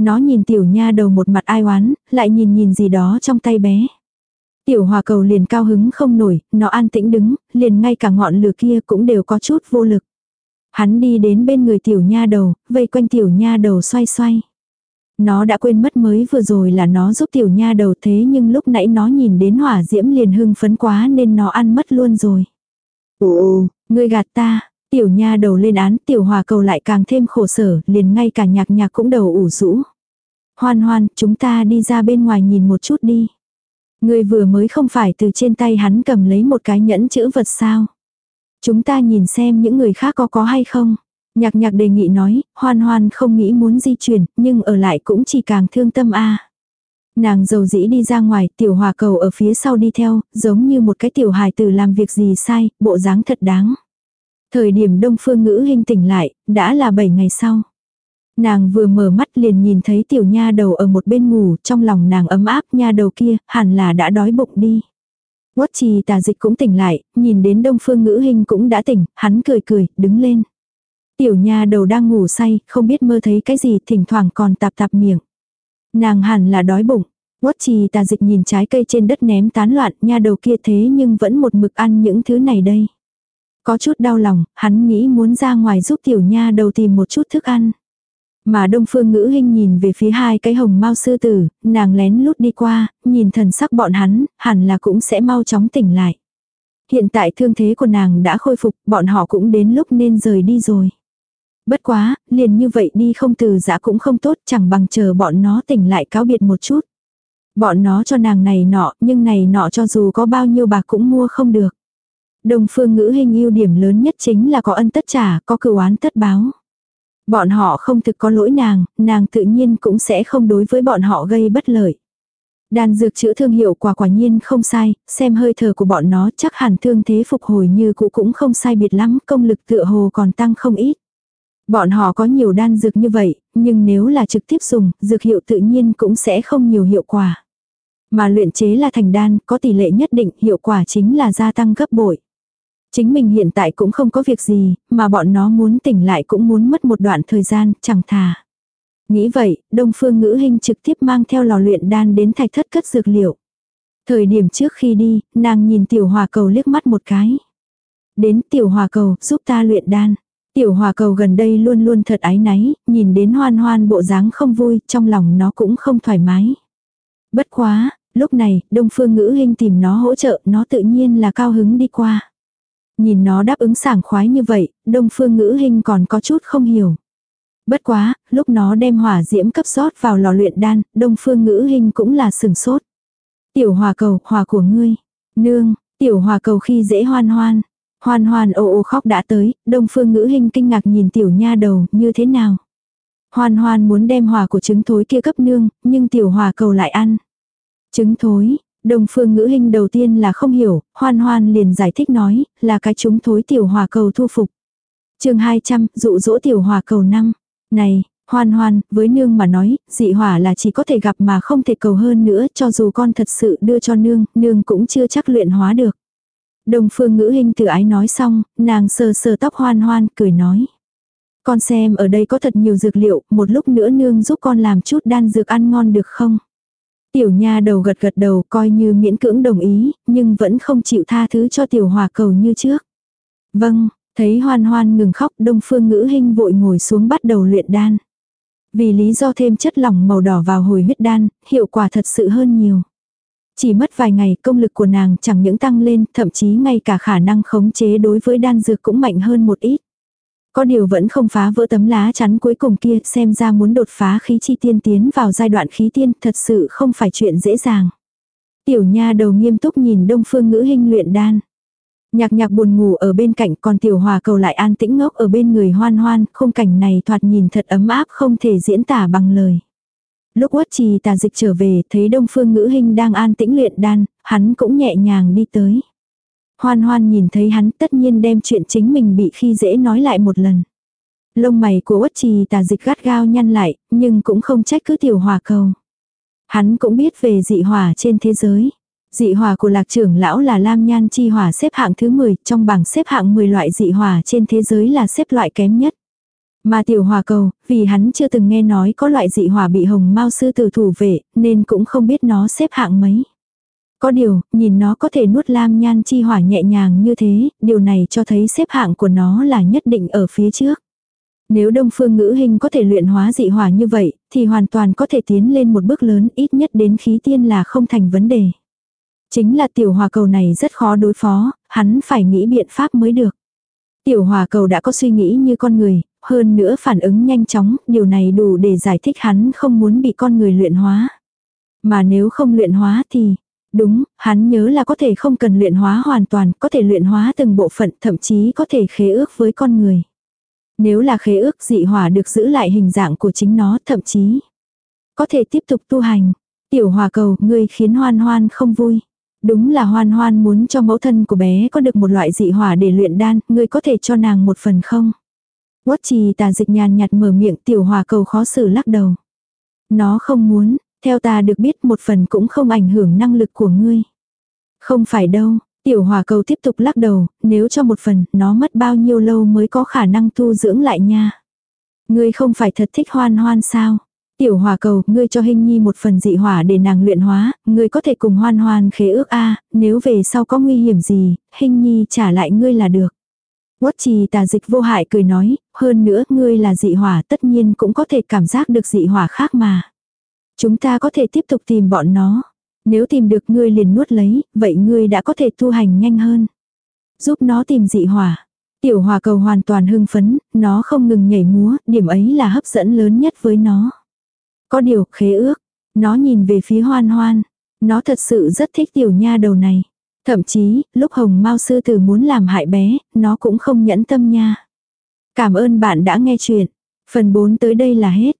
Nó nhìn tiểu nha đầu một mặt ai oán, lại nhìn nhìn gì đó trong tay bé. Tiểu hòa cầu liền cao hứng không nổi, nó an tĩnh đứng, liền ngay cả ngọn lửa kia cũng đều có chút vô lực. Hắn đi đến bên người tiểu nha đầu, vây quanh tiểu nha đầu xoay xoay. Nó đã quên mất mới vừa rồi là nó giúp tiểu nha đầu thế nhưng lúc nãy nó nhìn đến hỏa diễm liền hưng phấn quá nên nó ăn mất luôn rồi. Ồ, ngươi gạt ta, tiểu nha đầu lên án tiểu hòa cầu lại càng thêm khổ sở, liền ngay cả nhạc nhạc cũng đầu ủ rũ. Hoan hoan, chúng ta đi ra bên ngoài nhìn một chút đi. Ngươi vừa mới không phải từ trên tay hắn cầm lấy một cái nhẫn chữ vật sao. Chúng ta nhìn xem những người khác có có hay không. Nhạc nhạc đề nghị nói, hoan hoan không nghĩ muốn di chuyển, nhưng ở lại cũng chỉ càng thương tâm a. Nàng dầu dĩ đi ra ngoài, tiểu hòa cầu ở phía sau đi theo, giống như một cái tiểu hài tử làm việc gì sai, bộ dáng thật đáng. Thời điểm đông phương ngữ hình tỉnh lại, đã là 7 ngày sau. Nàng vừa mở mắt liền nhìn thấy tiểu nha đầu ở một bên ngủ, trong lòng nàng ấm áp nha đầu kia, hẳn là đã đói bụng đi. Quất trì tà dịch cũng tỉnh lại, nhìn đến đông phương ngữ hình cũng đã tỉnh, hắn cười cười, đứng lên. Tiểu nha đầu đang ngủ say, không biết mơ thấy cái gì, thỉnh thoảng còn tạp tạp miệng. Nàng hẳn là đói bụng. Quất trì tà dịch nhìn trái cây trên đất ném tán loạn, nha đầu kia thế nhưng vẫn một mực ăn những thứ này đây. Có chút đau lòng, hắn nghĩ muốn ra ngoài giúp tiểu nha đầu tìm một chút thức ăn. Mà đông phương ngữ hình nhìn về phía hai cái hồng mau sư tử, nàng lén lút đi qua, nhìn thần sắc bọn hắn, hẳn là cũng sẽ mau chóng tỉnh lại. Hiện tại thương thế của nàng đã khôi phục, bọn họ cũng đến lúc nên rời đi rồi. Bất quá, liền như vậy đi không từ giã cũng không tốt, chẳng bằng chờ bọn nó tỉnh lại cáo biệt một chút. Bọn nó cho nàng này nọ, nhưng này nọ cho dù có bao nhiêu bạc cũng mua không được. Đồng phương ngữ hình ưu điểm lớn nhất chính là có ân tất trả, có cửu oán tất báo. Bọn họ không thực có lỗi nàng, nàng tự nhiên cũng sẽ không đối với bọn họ gây bất lợi. Đan dược chữa thương hiệu quả quả nhiên không sai, xem hơi thở của bọn nó chắc hẳn thương thế phục hồi như cũ cũng không sai biệt lắm, công lực tựa hồ còn tăng không ít. Bọn họ có nhiều đan dược như vậy, nhưng nếu là trực tiếp dùng, dược hiệu tự nhiên cũng sẽ không nhiều hiệu quả. Mà luyện chế là thành đan, có tỷ lệ nhất định, hiệu quả chính là gia tăng gấp bội. Chính mình hiện tại cũng không có việc gì, mà bọn nó muốn tỉnh lại cũng muốn mất một đoạn thời gian, chẳng thà. Nghĩ vậy, Đông Phương Ngữ Hinh trực tiếp mang theo lò luyện đan đến thạch thất cất dược liệu. Thời điểm trước khi đi, nàng nhìn tiểu hòa cầu liếc mắt một cái. Đến tiểu hòa cầu, giúp ta luyện đan. Tiểu hòa cầu gần đây luôn luôn thật ái náy, nhìn đến hoan hoan bộ dáng không vui, trong lòng nó cũng không thoải mái. Bất quá, lúc này, Đông Phương Ngữ Hinh tìm nó hỗ trợ, nó tự nhiên là cao hứng đi qua. Nhìn nó đáp ứng sảng khoái như vậy, đông phương ngữ hình còn có chút không hiểu. Bất quá, lúc nó đem hỏa diễm cấp sót vào lò luyện đan, đông phương ngữ hình cũng là sừng sốt. Tiểu hòa cầu, hòa của ngươi. Nương, tiểu hòa cầu khi dễ hoan hoan. Hoan hoan ô ô khóc đã tới, đông phương ngữ hình kinh ngạc nhìn tiểu nha đầu như thế nào. Hoan hoan muốn đem hòa của trứng thối kia cấp nương, nhưng tiểu hòa cầu lại ăn. Trứng thối, Đồng phương ngữ hình đầu tiên là không hiểu, hoan hoan liền giải thích nói, là cái chúng thối tiểu hòa cầu thu phục. chương 200, dụ dỗ tiểu hòa cầu năng Này, hoan hoan, với nương mà nói, dị hỏa là chỉ có thể gặp mà không thể cầu hơn nữa, cho dù con thật sự đưa cho nương, nương cũng chưa chắc luyện hóa được. đồng phương ngữ hình tự ái nói xong, nàng sờ sờ tóc hoan hoan, cười nói. Con xem ở đây có thật nhiều dược liệu, một lúc nữa nương giúp con làm chút đan dược ăn ngon được không? Tiểu nha đầu gật gật đầu coi như miễn cưỡng đồng ý, nhưng vẫn không chịu tha thứ cho tiểu hòa cầu như trước. Vâng, thấy hoan hoan ngừng khóc đông phương ngữ hình vội ngồi xuống bắt đầu luyện đan. Vì lý do thêm chất lỏng màu đỏ vào hồi huyết đan, hiệu quả thật sự hơn nhiều. Chỉ mất vài ngày công lực của nàng chẳng những tăng lên, thậm chí ngay cả khả năng khống chế đối với đan dược cũng mạnh hơn một ít. Có điều vẫn không phá vỡ tấm lá chắn cuối cùng kia xem ra muốn đột phá khí chi tiên tiến vào giai đoạn khí tiên thật sự không phải chuyện dễ dàng. Tiểu nha đầu nghiêm túc nhìn đông phương ngữ hình luyện đan. Nhạc nhạc buồn ngủ ở bên cạnh còn tiểu hòa cầu lại an tĩnh ngốc ở bên người hoan hoan, khung cảnh này thoạt nhìn thật ấm áp không thể diễn tả bằng lời. Lúc quất trì tà dịch trở về thấy đông phương ngữ hình đang an tĩnh luyện đan, hắn cũng nhẹ nhàng đi tới. Hoan hoan nhìn thấy hắn tất nhiên đem chuyện chính mình bị khi dễ nói lại một lần. Lông mày của uất trì tà dịch gắt gao nhăn lại, nhưng cũng không trách cứ tiểu hòa cầu. Hắn cũng biết về dị hỏa trên thế giới. Dị hỏa của lạc trưởng lão là lam nhan chi hỏa xếp hạng thứ 10, trong bảng xếp hạng 10 loại dị hỏa trên thế giới là xếp loại kém nhất. Mà tiểu hòa cầu, vì hắn chưa từng nghe nói có loại dị hỏa bị hồng mao sư tử thủ vệ, nên cũng không biết nó xếp hạng mấy. Có điều, nhìn nó có thể nuốt lam nhan chi hỏa nhẹ nhàng như thế, điều này cho thấy xếp hạng của nó là nhất định ở phía trước. Nếu đông phương ngữ hình có thể luyện hóa dị hỏa như vậy, thì hoàn toàn có thể tiến lên một bước lớn ít nhất đến khí tiên là không thành vấn đề. Chính là tiểu hòa cầu này rất khó đối phó, hắn phải nghĩ biện pháp mới được. Tiểu hòa cầu đã có suy nghĩ như con người, hơn nữa phản ứng nhanh chóng, điều này đủ để giải thích hắn không muốn bị con người luyện hóa. Mà nếu không luyện hóa thì, đúng, hắn nhớ là có thể không cần luyện hóa hoàn toàn, có thể luyện hóa từng bộ phận, thậm chí có thể khế ước với con người. Nếu là khế ước dị hỏa được giữ lại hình dạng của chính nó, thậm chí có thể tiếp tục tu hành. Tiểu hòa cầu, ngươi khiến hoan hoan không vui. Đúng là hoan hoan muốn cho mẫu thân của bé có được một loại dị hỏa để luyện đan, ngươi có thể cho nàng một phần không? Quất trì tà dịch nhàn nhạt mở miệng tiểu hòa cầu khó xử lắc đầu. Nó không muốn, theo ta được biết một phần cũng không ảnh hưởng năng lực của ngươi. Không phải đâu, tiểu hòa cầu tiếp tục lắc đầu, nếu cho một phần, nó mất bao nhiêu lâu mới có khả năng tu dưỡng lại nha. Ngươi không phải thật thích hoan hoan sao? Tiểu hòa cầu, ngươi cho hình nhi một phần dị hỏa để nàng luyện hóa, ngươi có thể cùng hoan hoan khế ước a nếu về sau có nguy hiểm gì, hình nhi trả lại ngươi là được. Quất trì tà dịch vô hại cười nói, hơn nữa ngươi là dị hỏa tất nhiên cũng có thể cảm giác được dị hỏa khác mà. Chúng ta có thể tiếp tục tìm bọn nó. Nếu tìm được ngươi liền nuốt lấy, vậy ngươi đã có thể tu hành nhanh hơn. Giúp nó tìm dị hỏa. Tiểu hòa cầu hoàn toàn hưng phấn, nó không ngừng nhảy múa, điểm ấy là hấp dẫn lớn nhất với nó. Có điều, khế ước. Nó nhìn về phía hoan hoan. Nó thật sự rất thích tiểu nha đầu này. Thậm chí, lúc hồng mao sư tử muốn làm hại bé, nó cũng không nhẫn tâm nha. Cảm ơn bạn đã nghe chuyện. Phần 4 tới đây là hết.